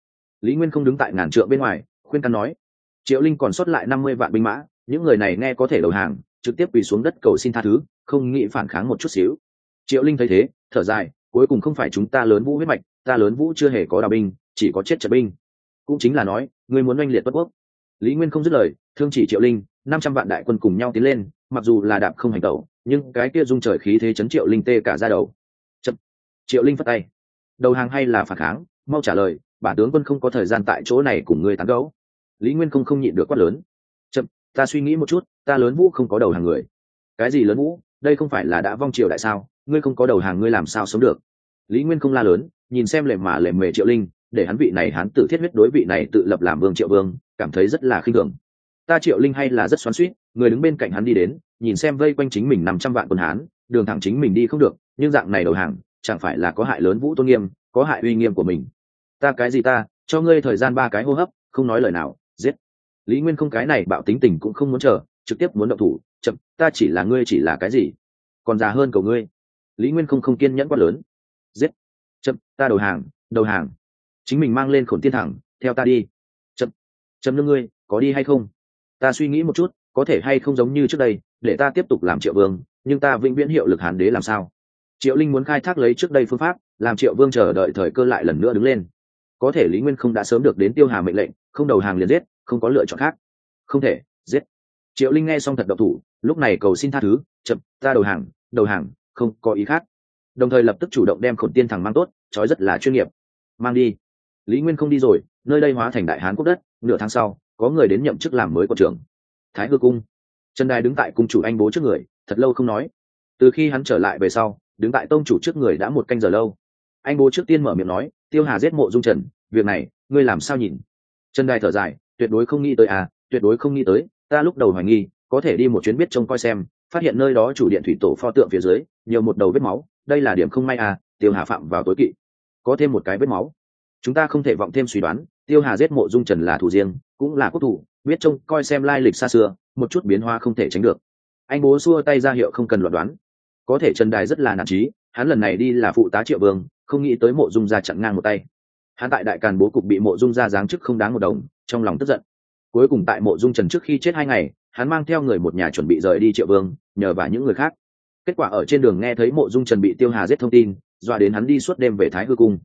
[SPEAKER 1] Lý nguyên không đứng tại ngàn trượng bên ngoài, khuyên căn nói. Triệu linh còn sót lại năm mươi vạn binh mã, những người này nghe có thể đầu hàng, trực tiếp quỳ xuống đất cầu xin tha thứ, không nghĩ phản kháng một chút xíu triệu linh thấy thế, thở dài, cuối cùng không phải chúng ta lớn vũ huyết mạch, ta lớn vũ chưa hề có đào binh, chỉ có chết trận binh. Cũng chính là nói, ngươi muốn oanh liệt bất quốc. Lý nguyên không dứt lời, thương chỉ triệu linh, năm trăm vạn đại quân cùng nhau tiến lên, mặc dù là đạp không hành tẩu, nhưng cái kia dung trời khí thế chấn triệu linh tê cả ra đầu. Chậm. triệu linh phất tay. Đầu hàng hay là phản kháng, mau trả lời, bản tướng quân không có thời gian tại chỗ này cùng ngươi tán gấu lý nguyên không không nhịn được quát lớn. Chậm, ta suy nghĩ một chút, ta lớn vũ không có đầu hàng người. Cái gì lớn vũ? Đây không phải là đã vong triều đại sao? Ngươi không có đầu hàng ngươi làm sao sống được? Lý nguyên không la lớn, nhìn xem lề mà lề mề triệu linh, để hắn vị này hắn tự thiết huyết đối vị này tự lập làm vương triệu vương, cảm thấy rất là khinh thường. Ta triệu linh hay là rất xoắn suýt người đứng bên cạnh hắn đi đến, nhìn xem vây quanh chính mình năm trăm vạn quân hán, đường thẳng chính mình đi không được, nhưng dạng này đầu hàng, chẳng phải là có hại lớn vũ tôn nghiêm, có hại uy nghiêm của mình. Ta cái gì ta, cho ngươi thời gian ba cái hô hấp, không nói lời nào, giết. Lý nguyên không cái này bạo tính tình cũng không muốn chờ, trực tiếp muốn động thủ chậm, ta chỉ là ngươi chỉ là cái gì? Còn già hơn cầu ngươi. Lý nguyên không không kiên nhẫn quá lớn. Giết. Chậm, ta đầu hàng đầu hàng. Chính mình mang lên khổn tiên thẳng, theo ta đi. Chậm. Chậm lưng ngươi, có đi hay không? Ta suy nghĩ một chút, có thể hay không giống như trước đây, để ta tiếp tục làm triệu vương, nhưng ta vĩnh viễn hiệu lực hàn đế làm sao? Triệu linh muốn khai thác lấy trước đây phương pháp, làm triệu vương chờ đợi thời cơ lại lần nữa đứng lên. Có thể lý nguyên không đã sớm được đến tiêu hà mệnh lệnh, không đầu hàng liền giết, không có lựa chọn khác. Không thể, giết. Triệu linh nghe xong thật độc thủ lúc này cầu xin tha thứ, chậm, ta đầu hàng đầu hàng, không có ý khác. Đồng thời lập tức chủ động đem khổn tiên thẳng mang tốt, trói rất là chuyên nghiệp. Mang đi. Lý nguyên không đi rồi, nơi đây hóa thành đại hán quốc đất, nửa tháng sau, có người đến nhậm chức làm mới quận trưởng. Thái hư cung. Trần đài đứng tại cung chủ anh bố trước người, thật lâu không nói. Từ khi hắn trở lại về sau, đứng tại tông chủ trước người đã một canh giờ lâu. Anh bố trước tiên mở miệng nói, tiêu hà giết mộ dung trần, việc này, ngươi làm sao nhìn? Trần đài thở dài, tuyệt đối không nghĩ tới à tuyệt đối không nghĩ tới, ta lúc đầu hoài nghi có thể đi một chuyến biết trông coi xem, phát hiện nơi đó chủ điện thủy tổ pho tượng phía dưới, nhiều một đầu vết máu, đây là điểm không may à tiêu hà phạm vào tối kỵ. Có thêm một cái vết máu. Chúng ta không thể vọng thêm suy đoán, tiêu hà giết mộ dung trần là thủ riêng, cũng là quốc thủ, biết trông coi xem lai lịch xa xưa, một chút biến hóa không thể tránh được. Anh bố xua tay ra hiệu không cần luận đoán. Có thể trần đài rất là nản trí hắn lần này đi là phụ tá triệu vương, không nghĩ tới mộ dung ra chặn ngang một tay. Hắn tại đại càn bố cục bị mộ dung ra giáng chức không đáng một đồng, trong lòng tức giận cuối cùng tại mộ dung trần trước khi chết hai ngày, hắn mang theo người một nhà chuẩn bị rời đi triệu vương, nhờ và những người khác. Kết quả ở trên đường nghe thấy mộ dung trần bị tiêu hà giết thông tin, dọa đến hắn đi suốt đêm về thái hư cung.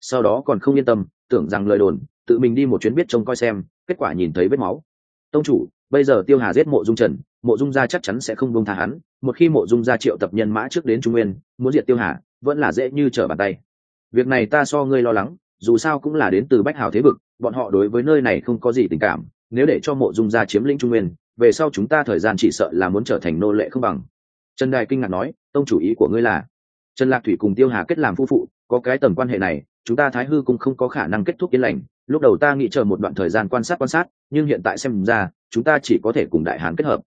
[SPEAKER 1] Sau đó còn không yên tâm, tưởng rằng lời đồn, tự mình đi một chuyến biết trông coi xem, kết quả nhìn thấy vết máu. Tông chủ, bây giờ tiêu hà giết mộ dung trần, mộ dung gia chắc chắn sẽ không bông tha hắn, một khi mộ dung gia triệu tập nhân mã trước đến trung nguyên, muốn diệt tiêu hà, vẫn là dễ như trở bàn tay. Việc này ta so ngươi lo lắng, dù sao cũng là đến từ bách hào thế vực, bọn họ đối với nơi này không có gì tình cảm nếu để cho mộ dung gia chiếm lĩnh trung nguyên, về sau chúng ta thời gian chỉ sợ là muốn trở thành nô lệ không bằng. Trần đài kinh ngạc nói, tông chủ ý của ngươi là? Trần lạc thủy cùng tiêu hà kết làm phu phụ, có cái tầm quan hệ này, chúng ta thái hư cũng không có khả năng kết thúc yên lành. Lúc đầu ta nghĩ chờ một đoạn thời gian quan sát quan sát, nhưng hiện tại xem ra, chúng ta chỉ có thể cùng đại hán kết hợp.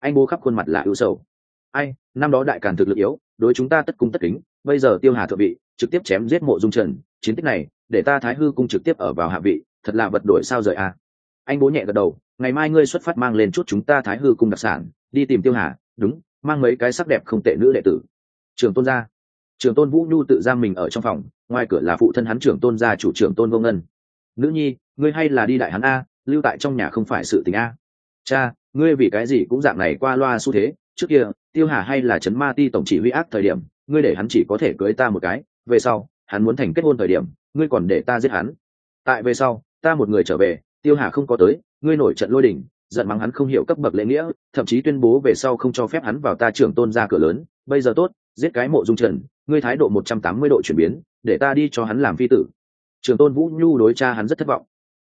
[SPEAKER 1] Anh bố khắp khuôn mặt là ưu sầu. Ai, năm đó đại càn thực lực yếu, đối chúng ta tất cung tất kính, bây giờ tiêu hà thượng vị, trực tiếp chém giết mộ dung trần. Chiến tích này, để ta thái hư cung trực tiếp ở vào hạ vị, thật là vật đổi sao rời a anh bố nhẹ gật đầu, ngày mai ngươi xuất phát mang lên chút chúng ta thái hư cung đặc sản, đi tìm tiêu hà, đúng, mang mấy cái sắc đẹp không tệ nữ đệ tử. Trường tôn gia trường tôn vũ nhu tự giam mình ở trong phòng, ngoài cửa là phụ thân hắn trưởng tôn gia chủ trưởng tôn vô ngân. Nữ nhi, ngươi hay là đi đại hắn a, lưu tại trong nhà không phải sự tình a. Cha, ngươi vì cái gì cũng dạng này qua loa xu thế, trước kia, tiêu hà hay là trấn ma ti tổng chỉ huy ác thời điểm, ngươi để hắn chỉ có thể cưới ta một cái, về sau, hắn muốn thành kết hôn thời điểm, ngươi còn để ta giết hắn. Tại về sau, ta một người trở về tiêu hà không có tới, ngươi nổi trận lôi đình giận mắng hắn không hiểu cấp bậc lễ nghĩa, thậm chí tuyên bố về sau không cho phép hắn vào ta trưởng tôn ra cửa lớn, bây giờ tốt, giết cái mộ dung trần, ngươi thái độ một trăm tám mươi độ chuyển biến, để ta đi cho hắn làm phi tử. Trưởng tôn vũ nhu đối cha hắn rất thất vọng.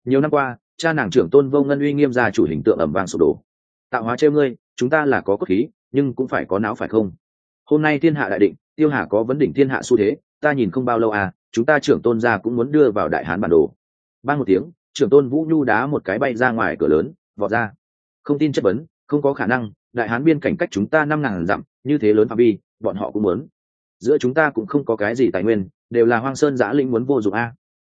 [SPEAKER 1] Nhiều năm qua, cha nàng trưởng tôn vô ngân uy nghiêm ra chủ hình tượng ẩm vàng sụp đổ. Tạo hóa chơi ngươi, chúng ta là có cốt khí, nhưng cũng phải có não phải không? Hôm nay thiên hạ đại định, tiêu hà có vấn đỉnh thiên hạ xu thế, ta nhìn không bao lâu à chúng ta trưởng tôn gia cũng muốn đưa vào đại hán bản đồ. Ba một tiếng trưởng tôn vũ nhu đá một cái bay ra ngoài cửa lớn vọt ra. Không tin chất vấn không có khả năng đại hán biên cảnh cách chúng ta năm ngàn dặm như thế lớn phạm vi bọn họ cũng muốn. Giữa chúng ta cũng không có cái gì tài nguyên đều là hoang sơn giã linh muốn vô dụng a.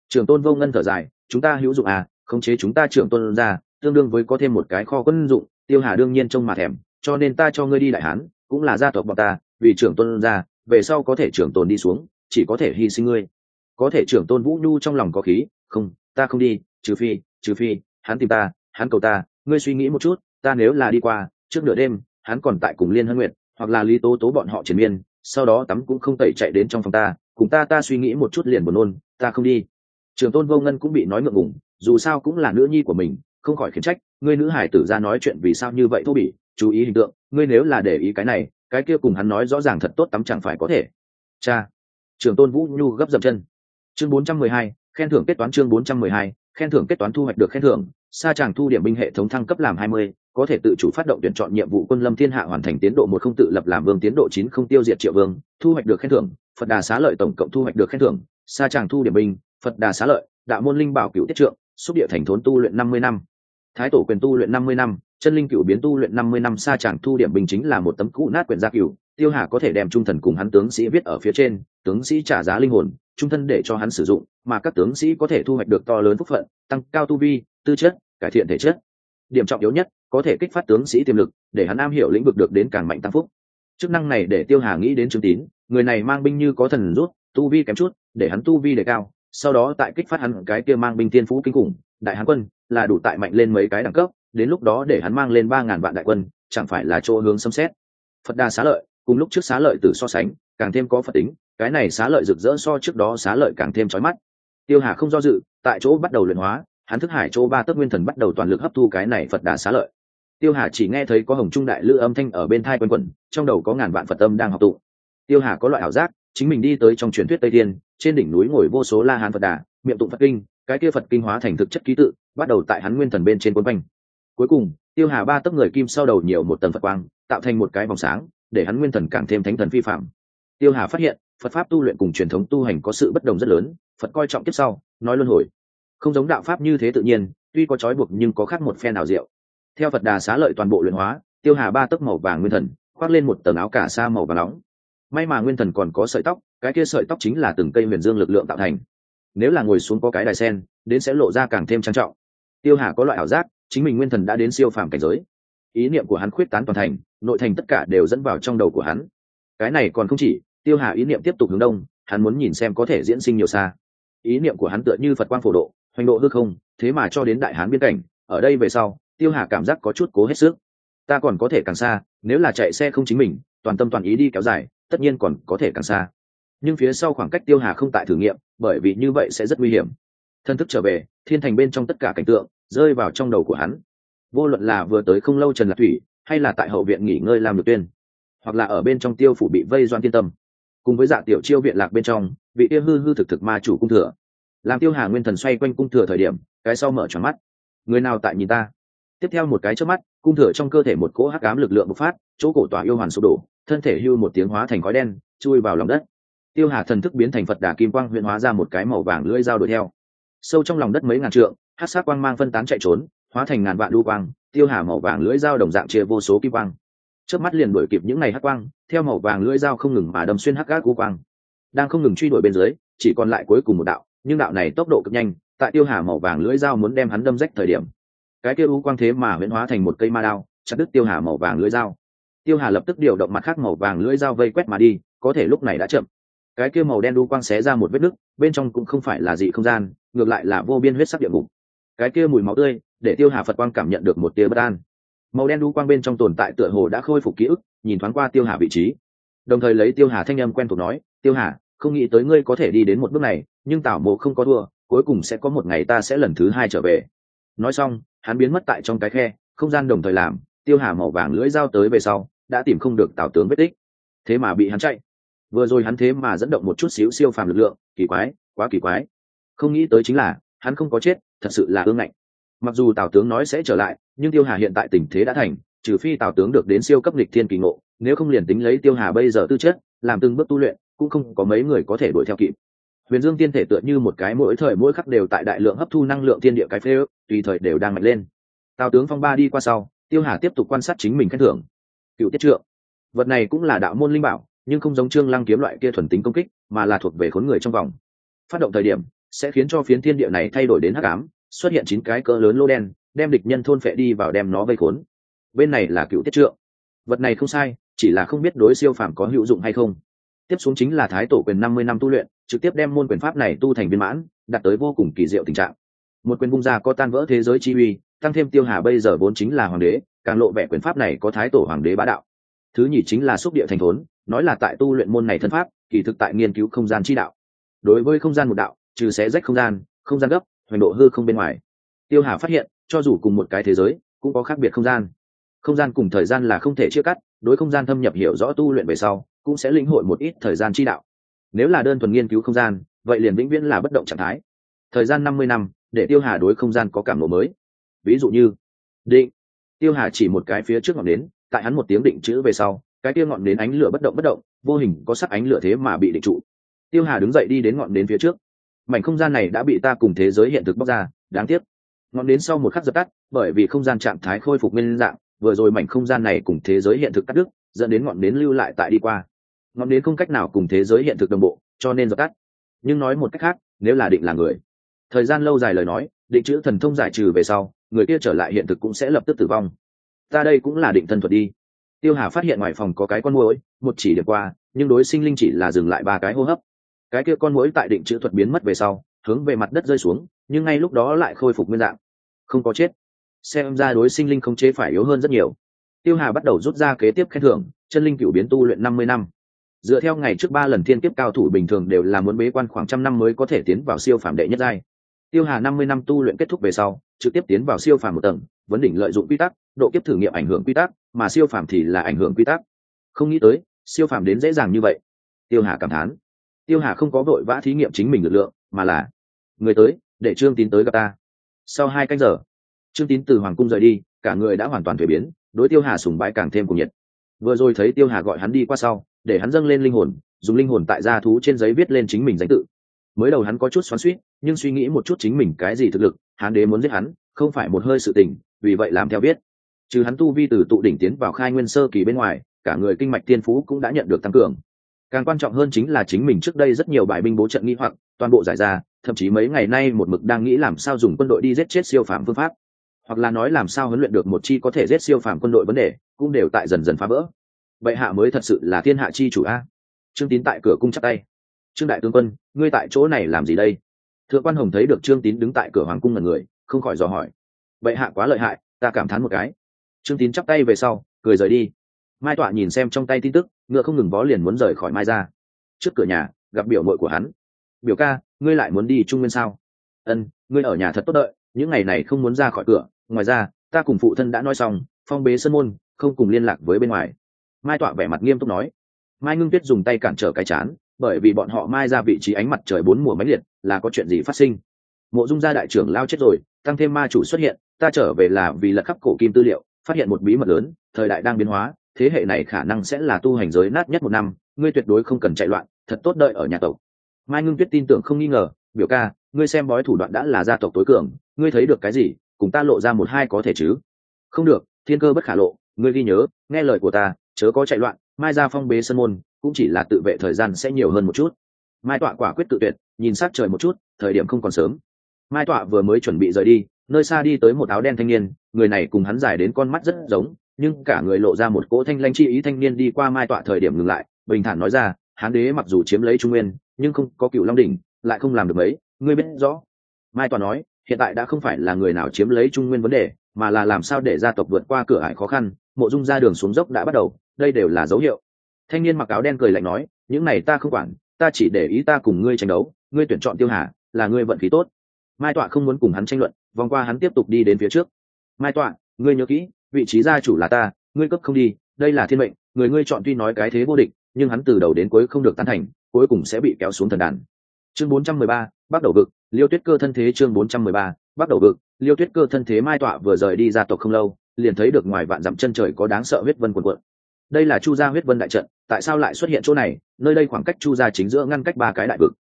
[SPEAKER 1] Trưởng tôn vô ngân thở dài chúng ta hữu dụng a, khống chế chúng ta trưởng tôn ra tương đương với có thêm một cái kho quân dụng tiêu hà đương nhiên trông mà thèm cho nên ta cho ngươi đi đại hán cũng là gia tộc bọn ta vì trưởng tôn ra về sau có thể trưởng tôn đi xuống chỉ có thể hy sinh ngươi. Có thể trưởng tôn vũ nhu trong lòng có khí không ta không đi trừ phi trừ phi hắn tìm ta hắn cầu ta ngươi suy nghĩ một chút ta nếu là đi qua trước nửa đêm hắn còn tại cùng liên hân nguyện hoặc là lý tố tố bọn họ triển miên sau đó tắm cũng không tẩy chạy đến trong phòng ta cùng ta ta suy nghĩ một chút liền buồn nôn ta không đi. Trường tôn vô ngân cũng bị nói ngượng ngùng dù sao cũng là nữ nhi của mình không khỏi khiển trách ngươi nữ hải tử ra nói chuyện vì sao như vậy thô bỉ chú ý hình tượng ngươi nếu là để ý cái này cái kia cùng hắn nói rõ ràng thật tốt tắm chẳng phải có thể. Cha. Trường tôn vũ nhu gấp dập chân. Chương 412, khen thưởng kết toán chương 412, khen thưởng kết toán thu hoạch được khen thưởng sa tràng thu điểm binh hệ thống thăng cấp làm 20, có thể tự chủ phát động tuyển chọn nhiệm vụ quân lâm thiên hạ hoàn thành tiến độ một không tự lập làm vương tiến độ chín không tiêu diệt triệu vương thu hoạch được khen thưởng phật đà xá lợi tổng cộng thu hoạch được khen thưởng sa tràng thu điểm binh phật đà xá lợi đạo môn linh bảo cựu tiết trượng xúc địa thành thốn tu luyện năm mươi năm. Thái tổ quyền tu luyện năm mươi năm chân linh cựu biến tu luyện năm mươi năm sa tràng thu điểm binh chính là một tấm cũ nát quyển gia cựu tiêu hà có thể đem trung thần cùng hắn tướng sĩ viết ở phía trên, tướng sĩ trả giá linh hồn, trung thân để cho hắn sử dụng, mà các tướng sĩ có thể thu hoạch được to lớn phúc phận, tăng cao tu vi, tư chất, cải thiện thể chất. Điểm trọng yếu nhất, có thể kích phát tướng sĩ tiềm lực, để hắn am hiểu lĩnh vực được đến càng mạnh tăng phúc. Chức năng này để tiêu hà nghĩ đến trương tín, người này mang binh như có thần rút, tu vi kém chút, để hắn tu vi đề cao, sau đó tại kích phát hắn cái kia mang binh tiên phú kinh khủng, đại hán quân, là đủ tại mạnh lên mấy cái đẳng cấp, đến lúc đó để hắn mang lên ba ngàn vạn đại quân, chẳng phải là chỗ hướng xâm xét. Phật đa xá lợi cùng lúc trước xá lợi tử so sánh, càng thêm có phật tính, cái này xá lợi rực rỡ so trước đó xá lợi càng thêm trói mắt. Tiêu hà không do dự, tại chỗ bắt đầu luyện hóa, hắn thức hải chỗ ba tấc nguyên thần bắt đầu toàn lực hấp thu cái này phật đà xá lợi. Tiêu hà chỉ nghe thấy có hồng trung đại lữ âm thanh ở bên thai quanh quẩn, trong đầu có ngàn vạn phật âm đang học tụ. Tiêu hà có loại ảo giác, chính mình đi tới trong truyền thuyết tây thiên, trên đỉnh núi ngồi vô số la hán phật đà, miệng tụng phật kinh, cái kia phật kinh hóa thành thực chất ký tự, bắt đầu tại hắn nguyên thần bên trên quân quanh. Cuối cùng, tiêu hà ba tấc người kim sau đầu nhiều một tầng phật quang, tạo thành một cái vòng sáng để hắn nguyên thần càng thêm thánh thần phi phạm. Tiêu hà phát hiện, phật pháp tu luyện cùng truyền thống tu hành có sự bất đồng rất lớn, phật coi trọng kiếp sau, nói luân hồi. Không giống đạo pháp như thế tự nhiên, tuy có trói buộc nhưng có khác một phe nào diệu. Theo phật đà xá lợi toàn bộ luyện hóa, tiêu hà ba tấc màu vàng nguyên thần, khoác lên một tầng áo cả sa màu và nóng. May mà nguyên thần còn có sợi tóc, cái kia sợi tóc chính là từng cây huyền dương lực lượng tạo thành. Nếu là ngồi xuống có cái đài sen, đến sẽ lộ ra càng thêm trang trọng. Tiêu hà có loại ảo giác, chính mình nguyên thần đã đến siêu phàm cảnh giới. Ý niệm của hắn khuyết tán toàn thành nội thành tất cả đều dẫn vào trong đầu của hắn. Cái này còn không chỉ, tiêu hà ý niệm tiếp tục hướng đông, hắn muốn nhìn xem có thể diễn sinh nhiều xa. Ý niệm của hắn tựa như phật quang phổ độ, hoành độ hư không, thế mà cho đến đại hán biên cảnh, ở đây về sau, tiêu hà cảm giác có chút cố hết sức. Ta còn có thể càng xa, nếu là chạy xe không chính mình, toàn tâm toàn ý đi kéo dài, tất nhiên còn có thể càng xa. Nhưng phía sau khoảng cách tiêu hà không tại thử nghiệm, bởi vì như vậy sẽ rất nguy hiểm. Thân thức trở về, thiên thành bên trong tất cả cảnh tượng, rơi vào trong đầu của hắn. Vô luận là vừa tới không lâu trần lạc thủy hay là tại hậu viện nghỉ ngơi làm được tuyên, hoặc là ở bên trong tiêu phủ bị vây doan tiên tâm. Cùng với dạ tiểu chiêu viện lạc bên trong, vị tiêu hư hư thực thực ma chủ cung thừa. Làm tiêu hà nguyên thần xoay quanh cung thừa thời điểm, cái sau mở tròn mắt. Người nào tại nhìn ta? Tiếp theo một cái trước mắt, cung thừa trong cơ thể một cỗ hắc ám lực lượng bộc phát, chỗ cổ tỏa yêu hoàn sụp đổ, thân thể hưu một tiếng hóa thành khói đen, chui vào lòng đất. Tiêu hà thần thức biến thành phật đà kim quang huyện hóa ra một cái màu vàng lưỡi dao đuổi theo. Sâu trong lòng đất mấy ngàn trượng hát sát quang mang phân tán chạy trốn, hóa thành ngàn vạn đu quang tiêu hà màu vàng lưỡi dao đồng dạng chia vô số kim quang. Trước mắt liền đuổi kịp những ngày hắc quang, theo màu vàng lưỡi dao không ngừng mà đâm xuyên hắc gác u quang. Đang không ngừng truy đuổi bên dưới, chỉ còn lại cuối cùng một đạo, nhưng đạo này tốc độ cực nhanh, tại tiêu hà màu vàng lưỡi dao muốn đem hắn đâm rách thời điểm. Cái kia u quang thế mà huyễn hóa thành một cây ma đao, chặt đứt tiêu hà màu vàng lưỡi dao. Tiêu hà lập tức điều động mặt khác màu vàng lưỡi dao vây quét mà đi, có thể lúc này đã chậm. Cái kia màu đen u quang xé ra một vết nứt, bên trong cũng không phải là gì không gian, ngược lại là vô biên huyết sắc địa ngục. Cái kia mùi máu tươi để tiêu hà phật quang cảm nhận được một tia bất an màu đen đu quang bên trong tồn tại tựa hồ đã khôi phục ký ức nhìn thoáng qua tiêu hà vị trí đồng thời lấy tiêu hà thanh â m quen thuộc nói tiêu hà không nghĩ tới ngươi có thể đi đến một bước này nhưng tảo mộ không có thua cuối cùng sẽ có một ngày ta sẽ lần thứ hai trở về nói xong hắn biến mất tại trong cái khe không gian đồng thời làm tiêu hà màu vàng lưỡi dao tới về sau đã tìm không được tào tướng vết tích thế mà bị hắn chạy vừa rồi hắn thế mà dẫn động một chút xíu siêu phàm lực lượng kỳ quái quá kỳ quái không nghĩ tới chính là hắn không có chết thật sự là ương ngạnh mặc dù tào tướng nói sẽ trở lại, nhưng tiêu hà hiện tại tình thế đã thành, trừ phi tào tướng được đến siêu cấp lịch thiên kỳ ngộ, nếu không liền tính lấy tiêu hà bây giờ tư chất, làm từng bước tu luyện, cũng không có mấy người có thể đuổi theo kịp. Huyền dương tiên thể tựa như một cái mỗi thời mỗi khắc đều tại đại lượng hấp thu năng lượng thiên địa cái phê ước, tùy thời đều đang mạnh lên. Tào tướng phong ba đi qua sau, tiêu hà tiếp tục quan sát chính mình khen thưởng. Cựu tiết trượng. Vật này cũng là đạo môn linh bảo, nhưng không giống trương lăng kiếm loại kia thuần tính công kích, mà là thuộc về khốn người trong vòng. Phát động thời điểm, sẽ khiến cho phiến thiên địa này thay đổi đến hắc ám xuất hiện chín cái cỡ lớn lô đen, đem địch nhân thôn phệ đi vào đem nó vây khốn. Bên này là cựu tiết trượng. Vật này không sai, chỉ là không biết đối siêu phàm có hữu dụng hay không. Tiếp xuống chính là thái tổ quyền năm mươi năm tu luyện, trực tiếp đem môn quyền pháp này tu thành viên mãn, đạt tới vô cùng kỳ diệu tình trạng. Một quyền bung ra có tan vỡ thế giới chi uy, tăng thêm tiêu hà bây giờ vốn chính là hoàng đế, càng lộ vẻ quyền pháp này có thái tổ hoàng đế bá đạo. Thứ nhì chính là xúc địa thành thốn, nói là tại tu luyện môn này thân pháp, kỳ thực tại nghiên cứu không gian chi đạo. Đối với không gian một đạo, trừ xé rách không gian không gian gấp hoành độ hư không bên ngoài. Tiêu hà phát hiện, cho dù cùng một cái thế giới, cũng có khác biệt không gian. Không gian cùng thời gian là không thể chia cắt, đối không gian thâm nhập hiểu rõ tu luyện về sau, cũng sẽ lĩnh hội một ít thời gian chi đạo. Nếu là đơn thuần nghiên cứu không gian, vậy liền vĩnh viễn là bất động trạng thái. Thời gian năm mươi năm, để tiêu hà đối không gian có cảm lộ mới. Ví dụ như, định. Tiêu hà chỉ một cái phía trước ngọn đến tại hắn một tiếng định chữ về sau, cái kia ngọn đến ánh lửa bất động bất động, vô hình có sắc ánh lửa thế mà bị định trụ. Tiêu hà đứng dậy đi đến ngọn đến phía trước mảnh không gian này đã bị ta cùng thế giới hiện thực bóc ra, đáng tiếc. Ngọn đến sau một khắc dập tắt, bởi vì không gian trạng thái khôi phục nguyên dạng, vừa rồi mảnh không gian này cùng thế giới hiện thực cắt đứt, dẫn đến ngọn đến lưu lại tại đi qua. Ngọn đến không cách nào cùng thế giới hiện thực đồng bộ, cho nên dập tắt. Nhưng nói một cách khác, nếu là định là người. Thời gian lâu dài lời nói, định chữ thần thông giải trừ về sau, người kia trở lại hiện thực cũng sẽ lập tức tử vong. Ta đây cũng là định thân thuật đi. Tiêu hà phát hiện ngoài phòng có cái con mũi một chỉ điểm qua, nhưng đối sinh linh chỉ là dừng lại ba cái hô hấp cái kia con mũi tại định chữ thuật biến mất về sau, hướng về mặt đất rơi xuống, nhưng ngay lúc đó lại khôi phục nguyên dạng. Không có chết. Xem ra đối sinh linh không chế phải yếu hơn rất nhiều. Tiêu hà bắt đầu rút ra kế tiếp khen thưởng, chân linh cựu biến tu luyện năm mươi năm. Dựa theo ngày trước ba lần thiên kiếp cao thủ bình thường đều là muốn bế quan khoảng trăm năm mới có thể tiến vào siêu phạm đệ nhất giai. Tiêu hà năm mươi năm tu luyện kết thúc về sau, trực tiếp tiến vào siêu phàm một tầng, vấn đỉnh lợi dụng quy tắc, độ kiếp thử nghiệm ảnh hưởng quy tắc, mà siêu phàm thì là ảnh hưởng quy tắc. Không nghĩ tới, siêu phàm đến dễ dàng như vậy. Tiêu hà cảm thán tiêu hà không có vội vã thí nghiệm chính mình lực lượng, mà là, người tới, để trương tín tới gặp ta. Sau hai canh giờ, trương tín từ hoàng cung rời đi, cả người đã hoàn toàn thuế biến, đối tiêu hà sùng bái càng thêm cùng nhiệt. Vừa rồi thấy tiêu hà gọi hắn đi qua sau, để hắn dâng lên linh hồn, dùng linh hồn tại gia thú trên giấy viết lên chính mình danh tự. Mới đầu hắn có chút xoắn suýt nhưng suy nghĩ một chút chính mình cái gì thực lực hán đế muốn giết hắn, không phải một hơi sự tình, vì vậy làm theo biết trừ hắn tu vi từ tụ đỉnh tiến vào khai nguyên sơ kỳ bên ngoài, cả người kinh mạch tiên phú cũng đã nhận được tăng cường càng quan trọng hơn chính là chính mình trước đây rất nhiều bài binh bố trận nghi hoặc, toàn bộ giải ra, thậm chí mấy ngày nay một mực đang nghĩ làm sao dùng quân đội đi giết chết siêu phạm phương pháp. Hoặc là nói làm sao huấn luyện được một chi có thể giết siêu phạm quân đội vấn đề, cũng đều tại dần dần phá vỡ. Vậy hạ mới thật sự là thiên hạ chi chủ a. Trương tín tại cửa cung chắc tay. Trương đại tướng quân, ngươi tại chỗ này làm gì đây? Thượng quan hồng thấy được trương tín đứng tại cửa hoàng cung ngần người, không khỏi dò hỏi. Vậy hạ quá lợi hại, ta cảm thán một cái. Trương tín chắp tay về sau, cười rời đi mai tọa nhìn xem trong tay tin tức, ngựa không ngừng vó liền muốn rời khỏi mai ra. Trước cửa nhà, gặp biểu mội của hắn. Biểu ca, ngươi lại muốn đi trung nguyên sao? Ân, ngươi ở nhà thật tốt đợi, những ngày này không muốn ra khỏi cửa. Ngoài ra, ta cùng phụ thân đã nói xong, phong bế sân môn, không cùng liên lạc với bên ngoài. Mai tọa vẻ mặt nghiêm túc nói. Mai ngưng tuyết dùng tay cản trở cái chán, bởi vì bọn họ mai ra vị trí ánh mặt trời bốn mùa máy liệt, là có chuyện gì phát sinh? Mộ dung gia đại trưởng lao chết rồi, tăng thêm ma chủ xuất hiện, ta trở về là vì lật khắp cổ kim tư liệu, phát hiện một bí mật lớn, thời đại đang biến hóa thế hệ này khả năng sẽ là tu hành giới nát nhất một năm, ngươi tuyệt đối không cần chạy loạn, thật tốt đợi ở nhà tộc. Mai ngưng tuyết tin tưởng không nghi ngờ, biểu ca, ngươi xem bói thủ đoạn đã là gia tộc tối cường, ngươi thấy được cái gì, cùng ta lộ ra một hai có thể chứ? Không được, thiên cơ bất khả lộ, ngươi ghi nhớ, nghe lời của ta, chớ có chạy loạn, mai ra phong bế sân môn, cũng chỉ là tự vệ thời gian sẽ nhiều hơn một chút. Mai tọa quả quyết tự tuyệt, nhìn sát trời một chút, thời điểm không còn sớm. Mai tọa vừa mới chuẩn bị rời đi, nơi xa đi tới một áo đen thanh niên, người này cùng hắn dài đến con mắt rất giống nhưng cả người lộ ra một cỗ thanh lanh chi ý thanh niên đi qua mai tọa thời điểm ngừng lại, bình thản nói ra, hán đế mặc dù chiếm lấy trung nguyên, nhưng không có cựu long đỉnh, lại không làm được mấy, ngươi biết rõ. Mai tọa nói, hiện tại đã không phải là người nào chiếm lấy trung nguyên vấn đề, mà là làm sao để gia tộc vượt qua cửa ải khó khăn, mộ dung ra đường xuống dốc đã bắt đầu, đây đều là dấu hiệu. Thanh niên mặc áo đen cười lạnh nói, những này ta không quản, ta chỉ để ý ta cùng ngươi tranh đấu, ngươi tuyển chọn tiêu hà, là ngươi vận khí tốt. Mai tọa không muốn cùng hắn tranh luận, vòng qua hắn tiếp tục đi đến phía trước. Mai tọa, ngươi nhớ kỹ vị trí gia chủ là ta ngươi cấp không đi đây là thiên mệnh người ngươi chọn tuy nói cái thế vô địch nhưng hắn từ đầu đến cuối không được tán thành cuối cùng sẽ bị kéo xuống thần đàn. Chương 413, bắt đầu vực liêu tuyết cơ thân thế chương 413, bắt đầu vực liêu tuyết cơ thân thế mai tọa vừa rời đi gia tộc không lâu liền thấy được ngoài vạn dặm chân trời có đáng sợ huyết vân quần quận đây là chu gia huyết vân đại trận tại sao lại xuất hiện chỗ này? Nơi đây khoảng cách chu gia chính giữa ngăn cách ba cái đại vực.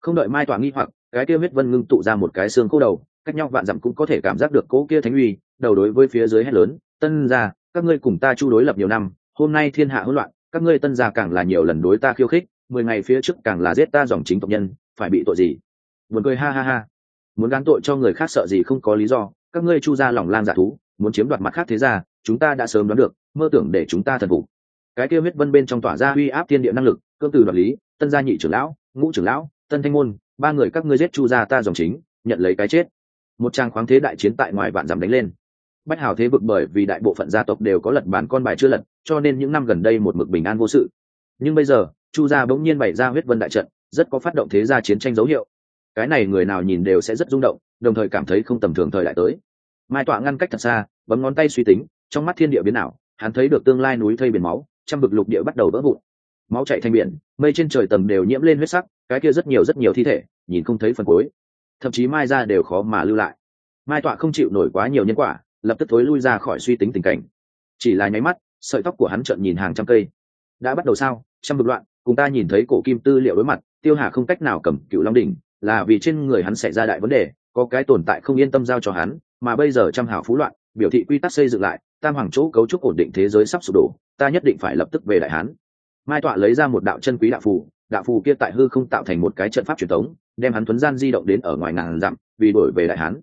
[SPEAKER 1] Không đợi mai tọa nghi hoặc cái kia huyết vân ngưng tụ ra một cái xương khô đầu cách nhau vạn dặm cũng có thể cảm giác được cỗ kia thánh uy đầu đối với phía dưới hét lớn tân gia, các ngươi cùng ta chu đối lập nhiều năm, hôm nay thiên hạ hỗn loạn, các ngươi tân gia càng là nhiều lần đối ta khiêu khích, mười ngày phía trước càng là giết ta dòng chính tộc nhân, phải bị tội gì? Muốn cười, ha ha ha. Muốn gán tội cho người khác sợ gì không có lý do, các ngươi chu ra lòng lang giả thú, muốn chiếm đoạt mặt khác thế ra chúng ta đã sớm đoán được, mơ tưởng để chúng ta thần phục. Cái kia huyết vân bên trong tỏa ra uy áp thiên địa năng lực, cơ từ đoạt lý, tân gia nhị trưởng lão, ngũ trưởng lão, tân thanh môn, ba người các ngươi giết chu gia ta dòng chính, nhận lấy cái chết. Một trang khoáng thế đại chiến tại ngoài vạn dằm đánh lên bách hào thế vực bởi vì đại bộ phận gia tộc đều có lật bản con bài chưa lật, cho nên những năm gần đây một mực bình an vô sự. Nhưng bây giờ, chu gia bỗng nhiên bày ra huyết vân đại trận, rất có phát động thế gia chiến tranh dấu hiệu. Cái này người nào nhìn đều sẽ rất rung động, đồng thời cảm thấy không tầm thường thời đại tới. Mai tọa ngăn cách thật xa, bấm ngón tay suy tính, trong mắt thiên địa biến ảo, hắn thấy được tương lai núi thây biển máu, trăm bực lục địa bắt đầu vỡ vụn. Máu chạy thành biển, mây trên trời tầng đều nhiễm lên huyết sắc, cái kia rất nhiều rất nhiều thi thể, nhìn không thấy phần cuối. Thậm chí mai ra đều khó mà lưu lại. Mai tọa không chịu nổi quá nhiều nhân quả lập tức thối lui ra khỏi suy tính tình cảnh. Chỉ là nháy mắt, sợi tóc của hắn trợn nhìn hàng trăm cây. Đã bắt đầu sao? Trăm bực loạn, cùng ta nhìn thấy cổ kim tư liệu đối mặt, tiêu hà không cách nào cầm cựu long đỉnh, là vì trên người hắn xảy ra đại vấn đề, có cái tồn tại không yên tâm giao cho hắn, mà bây giờ trăm hảo phú loạn, biểu thị quy tắc xây dựng lại, tam hoàng chỗ cấu trúc ổn định thế giới sắp sụp đổ, ta nhất định phải lập tức về đại hán mai tọa lấy ra một đạo chân quý đạo phù đạo phù kia tại hư không tạo thành một cái trận pháp truyền thống, đem hắn tuấn gian di động đến ở ngoài ngàn dặm, vì đổi về đại hán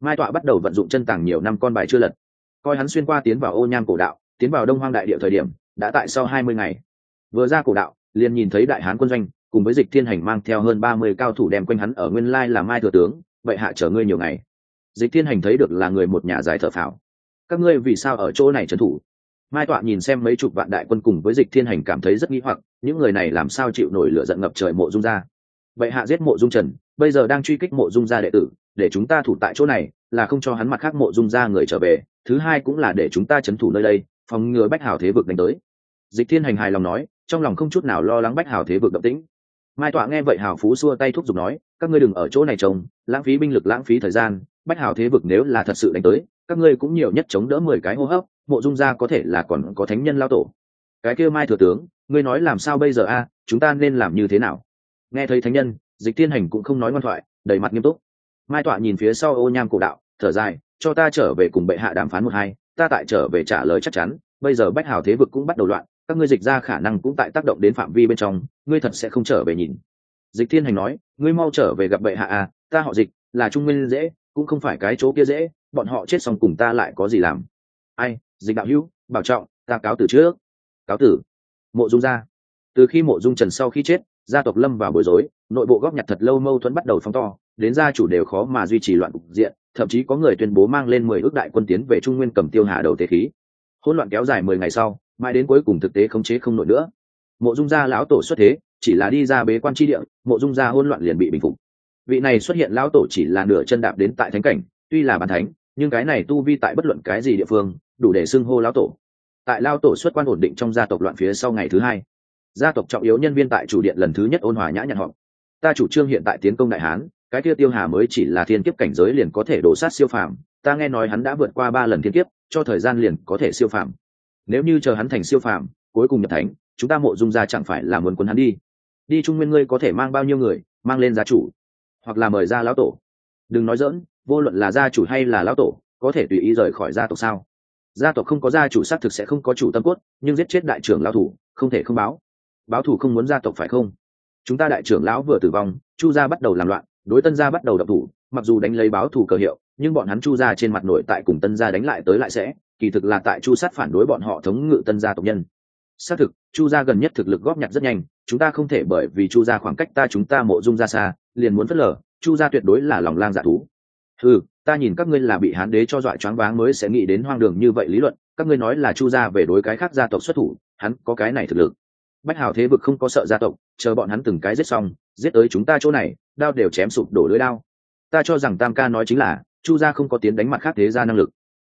[SPEAKER 1] mai tọa bắt đầu vận dụng chân tàng nhiều năm con bài chưa lật. Coi hắn xuyên qua tiến vào ô nham cổ đạo, tiến vào đông hoang đại địa thời điểm, đã tại sau hai mươi ngày. Vừa ra cổ đạo, liền nhìn thấy đại hán quân doanh, cùng với dịch thiên hành mang theo hơn ba mươi cao thủ đem quanh hắn ở nguyên lai là mai thừa tướng, vậy hạ chở ngươi nhiều ngày. Dịch thiên hành thấy được là người một nhà giải thở phào. Các ngươi vì sao ở chỗ này trấn thủ? Mai tọa nhìn xem mấy chục vạn đại quân cùng với dịch thiên hành cảm thấy rất nghĩ hoặc, những người này làm sao chịu nổi lửa giận ngập trời mộ dung ra? Vậy hạ giết mộ dung trần, bây giờ đang truy kích mộ dung gia đệ tử để chúng ta thủ tại chỗ này, là không cho hắn mặt khác mộ dung ra người trở về, thứ hai cũng là để chúng ta c h ấ n thủ nơi đây, phòng ngừa bách hào thế vực đánh tới. Dịch thiên hành hài lòng nói, trong lòng không chút nào lo lắng bách hào thế vực động tĩnh. Mai tọa nghe vậy hào phú xua tay thúc giục nói, các ngươi đừng ở chỗ này trông, lãng phí binh lực, lãng phí thời gian, bách hào thế vực nếu là thật sự đánh tới, các ngươi cũng nhiều nhất chống đỡ mười cái hô hấp, mộ dung ra có thể là còn có thánh nhân lao tổ. Cái kêu mai thừa tướng, ngươi nói làm sao bây giờ a? Chúng ta nên làm như thế nào? Nghe thấy thánh nhân, dịch thiên hành cũng không nói ngoan thoại, đầy mặt nghiêm túc mai tọa nhìn phía sau ô nham cổ đạo, thở dài, cho ta trở về cùng bệ hạ đàm phán một hai, ta tại trở về trả lời chắc chắn, bây giờ bách hào thế vực cũng bắt đầu loạn, các ngươi dịch ra khả năng cũng tại tác động đến phạm vi bên trong, ngươi thật sẽ không trở về nhìn. Dịch thiên hành nói, ngươi mau trở về gặp bệ hạ à ta họ dịch, là trung nguyên dễ, cũng không phải cái chỗ kia dễ, bọn họ chết xong cùng ta lại có gì làm. Ai, dịch đạo hữu, bảo trọng, ta cáo từ trước. Cáo tử? Mộ dung ra. Từ khi mộ dung trần sau khi chết, gia tộc lâm vào bối rối, nội bộ góp nhặt thật lâu mâu thuẫn bắt đầu phong to đến gia chủ đều khó mà duy trì loạn cục diện, thậm chí có người tuyên bố mang lên mười ước đại quân tiến về trung nguyên cầm tiêu hà đầu tế khí. Hỗn loạn kéo dài mười ngày sau, mãi đến cuối cùng thực tế khống chế không nổi nữa. Mộ dung gia lão tổ xuất thế, chỉ là đi ra bế quan tri địa, mộ dung gia hỗn loạn liền bị bình phục. Vị này xuất hiện lão tổ chỉ là nửa chân đạp đến tại thánh cảnh, tuy là bàn thánh, nhưng cái này tu vi tại bất luận cái gì địa phương, đủ để xưng hô lão tổ. Tại lao tổ xuất quan ổn định trong gia tộc loạn phía sau ngày thứ hai, gia tộc trọng yếu nhân viên tại chủ điện lần thứ nhất ôn hòa nhã nhặn họp. Ta chủ trương hiện tại tiến công đại hán cái kia tiêu hà mới chỉ là thiên kiếp cảnh giới liền có thể đổ sát siêu phàm, ta nghe nói hắn đã vượt qua ba lần thiên kiếp, cho thời gian liền có thể siêu phàm. Nếu như chờ hắn thành siêu phàm, cuối cùng nhập thánh, chúng ta mộ dung ra chẳng phải là muốn quân hắn đi. Đi trung nguyên ngươi có thể mang bao nhiêu người, mang lên gia chủ, hoặc là mời ra lão tổ. Đừng nói dỡn vô luận là gia chủ hay là lão tổ, có thể tùy ý rời khỏi gia tộc sao? Gia tộc không có gia chủ xác thực sẽ không có chủ tâm cốt, nhưng giết chết đại trưởng lão thủ, không thể không báo. Báo thủ không muốn gia tộc phải không? Chúng ta đại trưởng lão vừa tử vong, chu gia bắt đầu làm loạn đối tân gia bắt đầu đập thủ, mặc dù đánh lấy báo thù cờ hiệu, nhưng bọn hắn chu gia trên mặt nội tại cùng tân gia đánh lại tới lại sẽ, kỳ thực là tại chu sát phản đối bọn họ thống ngự tân gia tộc nhân. Xác thực, chu gia gần nhất thực lực góp nhặt rất nhanh, chúng ta không thể bởi vì chu gia khoảng cách ta chúng ta mộ dung ra xa, liền muốn phớt lờ, chu gia tuyệt đối là lòng lang dạ thú. Ừ ta nhìn các ngươi là bị hán đế cho dọa choáng váng mới sẽ nghĩ đến hoang đường như vậy lý luận, các ngươi nói là chu gia về đối cái khác gia tộc xuất thủ, hắn có cái này thực lực. Bách hào thế vực không có sợ gia tộc, chờ bọn hắn từng cái giết xong giết tới chúng ta chỗ này, đao đều chém sụp đổ lưới đao. Ta cho rằng tam ca nói chính là, chu gia không có tiến đánh mặt khác thế gia năng lực.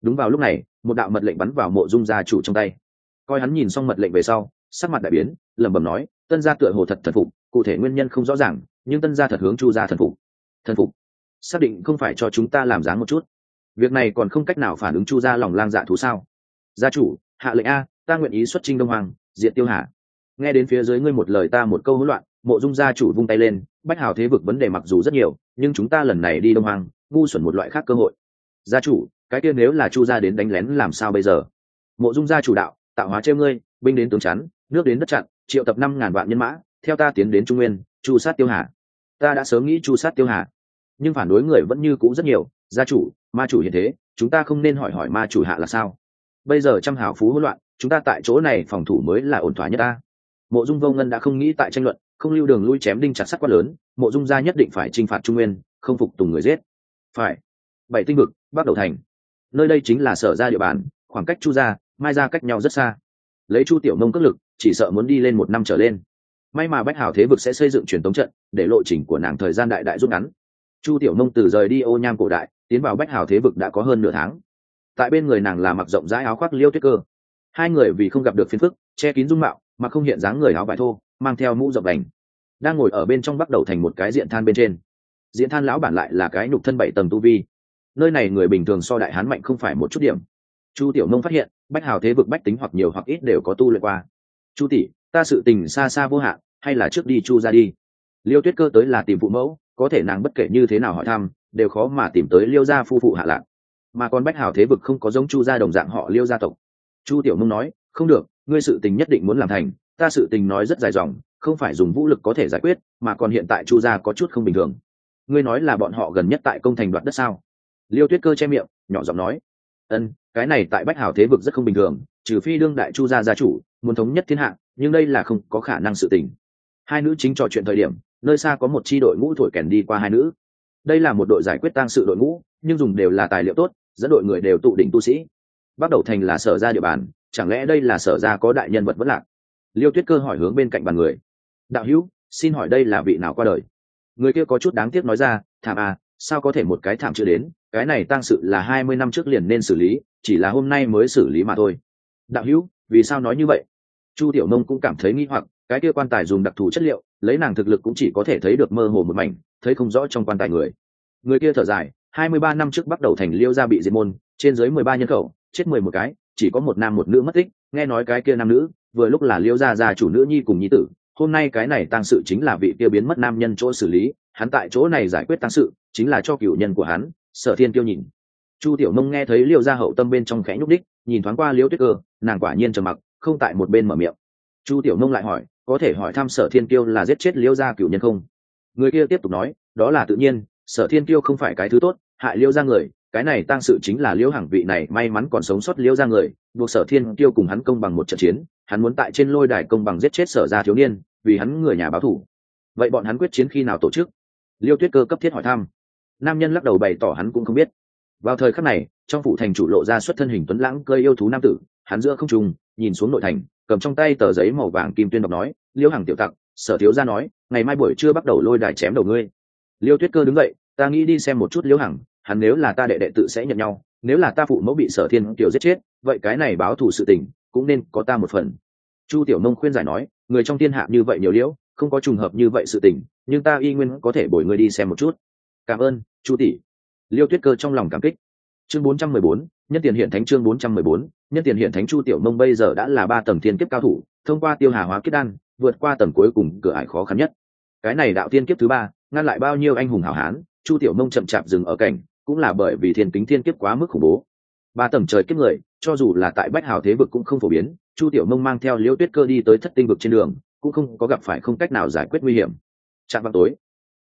[SPEAKER 1] Đúng vào lúc này, một đạo mật lệnh bắn vào mộ dung gia chủ trong tay. Coi hắn nhìn xong mật lệnh về sau, sắc mặt đại biến, lẩm bẩm nói, tân gia tựa hồ thật thần phục, cụ thể nguyên nhân không rõ ràng, nhưng tân gia thật hướng chu gia thần phục. Thần phục? Xác định không phải cho chúng ta làm dáng một chút. Việc này còn không cách nào phản ứng chu gia lòng lang dạ thú sao? Gia chủ, hạ lệnh a, ta nguyện ý xuất trinh đông hoàng diện tiêu Hà. nghe đến phía dưới ngươi một lời ta một câu hỗn loạn mộ dung gia chủ vung tay lên, bách hào thế vực vấn đề mặc dù rất nhiều, nhưng chúng ta lần này đi đông hoàng ngu xuẩn một loại khác cơ hội. Gia chủ, cái kia nếu là chu gia đến đánh lén làm sao bây giờ? Mộ dung gia chủ đạo, tạo hóa treo ngươi, binh đến tướng chắn, nước đến đất chặn, triệu tập năm ngàn vạn nhân mã, theo ta tiến đến trung nguyên, chu sát tiêu hà. Ta đã sớm nghĩ chu sát tiêu hà. Nhưng phản đối người vẫn như cũ rất nhiều, gia chủ, ma chủ hiện thế, chúng ta không nên hỏi hỏi ma chủ hạ là sao. Bây giờ trăm hào phú hỗn loạn, chúng ta tại chỗ này phòng thủ mới là ổn thỏa nhất ta. Mộ dung vô ngân đã không nghĩ tại tranh luận không lưu đường lui chém đinh chặt sắt quá lớn, mộ dung gia nhất định phải t phạt trung nguyên, không phục tùng người giết. Phải. Bảy tinh vực bắt đầu thành. Nơi đây chính là sở ra địa bàn, khoảng cách chu gia, mai ra cách nhau rất xa. Lấy chu tiểu mông cất lực, chỉ sợ muốn đi lên một năm trở lên. May mà bách hảo thế vực sẽ xây dựng truyền thống trận, để lộ trình của nàng thời gian đại đại rút ngắn. Chu tiểu mông từ rời đi ô nham cổ đại, tiến vào bách hảo thế vực đã có hơn nửa tháng. Tại bên người nàng là mặc rộng rãi áo khoác liêu tuyết cơ. Hai người vì không gặp được phiền phức, che kín dung mạo, mà không hiện dáng người áo vải thô mang theo mũ rộng đành, đang ngồi ở bên trong bắt đầu thành một cái diện than bên trên. Diện than lão bản lại là cái nhục thân bảy tầng tu vi. Nơi này người bình thường so đại hán mạnh không phải một chút điểm. Chu tiểu nông phát hiện, bách hào thế vực bách tính hoặc nhiều hoặc ít đều có tu luyện qua. Chu tỷ, ta sự tình xa xa vô hạn, hay là trước đi chu ra đi? Liêu tuyết cơ tới là tìm phụ mẫu, có thể nàng bất kể như thế nào hỏi thăm, đều khó mà tìm tới liêu gia phu phụ hạ lạc. Mà còn bách hào thế vực không có giống chu gia đồng dạng họ liêu gia tộc. Chu tiểu Mông nói, không được, ngươi sự tình nhất định muốn làm thành ta sự tình nói rất dài dòng, không phải dùng vũ lực có thể giải quyết, mà còn hiện tại chu gia có chút không bình thường. Ngươi nói là bọn họ gần nhất tại công thành đoạt đất sao? Liêu tuyết cơ che miệng, nhỏ giọng nói. Ân, cái này tại bách Hào thế vực rất không bình thường, trừ phi đương đại chu gia gia chủ, muốn thống nhất thiên hạ, nhưng đây là không có khả năng sự tình. Hai nữ chính trò chuyện thời điểm, nơi xa có một chi đội ngũ thổi kèn đi qua hai nữ. Đây là một đội giải quyết tang sự đội ngũ, nhưng dùng đều là tài liệu tốt, dẫn đội người đều tụ đỉnh tu sĩ. Bắt đầu thành là sở ra địa bàn, chẳng lẽ đây là sở ra có đại nhân vật vất lạc? Liêu tuyết cơ hỏi hướng bên cạnh bàn người. Đạo hữu, xin hỏi đây là vị nào qua đời? Người kia có chút đáng tiếc nói ra, thảm à sao có thể một cái thảm chưa đến? Cái này tăng sự là hai mươi năm trước liền nên xử lý, chỉ là hôm nay mới xử lý mà thôi. Đạo hữu, vì sao nói như vậy? Chu tiểu nông cũng cảm thấy nghi hoặc, cái kia quan tài dùng đặc thù chất liệu, lấy nàng thực lực cũng chỉ có thể thấy được mơ hồ một mảnh, thấy không rõ trong quan tài người. Người kia thở dài, hai mươi ba năm trước bắt đầu thành liêu gia bị diệt môn, trên dưới mười ba nhân khẩu, chết mười một cái, chỉ có một nam một nữ mất tích, nghe nói cái kia nam nữ vừa lúc là liêu gia gia chủ nữ nhi cùng nhi tử, hôm nay cái này tăng sự chính là vị kia biến mất nam nhân chỗ xử lý, hắn tại chỗ này giải quyết tăng sự, chính là cho cựu nhân của hắn, sở thiên tiêu nhìn. Chu tiểu mông nghe thấy liêu gia hậu tâm bên trong khẽ nhúc đích nhìn thoáng qua liêu tuyết cơ, nàng quả nhiên trầm mặc, không tại một bên mở miệng. Chu tiểu mông lại hỏi, có thể hỏi thăm sở thiên tiêu là giết chết liêu gia cựu nhân không? Người kia tiếp tục nói, đó là tự nhiên, sở thiên tiêu không phải cái thứ tốt, hại liêu gia người cái này tăng sự chính là liễu hàng vị này may mắn còn sống sót liễu ra người, buộc sở thiên tiêu cùng hắn công bằng một trận chiến, hắn muốn tại trên lôi đài công bằng giết chết sở ra thiếu niên, vì hắn người nhà báo thủ. Vậy bọn hắn quyết chiến khi nào tổ chức? Liêu tuyết cơ cấp thiết hỏi thăm. Nam nhân lắc đầu bày tỏ hắn cũng không biết. Vào thời khắc này, trong phủ thành chủ lộ ra xuất thân hình tuấn lãng cơi yêu thú nam tử, hắn giữa không trùng nhìn xuống nội thành, cầm trong tay tờ giấy màu vàng kim tuyên đọc nói, liêu hàng tiểu tặc, sở thiếu ra nói, ngày mai buổi trưa bắt đầu lôi đài chém đầu ngươi. Liêu tuyết cơ đứng dậy, ta nghĩ đi xem một chút liêu hằng hắn nếu là ta đệ đệ tự sẽ nhận nhau nếu là ta phụ mẫu bị sở thiên kiều giết chết vậy cái này báo thù sự tình cũng nên có ta một phần. Chu tiểu nông khuyên giải nói người trong thiên hạ như vậy nhiều liễu không có trùng hợp như vậy sự tình nhưng ta y nguyên có thể bồi người đi xem một chút. Cảm ơn chu tỷ. Liêu tuyết cơ trong lòng cảm kích. Chương 414, nhân tiền hiện thánh chương 414, nhân tiền hiện thánh chu tiểu mông bây giờ đã là ba tầng thiên kiếp cao thủ thông qua tiêu hà hóa kết đan vượt qua tầng cuối cùng cửa ải khó khăn nhất. Cái này đạo thiên kiếp thứ ba ngăn lại bao nhiêu anh hùng hảo hán chu tiểu mông chậm chạp dừng ở cảnh cũng là bởi vì thiên kính thiên kiếp quá mức khủng bố. Ba tầng trời kiếp người, cho dù là tại bách hào thế vực cũng không phổ biến, chu tiểu mông mang theo liễu tuyết cơ đi tới thất tinh vực trên đường, cũng không có gặp phải không cách nào giải quyết nguy hiểm. Chạm vào tối,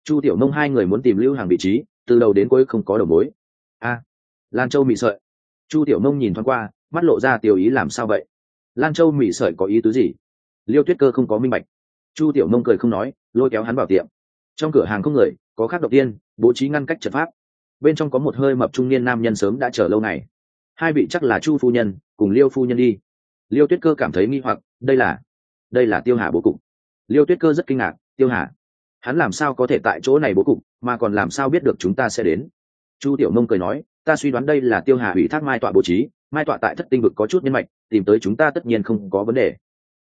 [SPEAKER 1] chu tiểu mông hai người muốn tìm lưu hàng vị trí, từ đầu đến cuối không có đầu mối. A, lan châu mị sợi. Chu tiểu mông nhìn thoáng qua, mắt lộ ra tiểu ý làm sao vậy? Lan châu mị sợi có ý tứ gì? Liêu tuyết cơ không có minh bạch. Chu tiểu mông cười không nói, lôi kéo hắn vào tiệm. Trong cửa hàng không người, có khác đầu tiên, bố trí ngăn cách trật pháp bên trong có một hơi mập trung niên nam nhân sớm đã chờ lâu ngày hai vị chắc là chu phu nhân, cùng liêu phu nhân đi. Liêu tuyết cơ cảm thấy nghi hoặc, đây là đây là tiêu hà bố cục. Liêu tuyết cơ rất kinh ngạc, tiêu hà, hắn làm sao có thể tại chỗ này bố cục, mà còn làm sao biết được chúng ta sẽ đến? Chu tiểu mông cười nói, ta suy đoán đây là tiêu hà ủy thác mai tọa bố trí, mai tọa tại thất tinh vực có chút nhân mạch, tìm tới chúng ta tất nhiên không có vấn đề.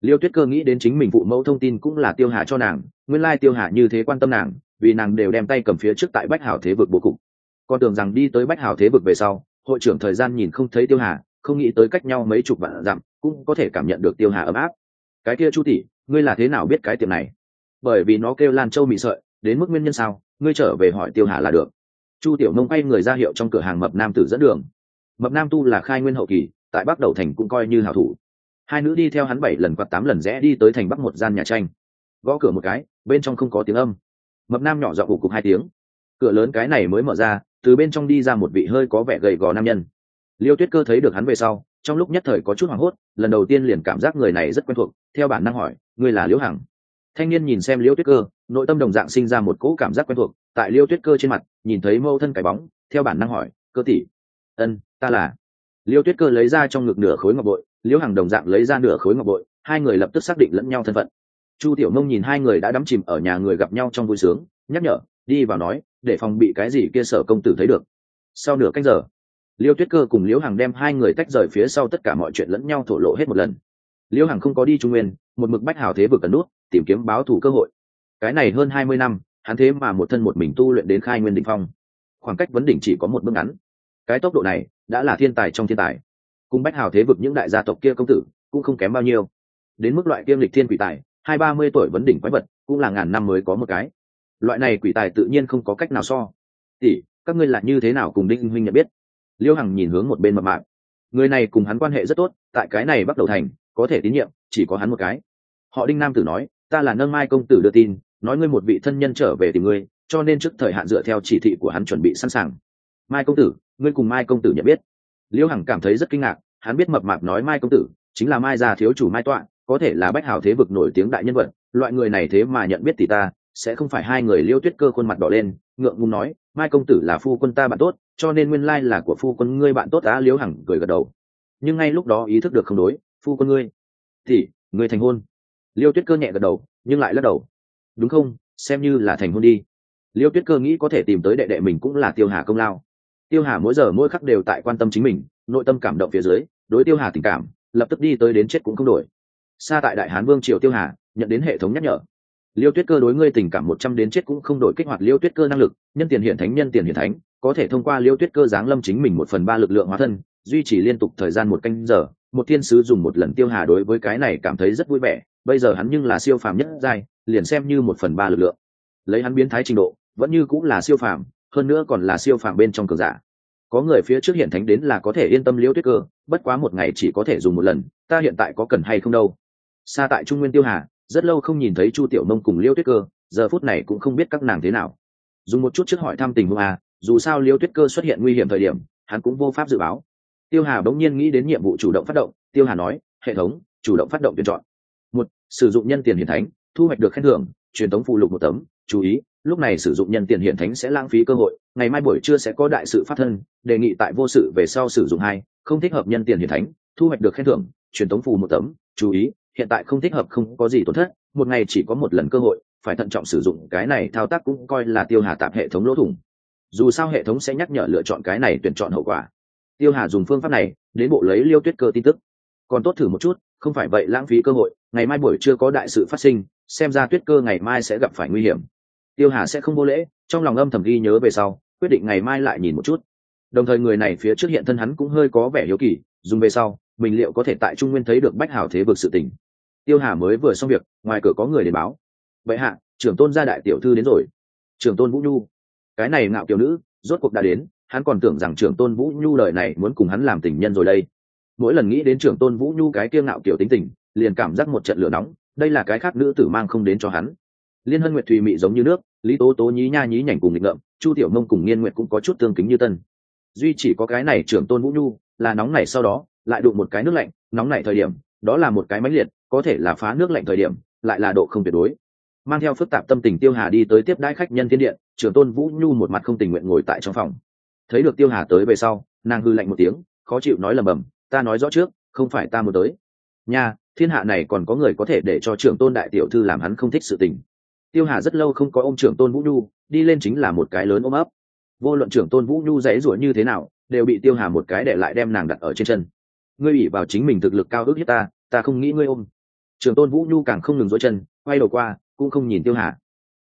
[SPEAKER 1] Liêu tuyết cơ nghĩ đến chính mình phụ mẫu thông tin cũng là tiêu hà cho nàng, nguyên lai tiêu hà như thế quan tâm nàng, vì nàng đều đem tay cầm phía trước tại bách hảo thế vực bố cục con tưởng rằng đi tới bách hảo thế vực về sau, hội trưởng thời gian nhìn không thấy tiêu hà, không nghĩ tới cách nhau mấy chục vạn dặm, cũng có thể cảm nhận được tiêu hà ấm áp. Cái kia chu tỷ, ngươi là thế nào biết cái tiệm này? Bởi vì nó kêu lan châu mị sợi, đến mức nguyên nhân sao? Ngươi trở về hỏi tiêu hà là được. Chu tiểu nông quay người ra hiệu trong cửa hàng mập nam tử dẫn đường. Mập nam tu là khai nguyên hậu kỳ, tại bắc đầu thành cũng coi như hảo thủ. Hai nữ đi theo hắn bảy lần hoặc tám lần rẽ đi tới thành bắc một gian nhà tranh. Gõ cửa một cái, bên trong không có tiếng âm. Mập nam nhỏ dọn ủ cục hai tiếng. Cửa lớn cái này mới mở ra từ bên trong đi ra một vị hơi có vẻ gầy gò nam nhân. Liêu tuyết cơ thấy được hắn về sau, trong lúc nhất thời có chút hoảng hốt, lần đầu tiên liền cảm giác người này rất quen thuộc, theo bản năng hỏi, ngươi là liễu hằng? Thanh niên nhìn xem liễu tuyết cơ, nội tâm đồng dạng sinh ra một cỗ cảm giác quen thuộc, tại liễu tuyết cơ trên mặt, nhìn thấy mâu thân cái bóng, theo bản năng hỏi, cơ tỷ? Ân, ta là. Liễu tuyết cơ lấy ra trong ngực nửa khối ngọc bội liễu hằng đồng dạng lấy ra nửa khối ngọc bội, hai người lập tức xác định lẫn nhau thân phận. Chu tiểu nông nhìn hai người đã đắm chìm ở nhà người gặp nhau trong vui sướng, nhắc nhở, đi vào nói để phòng bị cái gì kia sở công tử thấy được. Sau nửa canh giờ, liêu tuyết cơ cùng liễu hằng đem hai người tách rời phía sau tất cả mọi chuyện lẫn nhau thổ lộ hết một lần. Liễu hằng không có đi trung nguyên, một mực bách hào thế vực cần nút, tìm kiếm báo thù cơ hội. Cái này hơn hai mươi năm, hắn thế mà một thân một mình tu luyện đến khai nguyên đ phong. Khoảng cách vấn đỉnh chỉ có một bước ngắn. Cái tốc độ này đã là thiên tài trong thiên tài. Cùng bách hào thế vực những đại gia tộc kia công tử cũng không kém bao nhiêu. Đến mức loại kiêm lịch thiên quỷ tài, hai ba mươi tuổi vấn đỉnh quái vật cũng là ngàn năm mới có một cái loại này quỷ tài tự nhiên không có cách nào so. Tỷ, các ngươi là như thế nào cùng đinh huynh nhận biết? Liêu hằng nhìn hướng một bên mập mạp. người này cùng hắn quan hệ rất tốt, tại cái này bắt đầu thành, có thể tín nhiệm, chỉ có hắn một cái. Họ đinh nam tử nói, ta là nâng mai công tử đưa tin, nói ngươi một vị thân nhân trở về tìm ngươi, cho nên trước thời hạn dựa theo chỉ thị của hắn chuẩn bị sẵn sàng. Mai công tử, ngươi cùng mai công tử nhận biết. Liêu hằng cảm thấy rất kinh ngạc, hắn biết mập mạp nói mai công tử, chính là mai gia thiếu chủ mai tọa, có thể là bách hào thế vực nổi tiếng đại nhân vật, loại người này thế mà nhận biết tỷ ta sẽ không phải hai người liêu tuyết cơ khuôn mặt đỏ lên, ngượng ngùng nói, mai công tử là phu quân ta bạn tốt, cho nên nguyên lai là của phu quân ngươi bạn tốt á. Liếu hằng cười gật đầu. Nhưng ngay lúc đó ý thức được không đối, phu quân ngươi thì ngươi thành hôn. Liêu tuyết cơ nhẹ gật đầu, nhưng lại lắc đầu. Đúng không, xem như là thành hôn đi. Liêu tuyết cơ nghĩ có thể tìm tới đệ đệ mình cũng là tiêu hà công lao. Tiêu hà mỗi giờ mỗi khắc đều tại quan tâm chính mình, nội tâm cảm động phía dưới, đối tiêu hà tình cảm, lập tức đi tới đến chết cũng không đổi. Xa tại đại hán vương triều tiêu hà, nhận đến hệ thống nhắc nhở liêu tuyết cơ đối ngươi tình cảm một trăm đến chết cũng không đổi kích hoạt liêu tuyết cơ năng lực, nhân tiền hiện thánh, nhân tiền hiện thánh, có thể thông qua liêu tuyết cơ giáng lâm chính mình một phần ba lực lượng hóa thân, duy trì liên tục thời gian một canh giờ, một thiên sứ dùng một lần tiêu hà đối với cái này cảm thấy rất vui vẻ, bây giờ hắn nhưng là siêu phàm nhất giai, liền xem như một phần ba lực lượng. Lấy hắn biến thái trình độ, vẫn như cũng là siêu phàm, hơn nữa còn là siêu phàm bên trong cường giả. Có người phía trước hiện thánh đến là có thể yên tâm liêu tuyết cơ, bất quá một ngày chỉ có thể dùng một lần, ta hiện tại có cần hay không đâu? Xa tại trung nguyên tiêu hà rất lâu không nhìn thấy chu tiểu nông cùng liêu tuyết cơ, giờ phút này cũng không biết các nàng thế nào. Dùng một chút trước hỏi thăm tình huống à dù sao liêu tuyết cơ xuất hiện nguy hiểm thời điểm, hắn cũng vô pháp dự báo. Tiêu hà bỗng nhiên nghĩ đến nhiệm vụ chủ động phát động, tiêu hà nói, hệ thống, chủ động phát động tuyển chọn. Một, sử dụng nhân tiền hiển thánh, thu hoạch được khen thưởng, truyền thống phụ lục một tấm, chú ý, lúc này sử dụng nhân tiền hiển thánh sẽ lãng phí cơ hội, ngày mai buổi trưa sẽ có đại sự phát thân, đề nghị tại vô sự về sau sử dụng hai, không thích hợp nhân tiền hiển thánh, thu hoạch được khen thưởng, truyền tống phù một tấm, chú ý hiện tại không thích hợp, không có gì tổn thất, một ngày chỉ có một lần cơ hội, phải thận trọng sử dụng cái này thao tác cũng coi là tiêu hà tạp hệ thống lỗ thủng. Dù sao hệ thống sẽ nhắc nhở lựa chọn cái này tuyển chọn hậu quả. Tiêu hà dùng phương pháp này, đến bộ lấy liêu tuyết cơ tin tức. Còn tốt thử một chút, không phải vậy lãng phí cơ hội, ngày mai buổi chưa có đại sự phát sinh, xem ra tuyết cơ ngày mai sẽ gặp phải nguy hiểm. Tiêu hà sẽ không vô lễ, trong lòng âm thầm ghi nhớ về sau, quyết định ngày mai lại nhìn một chút. Đồng thời người này phía trước hiện thân hắn cũng hơi có vẻ hiếu kỳ, dùng về sau, mình liệu có thể tại trung nguyên thấy được bách hào thế vực sự tình tiêu hà mới vừa xong việc, ngoài cửa có người đến báo. Vậy hạ, trưởng tôn gia đại tiểu thư đến rồi. Trưởng tôn vũ nhu. Cái này ngạo tiểu nữ, rốt cuộc đã đến, hắn còn tưởng rằng trưởng tôn vũ nhu lời này muốn cùng hắn làm tình nhân rồi đây. Mỗi lần nghĩ đến trưởng tôn vũ nhu cái kiêng ngạo kiểu tính tình, liền cảm giác một trận lửa nóng, đây là cái khác nữ tử mang không đến cho hắn. Liên hân nguyệt thùy mị giống như nước, lý tố tố nhí nha nhí nhảnh cùng nghịch ngợm, chu tiểu mông cùng nghiên nguyệt cũng có chút tương kính như tân. Duy chỉ có cái này trưởng tôn vũ nhu, là nóng này sau đó, lại đụng một cái nước lạnh, nóng này thời điểm đó là một cái máy liệt, có thể là phá nước lạnh thời điểm, lại là độ không tuyệt đối. Mang theo phức tạp tâm tình tiêu hà đi tới tiếp đãi khách nhân thiên điện, trưởng tôn vũ nhu một mặt không tình nguyện ngồi tại trong phòng. Thấy được tiêu hà tới về sau, nàng hư lạnh một tiếng, khó chịu nói lầm bầm, ta nói rõ trước, không phải ta muốn tới. Nha, thiên hạ này còn có người có thể để cho trưởng tôn đại tiểu thư làm hắn không thích sự tình. Tiêu hà rất lâu không có ông trưởng tôn vũ nhu, đi lên chính là một cái lớn ôm ấp. Vô luận trưởng tôn vũ nhu dãy rủa như thế nào, đều bị tiêu hà một cái để lại đem nàng đặt ở trên chân ngươi ủy vào chính mình thực lực cao ước hiếp ta ta không nghĩ ngươi ôm. Trường tôn vũ nhu càng không ngừng dối chân, quay đầu qua, cũng không nhìn tiêu hà.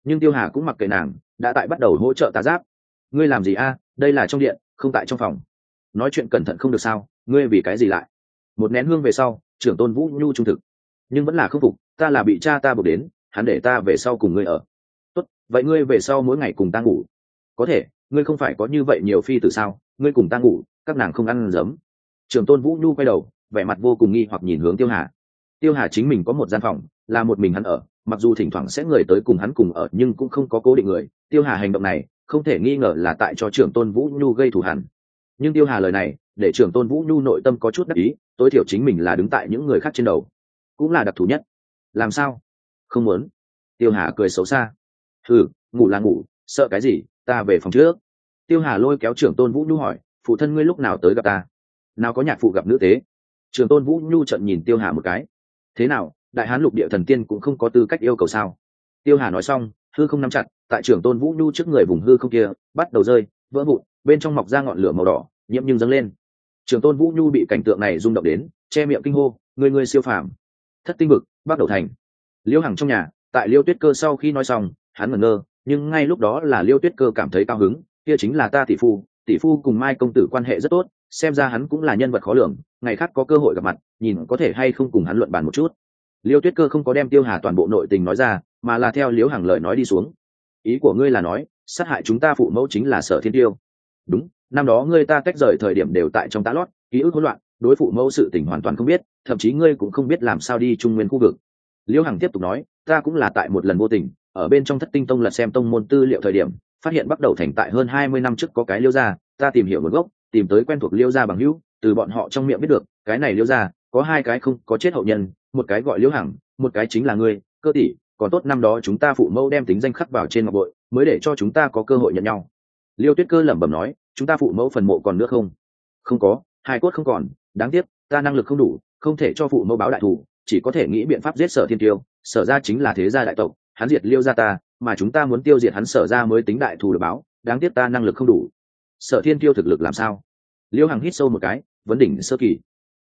[SPEAKER 1] Nhưng tiêu hà cũng mặc kệ nàng, đã tại bắt đầu hỗ trợ tà giáp. Ngươi làm gì a? Đây là trong điện, không tại trong phòng. Nói chuyện cẩn thận không được sao? Ngươi vì cái gì lại? Một nén hương về sau trưởng tôn vũ nhu trung thực. Nhưng vẫn là khâm phục, ta là bị cha ta buộc đến, hắn để ta về sau cùng ngươi ở. Tốt, vậy ngươi về sau mỗi ngày cùng ta ngủ. Có thể, ngươi không phải có như vậy nhiều phi từ sao? Ngươi cùng ta ngủ, các nàng không ăn giấm trưởng tôn vũ nhu quay đầu, vẻ mặt vô cùng nghi hoặc nhìn hướng tiêu hà. Tiêu hà chính mình có một gian phòng, là một mình hắn ở, mặc dù thỉnh thoảng sẽ người tới cùng hắn cùng ở, nhưng cũng không có cố định người. Tiêu hà hành động này, không thể nghi ngờ là tại cho trưởng tôn vũ nhu gây thù hẳn nhưng tiêu hà lời này, để trưởng tôn vũ nhu nội tâm có chút đắc ý, tối thiểu chính mình là đứng tại những người khác trên đầu. Cũng là đặc thù nhất. Làm sao? Không muốn. Tiêu hà cười xấu xa. Ừ ngủ là ngủ, sợ cái gì, ta về phòng trước. Tiêu hà lôi kéo trưởng tôn vũ nhu hỏi, phụ thân ngươi lúc nào tới gặp ta? Nào có nhạc phụ gặp nữ tế. Trường tôn vũ nhu trận nhìn tiêu hà một cái. Thế nào, đại hán lục địa thần tiên cũng không có tư cách yêu cầu sao? Tiêu hà nói xong, hư không nắm chặt, tại trường tôn vũ nhu trước người vùng hư không kia, bắt đầu rơi, vỡ vụn, bên trong mọc ra ngọn lửa màu đỏ, nhiễm nhưng dâng lên. Trường tôn vũ nhu bị cảnh tượng này rung động đến, che miệng kinh hô người người siêu phàm. Thất tinh vực, bắt đầu thành. Liêu hằng trong nhà, tại liêu tuyết cơ sau khi nói xong, hắn ngẩn ngơ, nhưng ngay lúc đó là liêu tuyết cơ cảm thấy cao hứng, kia chính là ta tỷ phu tỷ phu cùng mai công tử quan hệ rất tốt xem ra hắn cũng là nhân vật khó lường, ngày khác có cơ hội gặp mặt, nhìn có thể hay không cùng hắn luận bàn một chút. Liêu tuyết cơ không có đem tiêu hà toàn bộ nội tình nói ra, mà là theo liếu hàng lời nói đi xuống. Ý của ngươi là nói, sát hại chúng ta phụ mẫu chính là sở thiên tiêu. Đúng, năm đó ngươi ta tách rời thời điểm đều tại trong tá lót, ký ức hỗn loạn, đối phụ mẫu sự tình hoàn toàn không biết, thậm chí ngươi cũng không biết làm sao đi trung nguyên khu vực. Liễu hằng tiếp tục nói, ta cũng là tại một lần vô tình, ở bên trong thất tinh tông lật xem tông môn tư liệu thời điểm, phát hiện bắt đầu thành tại hơn hai mươi năm trước có cái liêu gia, ta tìm hiểu nguồn gốc tìm tới quen thuộc liêu gia bằng hữu, từ bọn họ trong miệng biết được, cái này liêu gia, có hai cái không, có chết hậu nhân, một cái gọi liễu hằng, một cái chính là ngươi, cơ tỷ, còn tốt năm đó chúng ta phụ mẫu đem tính danh khắc vào trên ngọc bội, mới để cho chúng ta có cơ hội nhận nhau. Liêu tuyết cơ lẩm bẩm nói, chúng ta phụ mẫu phần mộ còn nữa không? Không có, hai cốt không còn, đáng tiếc, ta năng lực không đủ, không thể cho phụ mẫu báo đại thủ chỉ có thể nghĩ biện pháp giết sở thiên tiêu, sở ra chính là thế gia đại tộc, hắn diệt liêu gia ta, mà chúng ta muốn tiêu diệt hắn sở ra mới tính đại thù được báo, đáng tiếc ta năng lực không đủ. Sở thiên tiêu thực lực làm sao? Liêu hằng hít sâu một cái vấn đỉnh sơ kỳ.